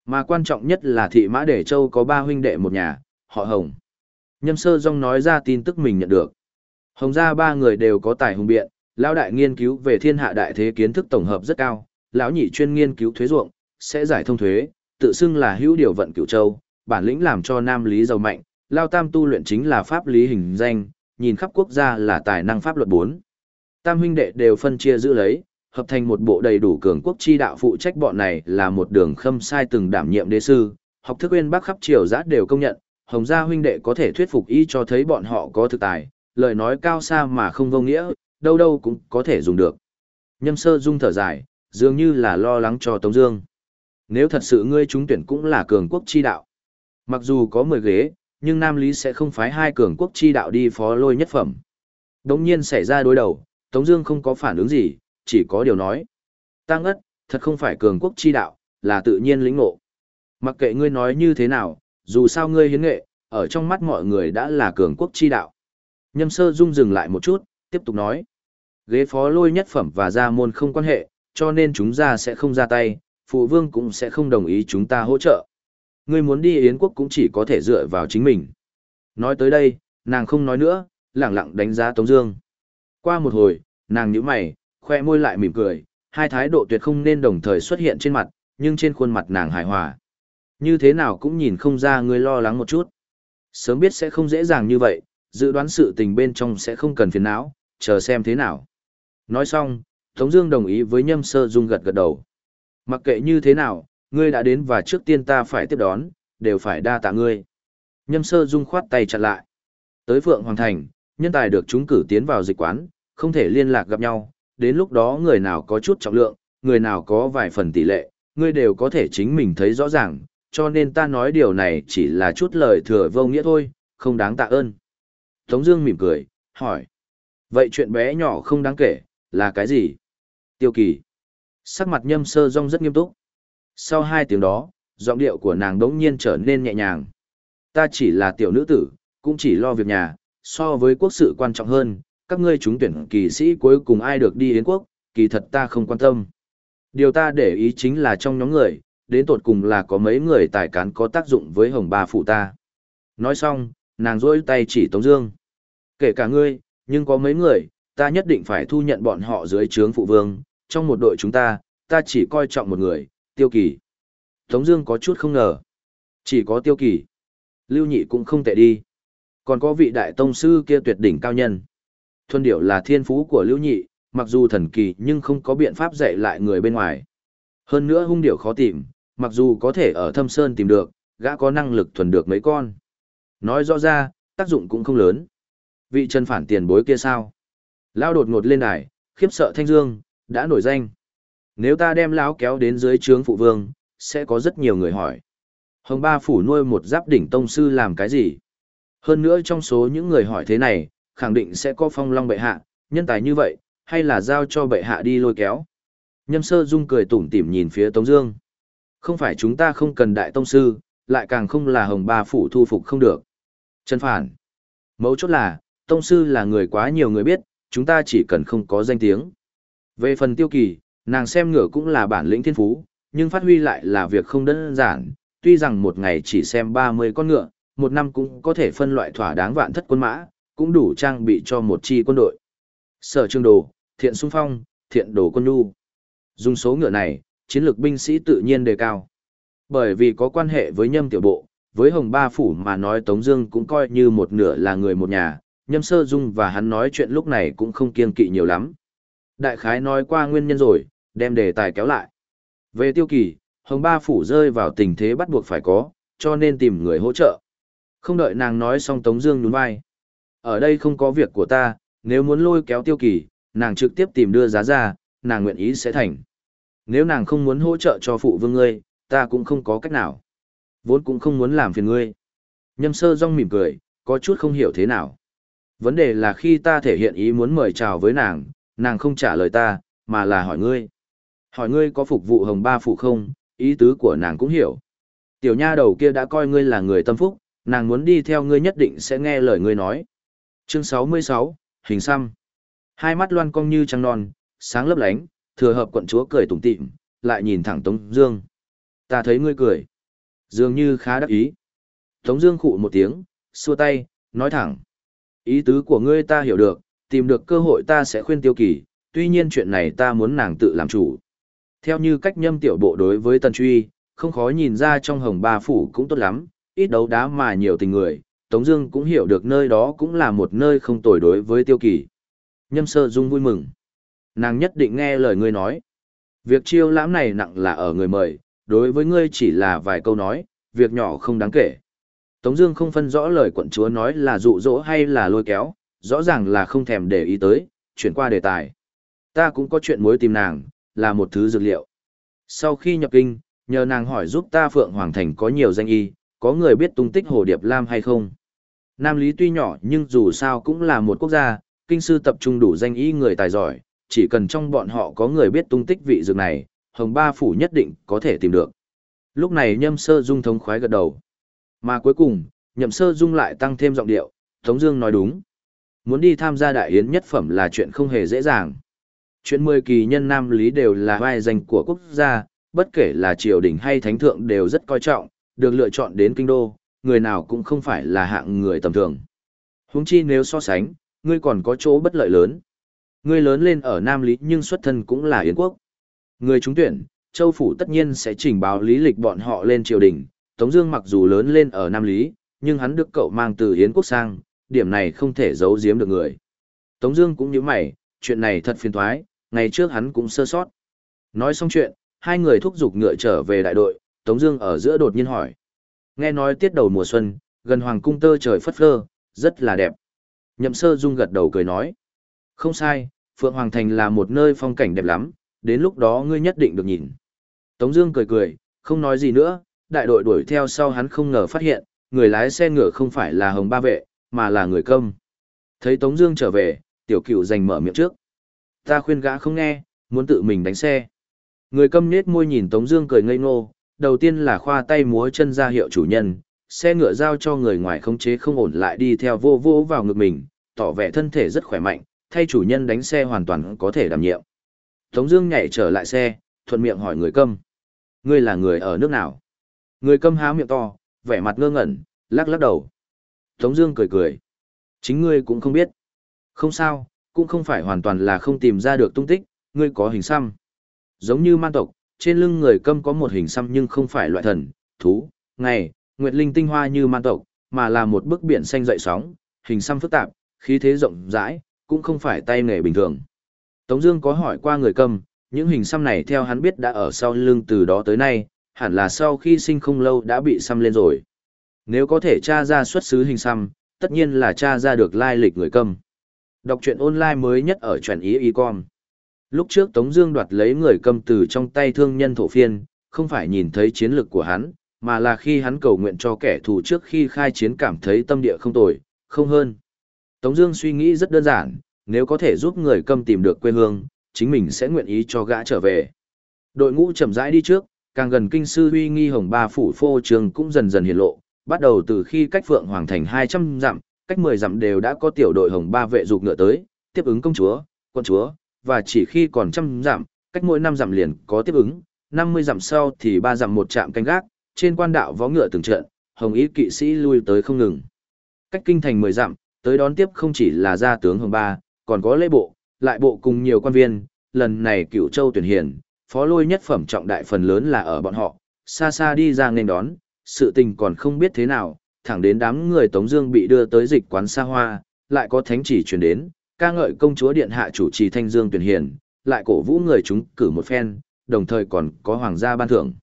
Mà quan trọng nhất là thị mã Đề Châu có ba huynh đệ một nhà, họ Hồng. Nhâm sơ dong nói ra tin tức mình nhận được. Hồng gia ba người đều có tài hùng biện, lão đại nghiên cứu về thiên hạ đại thế kiến thức tổng hợp rất cao, lão nhị chuyên nghiên cứu thuế ruộng, sẽ giải thông thuế, tự xưng là hữu điều vận cửu châu, bản lĩnh làm cho Nam Lý giàu mạnh, Lao Tam tu luyện chính là pháp lý hình danh, nhìn khắp quốc gia là tài năng pháp luật bốn. Tam huynh đệ đều phân chia giữ lấy, hợp thành một bộ đầy đủ cường quốc chi đạo phụ trách bọn này là một đường khâm sai từng đảm nhiệm đế sư, học thức uyên bác khắp triều giã đều công nhận, hồng gia huynh đệ có thể thuyết phục y cho thấy bọn họ có thực tài, lời nói cao xa mà không vô nghĩa, đâu đâu cũng có thể dùng được. Nhâm sơ dung thở dài, dường như là lo lắng cho Tống Dương. Nếu thật sự ngươi trúng tuyển cũng là cường quốc chi đạo. Mặc dù có 10 ghế, nhưng Nam Lý sẽ không phái hai cường quốc chi đạo đi phó lôi nhất phẩm. Đống nhiên xảy ra đối đầu, Tống Dương không có phản ứng gì, chỉ có điều nói. Tăng ất, thật không phải cường quốc chi đạo, là tự nhiên lĩnh ngộ. Mặc kệ ngươi nói như thế nào, dù sao ngươi hiến nghệ, ở trong mắt mọi người đã là cường quốc chi đạo. Nhâm sơ dung dừng lại một chút, tiếp tục nói. Ghế phó lôi nhất phẩm và gia môn không quan hệ, cho nên chúng ta sẽ không ra tay, phụ vương cũng sẽ không đồng ý chúng ta hỗ trợ. Ngươi muốn đi Yến quốc cũng chỉ có thể dựa vào chính mình. Nói tới đây, nàng không nói nữa, lẳng lặng đánh giá Tống Dương. Qua một hồi, nàng nhíu mày, khoe môi lại mỉm cười, hai thái độ tuyệt không nên đồng thời xuất hiện trên mặt, nhưng trên khuôn mặt nàng hài hòa. Như thế nào cũng nhìn không ra ngươi lo lắng một chút. Sớm biết sẽ không dễ dàng như vậy, dự đoán sự tình bên trong sẽ không cần phiền não, chờ xem thế nào. Nói xong, Tống Dương đồng ý với Nhâm Sơ Dung gật gật đầu. Mặc kệ như thế nào, ngươi đã đến và trước tiên ta phải tiếp đón, đều phải đa tạ ngươi. Nhâm Sơ Dung khoát tay chặn lại. Tới Phượng Hoàng Thành, nhân tài được chúng cử tiến vào dịch quán, không thể liên lạc gặp nhau. Đến lúc đó người nào có chút trọng lượng, người nào có vài phần tỷ lệ, ngươi đều có thể chính mình thấy rõ ràng. Cho nên ta nói điều này chỉ là chút lời thừa vô nghĩa thôi, không đáng tạ ơn. Tống Dương mỉm cười, hỏi. Vậy chuyện bé nhỏ không đáng kể, là cái gì? Tiêu kỳ. Sắc mặt nhâm sơ rong rất nghiêm túc. Sau hai tiếng đó, giọng điệu của nàng đống nhiên trở nên nhẹ nhàng. Ta chỉ là tiểu nữ tử, cũng chỉ lo việc nhà, so với quốc sự quan trọng hơn, các ngươi trúng tuyển kỳ sĩ cuối cùng ai được đi yến quốc, kỳ thật ta không quan tâm. Điều ta để ý chính là trong nhóm người, đến tột cùng là có mấy người tài cán có tác dụng với hồng ba phụ ta. Nói xong, nàng rỗi tay chỉ Tống Dương. Kể cả ngươi, nhưng có mấy người, ta nhất định phải thu nhận bọn họ dưới trướng phụ vương, trong một đội chúng ta, ta chỉ coi trọng một người, tiêu kỳ. Tống Dương có chút không ngờ. Chỉ có tiêu kỳ. Lưu nhị cũng không tệ đi. Còn có vị đại tông sư kia tuyệt đỉnh cao nhân. Thuần điệu là thiên phú của lưu nhị, mặc dù thần kỳ nhưng không có biện pháp dạy lại người bên ngoài. Hơn nữa hung điệu khó tìm, mặc dù có thể ở thâm sơn tìm được, gã có năng lực thuần được mấy con. Nói rõ ra, tác dụng cũng không lớn. Vị chân phản tiền bối kia sao? Lao đột ngột lên đài, khiếp sợ thanh dương, đã nổi danh. Nếu ta đem lão kéo đến dưới trướng phụ vương, sẽ có rất nhiều người hỏi. Hồng Ba Phủ nuôi một giáp đỉnh tông sư làm cái gì? Hơn nữa trong số những người hỏi thế này, khẳng định sẽ có phong long bệ hạ, nhân tài như vậy, hay là giao cho bệ hạ đi lôi kéo. Nhâm sơ dung cười tủm tỉm nhìn phía Tống Dương. Không phải chúng ta không cần đại tông sư, lại càng không là hồng ba phủ thu phục không được. Chân phản. Mấu chốt là, tông sư là người quá nhiều người biết, chúng ta chỉ cần không có danh tiếng. Về phần tiêu kỳ, nàng xem ngựa cũng là bản lĩnh thiên phú, nhưng phát huy lại là việc không đơn giản, tuy rằng một ngày chỉ xem 30 con ngựa, một năm cũng có thể phân loại thỏa đáng vạn thất quân mã, cũng đủ trang bị cho một chi quân đội. Sở trương đồ, thiện sung phong, thiện đồ quân nhu. Dùng số ngựa này, chiến lược binh sĩ tự nhiên đề cao. Bởi vì có quan hệ với nhâm tiểu bộ, với hồng ba phủ mà nói Tống Dương cũng coi như một nửa là người một nhà, nhâm sơ dung và hắn nói chuyện lúc này cũng không kiên kỵ nhiều lắm. Đại khái nói qua nguyên nhân rồi, đem đề tài kéo lại. Về tiêu kỳ, hồng ba phủ rơi vào tình thế bắt buộc phải có, cho nên tìm người hỗ trợ. Không đợi nàng nói xong Tống Dương nhún vai. Ở đây không có việc của ta, nếu muốn lôi kéo tiêu kỳ, nàng trực tiếp tìm đưa giá ra, nàng nguyện ý sẽ thành. Nếu nàng không muốn hỗ trợ cho phụ vương ngươi, ta cũng không có cách nào. Vốn cũng không muốn làm phiền ngươi. Nhâm sơ rong mỉm cười, có chút không hiểu thế nào. Vấn đề là khi ta thể hiện ý muốn mời chào với nàng, nàng không trả lời ta, mà là hỏi ngươi. Hỏi ngươi có phục vụ hồng ba phụ không, ý tứ của nàng cũng hiểu. Tiểu nha đầu kia đã coi ngươi là người tâm phúc, nàng muốn đi theo ngươi nhất định sẽ nghe lời ngươi nói. Chương 66, Hình xăm. Hai mắt loan cong như trăng non, sáng lấp lánh, thừa hợp quận chúa cười tủm tỉm, lại nhìn thẳng Tống Dương. Ta thấy ngươi cười, dường như khá đắc ý. Tống Dương khụ một tiếng, xua tay, nói thẳng. Ý tứ của ngươi ta hiểu được, tìm được cơ hội ta sẽ khuyên tiêu kỳ, tuy nhiên chuyện này ta muốn nàng tự làm chủ. Theo như cách nhâm tiểu bộ đối với tần truy, không khó nhìn ra trong hồng ba phủ cũng tốt lắm, ít đấu đá mà nhiều tình người, Tống Dương cũng hiểu được nơi đó cũng là một nơi không tồi đối với Tiêu Kỳ. Nhâm Sơ Dung vui mừng, nàng nhất định nghe lời ngươi nói. Việc chiêu lãm này nặng là ở người mời, đối với ngươi chỉ là vài câu nói, việc nhỏ không đáng kể. Tống Dương không phân rõ lời quận chúa nói là dụ dỗ hay là lôi kéo, rõ ràng là không thèm để ý tới, chuyển qua đề tài. Ta cũng có chuyện muốn tìm nàng, là một thứ dược liệu. Sau khi nhập kinh, nhờ nàng hỏi giúp ta Phượng Hoàng Thành có nhiều danh y, có người biết tung tích Hồ Điệp Lam hay không. Nam Lý tuy nhỏ nhưng dù sao cũng là một quốc gia, kinh sư tập trung đủ danh y người tài giỏi, chỉ cần trong bọn họ có người biết tung tích vị dược này, Hồng Ba Phủ nhất định có thể tìm được. Lúc này nhâm sơ dung thống khoái gật đầu. Mà cuối cùng, nhậm sơ dung lại tăng thêm giọng điệu, Tống Dương nói đúng. Muốn đi tham gia đại yến nhất phẩm là chuyện không hề dễ dàng. Chuyện mười kỳ nhân nam lý đều là vai danh của quốc gia, bất kể là triều đình hay thánh thượng đều rất coi trọng, được lựa chọn đến kinh đô, người nào cũng không phải là hạng người tầm thường. Huống chi nếu so sánh, ngươi còn có chỗ bất lợi lớn. Ngươi lớn lên ở Nam Lý nhưng xuất thân cũng là Yến quốc. Người trúng tuyển, Châu Phủ tất nhiên sẽ trình báo lý lịch bọn họ lên triều đình. Tống Dương mặc dù lớn lên ở Nam Lý, nhưng hắn được cậu mang từ Yến quốc sang, điểm này không thể giấu giếm được người. Tống Dương cũng nhíu mày, chuyện này thật phiền toái, ngày trước hắn cũng sơ sót. Nói xong chuyện, hai người thúc giục ngựa trở về đại đội, Tống Dương ở giữa đột nhiên hỏi. Nghe nói tiết đầu mùa xuân, gần hoàng cung tơ trời phất phơ, rất là đẹp. Nhậm Sơ Dung gật đầu cười nói. Không sai, Phượng Hoàng Thành là một nơi phong cảnh đẹp lắm, đến lúc đó ngươi nhất định được nhìn. Tống Dương cười cười, không nói gì nữa, đại đội đuổi theo sau hắn không ngờ phát hiện, người lái xe ngựa không phải là Hồng Ba Vệ, mà là người công. Thấy Tống Dương trở về, tiểu Cựu giành mở miệng trước. Ta khuyên gã không nghe, muốn tự mình đánh xe. Người câm nết môi nhìn Tống Dương cười ngây ngô, đầu tiên là khoa tay múa chân ra hiệu chủ nhân, xe ngựa giao cho người ngoài không chế không ổn lại đi theo vô vô vào ngực mình, tỏ vẻ thân thể rất khỏe mạnh, thay chủ nhân đánh xe hoàn toàn có thể đảm nhiệm. Tống Dương nhảy trở lại xe, thuận miệng hỏi người câm, ngươi là người ở nước nào? Người câm há miệng to, vẻ mặt ngơ ngẩn, lắc lắc đầu. Tống Dương cười cười, chính ngươi cũng không biết. Không sao, cũng không phải hoàn toàn là không tìm ra được tung tích, ngươi có hình xăm. Giống như man tộc, trên lưng người câm có một hình xăm nhưng không phải loại thần, thú, ngày, nguyệt linh tinh hoa như man tộc, mà là một bức biển xanh dậy sóng, hình xăm phức tạp, khí thế rộng rãi, cũng không phải tay nghề bình thường. Tống Dương có hỏi qua người câm, những hình xăm này theo hắn biết đã ở sau lưng từ đó tới nay, hẳn là sau khi sinh không lâu đã bị xăm lên rồi. Nếu có thể tra ra xuất xứ hình xăm, tất nhiên là tra ra được lai lịch người câm. Đọc truyện online mới nhất ở truyện ý y con. Lúc trước Tống Dương đoạt lấy người câm từ trong tay thương nhân thổ phiên, không phải nhìn thấy chiến lược của hắn, mà là khi hắn cầu nguyện cho kẻ thù trước khi khai chiến cảm thấy tâm địa không tồi, không hơn. Tống Dương suy nghĩ rất đơn giản, nếu có thể giúp người câm tìm được quê hương, chính mình sẽ nguyện ý cho gã trở về. Đội ngũ chậm rãi đi trước, càng gần kinh sư huy nghi hồng ba phủ phô trường cũng dần dần hiện lộ. Bắt đầu từ khi cách Phượng Hoàng thành 200 dặm, cách 10 dặm đều đã có tiểu đội hồng ba vệ dục ngựa tới, tiếp ứng công chúa, quân chúa, và chỉ khi còn trăm dặm, cách mỗi năm dặm liền có tiếp ứng, 50 dặm sau thì ba dặm một trạm canh gác, trên quan đạo vó ngựa từng trận, hồng ý kỵ sĩ lui tới không ngừng. Cách kinh thành 10 dặm, tới đón tiếp không chỉ là gia tướng hồng ba, còn có lễ bộ, lại bộ cùng nhiều quan viên, lần này cựu châu tuyển hiền, phó lôi nhất phẩm trọng đại phần lớn là ở bọn họ, xa xa đi ra nên đón, sự tình còn không biết thế nào, thẳng đến đám người Tống Dương bị đưa tới dịch quán xa hoa, lại có thánh chỉ truyền đến, ca ngợi công chúa điện hạ chủ trì thanh dương tuyển hiền, lại cổ vũ người chúng cử một phen, đồng thời còn có hoàng gia ban thưởng.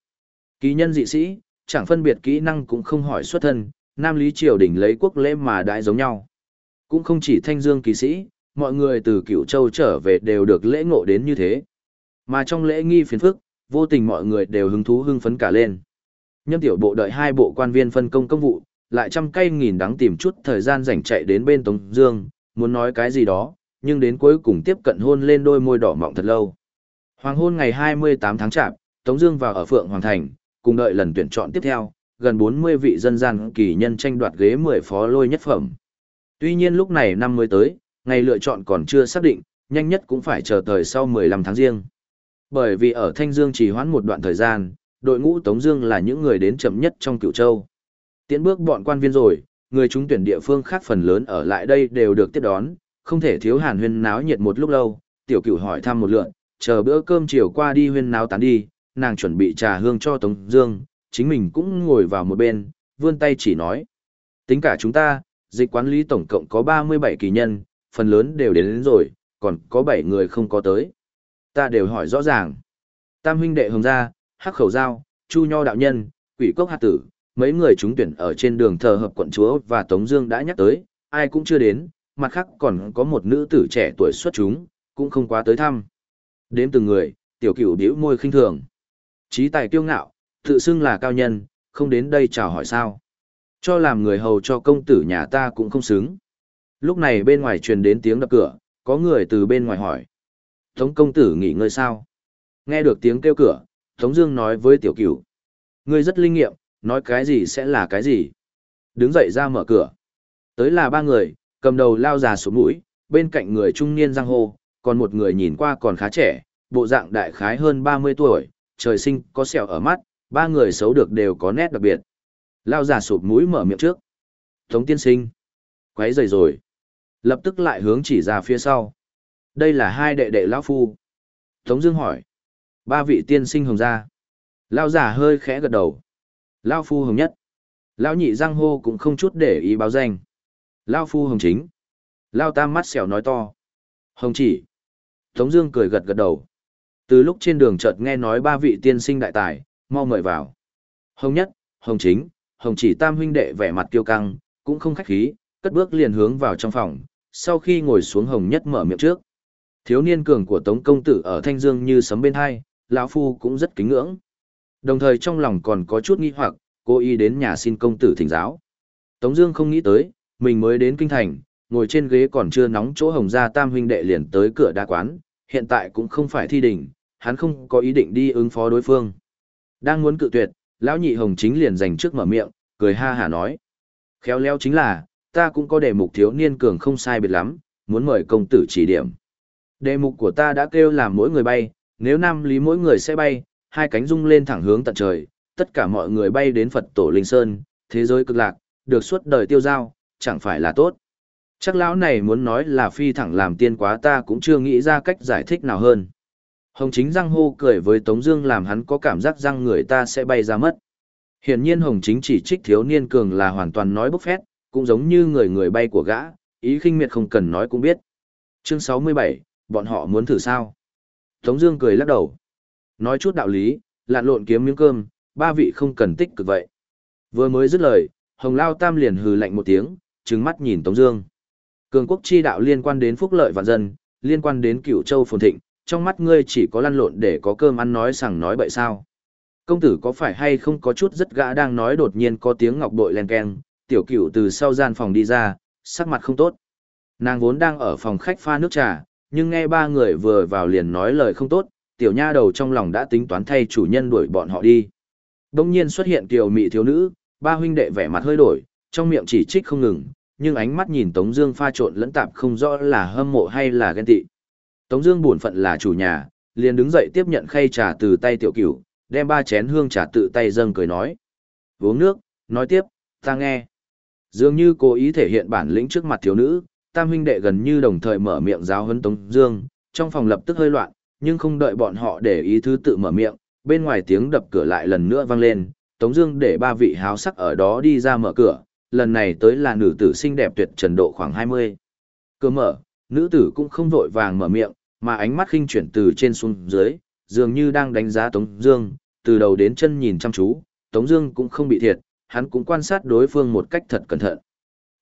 Ký nhân dị sĩ, chẳng phân biệt kỹ năng cũng không hỏi xuất thân, nam lý triều đình lấy quốc lễ mà đại giống nhau. Cũng không chỉ thanh dương kỳ sĩ, mọi người từ cửu châu trở về đều được lễ ngộ đến như thế. Mà trong lễ nghi phiền phức, vô tình mọi người đều hứng thú hưng phấn cả lên. Nhâm tiểu bộ đợi hai bộ quan viên phân công công vụ, lại trăm cây nghìn đắng tìm chút thời gian rảnh chạy đến bên Tống Dương, muốn nói cái gì đó, nhưng đến cuối cùng tiếp cận hôn lên đôi môi đỏ mọng thật lâu. Hoàng hôn ngày 28 tháng chạp, Tống Dương vào ở Phượng Hoàng Thành, cùng đợi lần tuyển chọn tiếp theo, gần 40 vị dân gian kỳ nhân tranh đoạt ghế 10 phó lôi nhất phẩm. Tuy nhiên lúc này năm mới tới, ngày lựa chọn còn chưa xác định, nhanh nhất cũng phải chờ thời sau 15 tháng riêng. Bởi vì ở Thanh Dương chỉ hoãn một đoạn thời gian, đội ngũ Tống Dương là những người đến chậm nhất trong Cửu Châu. Tiến bước bọn quan viên rồi, người chúng tuyển địa phương khác phần lớn ở lại đây đều được tiếp đón, không thể thiếu hàn huyên náo nhiệt một lúc lâu. Tiểu Cửu hỏi thăm một lượt, chờ bữa cơm chiều qua đi huyên náo tán đi, nàng chuẩn bị trà hương cho Tống Dương, chính mình cũng ngồi vào một bên, vươn tay chỉ nói: Tính cả chúng ta, dịch quản lý tổng cộng có 37 kỳ nhân, phần lớn đều đến, đến rồi, còn có 7 người không có tới. Ta đều hỏi rõ ràng. Tam huynh đệ hồng gia, hắc khẩu giao, chu nho đạo nhân, quỷ cốc hạt tử, mấy người chúng tuyển ở trên đường thờ hợp quận chúa và Tống Dương đã nhắc tới, ai cũng chưa đến, mặt khác còn có một nữ tử trẻ tuổi xuất chúng, cũng không quá tới thăm. Đếm từng người, tiểu cửu điếu môi khinh thường. Trí tài kiêu ngạo, tự xưng là cao nhân, không đến đây chào hỏi sao. Cho làm người hầu cho công tử nhà ta cũng không xứng. Lúc này bên ngoài truyền đến tiếng đập cửa, có người từ bên ngoài hỏi. Tống công tử nghỉ ngơi sao? Nghe được tiếng kêu cửa, Tống Dương nói với tiểu cửu. Ngươi rất linh nghiệm, nói cái gì sẽ là cái gì. Đứng dậy ra mở cửa. Tới là ba người, cầm đầu lao già xuống mũi, bên cạnh người trung niên giang hồ, còn một người nhìn qua còn khá trẻ, bộ dạng đại khái hơn 30 tuổi, trời sinh có sẹo ở mắt, ba người xấu được đều có nét đặc biệt. Lao già sụp mũi mở miệng trước. Tống tiên sinh. Quấy rầy rồi. Lập tức lại hướng chỉ ra phía sau. Đây là hai đệ đệ lão phu. Tống Dương hỏi. Ba vị tiên sinh hồng gia. lão già hơi khẽ gật đầu. lão phu hồng nhất. lão nhị giang hô cũng không chút để ý báo danh. lão phu hồng chính. lão tam mắt sẹo nói to. Hồng chỉ. Tống Dương cười gật gật đầu. Từ lúc trên đường chợt nghe nói ba vị tiên sinh đại tài, mau mời vào. Hồng nhất, hồng chính, hồng chỉ tam huynh đệ vẻ mặt kiêu căng, cũng không khách khí, cất bước liền hướng vào trong phòng. Sau khi ngồi xuống hồng nhất mở miệng trước. Thiếu niên cường của Tống công tử ở Thanh Dương như sấm bên hai, lão phu cũng rất kính ngưỡng. Đồng thời trong lòng còn có chút nghi hoặc, cô y đến nhà xin công tử thỉnh giáo. Tống Dương không nghĩ tới, mình mới đến kinh thành, ngồi trên ghế còn chưa nóng chỗ hồng gia tam huynh đệ liền tới cửa đa quán, hiện tại cũng không phải thi đỉnh, hắn không có ý định đi ứng phó đối phương. Đang muốn cự tuyệt, lão nhị hồng chính liền giành trước mở miệng, cười ha hả nói. Khéo léo chính là, ta cũng có đề mục thiếu niên cường không sai biệt lắm, muốn mời công tử chỉ điểm. Đề mục của ta đã kêu làm mỗi người bay, nếu nam lý mỗi người sẽ bay, hai cánh rung lên thẳng hướng tận trời, tất cả mọi người bay đến Phật tổ Linh Sơn, thế giới cực lạc, được suốt đời tiêu giao, chẳng phải là tốt. Chắc lão này muốn nói là phi thẳng làm tiên quá ta cũng chưa nghĩ ra cách giải thích nào hơn. Hồng chính răng hô cười với Tống Dương làm hắn có cảm giác răng người ta sẽ bay ra mất. Hiển nhiên Hồng chính chỉ trích thiếu niên cường là hoàn toàn nói bốc phét, cũng giống như người người bay của gã, ý khinh miệt không cần nói cũng biết. Chương 67, bọn họ muốn thử sao? Tống Dương cười lắc đầu. Nói chút đạo lý, lạn lộn kiếm miếng cơm, ba vị không cần tích cực vậy. Vừa mới dứt lời, Hồng Lao Tam liền hừ lạnh một tiếng, trừng mắt nhìn Tống Dương. Cường quốc chi đạo liên quan đến phúc lợi vạn dân, liên quan đến cửu châu phồn thịnh, trong mắt ngươi chỉ có lăn lộn để có cơm ăn nói sằng nói bậy sao? Công tử có phải hay không có chút rất gã đang nói đột nhiên có tiếng ngọc bội len keng, tiểu cửu từ sau gian phòng đi ra, sắc mặt không tốt. Nàng vốn đang ở phòng khách pha nước trà, nhưng nghe ba người vừa vào liền nói lời không tốt, tiểu nha đầu trong lòng đã tính toán thay chủ nhân đuổi bọn họ đi. Đông nhiên xuất hiện tiểu mị thiếu nữ, ba huynh đệ vẻ mặt hơi đổi, trong miệng chỉ trích không ngừng, nhưng ánh mắt nhìn Tống Dương pha trộn lẫn tạp không rõ là hâm mộ hay là ghen tị. Tống Dương buồn phận là chủ nhà, liền đứng dậy tiếp nhận khay trà từ tay tiểu cửu, đem ba chén hương trà tự tay dâng cười nói: uống nước, nói tiếp, ta nghe. Dường như cố ý thể hiện bản lĩnh trước mặt thiếu nữ, tam huynh đệ gần như đồng thời mở miệng giáo huấn Tống Dương, trong phòng lập tức hơi loạn, nhưng không đợi bọn họ để ý thứ tự mở miệng, bên ngoài tiếng đập cửa lại lần nữa vang lên. Tống Dương để ba vị háo sắc ở đó đi ra mở cửa, lần này tới là nữ tử xinh đẹp tuyệt trần độ khoảng 20. Cửa mở, nữ tử cũng không vội vàng mở miệng, mà ánh mắt khinh chuyển từ trên xuống dưới, dường như đang đánh giá Tống Dương, từ đầu đến chân nhìn chăm chú, Tống Dương cũng không bị thiệt, hắn cũng quan sát đối phương một cách thật cẩn thận.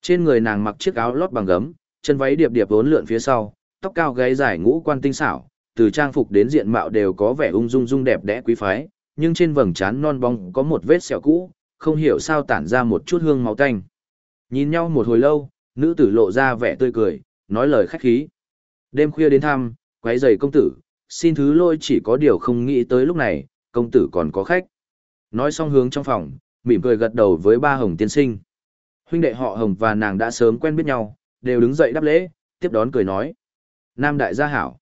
Trên người nàng mặc chiếc áo lót bằng gấm, chân váy điệp điệp vốn lượn phía sau, tóc cao gáy dài ngũ quan tinh xảo, từ trang phục đến diện mạo đều có vẻ ung dung dung đẹp đẽ quý phái, nhưng trên vầng trán non bóng có một vết sẹo cũ, không hiểu sao tản ra một chút hương máu tanh. Nhìn nhau một hồi lâu, nữ tử lộ ra vẻ tươi cười, nói lời khách khí. Đêm khuya đến thăm, quấy rầy công tử, xin thứ lỗi chỉ có điều không nghĩ tới lúc này, công tử còn có khách. Nói xong hướng trong phòng, mỉm cười gật đầu với ba hồng tiên sinh. Huynh đệ họ hồng và nàng đã sớm quen biết nhau, đều đứng dậy đáp lễ, tiếp đón cười nói. Nam đại gia hảo.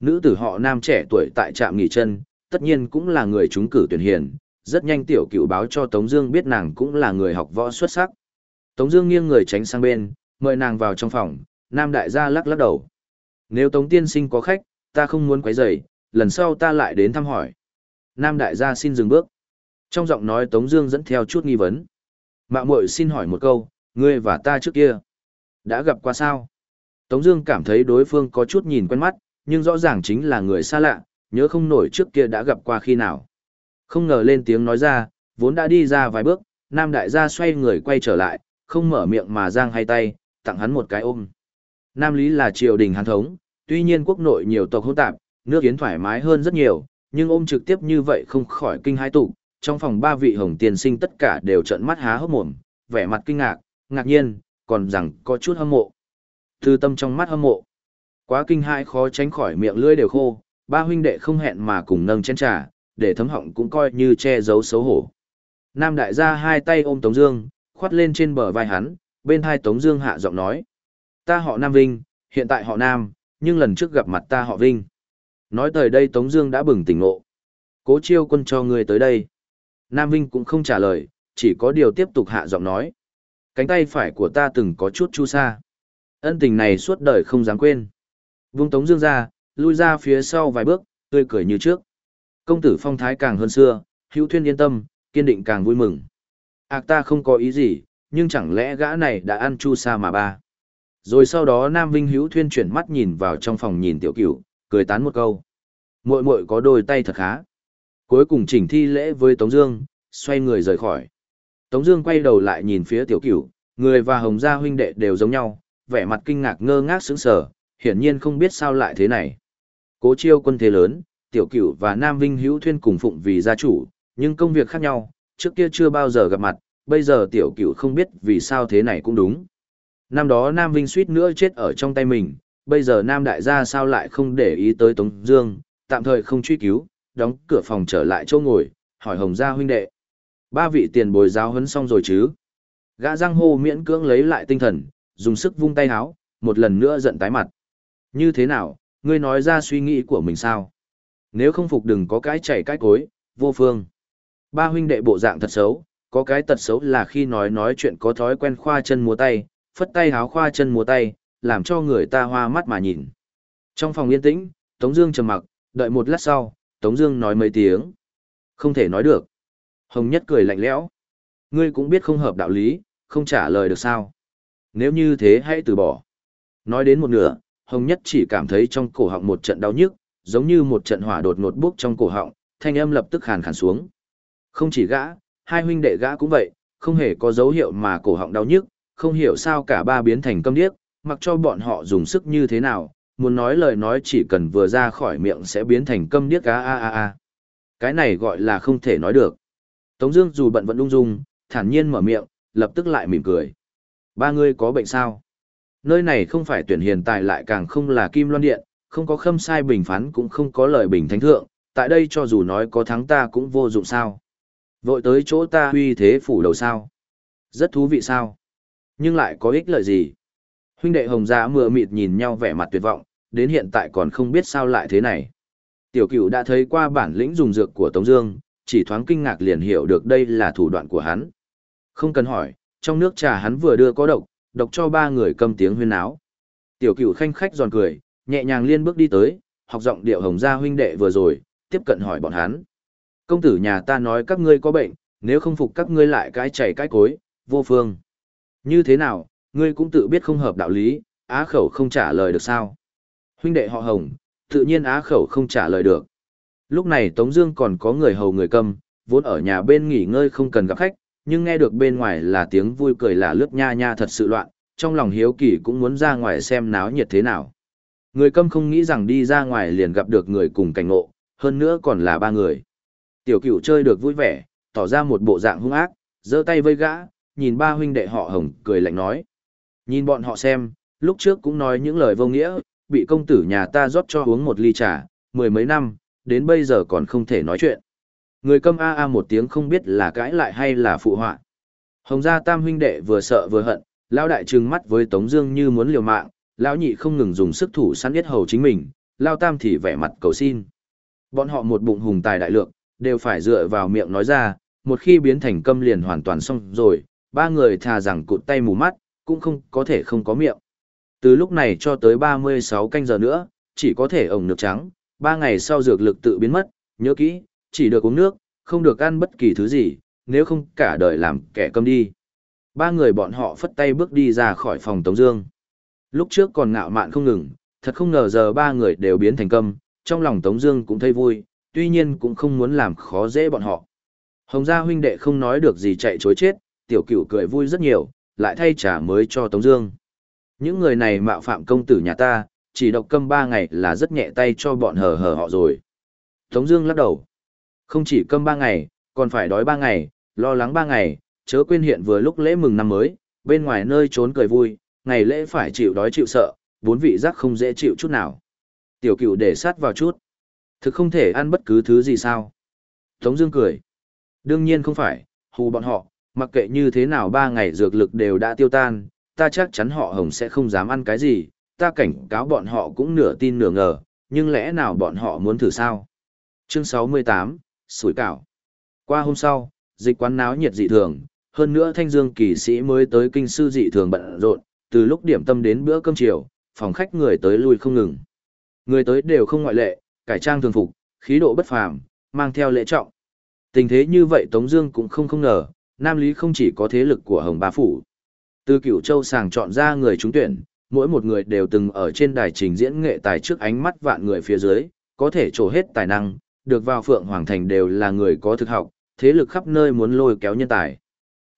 Nữ tử họ nam trẻ tuổi tại trạm nghỉ chân, tất nhiên cũng là người trúng cử tuyển hiền, rất nhanh tiểu cựu báo cho Tống Dương biết nàng cũng là người học võ xuất sắc. Tống Dương nghiêng người tránh sang bên, mời nàng vào trong phòng. Nam đại gia lắc lắc đầu. Nếu Tống tiên sinh có khách, ta không muốn quấy rầy, lần sau ta lại đến thăm hỏi. Nam đại gia xin dừng bước. Trong giọng nói Tống Dương dẫn theo chút nghi vấn. Mạo muội xin hỏi một câu, ngươi và ta trước kia. Đã gặp qua sao? Tống Dương cảm thấy đối phương có chút nhìn quen mắt, nhưng rõ ràng chính là người xa lạ, nhớ không nổi trước kia đã gặp qua khi nào. Không ngờ lên tiếng nói ra, vốn đã đi ra vài bước, Nam Đại gia xoay người quay trở lại, không mở miệng mà giang hai tay, tặng hắn một cái ôm. Nam Lý là triều đình hàn thống, tuy nhiên quốc nội nhiều tộc hỗn tạp, nước yến thoải mái hơn rất nhiều, nhưng ôm trực tiếp như vậy không khỏi kinh hai tụ. Trong phòng ba vị hồng tiền sinh tất cả đều trợn mắt há hốc mồm, vẻ mặt kinh ngạc, ngạc nhiên, còn rằng có chút hâm mộ. Thư tâm trong mắt hâm mộ. Quá kinh hãi khó tránh khỏi miệng lưỡi đều khô, ba huynh đệ không hẹn mà cùng nâng chén trà, để thấm họng cũng coi như che giấu xấu hổ. Nam đại gia hai tay ôm Tống Dương, khoát lên trên bờ vai hắn, bên hai Tống Dương hạ giọng nói: Ta họ Nam Vinh, hiện tại họ Nam, nhưng lần trước gặp mặt ta họ Vinh. Nói tới đây Tống Dương đã bừng tỉnh ngộ. Cố Chiêu Quân cho người tới đây. Nam Vinh cũng không trả lời, chỉ có điều tiếp tục hạ giọng nói: Cánh tay phải của ta từng có chút chu sa, ân tình này suốt đời không dám quên. Vung Tống Dương ra, lui ra phía sau vài bước, tươi cười như trước. Công tử phong thái càng hơn xưa, hữu thuyên yên tâm, kiên định càng vui mừng. Ác ta không có ý gì, nhưng chẳng lẽ gã này đã ăn chu sa mà ba. Rồi sau đó Nam Vinh hữu thuyên chuyển mắt nhìn vào trong phòng nhìn tiểu cửu, cười tán một câu. muội muội có đôi tay thật khá. Cuối cùng chỉnh thi lễ với Tống Dương, xoay người rời khỏi. Tống Dương quay đầu lại nhìn phía tiểu cửu, người và Hồng Gia huynh đệ đều giống nhau, vẻ mặt kinh ngạc ngơ ngác sững sờ, hiển nhiên không biết sao lại thế này. Cố chiêu quân thế lớn, tiểu cửu và Nam Vinh hữu thuyên cùng phụng vì gia chủ, nhưng công việc khác nhau, trước kia chưa bao giờ gặp mặt, bây giờ tiểu cửu không biết vì sao thế này cũng đúng. Năm đó Nam Vinh suýt nữa chết ở trong tay mình, bây giờ Nam Đại gia sao lại không để ý tới Tống Dương, tạm thời không truy cứu, đóng cửa phòng trở lại chỗ ngồi, hỏi Hồng Gia huynh đệ. Ba vị tiền bồi giáo huấn xong rồi chứ? Gã giang hô miễn cưỡng lấy lại tinh thần, dùng sức vung tay háo, một lần nữa giận tái mặt. Như thế nào, ngươi nói ra suy nghĩ của mình sao? Nếu không phục đừng có cái chảy cái cối, vô phương. Ba huynh đệ bộ dạng thật xấu, có cái tật xấu là khi nói nói chuyện có thói quen khoa chân múa tay, phất tay háo khoa chân múa tay, làm cho người ta hoa mắt mà nhìn. Trong phòng yên tĩnh, Tống Dương trầm mặc, đợi một lát sau, Tống Dương nói mấy tiếng. Không thể nói được. Hồng Nhất cười lạnh lẽo. Ngươi cũng biết không hợp đạo lý, không trả lời được sao? Nếu như thế hãy từ bỏ. Nói đến một nửa, Hồng Nhất chỉ cảm thấy trong cổ họng một trận đau nhức, giống như một trận hỏa đột ngột bốc trong cổ họng, thanh âm lập tức khàn khàn xuống. Không chỉ gã, hai huynh đệ gã cũng vậy, không hề có dấu hiệu mà cổ họng đau nhức, không hiểu sao cả ba biến thành câm điếc, mặc cho bọn họ dùng sức như thế nào, muốn nói lời nói chỉ cần vừa ra khỏi miệng sẽ biến thành câm điếc a a a a. Cái này gọi là không thể nói được. Tống Dương dù bận vẫn ung dung, thản nhiên mở miệng, lập tức lại mỉm cười. Ba ngươi có bệnh sao? Nơi này không phải tuyển hiền tài lại càng không là kim loan điện, không có khâm sai bình phán cũng không có lời bình thánh thượng, tại đây cho dù nói có thắng ta cũng vô dụng sao. Vội tới chỗ ta huy thế phủ đầu sao. Rất thú vị sao. Nhưng lại có ích lợi gì? Huynh đệ hồng dạ gia mưa mịt nhìn nhau vẻ mặt tuyệt vọng, đến hiện tại còn không biết sao lại thế này. Tiểu cửu đã thấy qua bản lĩnh dùng dược của Tống Dương, chỉ thoáng kinh ngạc liền hiểu được đây là thủ đoạn của hắn. Không cần hỏi, trong nước trà hắn vừa đưa có độc, độc cho ba người câm tiếng huyên áo. Tiểu cửu khanh khách giòn cười, nhẹ nhàng liên bước đi tới, học giọng điệu hồng gia huynh đệ vừa rồi, tiếp cận hỏi bọn hắn. Công tử nhà ta nói các ngươi có bệnh, nếu không phục các ngươi lại cái chảy cái cối, vô phương. Như thế nào, ngươi cũng tự biết không hợp đạo lý, á khẩu không trả lời được sao. Huynh đệ họ hồng, tự nhiên á khẩu không trả lời được. Lúc này Tống Dương còn có người hầu người Cầm, vốn ở nhà bên nghỉ ngơi không cần gặp khách, nhưng nghe được bên ngoài là tiếng vui cười là lướt nha nha thật sự loạn, trong lòng hiếu kỳ cũng muốn ra ngoài xem náo nhiệt thế nào. Người câm không nghĩ rằng đi ra ngoài liền gặp được người cùng cảnh ngộ, hơn nữa còn là ba người. Tiểu cửu chơi được vui vẻ, tỏ ra một bộ dạng hung ác, giơ tay vây gã, nhìn ba huynh đệ họ hồng, cười lạnh nói. Nhìn bọn họ xem, lúc trước cũng nói những lời vô nghĩa, bị công tử nhà ta rót cho uống một ly trà, mười mấy năm, đến bây giờ còn không thể nói chuyện. Người câm a a một tiếng không biết là cãi lại hay là phụ họa. Hồng gia tam huynh đệ vừa sợ vừa hận, lão đại trừng mắt với Tống Dương như muốn liều mạng, lão nhị không ngừng dùng sức thủ săn giết hầu chính mình, lão tam thì vẻ mặt cầu xin. Bọn họ một bụng hùng tài đại lượng, đều phải dựa vào miệng nói ra, một khi biến thành câm liền hoàn toàn xong rồi, ba người thà rằng cụt tay mù mắt, cũng không có thể không có miệng. Từ lúc này cho tới 36 canh giờ nữa, chỉ có thể ổng nước trắng, ba ngày sau dược lực tự biến mất, nhớ kỹ, chỉ được uống nước, không được ăn bất kỳ thứ gì, nếu không cả đời làm kẻ câm đi. Ba người bọn họ phất tay bước đi ra khỏi phòng Tống Dương. Lúc trước còn ngạo mạn không ngừng, thật không ngờ giờ ba người đều biến thành câm, trong lòng Tống Dương cũng thấy vui, tuy nhiên cũng không muốn làm khó dễ bọn họ. Hồng gia huynh đệ không nói được gì chạy chối chết, tiểu cửu cười vui rất nhiều, lại thay trả mới cho Tống Dương. Những người này mạo phạm công tử nhà ta, chỉ độc câm ba ngày là rất nhẹ tay cho bọn hờ hờ họ rồi. Tống Dương lắc đầu, không chỉ câm ba ngày, còn phải đói ba ngày, lo lắng ba ngày, chớ quên hiện vừa lúc lễ mừng năm mới, bên ngoài nơi trốn cười vui, ngày lễ phải chịu đói chịu sợ, bốn vị giác không dễ chịu chút nào. Tiểu cửu để sát vào chút, thực không thể ăn bất cứ thứ gì sao? Tống Dương cười, đương nhiên không phải, hù bọn họ, mặc kệ như thế nào ba ngày dược lực đều đã tiêu tan, ta chắc chắn họ hồng sẽ không dám ăn cái gì, ta cảnh cáo bọn họ cũng nửa tin nửa ngờ, nhưng lẽ nào bọn họ muốn thử sao? Chương 68, Sủi cảo. Qua hôm sau, dịch quán náo nhiệt dị thường, hơn nữa thanh dương kỳ sĩ mới tới kinh sư dị thường bận rộn, từ lúc điểm tâm đến bữa cơm chiều, phòng khách người tới lui không ngừng. Người tới đều không ngoại lệ, cải trang thường phục, khí độ bất phàm, mang theo lễ trọng. Tình thế như vậy Tống Dương cũng không không ngờ, Nam Lý không chỉ có thế lực của Hồng Ba Phủ. Từ cửu châu sàng chọn ra người trúng tuyển, mỗi một người đều từng ở trên đài trình diễn nghệ tài trước ánh mắt vạn người phía dưới, có thể trổ hết tài năng, được vào Phượng Hoàng Thành đều là người có thực học, thế lực khắp nơi muốn lôi kéo nhân tài.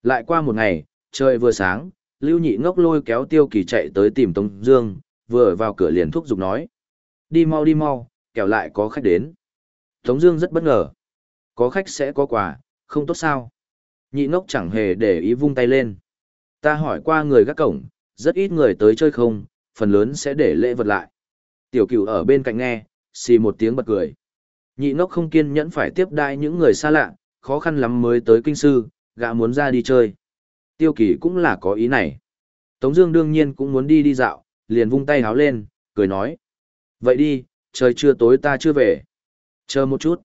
Lại qua một ngày, trời vừa sáng, Lưu Nhị ngốc lôi kéo Tiêu Kỳ chạy tới tìm Tống Dương, vừa vào cửa liền thúc giục nói: đi mau đi mau, kẻo lại có khách đến. Tống Dương rất bất ngờ, có khách sẽ có quà, không tốt sao? Nhị ngốc chẳng hề để ý vung tay lên. Ta hỏi qua người gác cổng, rất ít người tới chơi không, phần lớn sẽ để lễ vật lại. Tiểu cửu ở bên cạnh nghe, xì một tiếng bật cười. Nhị ngốc không kiên nhẫn phải tiếp đai những người xa lạ, khó khăn lắm mới tới kinh sư, gã muốn ra đi chơi. Tiêu kỳ cũng là có ý này. Tống Dương đương nhiên cũng muốn đi đi dạo, liền vung tay háo lên, cười nói. Vậy đi, trời chưa tối ta chưa về. Chờ một chút.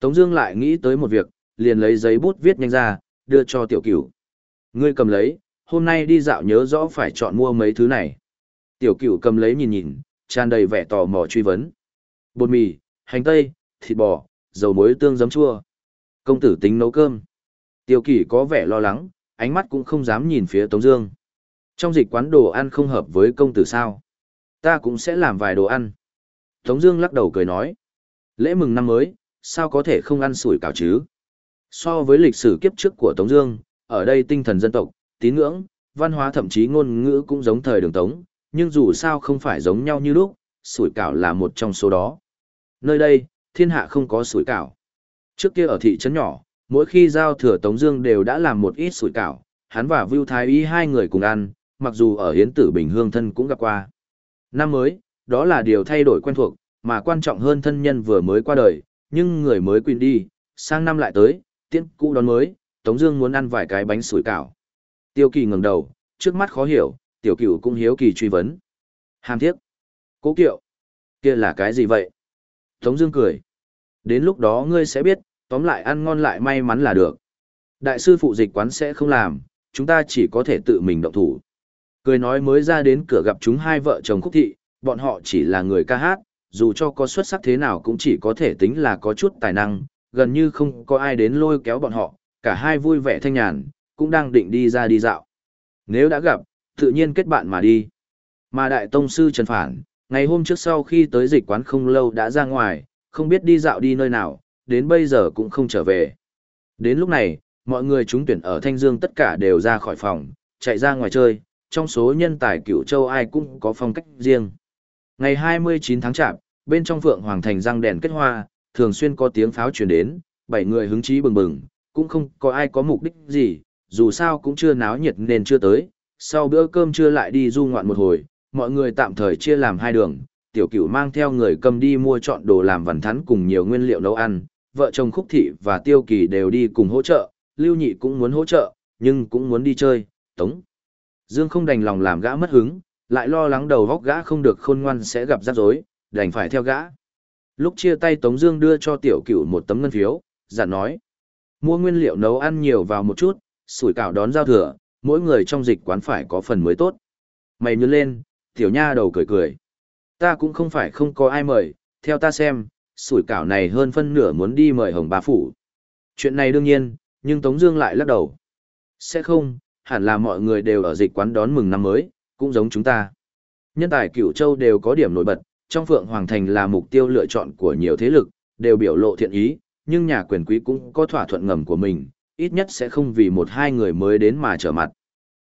Tống Dương lại nghĩ tới một việc, liền lấy giấy bút viết nhanh ra, đưa cho tiểu cửu. Ngươi cầm lấy, hôm nay đi dạo nhớ rõ phải chọn mua mấy thứ này. Tiểu cửu cầm lấy nhìn nhìn, tràn đầy vẻ tò mò truy vấn. Bột mì, hành tây, thịt bò, dầu muối tương giấm chua. Công tử tính nấu cơm. Tiểu kỷ có vẻ lo lắng, ánh mắt cũng không dám nhìn phía Tống Dương. Trong dịch quán đồ ăn không hợp với công tử sao? Ta cũng sẽ làm vài đồ ăn. Tống Dương lắc đầu cười nói, lễ mừng năm mới, sao có thể không ăn sủi cảo chứ? So với lịch sử kiếp trước của Tống Dương, ở đây tinh thần dân tộc, tín ngưỡng, văn hóa thậm chí ngôn ngữ cũng giống thời đường Tống, nhưng dù sao không phải giống nhau như lúc, sủi cảo là một trong số đó. Nơi đây, thiên hạ không có sủi cảo. Trước kia ở thị trấn nhỏ, mỗi khi giao thừa Tống Dương đều đã làm một ít sủi cảo, hắn và Vu Thái Y hai người cùng ăn, mặc dù ở Hiến Tử Bình Hương thân cũng gặp qua. Năm mới, đó là điều thay đổi quen thuộc, mà quan trọng hơn thân nhân vừa mới qua đời, nhưng người mới quên đi, sang năm lại tới, tiễn cũ đón mới, Tống Dương muốn ăn vài cái bánh sủi cảo. Tiêu Kỳ ngẩng đầu, trước mắt khó hiểu, Tiểu Cửu cũng hiếu kỳ truy vấn. Hàm thiết, cố kiệu, kia là cái gì vậy? Tống Dương cười. Đến lúc đó ngươi sẽ biết, tóm lại ăn ngon lại may mắn là được. Đại sư phụ dịch quán sẽ không làm, chúng ta chỉ có thể tự mình động thủ. Cười nói mới ra đến cửa gặp chúng hai vợ chồng khúc thị, bọn họ chỉ là người ca hát, dù cho có xuất sắc thế nào cũng chỉ có thể tính là có chút tài năng, gần như không có ai đến lôi kéo bọn họ, cả hai vui vẻ thanh nhàn, cũng đang định đi ra đi dạo. Nếu đã gặp, tự nhiên kết bạn mà đi. Mà đại tông sư Trần Phản, ngày hôm trước sau khi tới dịch quán không lâu đã ra ngoài, không biết đi dạo đi nơi nào, đến bây giờ cũng không trở về. Đến lúc này, mọi người trúng tuyển ở Thanh Dương tất cả đều ra khỏi phòng, chạy ra ngoài chơi, trong số nhân tài cửu châu ai cũng có phong cách riêng. Ngày 29 tháng chạp, bên trong Phượng Hoàng Thành răng đèn kết hoa, thường xuyên có tiếng pháo truyền đến, bảy người hứng chí bừng bừng, cũng không có ai có mục đích gì, dù sao cũng chưa náo nhiệt nên chưa tới. Sau bữa cơm trưa lại đi du ngoạn một hồi, mọi người tạm thời chia làm hai đường, tiểu cửu mang theo người cầm đi mua chọn đồ làm vằn thắn cùng nhiều nguyên liệu nấu ăn, vợ chồng Khúc Thị và Tiêu Kỳ đều đi cùng hỗ trợ, Lưu Nhị cũng muốn hỗ trợ, nhưng cũng muốn đi chơi, tống. Dương không đành lòng làm gã mất hứng, lại lo lắng đầu góc gã không được khôn ngoan sẽ gặp rắc rối, đành phải theo gã. Lúc chia tay Tống Dương đưa cho tiểu cửu một tấm ngân phiếu, dặn nói: mua nguyên liệu nấu ăn nhiều vào một chút, sủi cảo đón giao thừa, mỗi người trong dịch quán phải có phần mới tốt. Mày nhớ lên, tiểu nha đầu cười cười. Ta cũng không phải không có ai mời, theo ta xem, sủi cảo này hơn phân nửa muốn đi mời Hồng bà Phủ. Chuyện này đương nhiên, nhưng Tống Dương lại lắc đầu. Sẽ không, hẳn là mọi người đều ở dịch quán đón mừng năm mới, cũng giống chúng ta. Nhân tài cửu châu đều có điểm nổi bật, trong Phượng Hoàng Thành là mục tiêu lựa chọn của nhiều thế lực, đều biểu lộ thiện ý, nhưng nhà quyền quý cũng có thỏa thuận ngầm của mình, ít nhất sẽ không vì một hai người mới đến mà trở mặt.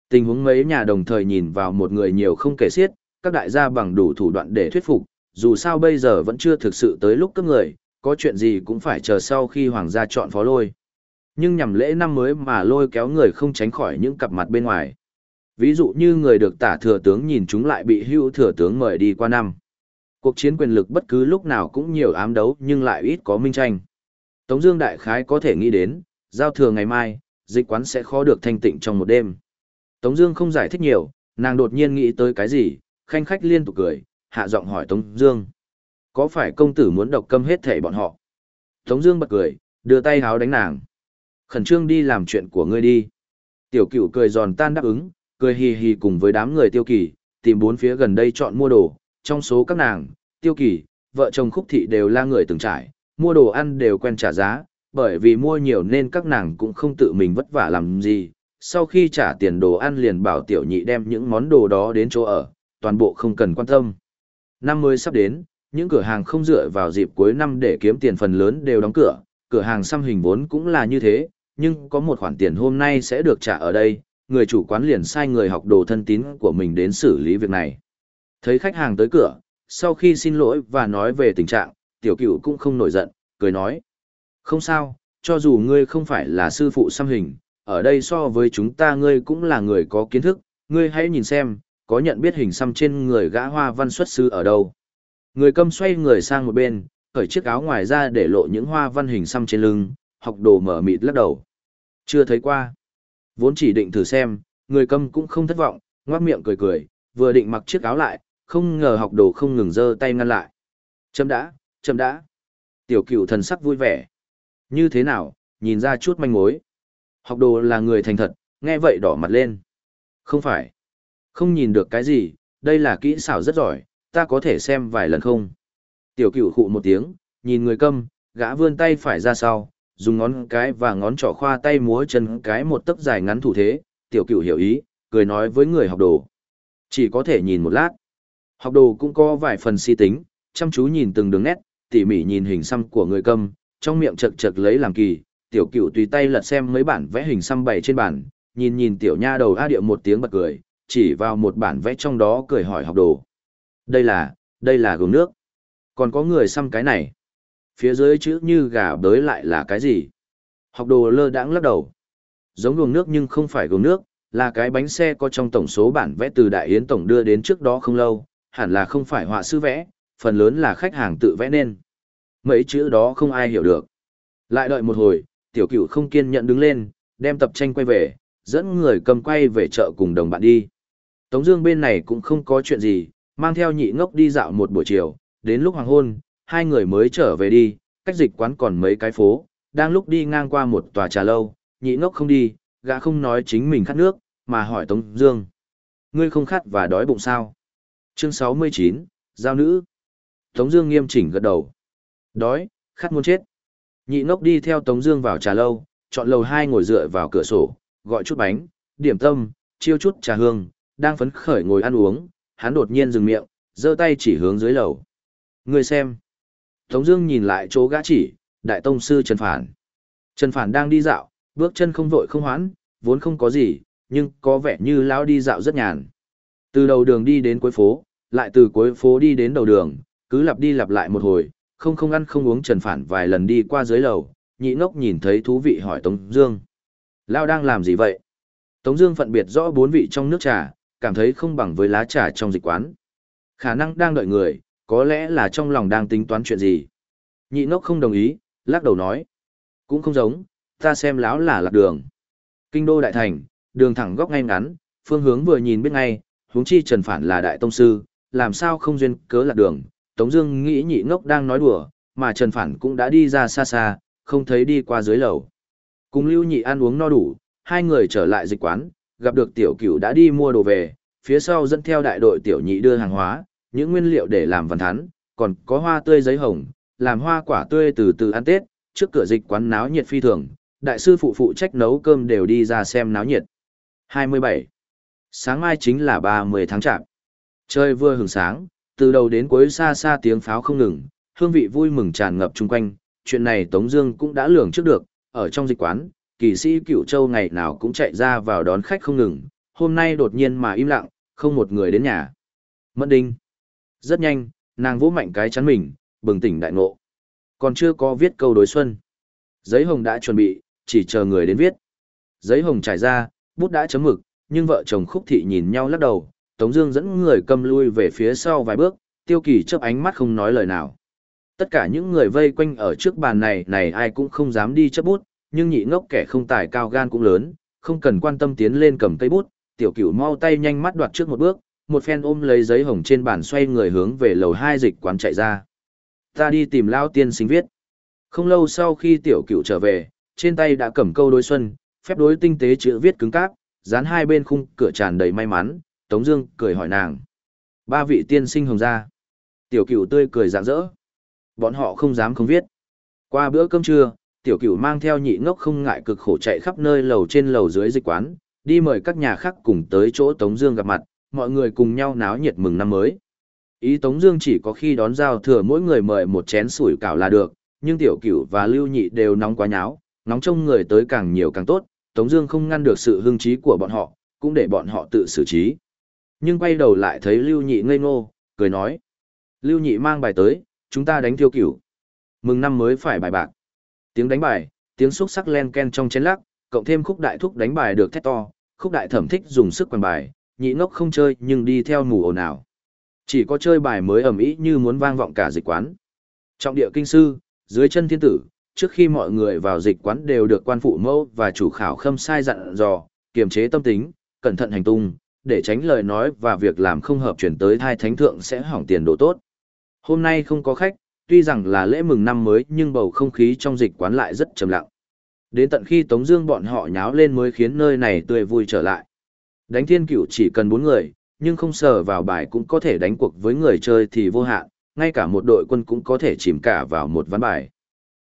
Tình huống mấy nhà đồng thời nhìn vào một người nhiều không kể xiết, các đại gia bằng đủ thủ đoạn để thuyết phục, dù sao bây giờ vẫn chưa thực sự tới lúc cấp người, có chuyện gì cũng phải chờ sau khi hoàng gia chọn phó lôi. Nhưng nhằm lễ năm mới mà lôi kéo người không tránh khỏi những cặp mặt bên ngoài. Ví dụ như người được tả thừa tướng nhìn chúng lại bị hưu thừa tướng mời đi qua năm. Cuộc chiến quyền lực bất cứ lúc nào cũng nhiều ám đấu nhưng lại ít có minh tranh. Tống Dương Đại Khái có thể nghĩ đến, giao thừa ngày mai, dịch quán sẽ khó được thanh tịnh trong một đêm. Tống Dương không giải thích nhiều, nàng đột nhiên nghĩ tới cái gì, khanh khách liên tục cười, hạ giọng hỏi Tống Dương, có phải công tử muốn độc câm hết thảy bọn họ? Tống Dương bật cười, đưa tay háo đánh nàng, khẩn trương đi làm chuyện của ngươi đi. Tiểu Cửu cười giòn tan đáp ứng, cười hì hì cùng với đám người Tiêu Kỳ, tìm bốn phía gần đây chọn mua đồ. Trong số các nàng, Tiêu Kỳ, vợ chồng Khúc Thị đều là người từng trải, mua đồ ăn đều quen trả giá, bởi vì mua nhiều nên các nàng cũng không tự mình vất vả làm gì. Sau khi trả tiền đồ ăn liền bảo tiểu nhị đem những món đồ đó đến chỗ ở, toàn bộ không cần quan tâm. Năm mới sắp đến, những cửa hàng không dựa vào dịp cuối năm để kiếm tiền phần lớn đều đóng cửa, cửa hàng xăm hình vốn cũng là như thế, nhưng có một khoản tiền hôm nay sẽ được trả ở đây, người chủ quán liền sai người học đồ thân tín của mình đến xử lý việc này. Thấy khách hàng tới cửa, sau khi xin lỗi và nói về tình trạng, tiểu cửu cũng không nổi giận, cười nói. Không sao, cho dù ngươi không phải là sư phụ xăm hình, ở đây so với chúng ta ngươi cũng là người có kiến thức, ngươi hãy nhìn xem, có nhận biết hình xăm trên người gã hoa văn xuất sư ở đâu. Người câm xoay người sang một bên, cởi chiếc áo ngoài ra để lộ những hoa văn hình xăm trên lưng, học đồ mở mịt lắc đầu. Chưa thấy qua. Vốn chỉ định thử xem, người câm cũng không thất vọng, ngoác miệng cười cười, vừa định mặc chiếc áo lại, không ngờ học đồ không ngừng giơ tay ngăn lại. Chấm đã, chấm đã. Tiểu cửu thần sắc vui vẻ. Như thế nào, nhìn ra chút manh mối. Học đồ là người thành thật, nghe vậy đỏ mặt lên. Không phải. Không nhìn được cái gì, đây là kỹ xảo rất giỏi, ta có thể xem vài lần không? Tiểu cửu khụ một tiếng, nhìn người câm, gã vươn tay phải ra sau, dùng ngón cái và ngón trỏ khoa tay múa chân cái một tấc dài ngắn thủ thế, tiểu cửu hiểu ý, cười nói với người học đồ. Chỉ có thể nhìn một lát. Học đồ cũng có vài phần si tính, chăm chú nhìn từng đường nét, tỉ mỉ nhìn hình xăm của người câm, trong miệng chật chật lấy làm kỳ, tiểu cửu tùy tay lật xem mấy bản vẽ hình xăm bày trên bản, nhìn nhìn tiểu nha đầu a điệu một tiếng bật cười, chỉ vào một bản vẽ trong đó cười hỏi học đồ. Đây là, đây là gồm nước. Còn có người xăm cái này. Phía dưới chữ như gà bới lại là cái gì? Học đồ lơ đãng lắc đầu. Giống gồm nước nhưng không phải gồm nước, là cái bánh xe có trong tổng số bản vẽ từ Đại Yến Tổng đưa đến trước đó không lâu, hẳn là không phải họa sư vẽ, phần lớn là khách hàng tự vẽ nên. Mấy chữ đó không ai hiểu được. Lại đợi một hồi, tiểu cửu không kiên nhẫn đứng lên, đem tập tranh quay về, dẫn người cầm quay về chợ cùng đồng bạn đi. Tống Dương bên này cũng không có chuyện gì, mang theo nhị ngốc đi dạo một buổi chiều, đến lúc hoàng hôn, hai người mới trở về đi, cách dịch quán còn mấy cái phố, đang lúc đi ngang qua một tòa trà lâu, nhị ngốc không đi, gã không nói chính mình khát nước, mà hỏi Tống Dương, ngươi không khát và đói bụng sao? Chương 69, giao nữ. Tống Dương nghiêm chỉnh gật đầu, đói, khát muốn chết. Nhị ngốc đi theo Tống Dương vào trà lâu, chọn lầu hai ngồi dựa vào cửa sổ, gọi chút bánh, điểm tâm, chiêu chút trà hương, đang phấn khởi ngồi ăn uống, hắn đột nhiên dừng miệng, giơ tay chỉ hướng dưới lầu. người xem. Tống Dương nhìn lại chỗ gã chỉ, đại tông sư Trần Phản. Trần Phản đang đi dạo, bước chân không vội không hoãn, vốn không có gì, nhưng có vẻ như lão đi dạo rất nhàn. Từ đầu đường đi đến cuối phố, lại từ cuối phố đi đến đầu đường, cứ lặp đi lặp lại một hồi, không không ăn không uống Trần Phản vài lần đi qua dưới lầu, nhị ngốc nhìn thấy thú vị hỏi Tống Dương. lao đang làm gì vậy? Tống Dương phân biệt rõ bốn vị trong nước trà, cảm thấy không bằng với lá trà trong dịch quán. Khả năng đang đợi người, có lẽ là trong lòng đang tính toán chuyện gì. Nhị ngốc không đồng ý, lắc đầu nói. Cũng không giống, ta xem lão là lạc đường. Kinh đô đại thành, đường thẳng góc ngay ngắn, phương hướng vừa nhìn biết ngay, huống chi trần phản là đại tông sư, làm sao không duyên cớ lạc đường. Tống Dương nghĩ nhị ngốc đang nói đùa, mà trần phản cũng đã đi ra xa xa, không thấy đi qua dưới lầu. Cùng lưu nhị ăn uống no đủ, hai người trở lại dịch quán, gặp được tiểu cửu đã đi mua đồ về, phía sau dẫn theo đại đội tiểu nhị đưa hàng hóa, những nguyên liệu để làm văn thán, còn có hoa tươi giấy hồng, làm hoa quả tươi từ từ ăn Tết, trước cửa dịch quán náo nhiệt phi thường, đại sư phụ phụ trách nấu cơm đều đi ra xem náo nhiệt. 27. Sáng mai chính là 30 tháng chạp. Trời vừa hưởng sáng, từ đầu đến cuối xa xa tiếng pháo không ngừng, hương vị vui mừng tràn ngập chung quanh, chuyện này Tống Dương cũng đã lường trước được, ở trong dịch quán, kỳ sĩ Cửu Châu ngày nào cũng chạy ra vào đón khách không ngừng, hôm nay đột nhiên mà im lặng, không một người đến nhà. Mẫn Đinh. Rất nhanh, nàng vỗ mạnh cái chắn mình, bừng tỉnh đại ngộ. Còn chưa có viết câu đối xuân. Giấy hồng đã chuẩn bị, chỉ chờ người đến viết. Giấy hồng trải ra, bút đã chấm mực, nhưng vợ chồng khúc thị nhìn nhau lắc đầu, Tống Dương dẫn người cầm lui về phía sau vài bước, Tiêu Kỳ chớp ánh mắt không nói lời nào. Tất cả những người vây quanh ở trước bàn này này ai cũng không dám đi chấp bút, nhưng nhị ngốc kẻ không tài cao gan cũng lớn, không cần quan tâm tiến lên cầm cây bút, tiểu cửu mau tay nhanh mắt đoạt trước một bước, một phen ôm lấy giấy hồng trên bàn xoay người hướng về lầu hai dịch quán chạy ra. Ta đi tìm Lão tiên sinh viết. Không lâu sau khi tiểu cửu trở về, trên tay đã cầm câu đối xuân, phép đối tinh tế chữ viết cứng cáp, dán hai bên khung cửa tràn đầy may mắn, Tống Dương cười hỏi nàng. Ba vị tiên sinh hồng gia. Tiểu cửu tươi cười rạng rỡ. Bọn họ không dám không viết. Qua bữa cơm trưa, tiểu cửu mang theo nhị ngốc không ngại cực khổ chạy khắp nơi lầu trên lầu dưới dịch quán, đi mời các nhà khác cùng tới chỗ Tống Dương gặp mặt, mọi người cùng nhau náo nhiệt mừng năm mới. Ý Tống Dương chỉ có khi đón giao thừa mỗi người mời một chén sủi cảo là được, nhưng tiểu cửu và lưu nhị đều nóng quá nháo, nóng trông người tới càng nhiều càng tốt. Tống Dương không ngăn được sự hưng trí của bọn họ, cũng để bọn họ tự xử trí. Nhưng quay đầu lại thấy lưu nhị ngây ngô, cười nói: Lưu nhị mang bài tới, chúng ta đánh tiêu cửu. Mừng năm mới phải bài bạc. Tiếng đánh bài, tiếng xúc sắc len ken trong chén lắc, cộng thêm khúc đại thúc đánh bài được thét to, khúc đại thẩm thích dùng sức quần bài, nhị ngốc không chơi nhưng đi theo mù ồn ào. Chỉ có chơi bài mới ầm ĩ như muốn vang vọng cả dịch quán. Trọng địa kinh sư, dưới chân thiên tử, trước khi mọi người vào dịch quán đều được quan phụ mẫu và chủ khảo khâm sai dặn dò, kiềm chế tâm tính, cẩn thận hành tung, để tránh lời nói và việc làm không hợp chuyển tới hai thánh thượng sẽ hỏng tiền đồ tốt. Hôm nay không có khách, tuy rằng là lễ mừng năm mới nhưng bầu không khí trong dịch quán lại rất trầm lặng. Đến tận khi Tống Dương bọn họ nháo lên mới khiến nơi này tươi vui trở lại. Đánh thiên cửu chỉ cần bốn người, nhưng không sờ vào bài cũng có thể đánh cuộc với người chơi thì vô hạn, ngay cả một đội quân cũng có thể chìm cả vào một ván bài.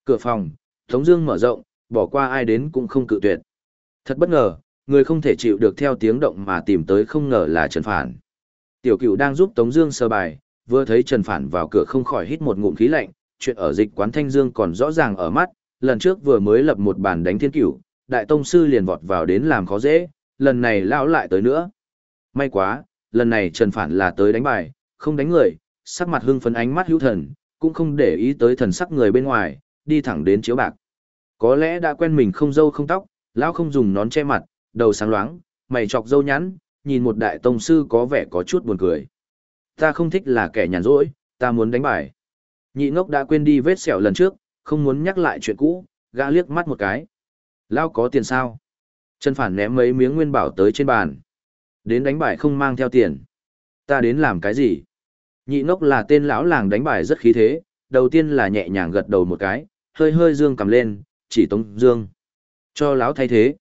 Cửa phòng, Tống Dương mở rộng, bỏ qua ai đến cũng không cự tuyệt. Thật bất ngờ, người không thể chịu được theo tiếng động mà tìm tới không ngờ là Trần Phản. Tiểu Cửu đang giúp Tống Dương sơ bài, vừa thấy Trần Phản vào cửa không khỏi hít một ngụm khí lạnh. Chuyện ở dịch quán Thanh Dương còn rõ ràng ở mắt, lần trước vừa mới lập một bàn đánh thiên cửu, đại tông sư liền vọt vào đến làm khó dễ, lần này lão lại tới nữa. May quá, lần này Trần Phản là tới đánh bài, không đánh người, sắc mặt hưng phấn ánh mắt hữu thần, cũng không để ý tới thần sắc người bên ngoài, đi thẳng đến chiếu bạc. Có lẽ đã quen mình không dâu không tóc, lão không dùng nón che mặt, đầu sáng loáng, mày chọc dâu nhắn, nhìn một đại tông sư có vẻ có chút buồn cười. Ta không thích là kẻ nhàn rỗi, ta muốn đánh bài. Nhị ngốc đã quên đi vết sẹo lần trước, không muốn nhắc lại chuyện cũ, gã liếc mắt một cái. Lão có tiền sao? Trần Phản ném mấy miếng nguyên bảo tới trên bàn. Đến đánh bài không mang theo tiền. Ta đến làm cái gì? Nhị ngốc là tên lão làng đánh bài rất khí thế, đầu tiên là nhẹ nhàng gật đầu một cái, hơi hơi dương cầm lên, chỉ Tống Dương. Cho lão thay thế.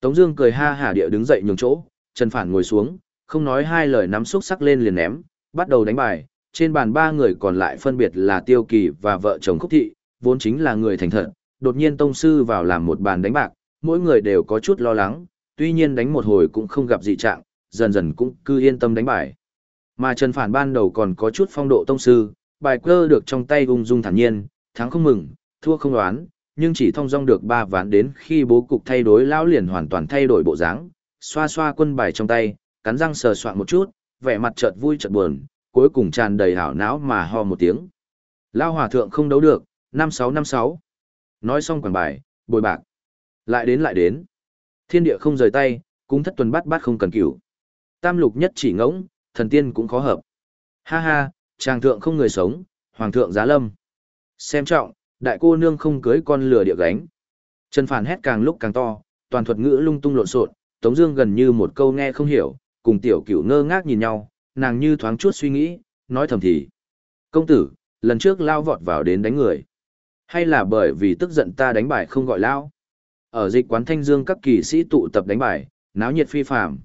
Tống Dương cười ha hả địa đứng dậy nhường chỗ, Trần Phản ngồi xuống, không nói hai lời nắm xúc sắc lên liền ném, bắt đầu đánh bài. Trên bàn ba người còn lại phân biệt là Tiêu Kỳ và vợ chồng Khúc Thị, vốn chính là người thành thật. Đột nhiên Tông Sư vào làm một bàn đánh bạc, mỗi người đều có chút lo lắng, tuy nhiên đánh một hồi cũng không gặp dị trạng, dần dần cũng cứ yên tâm đánh bài. Mà Trần Phản ban đầu còn có chút phong độ tông sư, bài cơ được trong tay ung dung thản nhiên, thắng không mừng, thua không đoán, nhưng chỉ thông dong được ba ván đến khi bố cục thay đổi lão liền hoàn toàn thay đổi bộ dáng, xoa xoa quân bài trong tay, cắn răng sờ soạn một chút, vẻ mặt chợt vui chợt buồn, cuối cùng tràn đầy hảo não mà ho một tiếng. Lao hòa thượng không đấu được, năm sáu năm sáu. Nói xong quảng bài, bồi bạc. Lại đến lại đến. Thiên địa không rời tay, cung thất tuần bắt bắt không cần cửu. Tam lục nhất chỉ ngỗng, thần tiên cũng khó hợp. Ha ha, chàng thượng không người sống, hoàng thượng giá lâm. Xem trọng, đại cô nương không cưới con lừa địa gánh. Trần Phản hét càng lúc càng to, toàn thuật ngữ lung tung lộn xộn, Tống Dương gần như một câu nghe không hiểu, cùng tiểu cửu ngơ ngác nhìn nhau, nàng như thoáng chút suy nghĩ, nói thầm thì: công tử, lần trước lao vọt vào đến đánh người, hay là bởi vì tức giận ta đánh bài không gọi lao? Ở dịch quán Thanh Dương các kỳ sĩ tụ tập đánh bài, náo nhiệt phi phàm.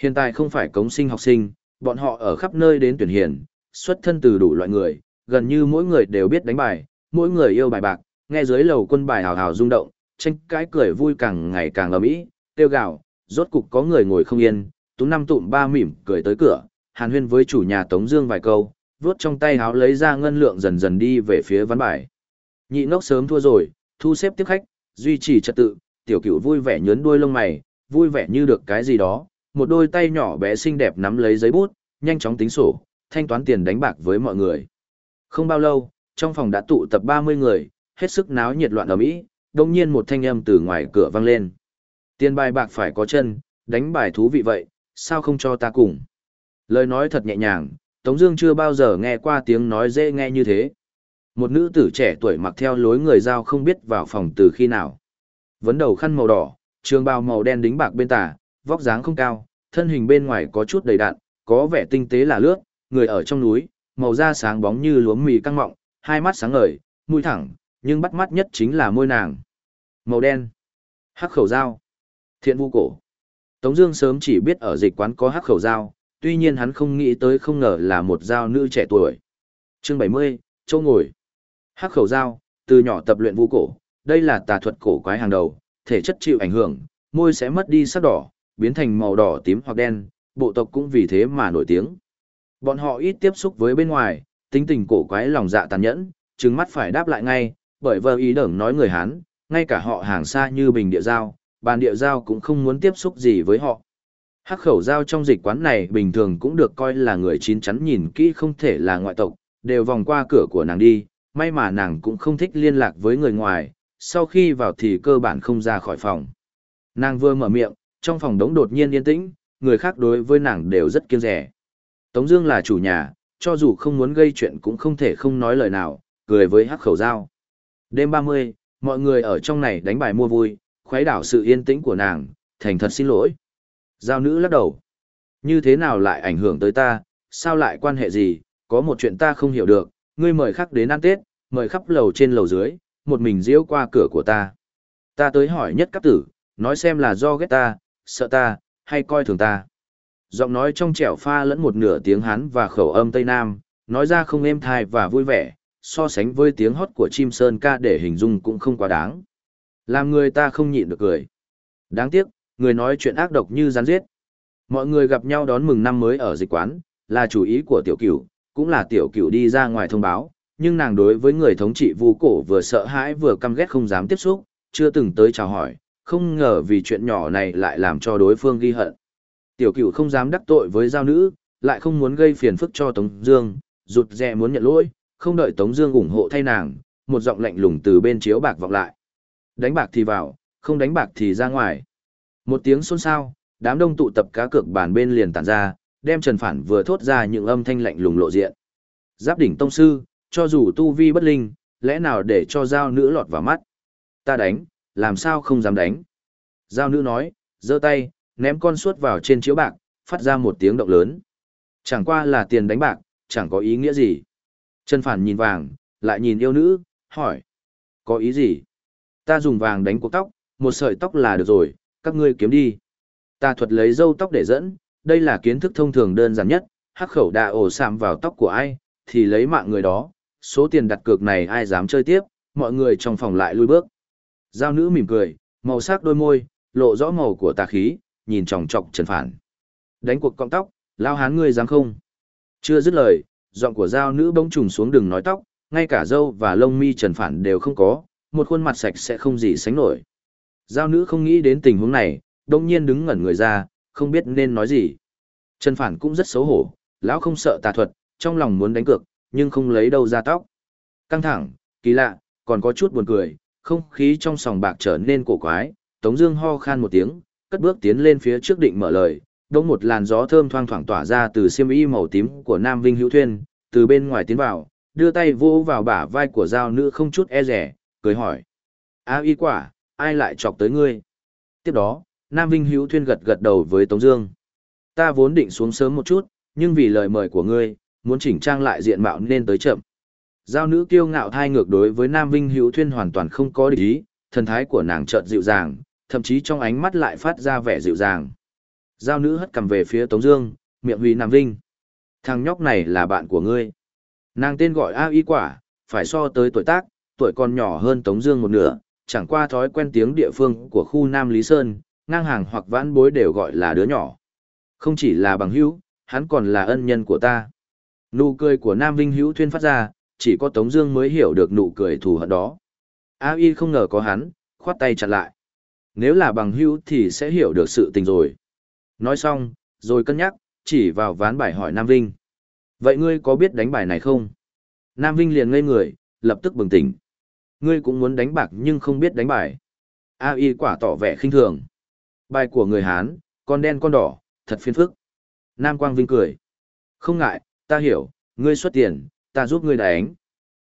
Hiện tại không phải cống sinh học sinh, bọn họ ở khắp nơi đến tuyển hiền, xuất thân từ đủ loại người, gần như mỗi người đều biết đánh bài, mỗi người yêu bài bạc, nghe dưới lầu quân bài hào hào rung động, tranh cãi cười vui càng ngày càng ầm ĩ, tiêu gạo, rốt cục có người ngồi không yên, tú năm tụm ba mỉm cười tới cửa, hàn huyên với chủ nhà Tống Dương vài câu, vuốt trong tay háo lấy ra ngân lượng dần dần đi về phía ván bài. Nhị ngốc sớm thua rồi, thu xếp tiếp khách, duy trì trật tự, tiểu cửu vui vẻ nhướn đuôi lông mày, vui vẻ như được cái gì đó, một đôi tay nhỏ bé xinh đẹp nắm lấy giấy bút, nhanh chóng tính sổ, thanh toán tiền đánh bạc với mọi người. Không bao lâu, trong phòng đã tụ tập 30 người, hết sức náo nhiệt loạn ở mỹ, đột nhiên một thanh âm từ ngoài cửa vang lên. Tiền bài bạc phải có chân, đánh bài thú vị vậy, sao không cho ta cùng? Lời nói thật nhẹ nhàng, Tống Dương chưa bao giờ nghe qua tiếng nói dễ nghe như thế. Một nữ tử trẻ tuổi mặc theo lối người giao không biết vào phòng từ khi nào. Vấn đầu khăn màu đỏ, trường bào màu đen đính bạc bên tả, vóc dáng không cao, thân hình bên ngoài có chút đầy đặn, có vẻ tinh tế là lướt, người ở trong núi, màu da sáng bóng như lúa mì căng mọng, hai mắt sáng ngời, mũi thẳng, nhưng bắt mắt nhất chính là môi nàng. Màu đen, hắc khẩu dao, thiện vu cổ. Tống Dương sớm chỉ biết ở dịch quán có hắc khẩu dao, tuy nhiên hắn không nghĩ tới không ngờ là một dao nữ trẻ tuổi. Chương 70, Châu ngồi. Hắc khẩu dao, từ nhỏ tập luyện vu cổ, đây là tà thuật cổ quái hàng đầu, thể chất chịu ảnh hưởng, môi sẽ mất đi sắc đỏ, biến thành màu đỏ tím hoặc đen, bộ tộc cũng vì thế mà nổi tiếng. Bọn họ ít tiếp xúc với bên ngoài, tính tình cổ quái lòng dạ tàn nhẫn, trừng mắt phải đáp lại ngay, bởi vờ ý đởng nói người Hán, ngay cả họ hàng xa như bình địa giao, bàn địa giao cũng không muốn tiếp xúc gì với họ. Hắc khẩu giao trong dịch quán này bình thường cũng được coi là người chín chắn nhìn kỹ không thể là ngoại tộc, đều vòng qua cửa của nàng đi, may mà nàng cũng không thích liên lạc với người ngoài, sau khi vào thì cơ bản không ra khỏi phòng. Nàng vừa mở miệng, trong phòng đống đột nhiên yên tĩnh, người khác đối với nàng đều rất kiêng rẻ. Tống Dương là chủ nhà, cho dù không muốn gây chuyện cũng không thể không nói lời nào, cười với hắc khẩu giao. Đêm 30, mọi người ở trong này đánh bài mua vui, khuấy đảo sự yên tĩnh của nàng, thành thật xin lỗi. Giao nữ lắc đầu. Như thế nào lại ảnh hưởng tới ta, sao lại quan hệ gì, có một chuyện ta không hiểu được, ngươi mời khắc đến ăn Tết, mời khắp lầu trên lầu dưới, một mình diễu qua cửa của ta. Ta tới hỏi nhất cấp tử, nói xem là do ghét ta, sợ ta, hay coi thường ta. Giọng nói trong trẻo pha lẫn một nửa tiếng Hán và khẩu âm Tây Nam, nói ra không êm thai và vui vẻ, so sánh với tiếng hót của chim sơn ca để hình dung cũng không quá đáng. Làm người ta không nhịn được cười. Đáng tiếc, người nói chuyện ác độc như rắn giết. Mọi người gặp nhau đón mừng năm mới ở dịch quán, là chủ ý của tiểu cửu, cũng là tiểu cửu đi ra ngoài thông báo, nhưng nàng đối với người thống trị vu cổ vừa sợ hãi vừa căm ghét không dám tiếp xúc, chưa từng tới chào hỏi, không ngờ vì chuyện nhỏ này lại làm cho đối phương ghi hận. Tiểu cửu không dám đắc tội với giao nữ, lại không muốn gây phiền phức cho Tống Dương, rụt rè muốn nhận lỗi, không đợi Tống Dương ủng hộ thay nàng, một giọng lạnh lùng từ bên chiếu bạc vọng lại. Đánh bạc thì vào, không đánh bạc thì ra ngoài. Một tiếng xôn xao, đám đông tụ tập cá cược bàn bên liền tản ra, đem Trần Phản vừa thốt ra những âm thanh lạnh lùng lộ diện. Giáp đỉnh tông sư, cho dù tu vi bất linh, lẽ nào để cho giao nữ lọt vào mắt? Ta đánh, làm sao không dám đánh? Giao nữ nói, giơ tay, ném con suốt vào trên chiếu bạc, phát ra một tiếng động lớn. Chẳng qua là tiền đánh bạc, chẳng có ý nghĩa gì. Trần Phản nhìn vàng, lại nhìn yêu nữ, hỏi. Có ý gì? Ta dùng vàng đánh cuộc tóc, một sợi tóc là được rồi, các ngươi kiếm đi. Ta thuật lấy dâu tóc để dẫn, đây là kiến thức thông thường đơn giản nhất, hắc khẩu đà ổ sạm vào tóc của ai, thì lấy mạng người đó, số tiền đặt cược này ai dám chơi tiếp, mọi người trong phòng lại lui bước. Giao nữ mỉm cười, màu sắc đôi môi, lộ rõ màu của tà khí, nhìn chòng chọc trần phản. Đánh cuộc cọng tóc, lao hán ngươi dám không? Chưa dứt lời, giọng của giao nữ bỗng trùng xuống đường nói tóc, ngay cả dâu và lông mi trần phản đều không có, một khuôn mặt sạch sẽ không gì sánh nổi. Giao nữ không nghĩ đến tình huống này, đông nhiên đứng ngẩn người ra, không biết nên nói gì. Trần phản cũng rất xấu hổ, lão không sợ tà thuật, trong lòng muốn đánh cược, nhưng không lấy đâu ra tóc. Căng thẳng, kỳ lạ, còn có chút buồn cười, không khí trong sòng bạc trở nên cổ quái, Tống Dương ho khan một tiếng, cất bước tiến lên phía trước định mở lời. Đông một làn gió thơm thoang thoảng tỏa ra từ xiêm y màu tím của Nam Vinh Hữu Thuyên, từ bên ngoài tiến vào, đưa tay vô vào bả vai của giao nữ không chút e rẻ, cười hỏi: A y quả, ai lại chọc tới ngươi? Tiếp đó, Nam Vinh Hữu Thuyên gật gật đầu với Tống Dương. Ta vốn định xuống sớm một chút, nhưng vì lời mời của ngươi, muốn chỉnh trang lại diện mạo nên tới chậm. Giao nữ kiêu ngạo thai ngược đối với Nam Vinh Hữu Thuyên hoàn toàn không có địch ý, thần thái của nàng chợt dịu dàng, thậm chí trong ánh mắt lại phát ra vẻ dịu dàng. Giao nữ hất cầm về phía Tống Dương, miệng huy Nam Vinh. Thằng nhóc này là bạn của ngươi. Nàng tên gọi A Y Quả, phải so tới tuổi tác, tuổi còn nhỏ hơn Tống Dương một nửa, chẳng qua thói quen tiếng địa phương của khu Nam Lý Sơn, ngang hàng hoặc vãn bối đều gọi là đứa nhỏ. Không chỉ là bằng hữu, hắn còn là ân nhân của ta. Nụ cười của Nam Vinh Hữu thuyên phát ra, chỉ có Tống Dương mới hiểu được nụ cười thù hận đó. A Y không ngờ có hắn, khoát tay chặn lại. Nếu là bằng hữu thì sẽ hiểu được sự tình rồi. Nói xong, rồi cân nhắc, chỉ vào ván bài hỏi Nam Vinh. Vậy ngươi có biết đánh bài này không? Nam Vinh liền ngây người, lập tức bừng tỉnh. Ngươi cũng muốn đánh bạc nhưng không biết đánh bài. A Y quả tỏ vẻ khinh thường. Bài của người Hán, con đen con đỏ, thật phiền phức. Nam Quang Vinh cười. Không ngại, ta hiểu, ngươi xuất tiền, ta giúp ngươi đánh.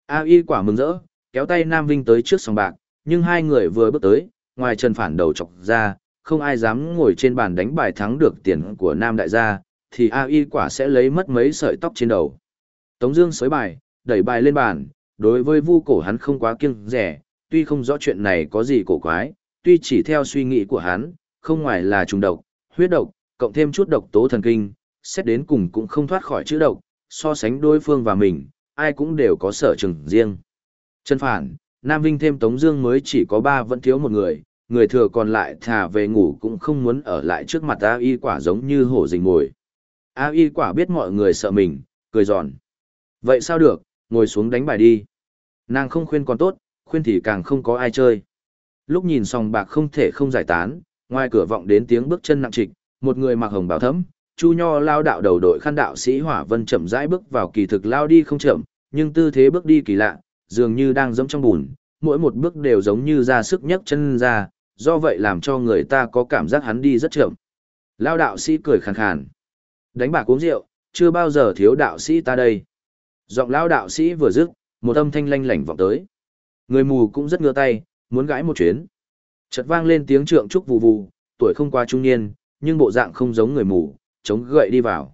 A Y quả mừng rỡ, kéo tay Nam Vinh tới trước sòng bạc, nhưng hai người vừa bước tới, ngoài trần phản đầu chọc ra, không ai dám ngồi trên bàn đánh bài thắng được tiền của Nam đại gia, thì A Y quả sẽ lấy mất mấy sợi tóc trên đầu. Tống Dương xới bài, đẩy bài lên bàn, đối với vu cổ hắn không quá kiêng rẻ, tuy không rõ chuyện này có gì cổ quái, tuy chỉ theo suy nghĩ của hắn, không ngoài là trùng độc, huyết độc, cộng thêm chút độc tố thần kinh, xét đến cùng cũng không thoát khỏi chữ độc, so sánh đối phương và mình, ai cũng đều có sở trường riêng. Chân phản, Nam Vinh thêm Tống Dương mới chỉ có ba vẫn thiếu một người, người thừa còn lại thả về ngủ cũng không muốn ở lại trước mặt A Y quả giống như hổ rình ngồi. A Y quả biết mọi người sợ mình, cười giòn. Vậy sao được, ngồi xuống đánh bài đi. Nàng không khuyên còn tốt, khuyên thì càng không có ai chơi. Lúc nhìn sòng bạc không thể không giải tán, ngoài cửa vọng đến tiếng bước chân nặng trịch, một người mặc hồng bào thấm, chu nho lao đạo đầu đội khăn đạo sĩ hỏa vân chậm rãi bước vào kỳ thực lao đi không chậm, nhưng tư thế bước đi kỳ lạ, dường như đang dẫm trong bùn, mỗi một bước đều giống như ra sức nhấc chân ra, do vậy làm cho người ta có cảm giác hắn đi rất chậm. Lao đạo sĩ cười khàn khàn. Đánh bạc uống rượu, chưa bao giờ thiếu đạo sĩ ta đây. Giọng lao đạo sĩ vừa dứt, một âm thanh lanh lảnh vọng tới. Người mù cũng rất ngơ tay, muốn gãi một chuyến. Chợt vang lên tiếng trượng trúc vù vù, tuổi không qua trung niên, nhưng bộ dạng không giống người mù, chống gậy đi vào.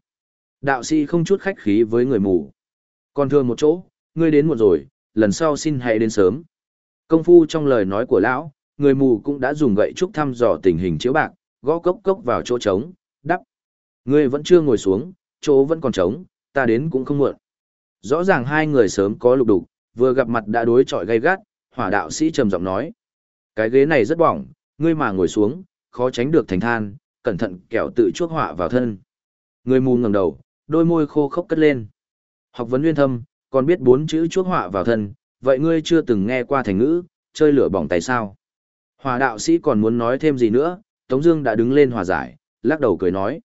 Đạo sĩ không chút khách khí với người mù. Còn thường một chỗ, ngươi đến một rồi, lần sau xin hãy đến sớm. Công phu trong lời nói của lão, người mù cũng đã dùng gậy trúc thăm dò tình hình chiếu bạc, gõ cốc cốc vào chỗ trống, đắp. Ngươi vẫn chưa ngồi xuống, chỗ vẫn còn trống, ta đến cũng không muộn. Rõ ràng hai người sớm có lục đục, vừa gặp mặt đã đối chọi gay gắt, hỏa đạo sĩ trầm giọng nói. Cái ghế này rất bỏng, ngươi mà ngồi xuống, khó tránh được thành than, cẩn thận kẻo tự chuốc họa vào thân. Người mù ngẩng đầu, đôi môi khô khốc cất lên. Học vấn uyên thâm, còn biết bốn chữ chuốc họa vào thân, vậy ngươi chưa từng nghe qua thành ngữ, chơi lửa bỏng tay sao? Hòa đạo sĩ còn muốn nói thêm gì nữa, Tống Dương đã đứng lên hòa giải, lắc đầu cười nói.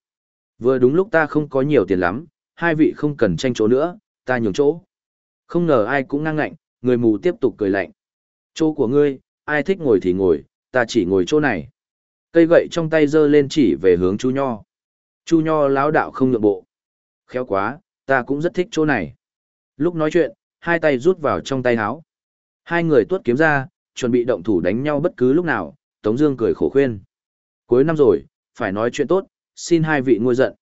Vừa đúng lúc ta không có nhiều tiền lắm, hai vị không cần tranh chỗ nữa, ta nhường chỗ. Không ngờ ai cũng ngang ngạnh, người mù tiếp tục cười lạnh. Chỗ của ngươi, ai thích ngồi thì ngồi, ta chỉ ngồi chỗ này. Cây gậy trong tay giơ lên chỉ về hướng Chu Nho. Chu Nho lão đạo không nhượng bộ. Khéo quá, ta cũng rất thích chỗ này. Lúc nói chuyện, hai tay rút vào trong tay áo. Hai người tuốt kiếm ra, chuẩn bị động thủ đánh nhau bất cứ lúc nào, Tống Dương cười khổ khuyên. Cuối năm rồi, phải nói chuyện tốt, xin hai vị nguôi giận.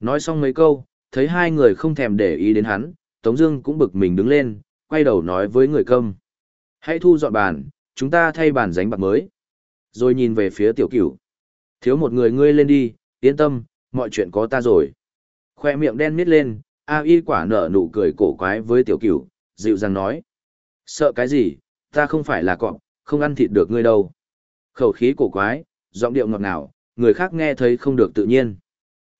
Nói xong mấy câu, thấy hai người không thèm để ý đến hắn, Tống Dương cũng bực mình đứng lên, quay đầu nói với người công. Hãy thu dọn bàn, chúng ta thay bàn dánh bạc mới. Rồi nhìn về phía tiểu cửu. Thiếu một người ngươi lên đi, yên tâm, mọi chuyện có ta rồi. Khoe miệng đen nít lên, A y quả nở nụ cười cổ quái với tiểu cửu, dịu dàng nói. Sợ cái gì, ta không phải là cọp, không ăn thịt được ngươi đâu. Khẩu khí cổ quái, giọng điệu ngọt ngào, người khác nghe thấy không được tự nhiên.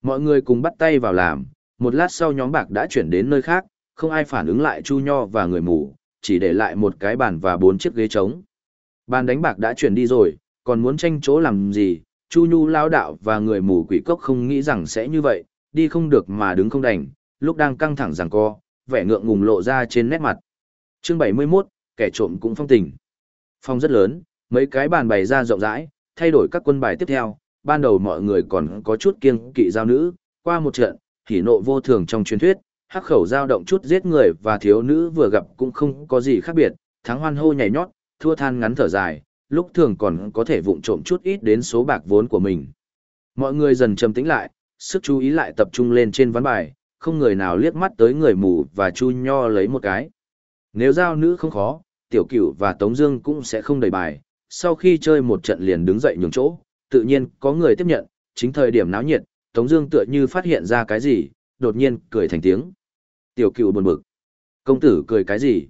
Mọi người cùng bắt tay vào làm, một lát sau nhóm bạc đã chuyển đến nơi khác, không ai phản ứng lại Chu Nho và người mù, chỉ để lại một cái bàn và bốn chiếc ghế trống. Bàn đánh bạc đã chuyển đi rồi, còn muốn tranh chỗ làm gì, Chu Nhu lao đạo và người mù quỷ cốc không nghĩ rằng sẽ như vậy, đi không được mà đứng không đành, lúc đang căng thẳng rằng co, vẻ ngượng ngùng lộ ra trên nét mặt. Chương 71, kẻ trộm cũng phong tình. Phòng rất lớn, mấy cái bàn bày ra rộng rãi, thay đổi các quân bài tiếp theo, ban đầu mọi người còn có chút kiêng kỵ giao nữ, qua một trận, hỉ nộ vô thường trong truyền thuyết, hắc khẩu giao động chút giết người và thiếu nữ vừa gặp cũng không có gì khác biệt, thắng hoan hô nhảy nhót, thua than ngắn thở dài, lúc thường còn có thể vụng trộm chút ít đến số bạc vốn của mình. Mọi người dần trầm tĩnh lại, sức chú ý lại tập trung lên trên ván bài, không người nào liếc mắt tới người mù và chu nho lấy một cái. Nếu giao nữ không khó, tiểu cửu và tống dương cũng sẽ không đầy bài, sau khi chơi một trận liền đứng dậy nhường chỗ, tự nhiên có người tiếp nhận, chính thời điểm náo nhiệt, tống dương tựa như phát hiện ra cái gì, đột nhiên cười thành tiếng. Tiểu cửu buồn bực. Công tử cười cái gì?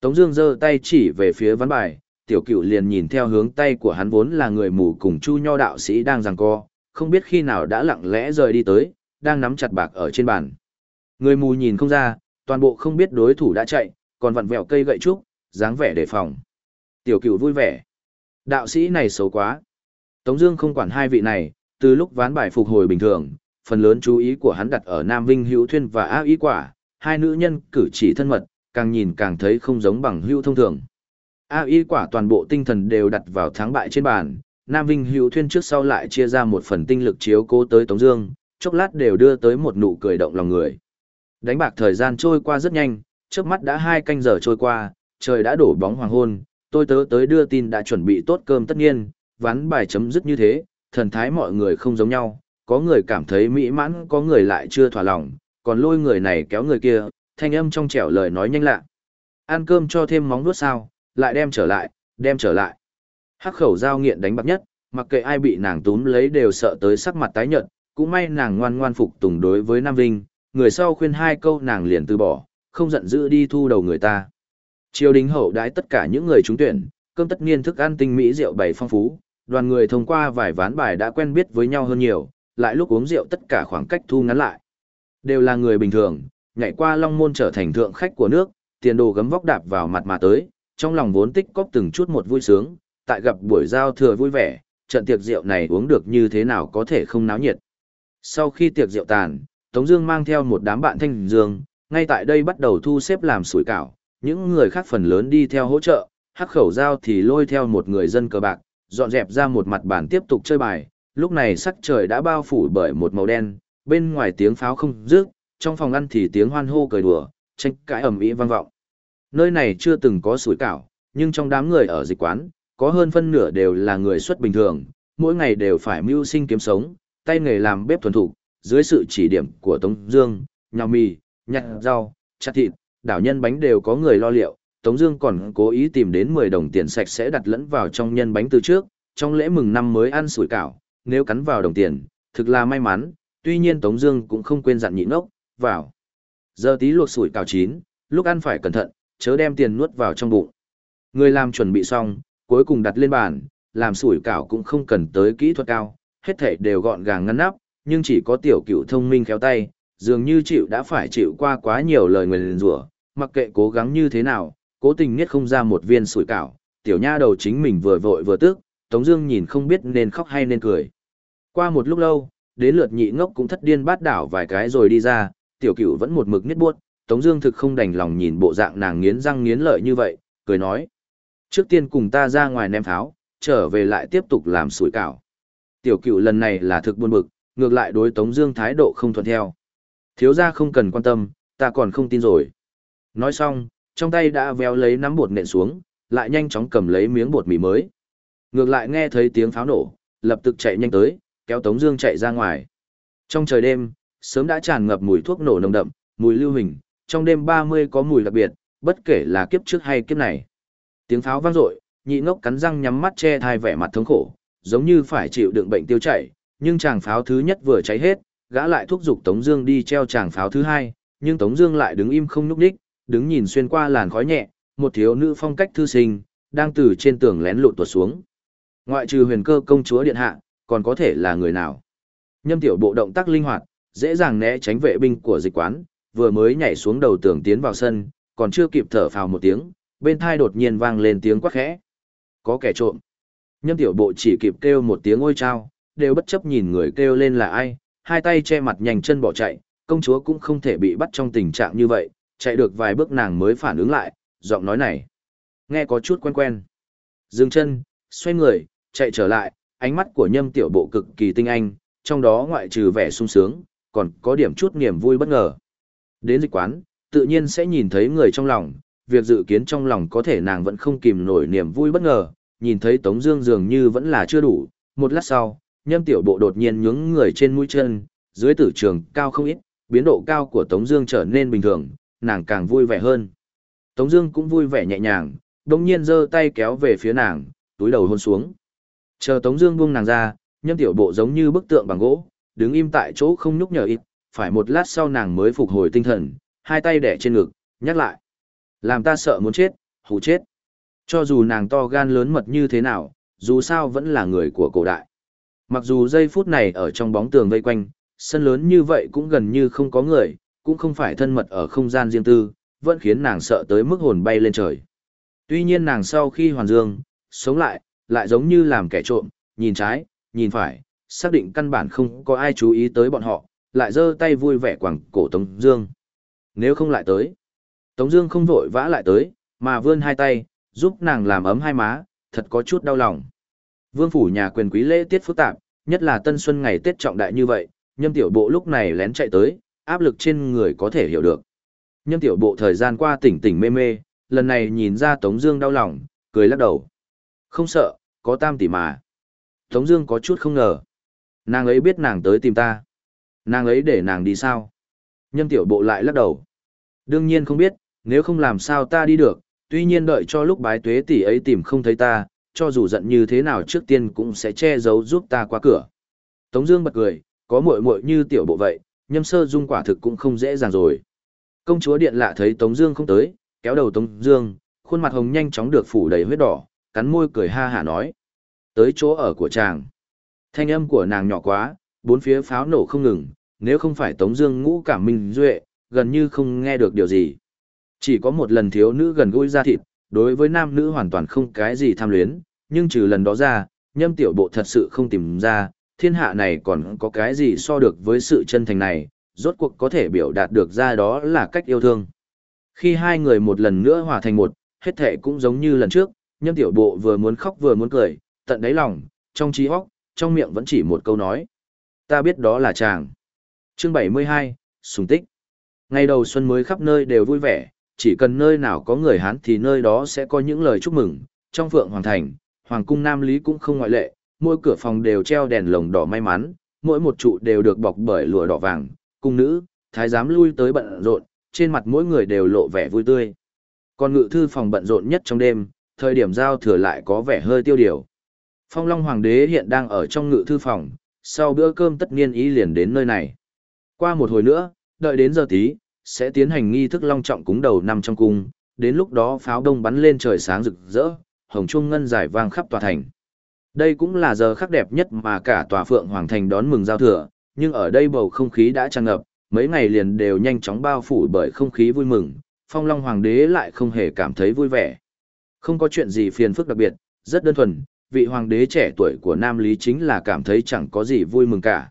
Tống Dương giơ tay chỉ về phía ván bài, tiểu cửu liền nhìn theo hướng tay của hắn vốn là người mù cùng chu nho đạo sĩ đang giằng co, không biết khi nào đã lặng lẽ rời đi tới, đang nắm chặt bạc ở trên bàn. Người mù nhìn không ra, toàn bộ không biết đối thủ đã chạy, còn vặn vẹo cây gậy trúc, dáng vẻ đề phòng. Tiểu cửu vui vẻ. Đạo sĩ này xấu quá. Tống Dương không quản hai vị này, từ lúc ván bài phục hồi bình thường, phần lớn chú ý của hắn đặt ở Nam Vinh Hữu Thuyên và A Ý Quả, hai nữ nhân cử chỉ thân mật, càng nhìn càng thấy không giống bằng hữu thông thường. A Y quả toàn bộ tinh thần đều đặt vào thắng bại trên bàn, Nam Vinh Hữu Thuyên trước sau lại chia ra một phần tinh lực chiếu cố tới Tống Dương, chốc lát đều đưa tới một nụ cười động lòng người. Đánh bạc thời gian trôi qua rất nhanh, trước mắt đã hai canh giờ trôi qua, trời đã đổ bóng hoàng hôn, tôi tớ tới đưa tin đã chuẩn bị tốt cơm tất nhiên, ván bài chấm dứt như thế, thần thái mọi người không giống nhau, có người cảm thấy mỹ mãn, có người lại chưa thỏa lòng, còn lôi người này kéo người kia, thanh âm trong trẻo lời nói nhanh lạ. Ăn cơm cho thêm móng nuốt sao, lại đem trở lại, đem trở lại. Hắc khẩu giao nghiện đánh bạc nhất, mặc kệ ai bị nàng túm lấy đều sợ tới sắc mặt tái nhợt, cũng may nàng ngoan ngoan phục tùng đối với Nam Vinh, người sau khuyên hai câu nàng liền từ bỏ, không giận dữ đi thu đầu người ta. Triều đình hậu đãi tất cả những người trúng tuyển, cơm tất niên thức ăn tinh mỹ rượu bày phong phú, đoàn người thông qua vài ván bài đã quen biết với nhau hơn nhiều, lại lúc uống rượu tất cả khoảng cách thu ngắn lại. Đều là người bình thường, nhảy qua long môn trở thành thượng khách của nước, tiền đồ gấm vóc đạp vào mặt mà tới, trong lòng vốn tích cóp từng chút một vui sướng, tại gặp buổi giao thừa vui vẻ, trận tiệc rượu này uống được như thế nào có thể không náo nhiệt. Sau khi tiệc rượu tàn, Tống Dương mang theo một đám bạn thanh dương, ngay tại đây bắt đầu thu xếp làm sủi cảo, những người khác phần lớn đi theo hỗ trợ, hắc khẩu giao thì lôi theo một người dân cờ bạc, dọn dẹp ra một mặt bàn tiếp tục chơi bài. Lúc này sắc trời đã bao phủ bởi một màu đen, bên ngoài tiếng pháo không dứt, trong phòng ăn thì tiếng hoan hô cười đùa, tranh cãi ầm ĩ vang vọng. Nơi này chưa từng có sủi cảo, nhưng trong đám người ở dịch quán, có hơn phân nửa đều là người xuất bình thường, mỗi ngày đều phải mưu sinh kiếm sống, tay nghề làm bếp thuần thục, dưới sự chỉ điểm của Tống Dương, nhào mì, nhặt rau, chặt thịt, đảo nhân bánh đều có người lo liệu. Tống Dương còn cố ý tìm đến 10 đồng tiền sạch sẽ đặt lẫn vào trong nhân bánh từ trước, trong lễ mừng năm mới ăn sủi cảo, nếu cắn vào đồng tiền, thực là may mắn. Tuy nhiên Tống Dương cũng không quên dặn nhịn ốc, vào. Giờ tí luộc sủi cảo chín, lúc ăn phải cẩn thận, chớ đem tiền nuốt vào trong bụng. Người làm chuẩn bị xong, cuối cùng đặt lên bàn, làm sủi cảo cũng không cần tới kỹ thuật cao, hết thảy đều gọn gàng ngăn nắp, nhưng chỉ có tiểu cựu thông minh khéo tay, dường như chịu đã phải chịu qua quá nhiều lời nguyền rủa, mặc kệ cố gắng như thế nào, cố tình nhất không ra một viên sủi cảo, tiểu nha đầu chính mình vừa vội vừa tức, Tống Dương nhìn không biết nên khóc hay nên cười. Qua một lúc lâu, đến lượt nhị ngốc cũng thất điên bát đảo vài cái rồi đi ra, tiểu cửu vẫn một mực niết buốt, Tống Dương thực không đành lòng nhìn bộ dạng nàng nghiến răng nghiến lợi như vậy, cười nói: trước tiên cùng ta ra ngoài ném pháo, trở về lại tiếp tục làm sủi cảo. Tiểu cựu lần này là thực buồn bực, ngược lại đối Tống Dương thái độ không thuận theo. Thiếu gia không cần quan tâm, ta còn không tin rồi. Nói xong, trong tay đã véo lấy nắm bột nện xuống, lại nhanh chóng cầm lấy miếng bột mì mới. Ngược lại nghe thấy tiếng pháo nổ, lập tức chạy nhanh tới, kéo Tống Dương chạy ra ngoài. Trong trời đêm, sớm đã tràn ngập mùi thuốc nổ nồng đậm, mùi lưu hình. Trong đêm 30 có mùi đặc biệt, bất kể là kiếp trước hay kiếp này. Tiếng pháo vang dội, nhị ngốc cắn răng nhắm mắt che thai vẻ mặt thống khổ, giống như phải chịu đựng bệnh tiêu chảy. Nhưng chàng pháo thứ nhất vừa cháy hết, gã lại thúc giục Tống Dương đi treo chàng pháo thứ hai, nhưng Tống Dương lại đứng im không nhúc nhích, đứng nhìn xuyên qua làn khói nhẹ, một thiếu nữ phong cách thư sinh đang từ trên tường lén lụt tuột xuống. Ngoại trừ huyền cơ công chúa điện hạ, còn có thể là người nào? Nhâm tiểu bộ động tác linh hoạt, dễ dàng né tránh vệ binh của dịch quán, vừa mới nhảy xuống đầu tường tiến vào sân, còn chưa kịp thở phào một tiếng, bên thai đột nhiên vang lên tiếng quát khẽ. Có kẻ trộm. Nhâm tiểu bộ chỉ kịp kêu một tiếng ôi trao, đều bất chấp nhìn người kêu lên là ai, hai tay che mặt nhanh chân bỏ chạy, công chúa cũng không thể bị bắt trong tình trạng như vậy, chạy được vài bước nàng mới phản ứng lại, giọng nói này. Nghe có chút quen quen. Dừng chân, xoay người, chạy trở lại, ánh mắt của nhâm tiểu bộ cực kỳ tinh anh, trong đó ngoại trừ vẻ sung sướng, còn có điểm chút niềm vui bất ngờ. Đến dịch quán, tự nhiên sẽ nhìn thấy người trong lòng, việc dự kiến trong lòng có thể nàng vẫn không kìm nổi niềm vui bất ngờ, nhìn thấy Tống Dương dường như vẫn là chưa đủ. Một lát sau, nhâm tiểu bộ đột nhiên nhướng người trên mũi chân, dưới tử trường cao không ít, biến độ cao của Tống Dương trở nên bình thường, nàng càng vui vẻ hơn. Tống Dương cũng vui vẻ nhẹ nhàng, đống nhiên giơ tay kéo về phía nàng, túi đầu hôn xuống. Chờ Tống Dương buông nàng ra, nhâm tiểu bộ giống như bức tượng bằng gỗ, đứng im tại chỗ không nhúc nhở ít. Phải một lát sau nàng mới phục hồi tinh thần, hai tay đè trên ngực, nhắc lại: làm ta sợ muốn chết, hù chết. Cho dù nàng to gan lớn mật như thế nào, dù sao vẫn là người của cổ đại. Mặc dù giây phút này ở trong bóng tường vây quanh, sân lớn như vậy cũng gần như không có người, cũng không phải thân mật ở không gian riêng tư, vẫn khiến nàng sợ tới mức hồn bay lên trời. Tuy nhiên nàng sau khi hoàn dương, sống lại, lại giống như làm kẻ trộm, nhìn trái, nhìn phải, xác định căn bản không có ai chú ý tới bọn họ, lại giơ tay vui vẻ quẳng cổ Tống Dương. Nếu không lại tới, Tống Dương không vội vã lại tới, mà vươn hai tay, giúp nàng làm ấm hai má, thật có chút đau lòng. Vương phủ nhà quyền quý lễ tiết phức tạp, nhất là Tân Xuân ngày Tết trọng đại như vậy, Nhâm Tiểu Bộ lúc này lén chạy tới, áp lực trên người có thể hiểu được. Nhâm Tiểu Bộ thời gian qua tỉnh tỉnh mê mê, lần này nhìn ra Tống Dương đau lòng, cười lắc đầu. Không sợ, có tam tỷ mà. Tống Dương có chút không ngờ, nàng ấy biết nàng tới tìm ta, nàng ấy để nàng đi sao? Nhâm Tiểu Bộ lại lắc đầu. Đương nhiên không biết, nếu không làm sao ta đi được. Tuy nhiên đợi cho lúc bái tuế tỷ ấy tìm không thấy ta, cho dù giận như thế nào trước tiên cũng sẽ che giấu giúp ta qua cửa. Tống Dương bật cười, có muội muội như tiểu bộ vậy, nhâm sơ dung quả thực cũng không dễ dàng rồi. Công chúa điện lạ thấy Tống Dương không tới, kéo đầu Tống Dương, khuôn mặt hồng nhanh chóng được phủ đầy huyết đỏ, cắn môi cười ha hà nói: tới chỗ ở của chàng. Thanh âm của nàng nhỏ quá, bốn phía pháo nổ không ngừng, nếu không phải Tống Dương ngũ cảm minh duệ, gần như không nghe được điều gì. Chỉ có một lần thiếu nữ gần gũi ra thịt, đối với nam nữ hoàn toàn không cái gì tham luyến, nhưng trừ lần đó ra, nhâm tiểu bộ thật sự không tìm ra, thiên hạ này còn có cái gì so được với sự chân thành này, rốt cuộc có thể biểu đạt được ra đó là cách yêu thương. Khi hai người một lần nữa hòa thành một, hết thể cũng giống như lần trước, nhâm tiểu bộ vừa muốn khóc vừa muốn cười, tận đáy lòng, trong trí óc, trong miệng vẫn chỉ một câu nói. Ta biết đó là chàng. Chương 72, Sùng Tích. Ngày đầu xuân mới khắp nơi đều vui vẻ, chỉ cần nơi nào có người Hán thì nơi đó sẽ có những lời chúc mừng. Trong Phượng Hoàng Thành, Hoàng cung Nam Lý cũng không ngoại lệ, mỗi cửa phòng đều treo đèn lồng đỏ may mắn, mỗi một trụ đều được bọc bởi lụa đỏ vàng, cung nữ, thái giám lui tới bận rộn, trên mặt mỗi người đều lộ vẻ vui tươi. Còn ngự thư phòng bận rộn nhất trong đêm, thời điểm giao thừa lại có vẻ hơi tiêu điều. Phong Long Hoàng đế hiện đang ở trong ngự thư phòng, sau bữa cơm tất nhiên ý liền đến nơi này. Qua một hồi nữa, đợi đến giờ tí, sẽ tiến hành nghi thức long trọng cúng đầu năm trong cung, đến lúc đó pháo đông bắn lên trời sáng rực rỡ, hồng trung ngân giải vang khắp tòa thành. Đây cũng là giờ khắc đẹp nhất mà cả tòa phượng hoàng thành đón mừng giao thừa, nhưng ở đây bầu không khí đã tràn ngập, mấy ngày liền đều nhanh chóng bao phủ bởi không khí vui mừng, phong long hoàng đế lại không hề cảm thấy vui vẻ. Không có chuyện gì phiền phức đặc biệt, rất đơn thuần, vị hoàng đế trẻ tuổi của Nam Lý chính là cảm thấy chẳng có gì vui mừng cả.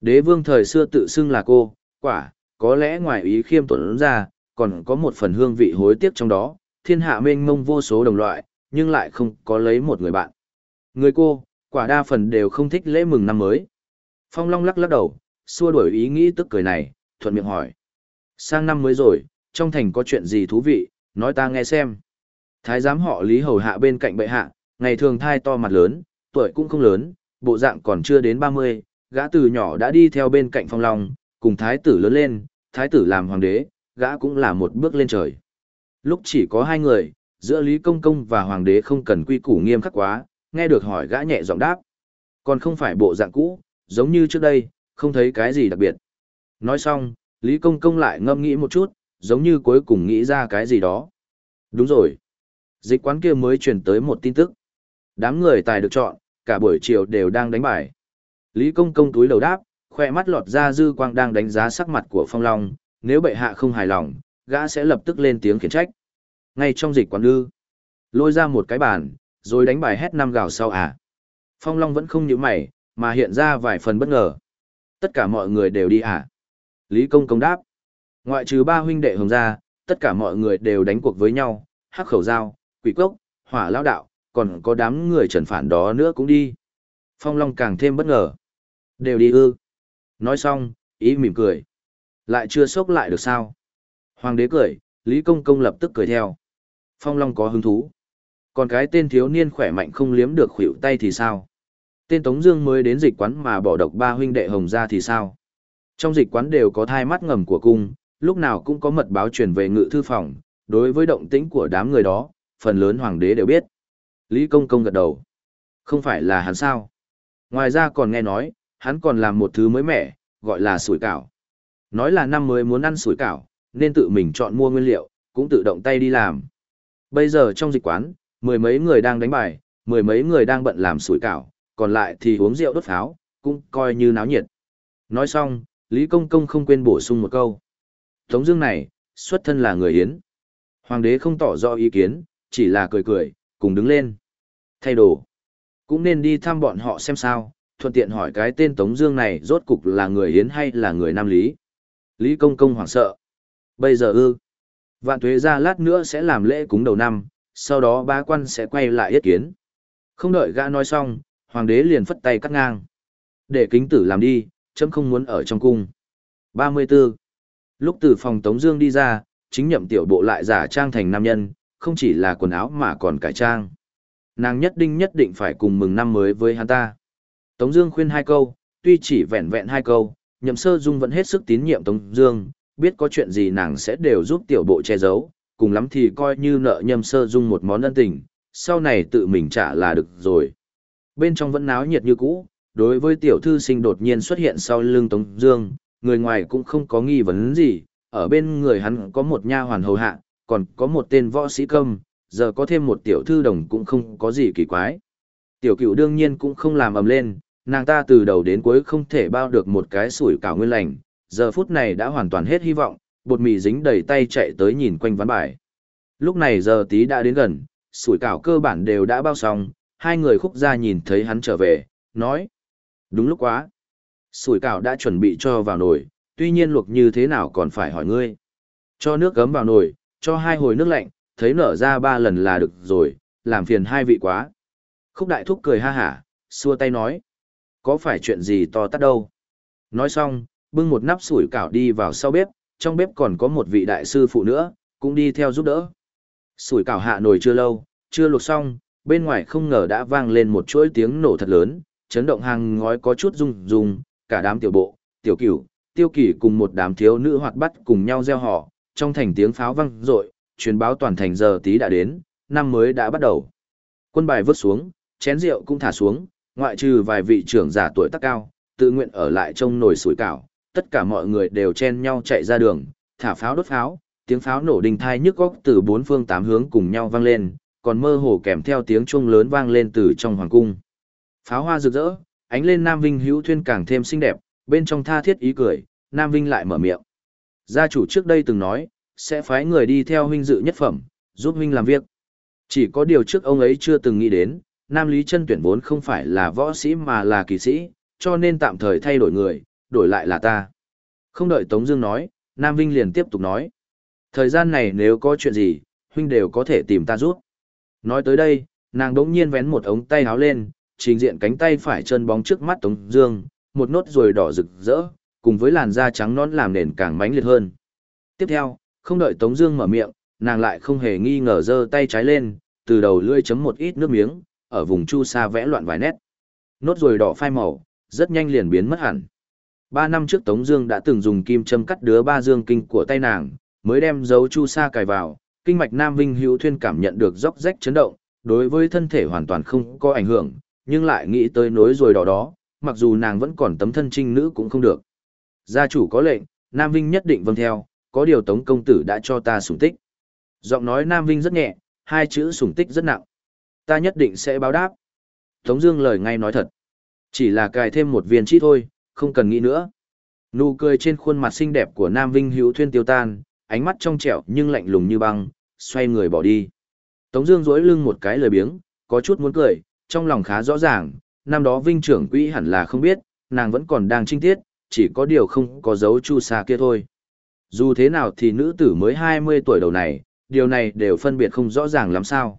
Đế vương thời xưa tự xưng là cô, quả, có lẽ ngoài ý khiêm tuấn ra, còn có một phần hương vị hối tiếc trong đó, thiên hạ mênh mông vô số đồng loại, nhưng lại không có lấy một người bạn. Người cô, quả đa phần đều không thích lễ mừng năm mới. Phong Long lắc lắc đầu, xua đuổi ý nghĩ tức cười này, thuận miệng hỏi. Sang năm mới rồi, trong thành có chuyện gì thú vị, nói ta nghe xem. Thái giám họ Lý Hầu hạ bên cạnh bệ hạ, ngày thường thai to mặt lớn, tuổi cũng không lớn, bộ dạng còn chưa đến 30, gã từ nhỏ đã đi theo bên cạnh Phong Long, cùng thái tử lớn lên, thái tử làm hoàng đế, gã cũng là một bước lên trời. Lúc chỉ có hai người, giữa Lý Công Công và hoàng đế không cần quy củ nghiêm khắc quá, nghe được hỏi gã nhẹ giọng đáp. Còn không phải bộ dạng cũ, giống như trước đây, không thấy cái gì đặc biệt. Nói xong, Lý Công Công lại ngâm nghĩ một chút, giống như cuối cùng nghĩ ra cái gì đó. Đúng rồi. Dịch quán kia mới truyền tới một tin tức. Đám người tài được chọn, cả buổi chiều đều đang đánh bài. Lý Công Công túi đầu đáp, khoe mắt lọt ra dư quang đang đánh giá sắc mặt của Phong Long, nếu bệ hạ không hài lòng, gã sẽ lập tức lên tiếng khiển trách. Ngay trong dịch quán lư, lôi ra một cái bàn, rồi đánh bài hét năm gào sau à. Phong Long vẫn không nhíu mày, mà hiện ra vài phần bất ngờ. Tất cả mọi người đều đi à? Lý Công Công đáp. Ngoại trừ ba huynh đệ hồng gia, tất cả mọi người đều đánh cuộc với nhau, hắc khẩu dao, quỷ cốc, hỏa lao đạo, còn có đám người trần phản đó nữa cũng đi. Phong Long càng thêm bất ngờ. Đều đi ư. Nói xong, ý mỉm cười. Lại chưa sốc lại được sao? Hoàng đế cười, Lý Công Công lập tức cười theo. Phong Long có hứng thú. Còn cái tên thiếu niên khỏe mạnh không liếm được khuỷu tay thì sao? Tên Tống Dương mới đến dịch quán mà bỏ độc ba huynh đệ hồng ra thì sao? Trong dịch quán đều có thai mắt ngầm của cung, lúc nào cũng có mật báo truyền về ngự thư phòng. Đối với động tĩnh của đám người đó, phần lớn hoàng đế đều biết. Lý Công Công gật đầu. Không phải là hắn sao? Ngoài ra còn nghe nói, hắn còn làm một thứ mới mẻ, gọi là sủi cảo. Nói là năm mới muốn ăn sủi cảo, nên tự mình chọn mua nguyên liệu, cũng tự động tay đi làm. Bây giờ trong dịch quán, Mười mấy người đang đánh bài, mười mấy người đang bận làm sủi cảo, còn lại thì uống rượu đốt pháo, cũng coi như náo nhiệt. Nói xong, Lý Công Công không quên bổ sung một câu. Tống Dương này, xuất thân là người Yến. Hoàng đế không tỏ rõ ý kiến, chỉ là cười cười, cùng đứng lên. Thay đồ. Cũng nên đi thăm bọn họ xem sao, thuận tiện hỏi cái tên Tống Dương này rốt cục là người Yến hay là người Nam Lý. Lý Công Công hoảng sợ. Bây giờ ư. Vạn tuế ra lát nữa sẽ làm lễ cúng đầu năm, sau đó ba quan sẽ quay lại yết kiến. Không đợi gã nói xong, hoàng đế liền phất tay cắt ngang. Để kính tử làm đi, chấm không muốn ở trong cung. 34. Lúc từ phòng Tống Dương đi ra, chính nhậm tiểu bộ lại giả trang thành nam nhân, không chỉ là quần áo mà còn cải trang. Nàng nhất định nhất định phải cùng mừng năm mới với hắn ta. Tống Dương khuyên hai câu, tuy chỉ vẹn vẹn hai câu, nhậm sơ dung vẫn hết sức tín nhiệm Tống Dương, biết có chuyện gì nàng sẽ đều giúp tiểu bộ che giấu, cùng lắm thì coi như nợ nhậm sơ dung một món ân tình, sau này tự mình trả là được rồi. Bên trong vẫn náo nhiệt như cũ, đối với tiểu thư sinh đột nhiên xuất hiện sau lưng Tống Dương, người ngoài cũng không có nghi vấn gì, ở bên người hắn có một nha hoàn hầu hạ, còn có một tên võ sĩ công, giờ có thêm một tiểu thư đồng cũng không có gì kỳ quái. Tiểu cửu đương nhiên cũng không làm ầm lên, nàng ta từ đầu đến cuối không thể bao được một cái sủi cảo nguyên lành, giờ phút này đã hoàn toàn hết hy vọng, bột mì dính đầy tay chạy tới nhìn quanh ván bài. Lúc này giờ tí đã đến gần, sủi cảo cơ bản đều đã bao xong, hai người khúc ra nhìn thấy hắn trở về, nói. Đúng lúc quá. Sủi cảo đã chuẩn bị cho vào nồi, tuy nhiên luộc như thế nào còn phải hỏi ngươi. Cho nước gấm vào nồi, cho hai hồi nước lạnh, thấy nở ra ba lần là được rồi, làm phiền hai vị quá. Khúc đại thúc cười ha hả, xua tay nói. Có phải chuyện gì to tát đâu. Nói xong, bưng một nắp sủi cảo đi vào sau bếp, trong bếp còn có một vị đại sư phụ nữa, cũng đi theo giúp đỡ. Sủi cảo hạ nồi chưa lâu, chưa luộc xong, bên ngoài không ngờ đã vang lên một chuỗi tiếng nổ thật lớn, chấn động hàng ngói có chút rung rung, cả đám tiểu bộ, tiểu cửu, tiêu kỷ cùng một đám thiếu nữ hoạt bắt cùng nhau gieo họ, trong thành tiếng pháo vang rội, truyền báo toàn thành giờ tí đã đến, năm mới đã bắt đầu. Quân bài vứt xuống, chén rượu cũng thả xuống, ngoại trừ vài vị trưởng giả tuổi tác cao, tự nguyện ở lại trong nồi sủi cảo, tất cả mọi người đều chen nhau chạy ra đường, thả pháo đốt pháo, tiếng pháo nổ đình thai nhức góc từ bốn phương tám hướng cùng nhau vang lên, còn mơ hồ kèm theo tiếng chuông lớn vang lên từ trong hoàng cung. Pháo hoa rực rỡ, ánh lên Nam Vinh hữu thuyên càng thêm xinh đẹp, bên trong tha thiết ý cười, Nam Vinh lại mở miệng. Gia chủ trước đây từng nói, sẽ phái người đi theo huynh dự nhất phẩm, giúp huynh làm việc. Chỉ có điều trước ông ấy chưa từng nghĩ đến, Nam Lý chân tuyển vốn không phải là võ sĩ mà là kỳ sĩ, cho nên tạm thời thay đổi người, đổi lại là ta. Không đợi Tống Dương nói, Nam Vinh liền tiếp tục nói. Thời gian này nếu có chuyện gì, huynh đều có thể tìm ta giúp. Nói tới đây, nàng đống nhiên vén một ống tay áo lên, trình diện cánh tay phải chân bóng trước mắt Tống Dương, một nốt ruồi đỏ rực rỡ, cùng với làn da trắng nõn làm nền càng mãnh liệt hơn. Tiếp theo, không đợi Tống Dương mở miệng, nàng lại không hề nghi ngờ giơ tay trái lên, từ đầu lưỡi chấm một ít nước miếng, ở vùng chu sa vẽ loạn vài nét. Nốt ruồi đỏ phai màu, rất nhanh liền biến mất hẳn. Ba năm trước Tống Dương đã từng dùng kim châm cắt đứa ba dương kinh của tay nàng, mới đem dấu chu sa cài vào, kinh mạch Nam Vinh Hữu Thuyên cảm nhận được róc rách chấn động, đối với thân thể hoàn toàn không có ảnh hưởng, nhưng lại nghĩ tới nối rồi đỏ đó, mặc dù nàng vẫn còn tấm thân trinh nữ cũng không được. Gia chủ có lệnh, Nam Vinh nhất định vâng theo, có điều Tống công tử đã cho ta sủng tích. Giọng nói Nam Vinh rất nhẹ, hai chữ sủng tích rất nặng. Ta nhất định sẽ báo đáp. Tống Dương lời ngay nói thật, chỉ là cài thêm một viên chi thôi, không cần nghĩ nữa. Nụ cười trên khuôn mặt xinh đẹp của Nam Vinh hữu thuyên tiêu tan, ánh mắt trong trẻo nhưng lạnh lùng như băng, xoay người bỏ đi. Tống Dương duỗi lưng một cái lời biếng, có chút muốn cười, trong lòng khá rõ ràng, năm đó Vinh trưởng quỹ hẳn là không biết, nàng vẫn còn đang trinh tiết, chỉ có điều không có dấu chu sa kia thôi. Dù thế nào thì nữ tử mới 20 tuổi đầu này, điều này đều phân biệt không rõ ràng lắm sao.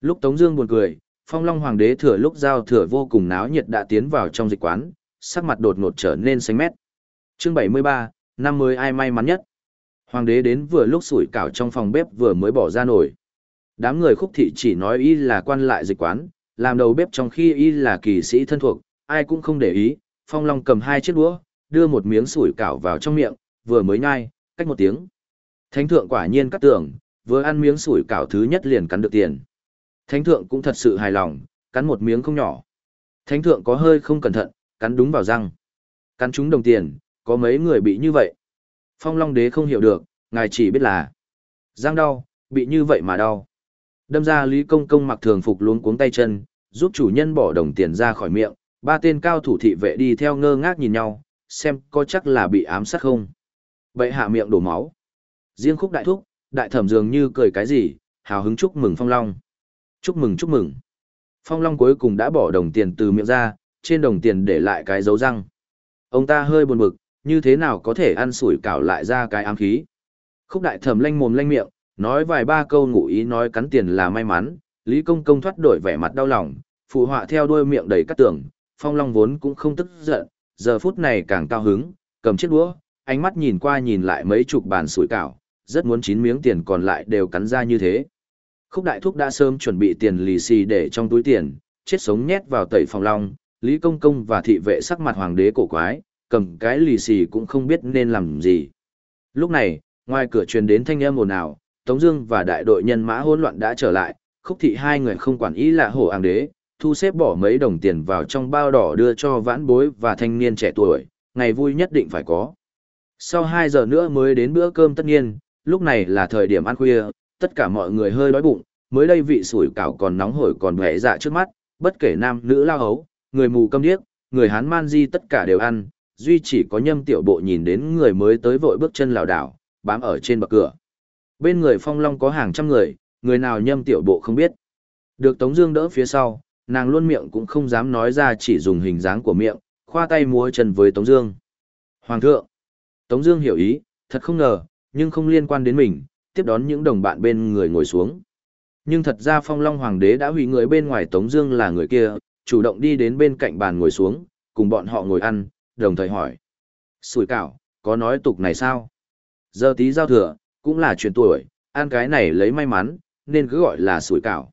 Lúc Tống Dương buồn cười, Phong Long Hoàng đế thừa lúc giao thừa vô cùng náo nhiệt đã tiến vào trong dịch quán, sắc mặt đột ngột trở nên xanh mét. Chương 73, năm mới ai may mắn nhất. Hoàng đế đến vừa lúc sủi cảo trong phòng bếp vừa mới bỏ ra nổi, Đám người khúc thị chỉ nói y là quan lại dịch quán, làm đầu bếp trong khi y là kỳ sĩ thân thuộc, ai cũng không để ý. Phong Long cầm hai chiếc đũa, đưa một miếng sủi cảo vào trong miệng, vừa mới nhai, cách một tiếng. Thánh thượng quả nhiên cắt tưởng, vừa ăn miếng sủi cảo thứ nhất liền cắn được tiền. Thánh thượng cũng thật sự hài lòng, cắn một miếng không nhỏ. Thánh thượng có hơi không cẩn thận, cắn đúng vào răng. Cắn trúng đồng tiền, có mấy người bị như vậy. Phong Long Đế không hiểu được, ngài chỉ biết là răng đau, bị như vậy mà đau. Đâm ra Lý Công Công mặc thường phục luống cuống tay chân, giúp chủ nhân bỏ đồng tiền ra khỏi miệng, ba tên cao thủ thị vệ đi theo ngơ ngác nhìn nhau, xem có chắc là bị ám sát không. Bậy hạ miệng đổ máu. Riêng khúc đại thúc, đại thẩm dường như cười cái gì, hào hứng chúc mừng Phong Long. Chúc mừng chúc mừng. Phong Long cuối cùng đã bỏ đồng tiền từ miệng ra, trên đồng tiền để lại cái dấu răng. Ông ta hơi buồn bực, như thế nào có thể ăn sủi cảo lại ra cái ám khí. Khúc đại thẩm lanh mồm lanh miệng, nói vài ba câu ngụ ý nói cắn tiền là may mắn, Lý Công Công thoát đổi vẻ mặt đau lòng, phụ họa theo đuôi miệng đầy cắt tưởng, Phong Long vốn cũng không tức giận, giờ phút này càng cao hứng, cầm chiếc đũa, ánh mắt nhìn qua nhìn lại mấy chục bàn sủi cảo, rất muốn chín miếng tiền còn lại đều cắn ra như thế. Khúc đại thúc đã sớm chuẩn bị tiền lì xì để trong túi tiền, chết sống nhét vào tẩy phòng Long, Lý Công Công và thị vệ sắc mặt hoàng đế cổ quái, cầm cái lì xì cũng không biết nên làm gì. Lúc này, ngoài cửa truyền đến thanh âm ồn ào, Tống Dương và đại đội nhân mã hỗn loạn đã trở lại, khúc thị hai người không quản ý là hổ áng đế, thu xếp bỏ mấy đồng tiền vào trong bao đỏ đưa cho vãn bối và thanh niên trẻ tuổi, ngày vui nhất định phải có. Sau 2 giờ nữa mới đến bữa cơm tất nhiên, lúc này là thời điểm ăn khuya, tất cả mọi người hơi đói bụng, mới đây vị sủi cảo còn nóng hổi còn bẻ dạ trước mắt, bất kể nam nữ lao hấu, người mù câm điếc, người hán man di tất cả đều ăn, duy chỉ có nhâm tiểu bộ nhìn đến người mới tới vội bước chân lảo đảo, bám ở trên bậc cửa. Bên người phong long có hàng trăm người, người nào nhâm tiểu bộ không biết. Được Tống Dương đỡ phía sau, nàng luôn miệng cũng không dám nói ra chỉ dùng hình dáng của miệng, khoa tay múa chân với Tống Dương. Hoàng thượng, Tống Dương hiểu ý, thật không ngờ, nhưng không liên quan đến mình, tiếp đón những đồng bạn bên người ngồi xuống. Nhưng thật ra Phong Long Hoàng đế đã hủy người bên ngoài Tống Dương là người kia, chủ động đi đến bên cạnh bàn ngồi xuống, cùng bọn họ ngồi ăn, đồng thời hỏi: Sủi cảo, có nói tục này sao? Giờ tí giao thừa, cũng là chuyện tuổi, ăn cái này lấy may mắn, nên cứ gọi là sủi cảo.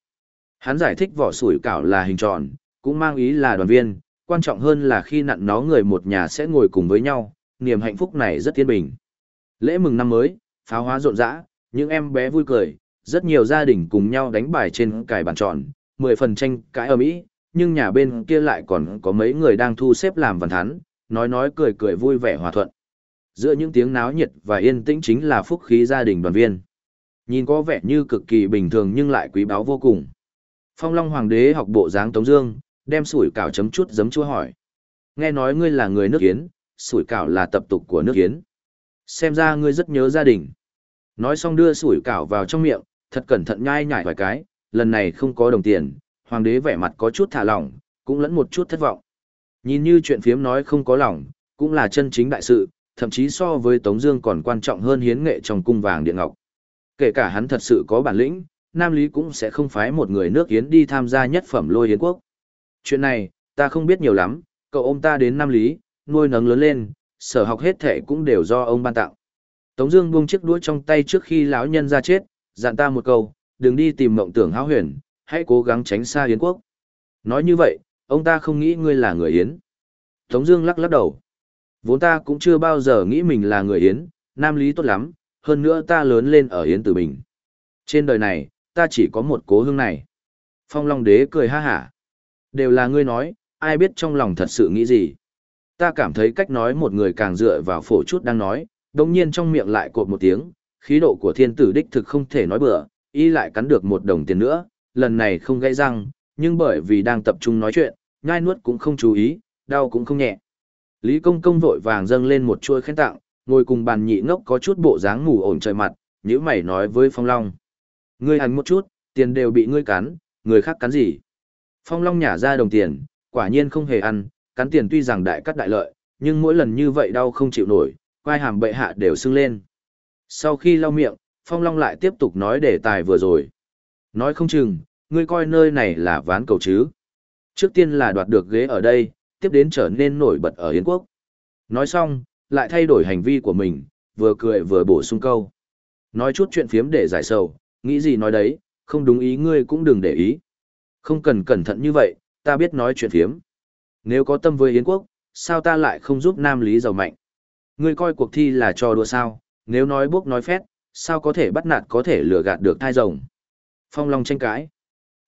Hắn giải thích vỏ sủi cảo là hình tròn, cũng mang ý là đoàn viên, quan trọng hơn là khi nặn nó người một nhà sẽ ngồi cùng với nhau, niềm hạnh phúc này rất thiên bình. Lễ mừng năm mới, pháo hóa rộn rã, những em bé vui cười, rất nhiều gia đình cùng nhau đánh bài trên cài bàn tròn, mười phần tranh cãi ở Mỹ, nhưng nhà bên kia lại còn có mấy người đang thu xếp làm văn thắn, nói nói cười cười vui vẻ hòa thuận. Giữa những tiếng náo nhiệt và yên tĩnh chính là phúc khí gia đình đoàn viên. Nhìn có vẻ như cực kỳ bình thường nhưng lại quý báu vô cùng. Phong Long Hoàng đế học bộ dáng Tống Dương, đem sủi cảo chấm chút giấm chua hỏi. Nghe nói ngươi là người nước Kiến, sủi cảo là tập tục của nước Kiến. Xem ra ngươi rất nhớ gia đình. Nói xong đưa sủi cảo vào trong miệng, thật cẩn thận nhai nhải vài cái. Lần này không có đồng tiền, Hoàng đế vẻ mặt có chút thả lỏng, cũng lẫn một chút thất vọng. Nhìn như chuyện phiếm nói không có lòng, cũng là chân chính đại sự, thậm chí so với Tống Dương còn quan trọng hơn hiến nghệ trong cung vàng điện ngọc. Kể cả hắn thật sự có bản lĩnh, Nam Lý cũng sẽ không phái một người nước Yến đi tham gia nhất phẩm lôi yến quốc. Chuyện này, ta không biết nhiều lắm, cậu ông ta đến Nam Lý, nuôi nấng lớn lên, sở học hết thể cũng đều do ông ban tặng. Tống Dương buông chiếc đũa trong tay trước khi lão nhân ra chết, dặn ta một câu, đừng đi tìm mộng tưởng hão huyền, hãy cố gắng tránh xa Yến quốc. Nói như vậy, ông ta không nghĩ ngươi là người Yến. Tống Dương lắc lắc đầu. Vốn ta cũng chưa bao giờ nghĩ mình là người Yến, Nam Lý tốt lắm, hơn nữa ta lớn lên ở Yến Tử Bình. Trên đời này, ta chỉ có một cố hương này. Phong Long Đế cười ha hả. Đều là ngươi nói, ai biết trong lòng thật sự nghĩ gì. Ta cảm thấy cách nói một người càng dựa vào phổ chút đang nói, đồng nhiên trong miệng lại cột một tiếng, khí độ của thiên tử đích thực không thể nói bừa, y lại cắn được một đồng tiền nữa, lần này không gãy răng, nhưng bởi vì đang tập trung nói chuyện, ngai nuốt cũng không chú ý, đau cũng không nhẹ. Lý Công Công vội vàng dâng lên một chuôi khen tặng, ngồi cùng bàn nhị ngốc có chút bộ dáng ngủ ổn trời mặt, nhíu mày nói với Phong Long. Ngươi hành một chút, tiền đều bị ngươi cắn, người khác cắn gì? Phong Long nhả ra đồng tiền, quả nhiên không hề ăn, cắn tiền tuy rằng đại cắt đại lợi, nhưng mỗi lần như vậy đau không chịu nổi, quai hàm bệ hạ đều sưng lên. Sau khi lau miệng, Phong Long lại tiếp tục nói đề tài vừa rồi. Nói không chừng, ngươi coi nơi này là ván cầu chứ. Trước tiên là đoạt được ghế ở đây, tiếp đến trở nên nổi bật ở Yến Quốc. Nói xong, lại thay đổi hành vi của mình, vừa cười vừa bổ sung câu. Nói chút chuyện phiếm để giải sầu, nghĩ gì nói đấy, không đúng ý ngươi cũng đừng để ý. Không cần cẩn thận như vậy, ta biết nói chuyện phiếm. Nếu có tâm với Yến quốc, sao ta lại không giúp Nam Lý giàu mạnh? Ngươi coi cuộc thi là trò đùa sao, nếu nói bốc nói phét, sao có thể bắt nạt có thể lừa gạt được thai rồng? Phong Long tranh cãi.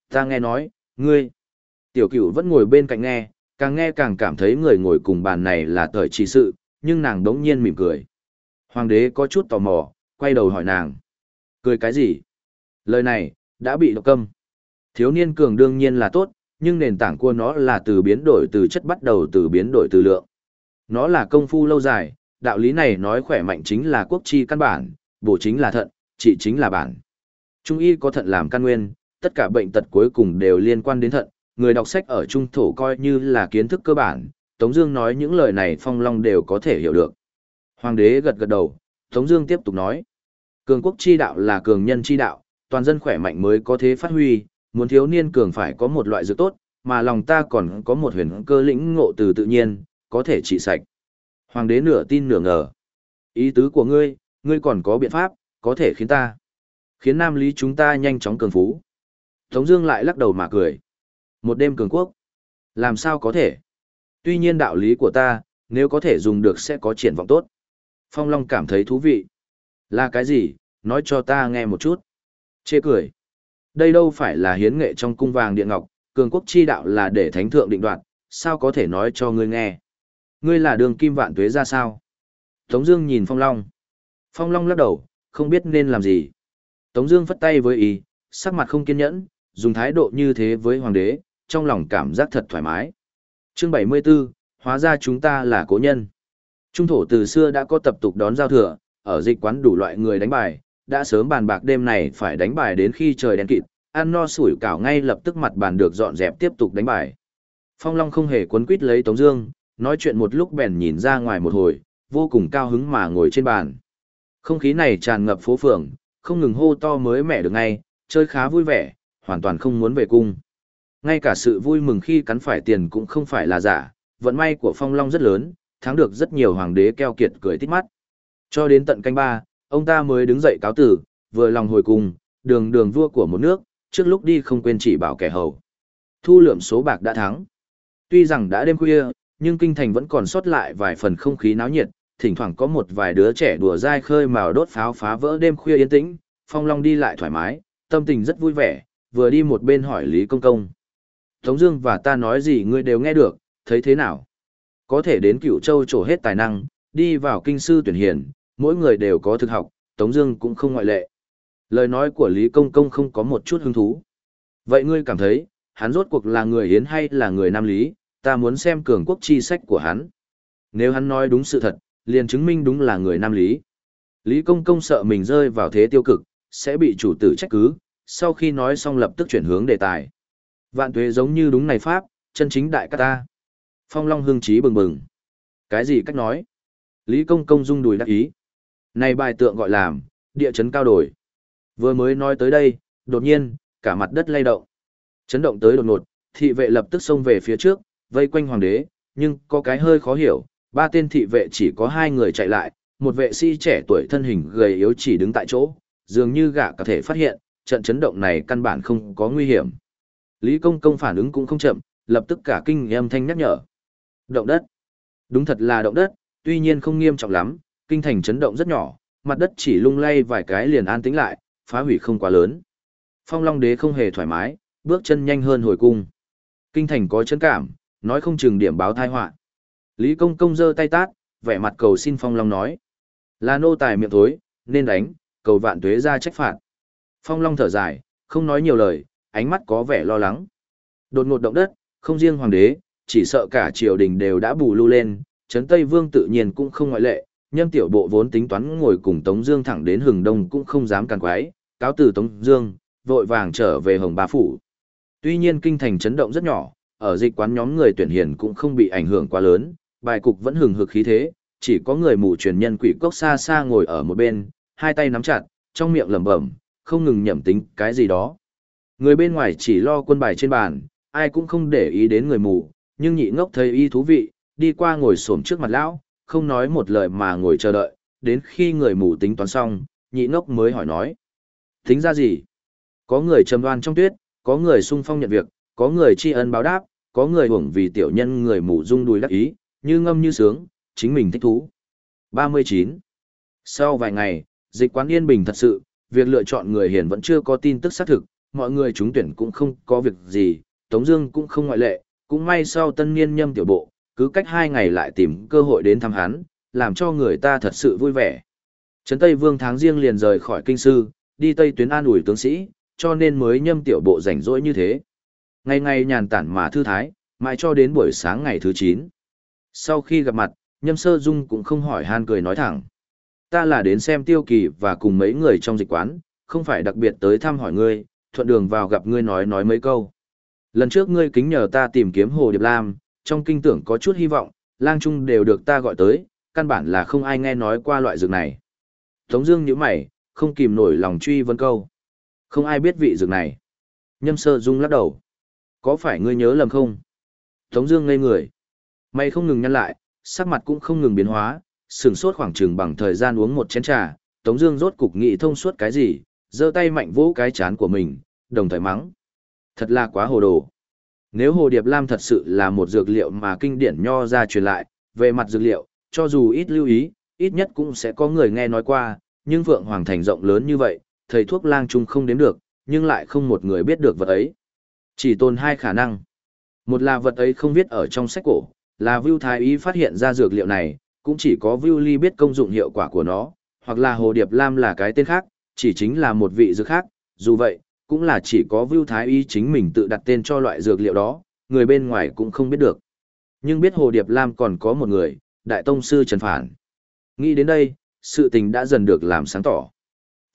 Ta nghe nói, ngươi. Tiểu cửu vẫn ngồi bên cạnh nghe, càng nghe càng cảm thấy người ngồi cùng bàn này là thời trì sự, nhưng nàng đống nhiên mỉm cười. Hoàng đế có chút tò mò, quay đầu hỏi nàng. Cười cái gì? Lời này, đã bị độc câm. Thiếu niên cường đương nhiên là tốt, nhưng nền tảng của nó là từ biến đổi từ chất bắt đầu từ biến đổi từ lượng. Nó là công phu lâu dài, đạo lý này nói khỏe mạnh chính là quốc chi căn bản, bổ chính là thận, trị chính là bản. Trung y có thận làm căn nguyên, tất cả bệnh tật cuối cùng đều liên quan đến thận, người đọc sách ở trung thổ coi như là kiến thức cơ bản, Tống Dương nói những lời này Phong Long đều có thể hiểu được. Hoàng đế gật gật đầu, Tống Dương tiếp tục nói, cường quốc chi đạo là cường nhân chi đạo, toàn dân khỏe mạnh mới có thế phát huy, muốn thiếu niên cường phải có một loại dược tốt, mà lòng ta còn có một huyền cơ lĩnh ngộ từ tự nhiên, có thể trị sạch. Hoàng đế nửa tin nửa ngờ. Ý tứ của ngươi, ngươi còn có biện pháp, có thể khiến ta, khiến Nam Lý chúng ta nhanh chóng cường phú. Tống Dương lại lắc đầu mà cười. Một đêm cường quốc, làm sao có thể? Tuy nhiên đạo lý của ta, nếu có thể dùng được sẽ có triển vọng tốt. Phong Long cảm thấy thú vị. Là cái gì? Nói cho ta nghe một chút. Chê cười. Đây đâu phải là hiến nghệ trong cung vàng điện ngọc, cường quốc chi đạo là để thánh thượng định đoạt, sao có thể nói cho ngươi nghe. Ngươi là đường kim vạn tuế ra sao? Tống Dương nhìn Phong Long. Phong Long lắc đầu, không biết nên làm gì. Tống Dương phất tay với ý, sắc mặt không kiên nhẫn, dùng thái độ như thế với hoàng đế, trong lòng cảm giác thật thoải mái. Chương 74, hóa ra chúng ta là cố nhân. Trung thổ từ xưa đã có tập tục đón giao thừa, ở dịch quán đủ loại người đánh bài, đã sớm bàn bạc đêm này phải đánh bài đến khi trời đen kịt, ăn no sủi cảo ngay lập tức mặt bàn được dọn dẹp tiếp tục đánh bài. Phong Long không hề quấn quýt lấy Tống Dương, nói chuyện một lúc bèn nhìn ra ngoài một hồi, vô cùng cao hứng mà ngồi trên bàn. Không khí này tràn ngập phố phường, không ngừng hô to mới mẻ được ngay, chơi khá vui vẻ, hoàn toàn không muốn về cung. Ngay cả sự vui mừng khi cắn phải tiền cũng không phải là giả, vận may của Phong Long rất lớn, thắng được rất nhiều hoàng đế keo kiệt cười tít mắt. Cho đến tận canh ba, ông ta mới đứng dậy cáo tử, vừa lòng hồi cung, đường đường vua của một nước, trước lúc đi không quên chỉ bảo kẻ hầu. Thu lượm số bạc đã thắng. Tuy rằng đã đêm khuya, nhưng kinh thành vẫn còn sót lại vài phần không khí náo nhiệt, thỉnh thoảng có một vài đứa trẻ đùa dai khơi màu đốt pháo phá vỡ đêm khuya yên tĩnh, Phong Long đi lại thoải mái, tâm tình rất vui vẻ, vừa đi một bên hỏi Lý Công Công. Tống Dương và ta nói gì ngươi đều nghe được, thấy thế nào? Có thể đến Cửu Châu trổ hết tài năng, đi vào kinh sư tuyển hiền, mỗi người đều có thực học, Tống Dương cũng không ngoại lệ. Lời nói của Lý Công Công không có một chút hứng thú. Vậy ngươi cảm thấy, hắn rốt cuộc là người Yến hay là người Nam Lý? Ta muốn xem cường quốc chi sách của hắn. Nếu hắn nói đúng sự thật, liền chứng minh đúng là người Nam Lý. Lý Công Công sợ mình rơi vào thế tiêu cực, sẽ bị chủ tử trách cứ, sau khi nói xong lập tức chuyển hướng đề tài. Vạn tuế giống như đúng này Pháp, chân chính đại ca ta. Phong Long hương trí bừng bừng. Cái gì cách nói? Lý Công Công rung đùi đắc ý. Này bài tượng gọi làm, địa chấn cao đổi. Vừa mới nói tới đây, đột nhiên, cả mặt đất lay động. Chấn động tới đột ngột, thị vệ lập tức xông về phía trước, vây quanh hoàng đế, nhưng có cái hơi khó hiểu, ba tên thị vệ chỉ có hai người chạy lại, một vệ sĩ trẻ tuổi thân hình gầy yếu chỉ đứng tại chỗ, dường như gã có thể phát hiện, trận chấn động này căn bản không có nguy hiểm. Lý Công Công phản ứng cũng không chậm, lập tức cả kinh em thanh nhắc nhở. Động đất. Đúng thật là động đất, tuy nhiên không nghiêm trọng lắm, kinh thành chấn động rất nhỏ, mặt đất chỉ lung lay vài cái liền an tĩnh lại, phá hủy không quá lớn. Phong Long Đế không hề thoải mái, bước chân nhanh hơn hồi cung. Kinh thành có chấn cảm, nói không chừng điểm báo tai họa. Lý Công Công giơ tay tát, vẻ mặt cầu xin Phong Long nói. Là nô tài miệng thối, nên đánh, cầu vạn tuế ra trách phạt. Phong Long thở dài, không nói nhiều lời, ánh mắt có vẻ lo lắng. Đột ngột động đất, không riêng hoàng đế, chỉ sợ cả triều đình đều đã bù lưu lên, Trấn Tây Vương tự nhiên cũng không ngoại lệ, nhân tiểu bộ vốn tính toán ngồi cùng Tống Dương thẳng đến Hừng Đông cũng không dám càn quái, cáo từ Tống Dương, vội vàng trở về Hồng Ba Phủ. Tuy nhiên kinh thành chấn động rất nhỏ, ở dịch quán nhóm người tuyển hiền cũng không bị ảnh hưởng quá lớn, bài cục vẫn hừng hực khí thế, chỉ có người mù truyền nhân quỷ cốc xa xa ngồi ở một bên, hai tay nắm chặt, trong miệng lẩm bẩm, không ngừng nhẩm tính cái gì đó. Người bên ngoài chỉ lo quân bài trên bàn, ai cũng không để ý đến người mù, nhưng nhị ngốc thấy y thú vị, đi qua ngồi xổm trước mặt lão, không nói một lời mà ngồi chờ đợi, đến khi người mù tính toán xong, nhị ngốc mới hỏi nói. Tính ra gì? Có người trầm đoan trong tuyết, có người sung phong nhận việc, có người tri ân báo đáp, có người hưởng vì tiểu nhân người mù rung đùi đắc ý, như ngâm như sướng, chính mình thích thú. 39. Sau vài ngày, dịch quán yên bình thật sự, việc lựa chọn người hiền vẫn chưa có tin tức xác thực, mọi người trúng tuyển cũng không có việc gì, Tống Dương cũng không ngoại lệ, cũng may sau tân niên nhâm tiểu bộ, cứ cách hai ngày lại tìm cơ hội đến thăm hắn, làm cho người ta thật sự vui vẻ. Trấn Tây Vương tháng riêng liền rời khỏi kinh sư, đi Tây tuyến an ủi tướng sĩ, cho nên mới nhâm tiểu bộ rảnh rỗi như thế. Ngày ngày nhàn tản mà thư thái, mãi cho đến buổi sáng ngày thứ 9. Sau khi gặp mặt, nhâm sơ dung cũng không hỏi han cười nói thẳng. Ta là đến xem tiêu kỳ và cùng mấy người trong dịch quán, không phải đặc biệt tới thăm hỏi ngươi, thuận đường vào gặp ngươi nói nói mấy câu. Lần trước ngươi kính nhờ ta tìm kiếm Hồ Điệp Lam, trong kinh tưởng có chút hy vọng, lang trung đều được ta gọi tới, căn bản là không ai nghe nói qua loại dược này. Tống Dương nhíu mày, không kìm nổi lòng truy vấn câu. Không ai biết vị dược này. Nhâm Sơ Dung lắc đầu. Có phải ngươi nhớ lầm không? Tống Dương ngây người. Mày không ngừng nhăn lại, sắc mặt cũng không ngừng biến hóa, sừng sốt khoảng chừng bằng thời gian uống một chén trà. Tống Dương rốt cục nghĩ thông suốt cái gì, giơ tay mạnh vỗ cái chán của mình, đồng thời mắng. Thật là quá hồ đồ. Nếu hồ điệp lam thật sự là một dược liệu mà kinh điển nho ra truyền lại, về mặt dược liệu, cho dù ít lưu ý, ít nhất cũng sẽ có người nghe nói qua, nhưng vượng Hoàng Thành rộng lớn như vậy, thầy thuốc lang trung không đếm được, nhưng lại không một người biết được vật ấy. Chỉ tồn hai khả năng. Một là vật ấy không viết ở trong sách cổ, là Vưu Thái Y phát hiện ra dược liệu này, cũng chỉ có Vưu Ly biết công dụng hiệu quả của nó, hoặc là Hồ Điệp Lam là cái tên khác, chỉ chính là một vị dược khác, dù vậy, cũng là chỉ có Vưu Thái Y chính mình tự đặt tên cho loại dược liệu đó, người bên ngoài cũng không biết được. Nhưng biết Hồ Điệp Lam còn có một người, Đại Tông Sư Trần Phản. Nghĩ đến đây, sự tình đã dần được làm sáng tỏ.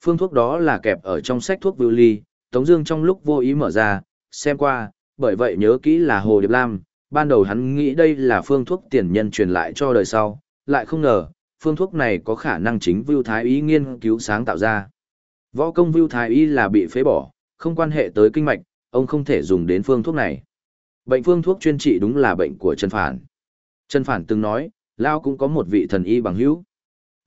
Phương thuốc đó là kẹp ở trong sách thuốc Vưu Ly, Tống Dương trong lúc vô ý mở ra, xem qua, bởi vậy nhớ kỹ là Hồ Điệp Lam. Ban đầu hắn nghĩ đây là phương thuốc tiền nhân truyền lại cho đời sau, lại không ngờ, phương thuốc này có khả năng chính Vưu Thái Y nghiên cứu sáng tạo ra. Võ công Vưu Thái Y là bị phế bỏ, không quan hệ tới kinh mạch, ông không thể dùng đến phương thuốc này. Bệnh phương thuốc chuyên trị đúng là bệnh của Trần Phản. Trần Phản từng nói, Lao cũng có một vị thần y bằng hữu.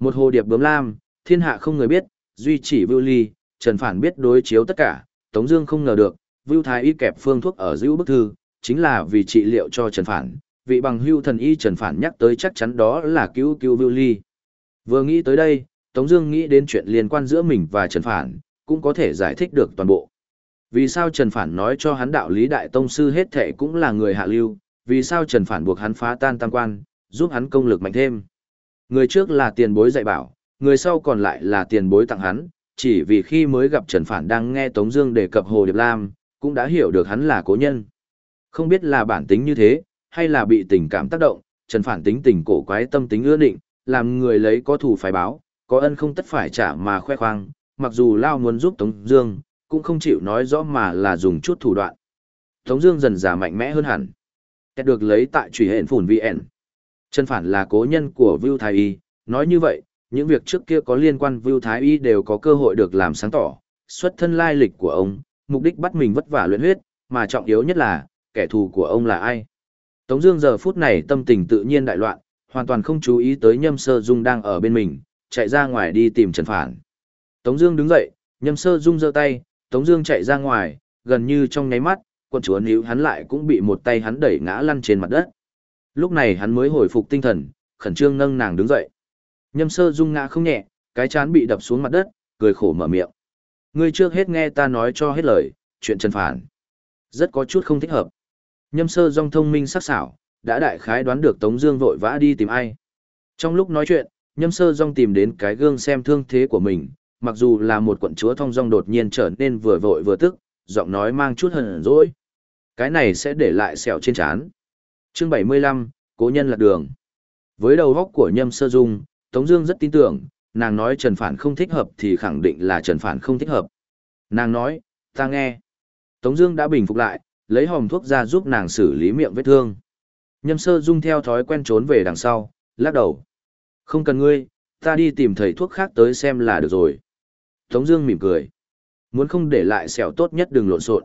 Một hồ điệp bướm lam, thiên hạ không người biết, duy chỉ Vưu Ly, Trần Phản biết đối chiếu tất cả, Tống Dương không ngờ được, Vưu Thái y kẹp phương thuốc ở giữ bức thư, chính là vì trị liệu cho Trần Phản. Vị bằng hưu thần y Trần Phản nhắc tới chắc chắn đó là cứu cứu Vưu Ly. Vừa nghĩ tới đây, Tống Dương nghĩ đến chuyện liên quan giữa mình và Trần Phản, cũng có thể giải thích được toàn bộ. Vì sao Trần Phản nói cho hắn đạo lý đại tông sư hết thệ cũng là người hạ lưu, vì sao Trần Phản buộc hắn phá tan tam quan, giúp hắn công lực mạnh thêm. Người trước là tiền bối dạy bảo, người sau còn lại là tiền bối tặng hắn, chỉ vì khi mới gặp Trần Phản đang nghe Tống Dương đề cập Hồ Điệp Lam, cũng đã hiểu được hắn là cố nhân. Không biết là bản tính như thế, hay là bị tình cảm tác động, Trần Phản tính tình cổ quái tâm tính ưa định, làm người lấy có thù phải báo, có ân không tất phải trả mà khoe khoang, mặc dù Lao muốn giúp Tống Dương, cũng không chịu nói rõ mà là dùng chút thủ đoạn. Tống Dương dần già mạnh mẽ hơn hẳn. Kết được lấy tại truy hẹn phủn VN. Trần phản là cố nhân của Vu Thái Y, nói như vậy, những việc trước kia có liên quan Vu Thái Y đều có cơ hội được làm sáng tỏ. Xuất thân lai lịch của ông, mục đích bắt mình vất vả luyện huyết, mà trọng yếu nhất là kẻ thù của ông là ai. Tống Dương giờ phút này tâm tình tự nhiên đại loạn, hoàn toàn không chú ý tới Nhâm Sơ Dung đang ở bên mình, chạy ra ngoài đi tìm Trần Phản. Tống Dương đứng dậy, Nhâm Sơ Dung giơ tay, Tống Dương chạy ra ngoài, gần như trong nháy mắt, quân chúa níu hắn lại cũng bị một tay hắn đẩy ngã lăn trên mặt đất. Lúc này hắn mới hồi phục tinh thần, khẩn trương nâng nàng đứng dậy. Nhâm Sơ Dung ngã không nhẹ, cái chán bị đập xuống mặt đất, cười khổ mở miệng. Ngươi trước hết nghe ta nói cho hết lời, chuyện Trần Phản. Rất có chút không thích hợp. Nhâm Sơ Dung thông minh sắc sảo, đã đại khái đoán được Tống Dương vội vã đi tìm ai. Trong lúc nói chuyện, Nhâm Sơ Dung tìm đến cái gương xem thương thế của mình, mặc dù là một quận chúa thông dong đột nhiên trở nên vừa vội vừa tức, giọng nói mang chút hờn dỗi. Cái này sẽ để lại sẹo trên trán. Chương 75, Cố nhân lạc đường. Với đầu góc của Nhâm Sơ Dung, Tống Dương rất tin tưởng, nàng nói Trần Phản không thích hợp thì khẳng định là Trần Phản không thích hợp. Nàng nói, ta nghe. Tống Dương đã bình phục lại, lấy hòm thuốc ra giúp nàng xử lý miệng vết thương. Nhâm Sơ Dung theo thói quen trốn về đằng sau, lắc đầu. Không cần ngươi, ta đi tìm thầy thuốc khác tới xem là được rồi. Tống Dương mỉm cười, muốn không để lại sẹo tốt nhất đừng lộn xộn.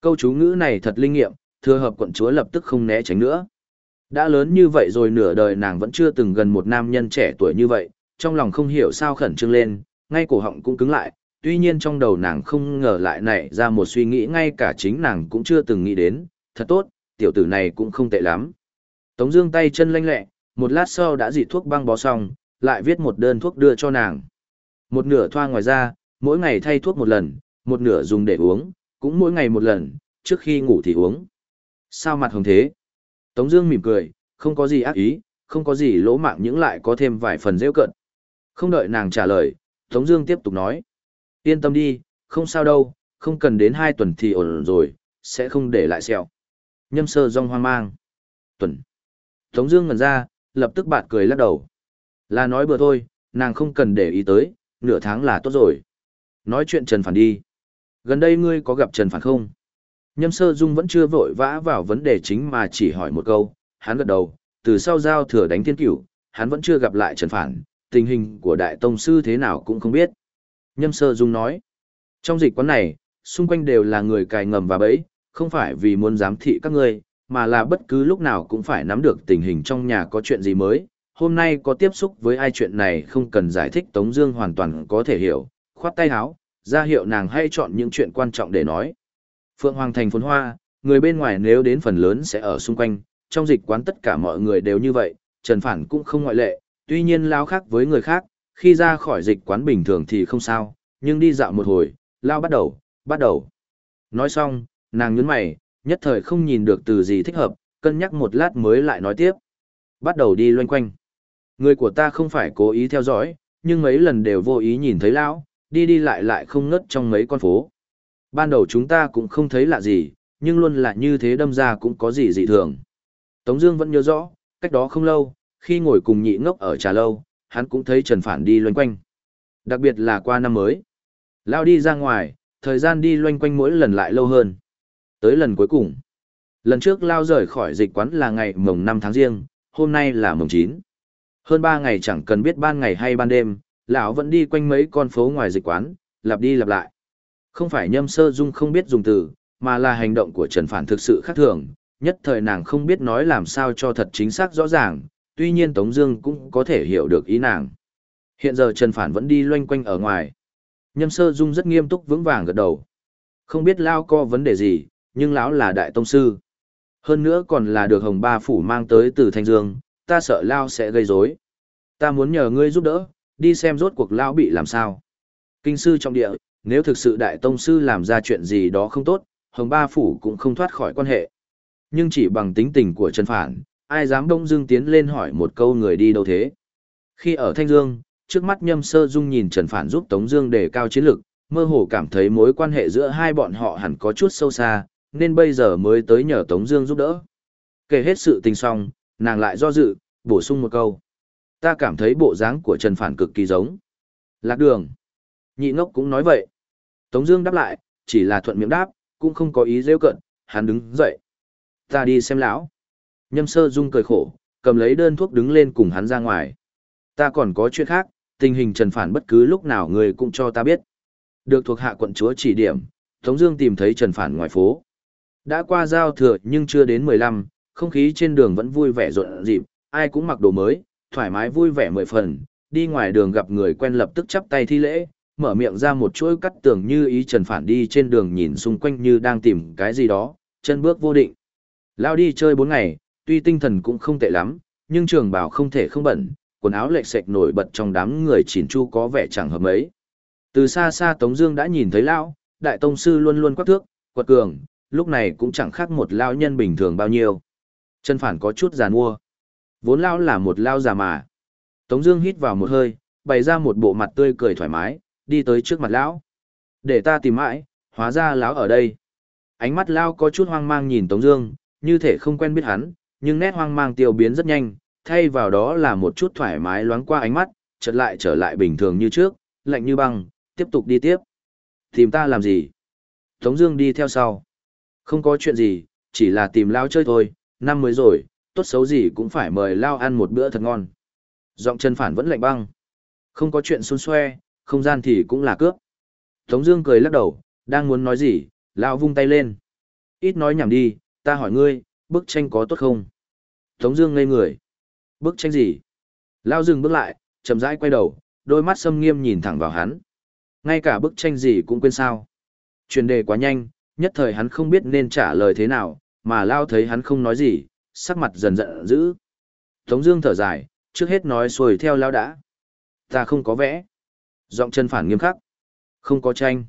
Câu chú ngữ này thật linh nghiệm, thừa hợp quận chúa lập tức không né tránh nữa. Đã lớn như vậy rồi nửa đời nàng vẫn chưa từng gần một nam nhân trẻ tuổi như vậy, trong lòng không hiểu sao khẩn trương lên, ngay cổ họng cũng cứng lại. Tuy nhiên trong đầu nàng không ngờ lại nảy ra một suy nghĩ ngay cả chính nàng cũng chưa từng nghĩ đến, thật tốt, tiểu tử này cũng không tệ lắm. Tống Dương tay chân lanh lẹ, một lát sau đã dị thuốc băng bó xong, lại viết một đơn thuốc đưa cho nàng. Một nửa thoa ngoài da, mỗi ngày thay thuốc một lần, một nửa dùng để uống, cũng mỗi ngày một lần, trước khi ngủ thì uống. Sao mặt hồng thế? Tống Dương mỉm cười, không có gì ác ý, không có gì lỗ mạng những lại có thêm vài phần dễ cận. Không đợi nàng trả lời, Tống Dương tiếp tục nói: Yên tâm đi, không sao đâu, không cần đến hai tuần thì ổn rồi, sẽ không để lại sẹo. Nhâm sơ rong hoang mang. Tuần. Tống Dương ngẩn ra, lập tức bạt cười lắc đầu. Là nói bừa thôi, nàng không cần để ý tới, nửa tháng là tốt rồi. Nói chuyện Trần Phản đi. Gần đây ngươi có gặp Trần Phản không? Nhâm sơ dung vẫn chưa vội vã vào vấn đề chính mà chỉ hỏi một câu, hắn gật đầu, từ sau giao thừa đánh thiên cửu, hắn vẫn chưa gặp lại Trần Phản, tình hình của đại tông sư thế nào cũng không biết. Nhâm sơ dung nói, trong dịch quán này, xung quanh đều là người cài ngầm và bẫy, không phải vì muốn giám thị các ngươi, mà là bất cứ lúc nào cũng phải nắm được tình hình trong nhà có chuyện gì mới. Hôm nay có tiếp xúc với ai chuyện này không cần giải thích Tống Dương hoàn toàn có thể hiểu, khoát tay háo ra hiệu nàng hay chọn những chuyện quan trọng để nói. Phượng Hoàng thành phồn hoa, người bên ngoài nếu đến phần lớn sẽ ở xung quanh, trong dịch quán tất cả mọi người đều như vậy, Trần Phản cũng không ngoại lệ, tuy nhiên lao khác với người khác, khi ra khỏi dịch quán bình thường thì không sao, nhưng đi dạo một hồi, lao bắt đầu, bắt đầu. Nói xong, nàng nhướng mày, nhất thời không nhìn được từ gì thích hợp, cân nhắc một lát mới lại nói tiếp. Bắt đầu đi loanh quanh. Người của ta không phải cố ý theo dõi, nhưng mấy lần đều vô ý nhìn thấy lão, đi đi lại lại không ngất trong mấy con phố. Ban đầu chúng ta cũng không thấy lạ gì, nhưng luôn là như thế đâm ra cũng có gì dị thường. Tống Dương vẫn nhớ rõ, cách đó không lâu, khi ngồi cùng nhị ngốc ở trà lâu, hắn cũng thấy Trần Phản đi loanh quanh. Đặc biệt là qua năm mới, lao đi ra ngoài, thời gian đi loanh quanh mỗi lần lại lâu hơn. Tới lần cuối cùng, lần trước lao rời khỏi dịch quán là ngày mồng 5 tháng riêng, hôm nay là mồng 9. Hơn 3 ngày chẳng cần biết ban ngày hay ban đêm, lão vẫn đi quanh mấy con phố ngoài dịch quán, lặp đi lặp lại. Không phải nhâm sơ dung không biết dùng từ, mà là hành động của Trần Phản thực sự khác thường, nhất thời nàng không biết nói làm sao cho thật chính xác rõ ràng, tuy nhiên Tống Dương cũng có thể hiểu được ý nàng. Hiện giờ Trần Phản vẫn đi loanh quanh ở ngoài. Nhâm sơ dung rất nghiêm túc vững vàng gật đầu. Không biết Lao có vấn đề gì, nhưng lão là đại tông sư. Hơn nữa còn là được Hồng Ba Phủ mang tới từ Thanh Dương, ta sợ Lao sẽ gây rối. Ta muốn nhờ ngươi giúp đỡ, đi xem rốt cuộc lão bị làm sao. Kinh sư trong địa, nếu thực sự đại tông sư làm ra chuyện gì đó không tốt, Hồng Ba Phủ cũng không thoát khỏi quan hệ. Nhưng chỉ bằng tính tình của Trần Phản, ai dám đông dương tiến lên hỏi một câu người đi đâu thế. Khi ở Thanh Dương, trước mắt Nhâm Sơ Dung nhìn Trần Phản giúp Tống Dương đề cao chiến lực, mơ hồ cảm thấy mối quan hệ giữa hai bọn họ hẳn có chút sâu xa, nên bây giờ mới tới nhờ Tống Dương giúp đỡ. Kể hết sự tình xong, nàng lại do dự, bổ sung một câu: Ta cảm thấy bộ dáng của Trần Phản cực kỳ giống. Lạc Đường. Nhị Ngốc cũng nói vậy. Tống Dương đáp lại, chỉ là thuận miệng đáp, cũng không có ý rêu cận. Hắn đứng dậy, ta đi xem lão. Nhâm Sơ Dung cười khổ, cầm lấy đơn thuốc đứng lên cùng hắn ra ngoài. Ta còn có chuyện khác, tình hình Trần Phản bất cứ lúc nào người cũng cho ta biết. Được thuộc hạ quận chúa chỉ điểm, Tống Dương tìm thấy Trần Phản ngoài phố. Đã qua giao thừa nhưng chưa đến 15, không khí trên đường vẫn vui vẻ rộn rịp, ai cũng mặc đồ mới, thoải mái vui vẻ mười phần. Đi ngoài đường gặp người quen lập tức chắp tay thi lễ, mở miệng ra một chuỗi cắt tường như ý Trần Phản đi trên đường nhìn xung quanh như đang tìm cái gì đó, chân bước vô định. Lao đi chơi 4 ngày, tuy tinh thần cũng không tệ lắm, nhưng trường bào không thể không bẩn, quần áo lệch sệch nổi bật trong đám người chỉn chu có vẻ chẳng hợp mấy. Từ xa xa Tống Dương đã nhìn thấy Lão, Đại Tông Sư luôn luôn quát thước, quật cường, lúc này cũng chẳng khác một Lão nhân bình thường bao nhiêu. Chân phản có chút già mua. Vốn Lão là một Lão già mà. Tống Dương hít vào một hơi, bày ra một bộ mặt tươi cười thoải mái, đi tới trước mặt Lão. Để ta tìm mãi, hóa ra Lão ở đây. Ánh mắt Lão có chút hoang mang nhìn Tống Dương, như thể không quen biết hắn, nhưng nét hoang mang tiêu biến rất nhanh, thay vào đó là một chút thoải mái loáng qua ánh mắt, chợt lại trở lại bình thường như trước, lạnh như băng, tiếp tục đi tiếp. Tìm ta làm gì? Tống Dương đi theo sau. Không có chuyện gì, chỉ là tìm Lao chơi thôi, năm mới rồi, tốt xấu gì cũng phải mời Lao ăn một bữa thật ngon. Giọng chân phản vẫn lạnh băng. Không có chuyện xôn xoe, không gian thì cũng là cướp. Tống Dương cười lắc đầu, đang muốn nói gì, Lao vung tay lên. Ít nói nhảm đi, ta hỏi ngươi, bức tranh có tốt không? Tống Dương ngây người. Bức tranh gì? Lao dừng bước lại, chậm rãi quay đầu, đôi mắt sâm nghiêm nhìn thẳng vào hắn. Ngay cả bức tranh gì cũng quên sao? Truyền đề quá nhanh, nhất thời hắn không biết nên trả lời thế nào, mà Lao thấy hắn không nói gì, sắc mặt dần dần dữ. Tống Dương thở dài, trước hết nói xuôi theo Lao đã. Ta không có vẽ. Giọng chân phản nghiêm khắc. Không có tranh.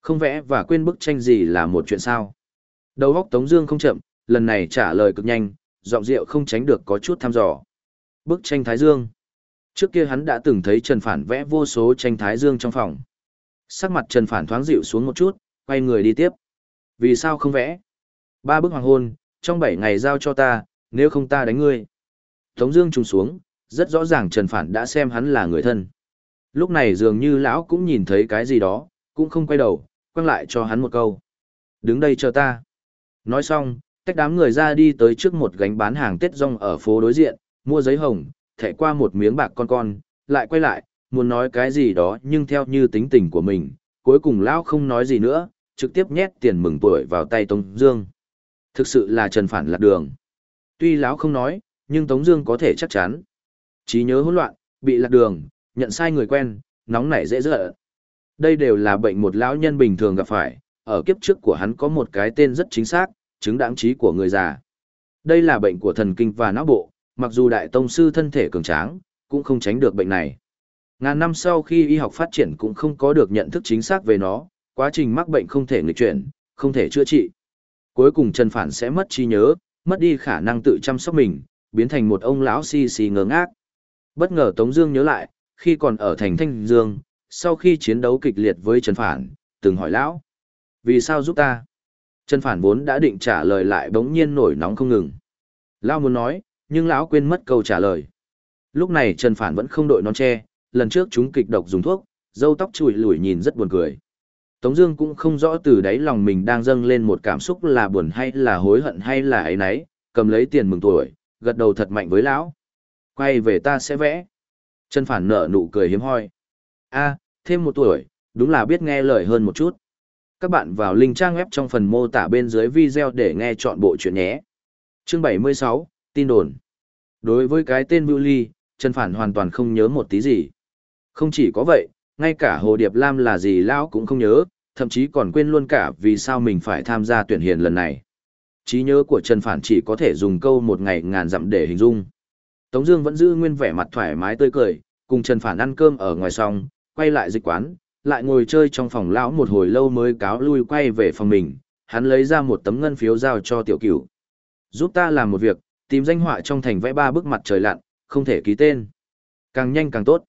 Không vẽ và quên bức tranh gì là một chuyện sao? Đầu óc Tống Dương không chậm, lần này trả lời cực nhanh, giọng rượu không tránh được có chút thăm dò. Bức tranh Thái Dương. Trước kia hắn đã từng thấy Trần Phản vẽ vô số tranh Thái Dương trong phòng. Sắc mặt Trần Phản thoáng dịu xuống một chút, quay người đi tiếp. Vì sao không vẽ? Ba bức hoàng hôn, trong bảy ngày giao cho ta, nếu không ta đánh ngươi. Tống Dương trùng xuống, rất rõ ràng Trần Phản đã xem hắn là người thân. Lúc này dường như lão cũng nhìn thấy cái gì đó, cũng không quay đầu, quăng lại cho hắn một câu. Đứng đây chờ ta. Nói xong, tách đám người ra đi tới trước một gánh bán hàng Tết rong ở phố đối diện, mua giấy hồng, thẻ qua một miếng bạc con con, lại quay lại, muốn nói cái gì đó nhưng theo như tính tình của mình, cuối cùng lão không nói gì nữa, trực tiếp nhét tiền mừng tuổi vào tay Tống Dương. Thực sự là Trần Phản lạc đường. Tuy lão không nói, nhưng Tống Dương có thể chắc chắn. trí nhớ hỗn loạn, bị lạc đường, nhận sai người quen, nóng nảy dễ dỡ. Đây đều là bệnh một lão nhân bình thường gặp phải. Ở kiếp trước của hắn có một cái tên rất chính xác, chứng đáng trí của người già. Đây là bệnh của thần kinh và não bộ, mặc dù đại tông sư thân thể cường tráng, cũng không tránh được bệnh này. Ngàn năm sau khi y học phát triển cũng không có được nhận thức chính xác về nó, quá trình mắc bệnh không thể nghịch chuyển, không thể chữa trị. Cuối cùng Trần Phản sẽ mất trí nhớ, mất đi khả năng tự chăm sóc mình, biến thành một ông lão xì xì ngơ ngác. Bất ngờ Tống Dương nhớ lại, khi còn ở thành Thanh Dương, sau khi chiến đấu kịch liệt với Trần Phản, từng hỏi lão, vì sao giúp ta? Trần Phản vốn đã định trả lời lại bỗng nhiên nổi nóng không ngừng. Lão muốn nói, nhưng lão quên mất câu trả lời. Lúc này Trần Phản vẫn không đội nón che, lần trước chúng kịch độc dùng thuốc, dâu tóc chùi lủi nhìn rất buồn cười. Tống Dương cũng không rõ từ đáy lòng mình đang dâng lên một cảm xúc là buồn hay là hối hận hay là ấy nấy, cầm lấy tiền mừng tuổi, gật đầu thật mạnh với lão. Quay về ta sẽ vẽ. Trần Phản nở nụ cười hiếm hoi. A, thêm một tuổi, đúng là biết nghe lời hơn một chút. Các bạn vào link trang web trong phần mô tả bên dưới video để nghe chọn bộ chuyện nhé. Chương 76, tin đồn. Đối với cái tên Bưu Ly, Trần Phản hoàn toàn không nhớ một tí gì. Không chỉ có vậy, ngay cả Hồ Điệp Lam là gì lão cũng không nhớ, thậm chí còn quên luôn cả vì sao mình phải tham gia tuyển hiền lần này. Trí nhớ của Trần Phản chỉ có thể dùng câu một ngày ngàn dặm để hình dung. Tống Dương vẫn giữ nguyên vẻ mặt thoải mái tươi cười, cùng Trần Phản ăn cơm ở ngoài xong, quay lại dịch quán, lại ngồi chơi trong phòng lão một hồi lâu mới cáo lui quay về phòng mình. Hắn lấy ra một tấm ngân phiếu giao cho Tiểu Cửu, giúp ta làm một việc, tìm danh họa trong thành vẽ ba bức mặt trời lặn, không thể ký tên. Càng nhanh càng tốt.